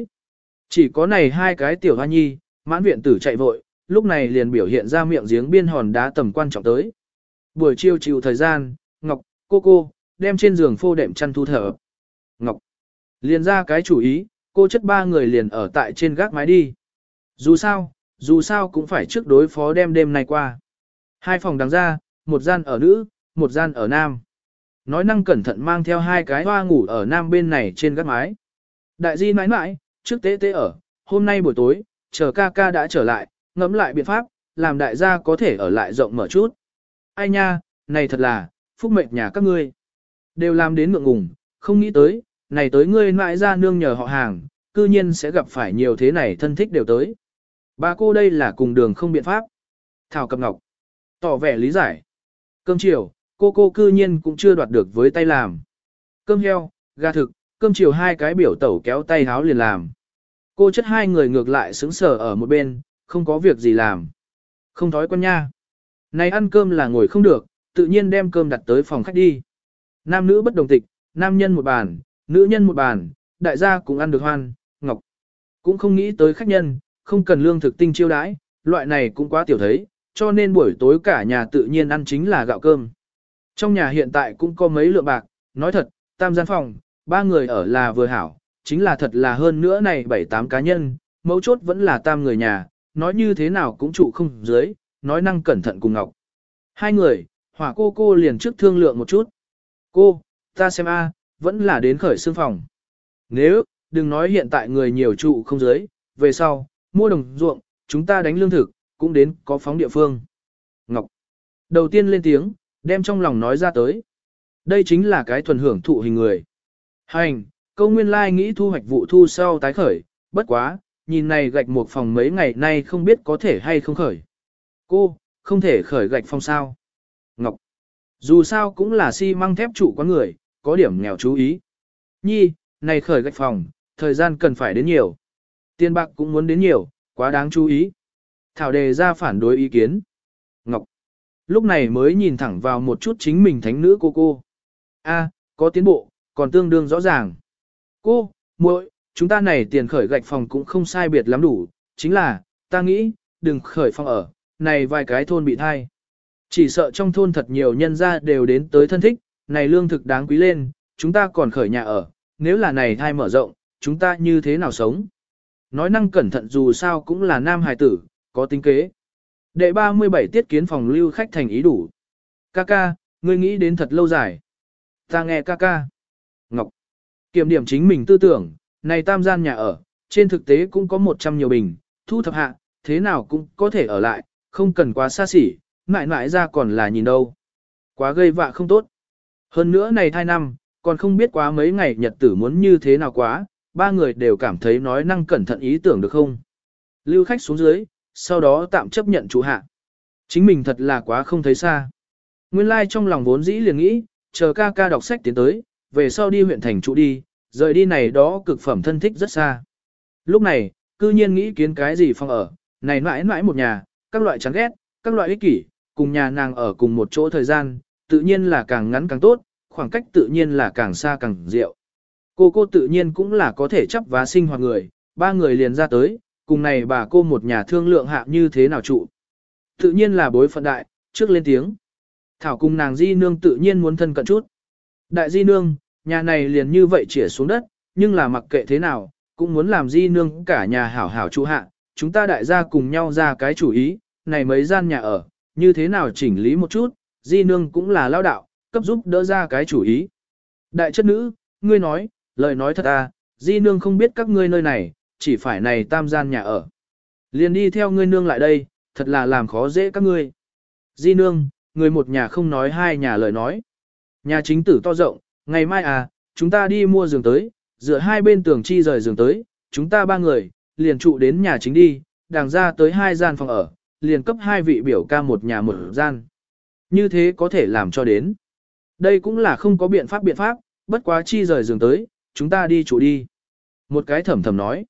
Chỉ có này hai cái tiểu hoa nhi, mãn viện tử chạy vội, lúc này liền biểu hiện ra miệng giếng biên hòn đá tầm quan trọng tới. Buổi chiều chiều thời gian, Ngọc, cô cô, đem trên giường phô đệm chăn thu thở. Ngọc, liền ra cái chủ ý, cô chất ba người liền ở tại trên gác mái đi. Dù sao, dù sao cũng phải trước đối phó đem đêm này qua. Hai phòng đằng ra, một gian ở nữ, một gian ở nam. Nói năng cẩn thận mang theo hai cái hoa ngủ ở nam bên này trên gác mái. Đại di mãi mãi, trước tế tế ở, hôm nay buổi tối, chờ ca ca đã trở lại, ngẫm lại biện pháp, làm đại gia có thể ở lại rộng mở chút. Ai nha, này thật là, phúc mệnh nhà các ngươi. Đều làm đến ngượng ngùng, không nghĩ tới, này tới ngươi mãi ra nương nhờ họ hàng, cư nhiên sẽ gặp phải nhiều thế này thân thích đều tới. Bà cô đây là cùng đường không biện pháp. Thảo Cập Ngọc, tỏ vẻ lý giải. Cơm chiều, cô cô cư nhiên cũng chưa đoạt được với tay làm. Cơm heo, gà thực, cơm chiều hai cái biểu tẩu kéo tay háo liền làm. Cô chất hai người ngược lại sững sờ ở một bên, không có việc gì làm. Không thói quen nha. Này ăn cơm là ngồi không được, tự nhiên đem cơm đặt tới phòng khách đi. Nam nữ bất đồng tịch, nam nhân một bàn, nữ nhân một bàn, đại gia cũng ăn được hoan, ngọc. Cũng không nghĩ tới khách nhân, không cần lương thực tinh chiêu đãi, loại này cũng quá tiểu thấy, cho nên buổi tối cả nhà tự nhiên ăn chính là gạo cơm. Trong nhà hiện tại cũng có mấy lượng bạc, nói thật, tam gian phòng, ba người ở là vừa hảo, chính là thật là hơn nữa này bảy tám cá nhân, mấu chốt vẫn là tam người nhà, nói như thế nào cũng trụ không dưới, nói năng cẩn thận cùng Ngọc. Hai người, hỏa cô cô liền trước thương lượng một chút. Cô, ta xem a, vẫn là đến khởi xương phòng. Nếu, đừng nói hiện tại người nhiều trụ không dưới, về sau, mua đồng ruộng, chúng ta đánh lương thực, cũng đến có phóng địa phương. Ngọc. Đầu tiên lên tiếng, đem trong lòng nói ra tới. Đây chính là cái thuần hưởng thụ hình người. Hành, câu nguyên lai nghĩ thu hoạch vụ thu sau tái khởi, bất quá, nhìn này gạch một phòng mấy ngày nay không biết có thể hay không khởi. Cô, không thể khởi gạch phòng sao. Ngọc, dù sao cũng là xi si măng thép trụ con người, có điểm nghèo chú ý. Nhi, này khởi gạch phòng, thời gian cần phải đến nhiều. Tiền bạc cũng muốn đến nhiều, quá đáng chú ý. Thảo đề ra phản đối ý kiến. Ngọc, lúc này mới nhìn thẳng vào một chút chính mình thánh nữ cô cô. A, có tiến bộ, còn tương đương rõ ràng. Cô, muội, chúng ta này tiền khởi gạch phòng cũng không sai biệt lắm đủ, chính là, ta nghĩ, đừng khởi phòng ở, này vài cái thôn bị thai. Chỉ sợ trong thôn thật nhiều nhân gia đều đến tới thân thích, này lương thực đáng quý lên, chúng ta còn khởi nhà ở, nếu là này thai mở rộng, chúng ta như thế nào sống? Nói năng cẩn thận dù sao cũng là nam hài tử, có tính kế. Đệ 37 tiết kiến phòng lưu khách thành ý đủ. Ca ca, ngươi nghĩ đến thật lâu dài. Ta nghe ca ca. Ngọc. Kiểm điểm chính mình tư tưởng, này tam gian nhà ở, trên thực tế cũng có 100 nhiều bình, thu thập hạ, thế nào cũng có thể ở lại, không cần quá xa xỉ, mãi mãi ra còn là nhìn đâu. Quá gây vạ không tốt. Hơn nữa này thai năm, còn không biết quá mấy ngày nhật tử muốn như thế nào quá, ba người đều cảm thấy nói năng cẩn thận ý tưởng được không. Lưu khách xuống dưới, sau đó tạm chấp nhận chủ hạ. Chính mình thật là quá không thấy xa. Nguyên lai like trong lòng vốn dĩ liền nghĩ, chờ ca ca đọc sách tiến tới, về sau đi huyện thành trụ đi, rời đi này đó cực phẩm thân thích rất xa. Lúc này, cư nhiên nghĩ kiến cái gì phòng ở, này mãi mãi một nhà, các loại chán ghét, các loại ích kỷ, cùng nhà nàng ở cùng một chỗ thời gian, tự nhiên là càng ngắn càng tốt, khoảng cách tự nhiên là càng xa càng diệu. Cô cô tự nhiên cũng là có thể chấp vá sinh hoạt người, ba người liền ra tới, cùng này bà cô một nhà thương lượng hạ như thế nào trụ. Tự nhiên là bối phận đại, trước lên tiếng. Thảo cùng nàng di nương tự nhiên muốn thân cận chút. Đại di nương, nhà này liền như vậy chỉa xuống đất, nhưng là mặc kệ thế nào, cũng muốn làm di nương cả nhà hảo hảo trụ hạ, chúng ta đại gia cùng nhau ra cái chủ ý, này mấy gian nhà ở, như thế nào chỉnh lý một chút, di nương cũng là lao đạo, cấp giúp đỡ ra cái chủ ý. Đại chất nữ, ngươi nói, lời nói thật à, di nương không biết các ngươi nơi này, chỉ phải này tam gian nhà ở. Liền đi theo ngươi nương lại đây, thật là làm khó dễ các ngươi. Di nương, người một nhà không nói hai nhà lời nói. Nhà chính tử to rộng, ngày mai à, chúng ta đi mua giường tới, dựa hai bên tường chi rời giường tới, chúng ta ba người, liền trụ đến nhà chính đi, đàng ra tới hai gian phòng ở, liền cấp hai vị biểu ca một nhà một gian. Như thế có thể làm cho đến. Đây cũng là không có biện pháp biện pháp, bất quá chi rời giường tới, chúng ta đi trụ đi. Một cái thầm thầm nói.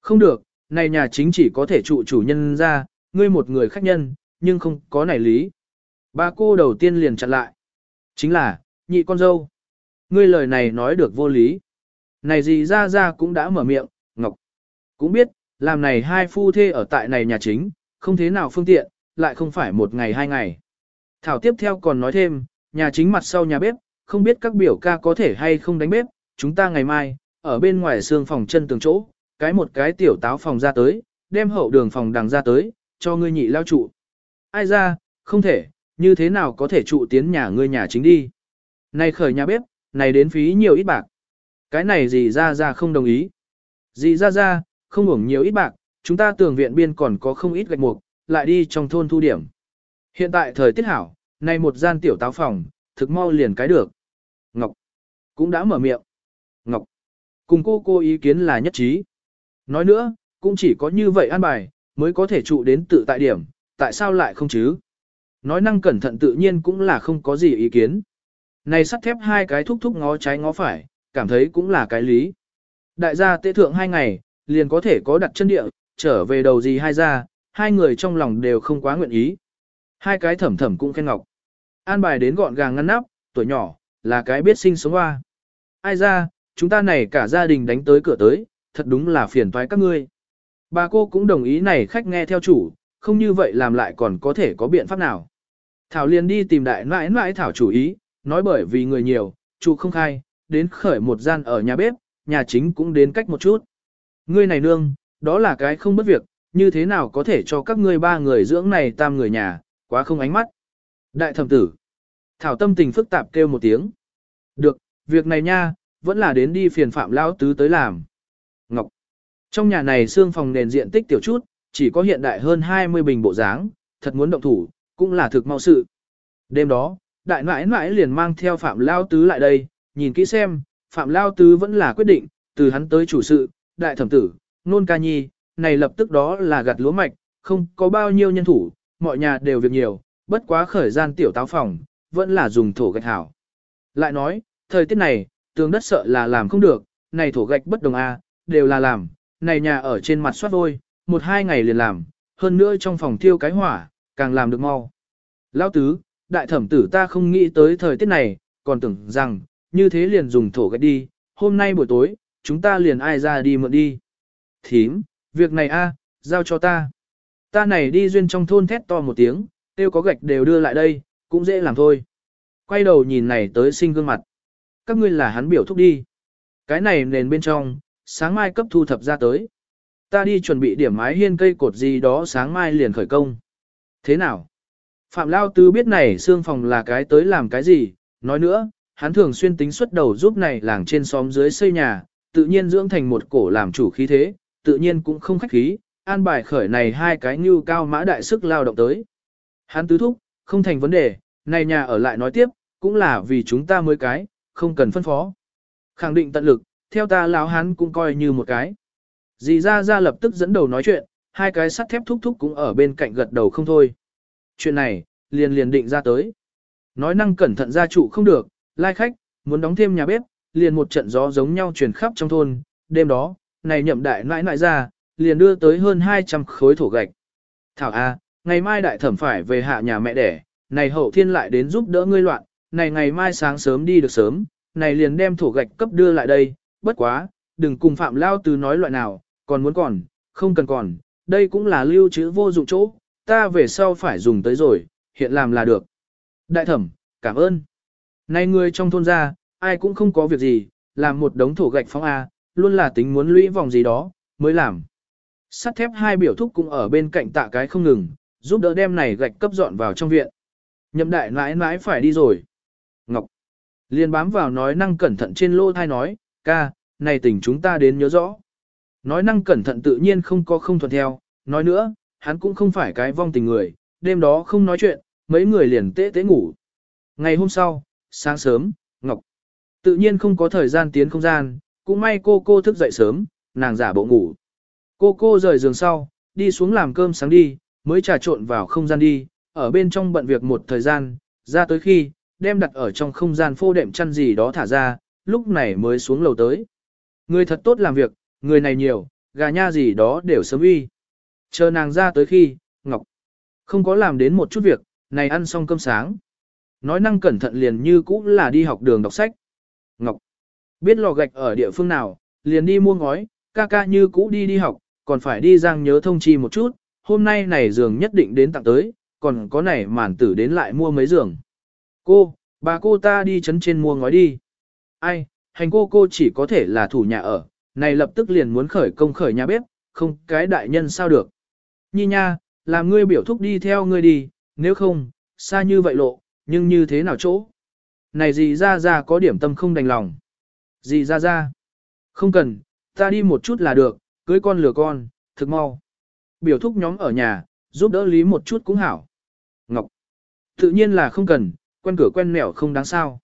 Không được, này nhà chính chỉ có thể trụ chủ nhân ra, ngươi một người khách nhân, nhưng không có này lý. Ba cô đầu tiên liền chặn lại. Chính là, nhị con dâu. Ngươi lời này nói được vô lý. Này gì ra ra cũng đã mở miệng, Ngọc. Cũng biết, làm này hai phu thê ở tại này nhà chính, không thế nào phương tiện, lại không phải một ngày hai ngày. Thảo tiếp theo còn nói thêm, nhà chính mặt sau nhà bếp, không biết các biểu ca có thể hay không đánh bếp, chúng ta ngày mai, ở bên ngoài xương phòng chân tường chỗ, cái một cái tiểu táo phòng ra tới, đem hậu đường phòng đằng ra tới, cho ngươi nhị lao trụ. Ai ra, không thể, như thế nào có thể trụ tiến nhà ngươi nhà chính đi. Này khởi nhà bếp, này đến phí nhiều ít bạc. Cái này gì ra ra không đồng ý. Gì ra ra, không hưởng nhiều ít bạc, chúng ta tường viện biên còn có không ít gạch mục, lại đi trong thôn thu điểm. Hiện tại thời tiết hảo, này một gian tiểu táo phòng, thực mau liền cái được. Ngọc cũng đã mở miệng. Ngọc cùng cô cô ý kiến là nhất trí. Nói nữa, cũng chỉ có như vậy an bài, mới có thể trụ đến tự tại điểm, tại sao lại không chứ? Nói năng cẩn thận tự nhiên cũng là không có gì ý kiến. Này sắt thép hai cái thúc thúc ngó trái ngó phải, cảm thấy cũng là cái lý. Đại gia tế thượng hai ngày, liền có thể có đặt chân địa, trở về đầu gì hai gia, hai người trong lòng đều không quá nguyện ý. Hai cái thẩm thẩm cũng khen ngọc. An bài đến gọn gàng ngăn nắp, tuổi nhỏ, là cái biết sinh sống hoa. Ai ra, chúng ta này cả gia đình đánh tới cửa tới, thật đúng là phiền toái các ngươi. Bà cô cũng đồng ý này khách nghe theo chủ, không như vậy làm lại còn có thể có biện pháp nào. Thảo liền đi tìm đại nãi nãi Thảo chủ ý, nói bởi vì người nhiều, chủ không khai, đến khởi một gian ở nhà bếp, nhà chính cũng đến cách một chút. Ngươi này nương, đó là cái không bất việc, như thế nào có thể cho các ngươi ba người dưỡng này tam người nhà, quá không ánh mắt. Đại thẩm tử. Thảo tâm tình phức tạp kêu một tiếng. Được, việc này nha, vẫn là đến đi phiền phạm lão tứ tới làm. Ngọc. Trong nhà này xương phòng nền diện tích tiểu chút, chỉ có hiện đại hơn 20 bình bộ dáng, thật muốn động thủ, cũng là thực mau sự. Đêm đó, đại nãi nãi liền mang theo phạm lao tứ lại đây, nhìn kỹ xem, phạm lao tứ vẫn là quyết định, từ hắn tới chủ sự, đại thẩm tử, nôn ca nhi, này lập tức đó là gặt lúa mạch, không có bao nhiêu nhân thủ, mọi nhà đều việc nhiều, bất quá khởi gian tiểu táo phòng, vẫn là dùng thổ gạch hảo. Lại nói, thời tiết này, tường đất sợ là làm không được, này thổ gạch bất đồng a, đều là làm, này nhà ở trên mặt soát vôi, một hai ngày liền làm, hơn nữa trong phòng thiêu cái hỏa, càng làm được mau. Lão tứ, đại thẩm tử ta không nghĩ tới thời tiết này, còn tưởng rằng, như thế liền dùng thổ gạch đi, hôm nay buổi tối, chúng ta liền ai ra đi mượn đi. Thím, việc này a, giao cho ta. Ta này đi duyên trong thôn thét to một tiếng, tiêu có gạch đều đưa lại đây, cũng dễ làm thôi. Quay đầu nhìn này tới sinh gương mặt. Các ngươi là hắn biểu thúc đi. Cái này nền bên trong, sáng mai cấp thu thập ra tới. Ta đi chuẩn bị điểm mái hiên cây cột gì đó sáng mai liền khởi công. Thế nào? Phạm Lao Tư biết này xương phòng là cái tới làm cái gì, nói nữa, hắn thường xuyên tính xuất đầu giúp này làng trên xóm dưới xây nhà, tự nhiên dưỡng thành một cổ làm chủ khí thế, tự nhiên cũng không khách khí, an bài khởi này hai cái như cao mã đại sức lao động tới. Hắn tứ thúc, không thành vấn đề, này nhà ở lại nói tiếp, cũng là vì chúng ta mới cái, không cần phân phó. Khẳng định tận lực, theo ta lão hắn cũng coi như một cái. Dì ra ra lập tức dẫn đầu nói chuyện, hai cái sắt thép thúc thúc cũng ở bên cạnh gật đầu không thôi. Chuyện này, liền liền định ra tới. Nói năng cẩn thận gia chủ không được, lai khách, muốn đóng thêm nhà bếp, liền một trận gió giống nhau truyền khắp trong thôn. Đêm đó, này nhậm đại nãi nãi ra, liền đưa tới hơn 200 khối thổ gạch. Thảo A, ngày mai đại thẩm phải về hạ nhà mẹ đẻ, này hậu thiên lại đến giúp đỡ ngươi loạn, này ngày mai sáng sớm đi được sớm, này liền đem thổ gạch cấp đưa lại đây, bất quá, đừng cùng phạm lao tứ nói loại nào, còn muốn còn, không cần còn, đây cũng là lưu trữ vô dụng chỗ, ta về sau phải dùng tới rồi, hiện làm là được. Đại thẩm, cảm ơn. Này người trong thôn ra, ai cũng không có việc gì, làm một đống thổ gạch phóng A, luôn là tính muốn lũy vòng gì đó, mới làm. Sắt thép hai biểu thúc cũng ở bên cạnh tạ cái không ngừng, giúp đỡ đem này gạch cấp dọn vào trong viện. Nhậm đại mãi mãi phải đi rồi. Ngọc. Liên bám vào nói năng cẩn thận trên lô thai nói, ca, này tình chúng ta đến nhớ rõ. Nói năng cẩn thận tự nhiên không có không thuận theo, nói nữa, hắn cũng không phải cái vong tình người, đêm đó không nói chuyện, mấy người liền tế tế ngủ. Ngày hôm sau, sáng sớm, Ngọc tự nhiên không có thời gian tiến không gian, cũng may cô cô thức dậy sớm, nàng giả bộ ngủ. Cô cô rời giường sau, đi xuống làm cơm sáng đi, mới trà trộn vào không gian đi, ở bên trong bận việc một thời gian, ra tới khi, đem đặt ở trong không gian phô đệm chăn gì đó thả ra, lúc này mới xuống lầu tới. Người thật tốt làm việc, người này nhiều, gà nha gì đó đều sớm uy. Chờ nàng ra tới khi, Ngọc không có làm đến một chút việc, này ăn xong cơm sáng. Nói năng cẩn thận liền như cũ là đi học đường đọc sách. Ngọc biết lò gạch ở địa phương nào, liền đi mua ngói, ca ca như cũ đi đi học, còn phải đi giang nhớ thông chi một chút, hôm nay này giường nhất định đến tặng tới, còn có này màn tử đến lại mua mấy giường. Cô, bà cô ta đi chấn trên mua ngói đi. Ai, hành cô cô chỉ có thể là thủ nhà ở, này lập tức liền muốn khởi công khởi nhà bếp, không cái đại nhân sao được. Nhi nha, làm ngươi biểu thúc đi theo ngươi đi, nếu không, xa như vậy lộ, nhưng như thế nào chỗ? Này gì ra ra có điểm tâm không đành lòng. Gì ra ra? Không cần, ta đi một chút là được, cưới con lừa con, thực mau. Biểu thúc nhóm ở nhà, giúp đỡ lý một chút cũng hảo. Ngọc. Tự nhiên là không cần, quen cửa quen mẻo không đáng sao.